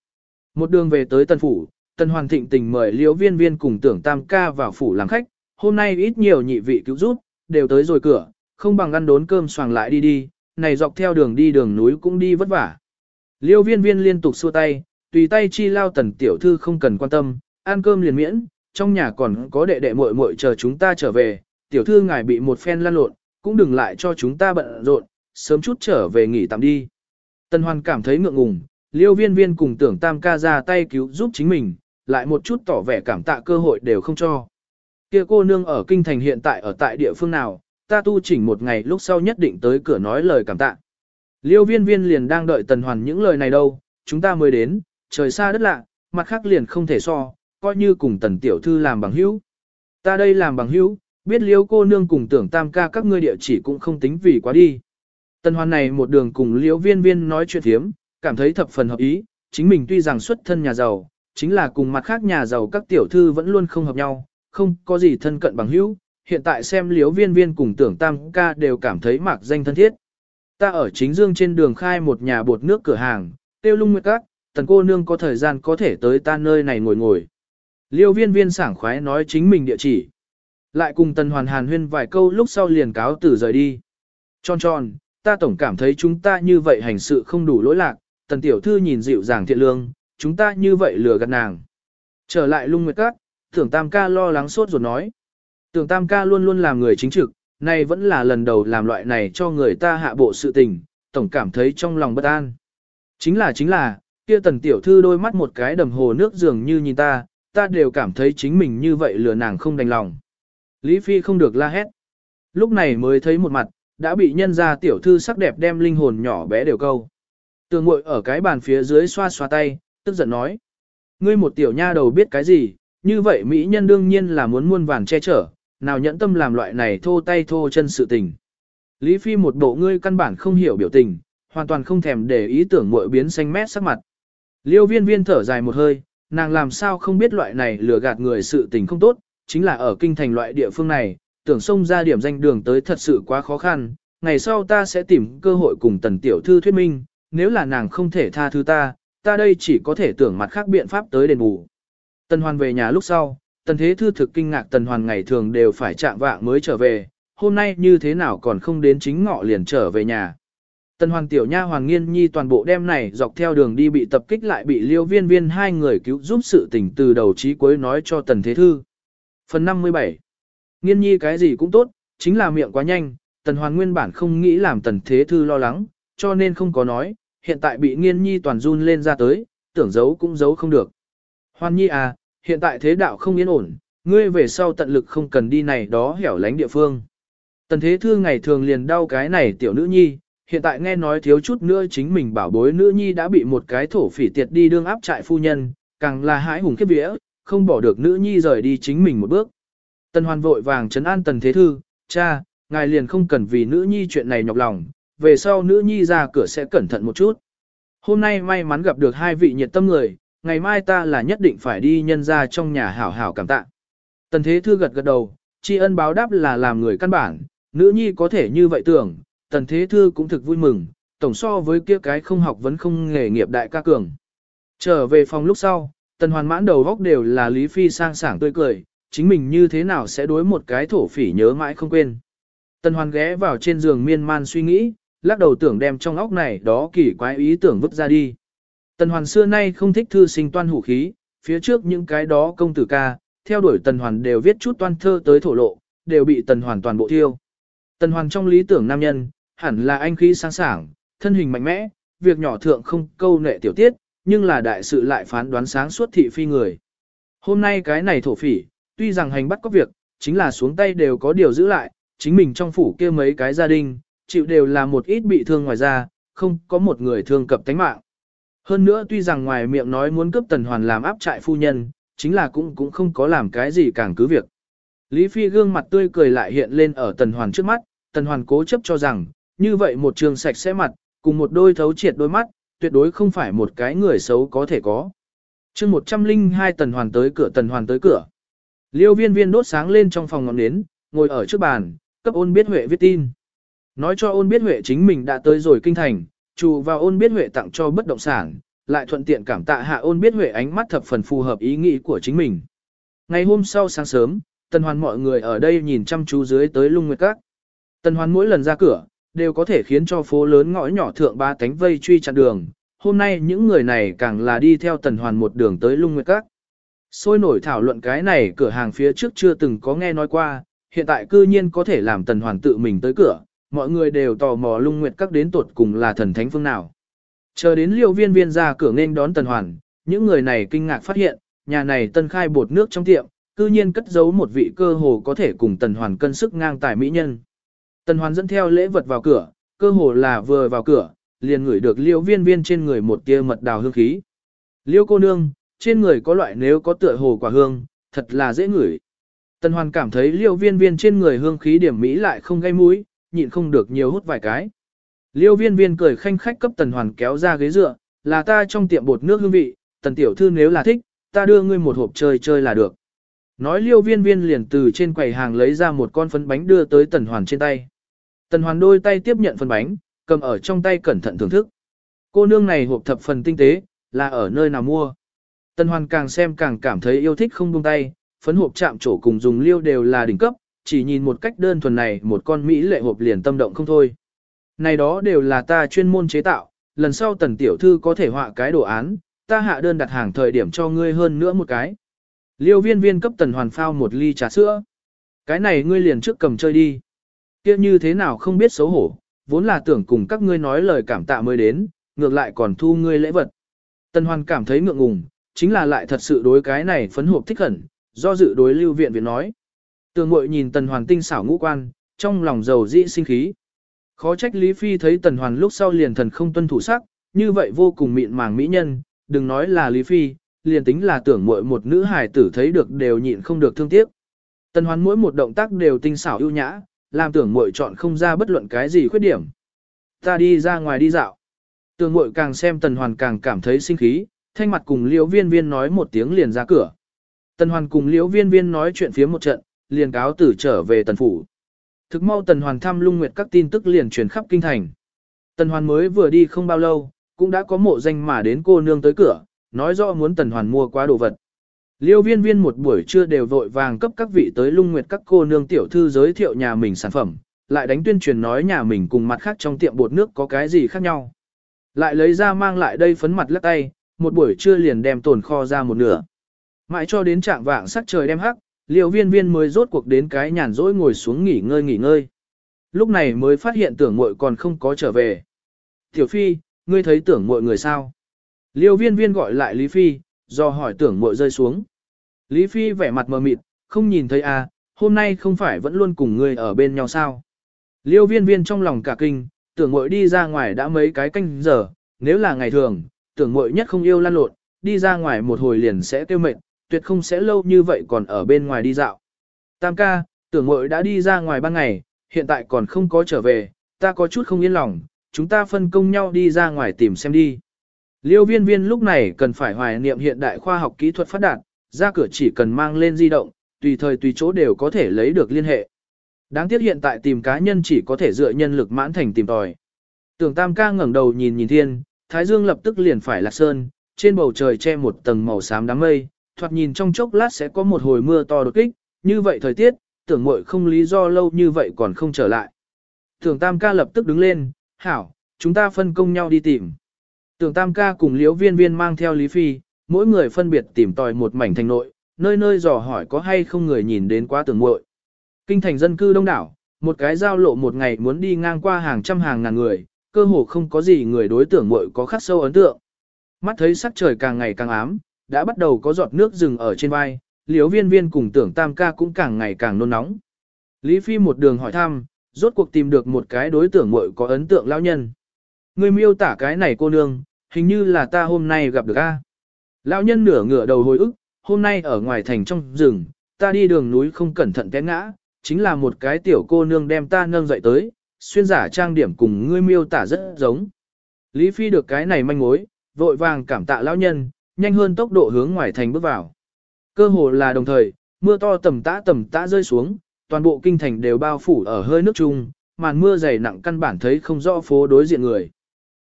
Một đường về tới tần phủ, tần hoàn thịnh tình mời liêu viên viên cùng tưởng tam ca vào phủ làm khách, hôm nay ít nhiều nhị vị cứu rút đều tới rồi cửa, không bằng ăn đốn cơm xoàng lại đi đi, này dọc theo đường đi đường núi cũng đi vất vả. Liêu viên viên liên tục xua tay, tùy tay chi lao tần tiểu thư không cần quan tâm, ăn cơm liền miễn, trong nhà còn có đệ đệ muội muội chờ chúng ta trở về, tiểu thư ngài bị một phen lăn lộn, cũng đừng lại cho chúng ta bận rộn, sớm chút trở về nghỉ tạm đi. Tần Hoàn cảm thấy ngượng ngùng, liêu viên viên cùng tưởng tam ca ra tay cứu giúp chính mình, lại một chút tỏ vẻ cảm tạ cơ hội đều không cho. Kia cô nương ở kinh thành hiện tại ở tại địa phương nào, ta tu chỉnh một ngày lúc sau nhất định tới cửa nói lời cảm tạ. Liêu viên viên liền đang đợi tần hoàn những lời này đâu, chúng ta mới đến, trời xa đất lạ, mặt khác liền không thể so, coi như cùng tần tiểu thư làm bằng hữu. Ta đây làm bằng hữu, biết liêu cô nương cùng tưởng tam ca các ngươi địa chỉ cũng không tính vì quá đi. Tần hoàn này một đường cùng liêu viên viên nói chuyện thiếm, cảm thấy thập phần hợp ý, chính mình tuy rằng xuất thân nhà giàu, chính là cùng mặt khác nhà giàu các tiểu thư vẫn luôn không hợp nhau, không có gì thân cận bằng hữu, hiện tại xem liếu viên viên cùng tưởng tam ca đều cảm thấy mạc danh thân thiết. Ta ở chính dương trên đường khai một nhà bột nước cửa hàng, tiêu lung nguyệt các, tần cô nương có thời gian có thể tới ta nơi này ngồi ngồi. Liêu viên viên sảng khoái nói chính mình địa chỉ. Lại cùng tần hoàn hàn huyên vài câu lúc sau liền cáo tử rời đi. Tròn tròn, ta tổng cảm thấy chúng ta như vậy hành sự không đủ lỗi lạc, tần tiểu thư nhìn dịu dàng thiện lương, chúng ta như vậy lừa gạt nàng. Trở lại lung nguyệt các, tưởng tam ca lo lắng sốt ruột nói. Tưởng tam ca luôn luôn làm người chính trực, nay vẫn là lần đầu làm loại này cho người ta hạ bộ sự tình, tổng cảm thấy trong lòng bất an. Chính là chính là, kia tần tiểu thư đôi mắt một cái đầm hồ nước dường như nhìn ta, ta đều cảm thấy chính mình như vậy lừa nàng không đành lòng. Lý Phi không được la hét. Lúc này mới thấy một mặt, đã bị nhân ra tiểu thư sắc đẹp đem linh hồn nhỏ bé đều câu. Tường ngội ở cái bàn phía dưới xoa xoa tay, tức giận nói. Ngươi một tiểu nha đầu biết cái gì, như vậy Mỹ nhân đương nhiên là muốn muôn vàn che chở, nào nhẫn tâm làm loại này thô tay thô chân sự tình. Lý Phi một bộ ngươi căn bản không hiểu biểu tình, hoàn toàn không thèm để ý tưởng muội biến xanh mét sắc mặt. Liêu viên viên thở dài một hơi, nàng làm sao không biết loại này lừa gạt người sự tình không tốt, chính là ở kinh thành loại địa phương này, tưởng xông ra điểm danh đường tới thật sự quá khó khăn, ngày sau ta sẽ tìm cơ hội cùng tần tiểu thư thuyết minh, nếu là nàng không thể tha thứ ta, ta đây chỉ có thể tưởng mặt khác biện pháp tới đền bù. Tần Hoàn về nhà lúc sau, Tần Thế Thư thực kinh ngạc Tần Hoàn ngày thường đều phải chạm vạng mới trở về, hôm nay như thế nào còn không đến chính ngọ liền trở về nhà. Tần Hoàn tiểu nha Hoàng Nghiên Nhi toàn bộ đêm này dọc theo đường đi bị tập kích lại bị Liêu Viên Viên hai người cứu giúp sự tình từ đầu chí cuối nói cho Tần Thế Thư. Phần 57 Nghiên Nhi cái gì cũng tốt, chính là miệng quá nhanh, Tần Hoàn nguyên bản không nghĩ làm Tần Thế Thư lo lắng, cho nên không có nói, hiện tại bị Nghiên Nhi toàn run lên ra tới, tưởng giấu cũng giấu không được. Hoan nhi à, hiện tại thế đạo không yên ổn, ngươi về sau tận lực không cần đi này đó hẻo lánh địa phương. Tần thế thư ngày thường liền đau cái này tiểu nữ nhi, hiện tại nghe nói thiếu chút nữa chính mình bảo bối nữ nhi đã bị một cái thổ phỉ tiệt đi đương áp trại phu nhân, càng là hãi hùng khiếp vía, không bỏ được nữ nhi rời đi chính mình một bước. Tần hoàn vội vàng trấn an tần thế thư, cha, ngài liền không cần vì nữ nhi chuyện này nhọc lòng, về sau nữ nhi ra cửa sẽ cẩn thận một chút. Hôm nay may mắn gặp được hai vị nhiệt tâm người, ngày mai ta là nhất định phải đi nhân ra trong nhà hảo hảo cảm tạ. Tần Thế Thư gật gật đầu, tri ân báo đáp là làm người căn bản, nữ nhi có thể như vậy tưởng, Tần Thế Thư cũng thực vui mừng, tổng so với kia cái không học vẫn không nghề nghiệp đại ca cường. Trở về phòng lúc sau, Tần Hoàn mãn đầu góc đều là Lý Phi sang sảng tươi cười, chính mình như thế nào sẽ đối một cái thổ phỉ nhớ mãi không quên. Tần Hoàn ghé vào trên giường miên man suy nghĩ, lắc đầu tưởng đem trong óc này đó kỳ quái ý tưởng vứt ra đi. Tần Hoàn xưa nay không thích thư sinh toan hủ khí, phía trước những cái đó công tử ca, theo đuổi Tần Hoàn đều viết chút toan thơ tới thổ lộ, đều bị Tần Hoàn toàn bộ thiêu. Tần Hoàn trong lý tưởng nam nhân, hẳn là anh khí sáng sảng, thân hình mạnh mẽ, việc nhỏ thượng không câu nệ tiểu tiết, nhưng là đại sự lại phán đoán sáng suốt thị phi người. Hôm nay cái này thổ phỉ, tuy rằng hành bắt có việc, chính là xuống tay đều có điều giữ lại, chính mình trong phủ kia mấy cái gia đình, chịu đều là một ít bị thương ngoài ra, không có một người thương cập tánh mạng. Hơn nữa tuy rằng ngoài miệng nói muốn cướp Tần Hoàn làm áp trại phu nhân, chính là cũng cũng không có làm cái gì càng cứ việc. Lý Phi gương mặt tươi cười lại hiện lên ở Tần Hoàn trước mắt, Tần Hoàn cố chấp cho rằng, như vậy một trường sạch sẽ mặt, cùng một đôi thấu triệt đôi mắt, tuyệt đối không phải một cái người xấu có thể có. chương 102 tần hoàn tới cửa tần hoàn tới cửa. Liêu viên viên đốt sáng lên trong phòng ngọn nến, ngồi ở trước bàn, cấp ôn biết Huệ viết tin. Nói cho ôn biết Huệ chính mình đã tới rồi kinh thành, chủ vào ôn biết Huệ tặng cho bất động sản, lại thuận tiện cảm tạ hạ ôn biết Huệ ánh mắt thập phần phù hợp ý nghĩ của chính mình. Ngày hôm sau sáng sớm, tần hoàn mọi người ở đây nhìn chăm chú dưới tới lung nguyệt các. Tần hoàn mỗi lần ra cửa, đều có thể khiến cho phố lớn ngõ nhỏ thượng ba tánh vây truy chặn đường. Hôm nay những người này càng là đi theo tần hoàn một đường tới lung nguyệt các. Sôi nổi thảo luận cái này cửa hàng phía trước chưa từng có nghe nói qua, hiện tại cư nhiên có thể làm tần hoàn tự mình tới cửa, mọi người đều tò mò lung nguyệt các đến tột cùng là thần thánh phương nào. Chờ đến liêu viên viên ra cửa nên đón tần hoàn, những người này kinh ngạc phát hiện, nhà này tân khai bột nước trong tiệm, cư nhiên cất giấu một vị cơ hồ có thể cùng tần hoàn cân sức ngang tài mỹ nhân. Tần hoàn dẫn theo lễ vật vào cửa, cơ hồ là vừa vào cửa, liền ngửi được liêu viên viên trên người một tia mật đào hương khí. Liêu cô nương, trên người có loại nếu có tựa hồ quả hương, thật là dễ ngửi. Tần hoàn cảm thấy liêu viên viên trên người hương khí điểm mỹ lại không gây mũi, nhịn không được nhiều hút vài cái. Liêu viên viên cười khanh khách cấp tần hoàn kéo ra ghế dựa, là ta trong tiệm bột nước hương vị, tần tiểu thư nếu là thích, ta đưa ngươi một hộp chơi chơi là được. Nói liêu viên viên liền từ trên quầy hàng lấy ra một con phấn bánh đưa tới tần hoàn trên tay. Tần hoàn đôi tay tiếp nhận phần bánh, cầm ở trong tay cẩn thận thưởng thức. Cô nương này hộp thập phần tinh tế, là ở nơi nào mua. Tần hoàn càng xem càng cảm thấy yêu thích không buông tay, phấn hộp chạm trổ cùng dùng liêu đều là đỉnh cấp, chỉ nhìn một cách đơn thuần này một con Mỹ lệ hộp liền tâm động không thôi. Này đó đều là ta chuyên môn chế tạo, lần sau tần tiểu thư có thể họa cái đồ án, ta hạ đơn đặt hàng thời điểm cho ngươi hơn nữa một cái. Liêu viên viên cấp tần hoàn phao một ly trà sữa. Cái này ngươi liền trước cầm chơi đi kia như thế nào không biết xấu hổ, vốn là tưởng cùng các ngươi nói lời cảm tạ mới đến, ngược lại còn thu ngươi lễ vật. Tần hoàn cảm thấy ngượng ngùng, chính là lại thật sự đối cái này phấn hộp thích hẳn, do dự đối lưu viện viện nói. Tường mội nhìn tần hoàn tinh xảo ngũ quan, trong lòng giàu dĩ sinh khí. Khó trách Lý Phi thấy tần hoàn lúc sau liền thần không tuân thủ sắc, như vậy vô cùng mịn màng mỹ nhân, đừng nói là Lý Phi, liền tính là tưởng muội một nữ hài tử thấy được đều nhịn không được thương tiếc. Tần hoàn mỗi một động tác đều tinh xảo ưu nhã, làm tưởng muội chọn không ra bất luận cái gì khuyết điểm. Ta đi ra ngoài đi dạo. Tưởng muội càng xem tần hoàn càng cảm thấy sinh khí, thanh mặt cùng liễu viên viên nói một tiếng liền ra cửa. Tần hoàn cùng liễu viên viên nói chuyện phía một trận, liền cáo tử trở về tần phủ. Thực mau tần hoàn thăm lung nguyệt các tin tức liền truyền khắp kinh thành. Tần hoàn mới vừa đi không bao lâu, cũng đã có mộ danh mà đến cô nương tới cửa, nói rõ muốn tần hoàn mua quá đồ vật. Liêu viên viên một buổi trưa đều vội vàng cấp các vị tới lung nguyệt các cô nương tiểu thư giới thiệu nhà mình sản phẩm, lại đánh tuyên truyền nói nhà mình cùng mặt khác trong tiệm bột nước có cái gì khác nhau. Lại lấy ra mang lại đây phấn mặt lắc tay, một buổi trưa liền đem tồn kho ra một nửa. Mãi cho đến trạng vạng sắc trời đem hắc, liêu viên viên mới rốt cuộc đến cái nhàn rỗi ngồi xuống nghỉ ngơi nghỉ ngơi. Lúc này mới phát hiện tưởng muội còn không có trở về. Tiểu Phi, ngươi thấy tưởng muội người sao? Liêu viên viên gọi lại Lý Phi, do hỏi tưởng muội rơi xuống. Lý Phi vẻ mặt mờ mịt, không nhìn thấy à, hôm nay không phải vẫn luôn cùng ngươi ở bên nhau sao? Liêu viên viên trong lòng cả kinh, tưởng muội đi ra ngoài đã mấy cái canh giờ, nếu là ngày thường, tưởng muội nhất không yêu lan lộn, đi ra ngoài một hồi liền sẽ tiêu mệt, tuyệt không sẽ lâu như vậy còn ở bên ngoài đi dạo. Tam ca, tưởng muội đã đi ra ngoài ban ngày, hiện tại còn không có trở về, ta có chút không yên lòng, chúng ta phân công nhau đi ra ngoài tìm xem đi. Liêu viên viên lúc này cần phải hoài niệm hiện đại khoa học kỹ thuật phát đạt, ra cửa chỉ cần mang lên di động, tùy thời tùy chỗ đều có thể lấy được liên hệ. Đáng tiếc hiện tại tìm cá nhân chỉ có thể dựa nhân lực mãn thành tìm tòi. Tưởng tam ca ngẩng đầu nhìn nhìn thiên, thái dương lập tức liền phải lạc sơn, trên bầu trời che một tầng màu xám đám mây, thoạt nhìn trong chốc lát sẽ có một hồi mưa to đột kích, như vậy thời tiết, tưởng muội không lý do lâu như vậy còn không trở lại. Tưởng tam ca lập tức đứng lên, hảo, chúng ta phân công nhau đi tìm. Tưởng tam ca cùng liễu viên viên mang theo Lý Phi, mỗi người phân biệt tìm tòi một mảnh thành nội, nơi nơi dò hỏi có hay không người nhìn đến quá tưởng muội. Kinh thành dân cư đông đảo, một cái giao lộ một ngày muốn đi ngang qua hàng trăm hàng ngàn người, cơ hồ không có gì người đối tưởng muội có khắc sâu ấn tượng. Mắt thấy sắc trời càng ngày càng ám, đã bắt đầu có giọt nước rừng ở trên vai, Liễu viên viên cùng tưởng tam ca cũng càng ngày càng nôn nóng. Lý Phi một đường hỏi thăm, rốt cuộc tìm được một cái đối tượng muội có ấn tượng lão nhân. Người miêu tả cái này cô nương, hình như là ta hôm nay gặp được a. Lão nhân nửa ngửa đầu hồi ức, hôm nay ở ngoài thành trong rừng, ta đi đường núi không cẩn thận té ngã, chính là một cái tiểu cô nương đem ta nâng dậy tới, xuyên giả trang điểm cùng ngươi miêu tả rất giống. Lý Phi được cái này manh mối, vội vàng cảm tạ lão nhân, nhanh hơn tốc độ hướng ngoài thành bước vào. Cơ hồ là đồng thời, mưa to tầm tã tầm tã rơi xuống, toàn bộ kinh thành đều bao phủ ở hơi nước chung, màn mưa dày nặng căn bản thấy không rõ phố đối diện người.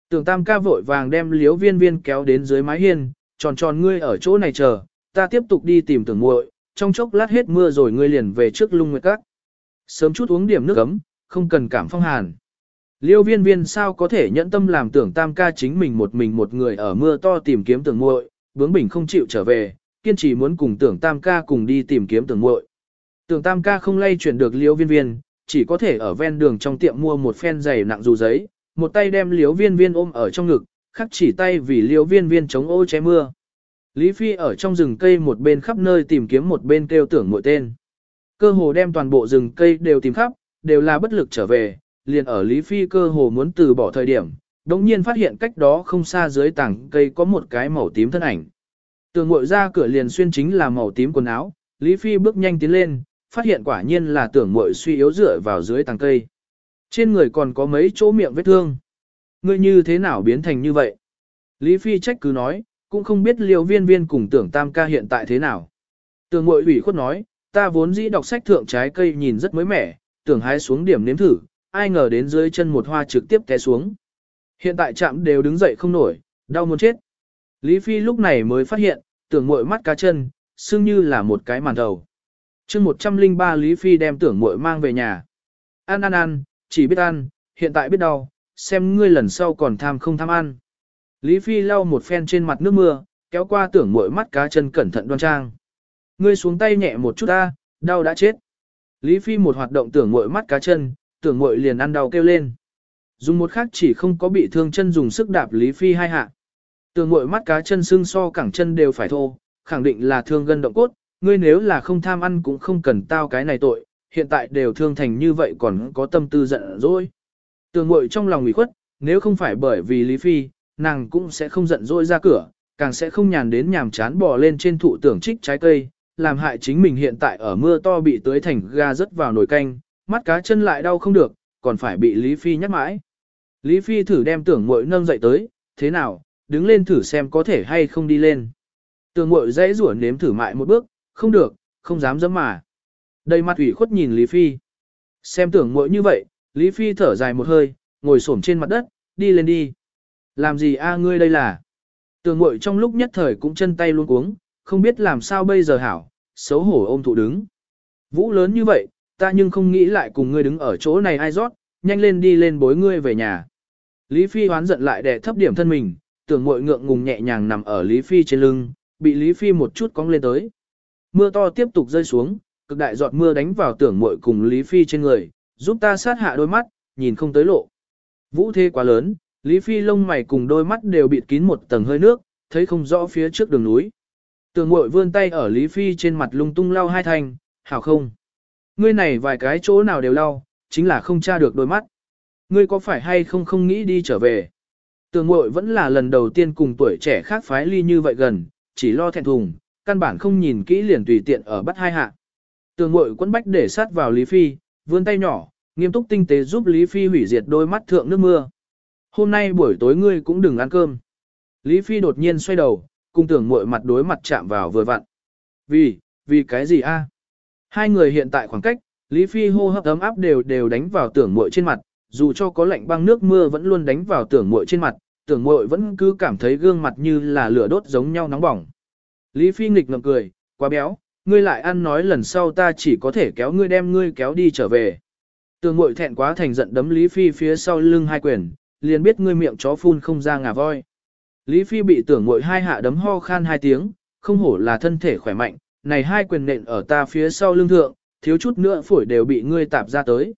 Tưởng tam ca vội vàng đem liếu viên viên kéo đến dưới mái hiên, tròn tròn ngươi ở chỗ này chờ, ta tiếp tục đi tìm tưởng muội, trong chốc lát hết mưa rồi ngươi liền về trước lung nguyệt các. Sớm chút uống điểm nước ấm, không cần cảm phong hàn. Liêu viên viên sao có thể nhẫn tâm làm tưởng tam ca chính mình một mình một người ở mưa to tìm kiếm tưởng muội, bướng bỉnh không chịu trở về, kiên trì muốn cùng tưởng tam ca cùng đi tìm kiếm tưởng muội. Tưởng tam ca không lay chuyển được liêu viên viên, chỉ có thể ở ven đường trong tiệm mua một phen giày nặng dù giấy, một tay đem liếu viên viên ôm ở trong ngực, khắc chỉ tay vì liếu viên viên chống ô che mưa. Lý Phi ở trong rừng cây một bên khắp nơi tìm kiếm một bên kêu tưởng muội tên. Cơ hồ đem toàn bộ rừng cây đều tìm khắp, đều là bất lực trở về, liền ở Lý Phi cơ hồ muốn từ bỏ thời điểm, đống nhiên phát hiện cách đó không xa dưới tảng cây có một cái màu tím thân ảnh. Tường ngội ra cửa liền xuyên chính là màu tím quần áo, Lý Phi bước nhanh tiến lên, phát hiện quả nhiên là tưởng muội suy yếu dựa vào dưới tàng cây. Trên người còn có mấy chỗ miệng vết thương. Ngươi như thế nào biến thành như vậy? Lý Phi trách cứ nói, cũng không biết liều viên viên cùng tưởng tam ca hiện tại thế nào. Tưởng mội ủy khuất nói, ta vốn dĩ đọc sách thượng trái cây nhìn rất mới mẻ, tưởng hái xuống điểm nếm thử, ai ngờ đến dưới chân một hoa trực tiếp té xuống. Hiện tại chạm đều đứng dậy không nổi, đau muốn chết. Lý Phi lúc này mới phát hiện, tưởng mội mắt cá chân, xương như là một cái màn đầu. chương 103 Lý Phi đem tưởng mội mang về nhà. Ăn ăn ăn, chỉ biết ăn, hiện tại biết đau, xem ngươi lần sau còn tham không tham ăn. Lý Phi lau một phen trên mặt nước mưa, kéo qua tưởng mỗi mắt cá chân cẩn thận đoan trang. Ngươi xuống tay nhẹ một chút ta, đau đã chết. Lý Phi một hoạt động tưởng mỗi mắt cá chân, tưởng mỗi liền ăn đau kêu lên. Dùng một khắc chỉ không có bị thương chân dùng sức đạp Lý Phi hai hạ. Tưởng mỗi mắt cá chân xương so cẳng chân đều phải thô, khẳng định là thương gân động cốt, ngươi nếu là không tham ăn cũng không cần tao cái này tội, hiện tại đều thương thành như vậy còn có tâm tư giận dỗi. Tường ngội trong lòng ủy khuất, nếu không phải bởi vì Lý Phi, nàng cũng sẽ không giận dỗi ra cửa, càng sẽ không nhàn đến nhàm chán bò lên trên thụ tưởng trích trái cây, làm hại chính mình hiện tại ở mưa to bị tưới thành ga rớt vào nồi canh, mắt cá chân lại đau không được, còn phải bị Lý Phi nhắc mãi. Lý Phi thử đem tưởng muội nâng dậy tới, thế nào, đứng lên thử xem có thể hay không đi lên. Tưởng muội dãy rủa nếm thử mại một bước, không được, không dám dám mà. Đầy mặt ủy khuất nhìn Lý Phi. Xem tưởng muội như vậy, Lý Phi thở dài một hơi, ngồi xổm trên mặt đất, đi lên đi. Làm gì a ngươi đây là? Tưởng muội trong lúc nhất thời cũng chân tay luôn cuống, không biết làm sao bây giờ hảo, xấu hổ ôm thụ đứng. Vũ lớn như vậy, ta nhưng không nghĩ lại cùng ngươi đứng ở chỗ này ai rót, nhanh lên đi lên bối ngươi về nhà. Lý Phi hoán giận lại để thấp điểm thân mình, tưởng mội ngượng ngùng nhẹ nhàng nằm ở Lý Phi trên lưng, bị Lý Phi một chút cong lên tới. Mưa to tiếp tục rơi xuống, cực đại giọt mưa đánh vào tưởng muội cùng Lý Phi trên người, giúp ta sát hạ đôi mắt, nhìn không tới lộ. Vũ thế quá lớn, Lý Phi lông mày cùng đôi mắt đều bịt kín một tầng hơi nước, thấy không rõ phía trước đường núi. Tưởng Muội vươn tay ở Lý Phi trên mặt lung tung lau hai thành, hảo không? Ngươi này vài cái chỗ nào đều lau, chính là không tra được đôi mắt. Ngươi có phải hay không không nghĩ đi trở về? Tường mội vẫn là lần đầu tiên cùng tuổi trẻ khác phái ly như vậy gần, chỉ lo thẹn thùng, căn bản không nhìn kỹ liền tùy tiện ở bắt hai hạ. Tường mội quấn bách để sát vào Lý Phi, vươn tay nhỏ, nghiêm túc tinh tế giúp Lý Phi hủy diệt đôi mắt thượng nước mưa. Hôm nay buổi tối ngươi cũng đừng ăn cơm. Lý Phi đột nhiên xoay đầu, cùng tưởng mội mặt đối mặt chạm vào vừa vặn. Vì, vì cái gì a? Hai người hiện tại khoảng cách, Lý Phi hô hấp ấm áp đều đều đánh vào tưởng muội trên mặt, dù cho có lạnh băng nước mưa vẫn luôn đánh vào tưởng muội trên mặt, tưởng muội vẫn cứ cảm thấy gương mặt như là lửa đốt giống nhau nóng bỏng. Lý Phi nghịch ngậm cười, quá béo, ngươi lại ăn nói lần sau ta chỉ có thể kéo ngươi đem ngươi kéo đi trở về. Tưởng mội thẹn quá thành giận đấm Lý Phi phía sau lưng hai quyền, liền biết ngươi miệng chó phun không ra ngà voi. Lý Phi bị tưởng mội hai hạ đấm ho khan hai tiếng, không hổ là thân thể khỏe mạnh, này hai quyền nện ở ta phía sau lưng thượng, thiếu chút nữa phổi đều bị ngươi tạp ra tới.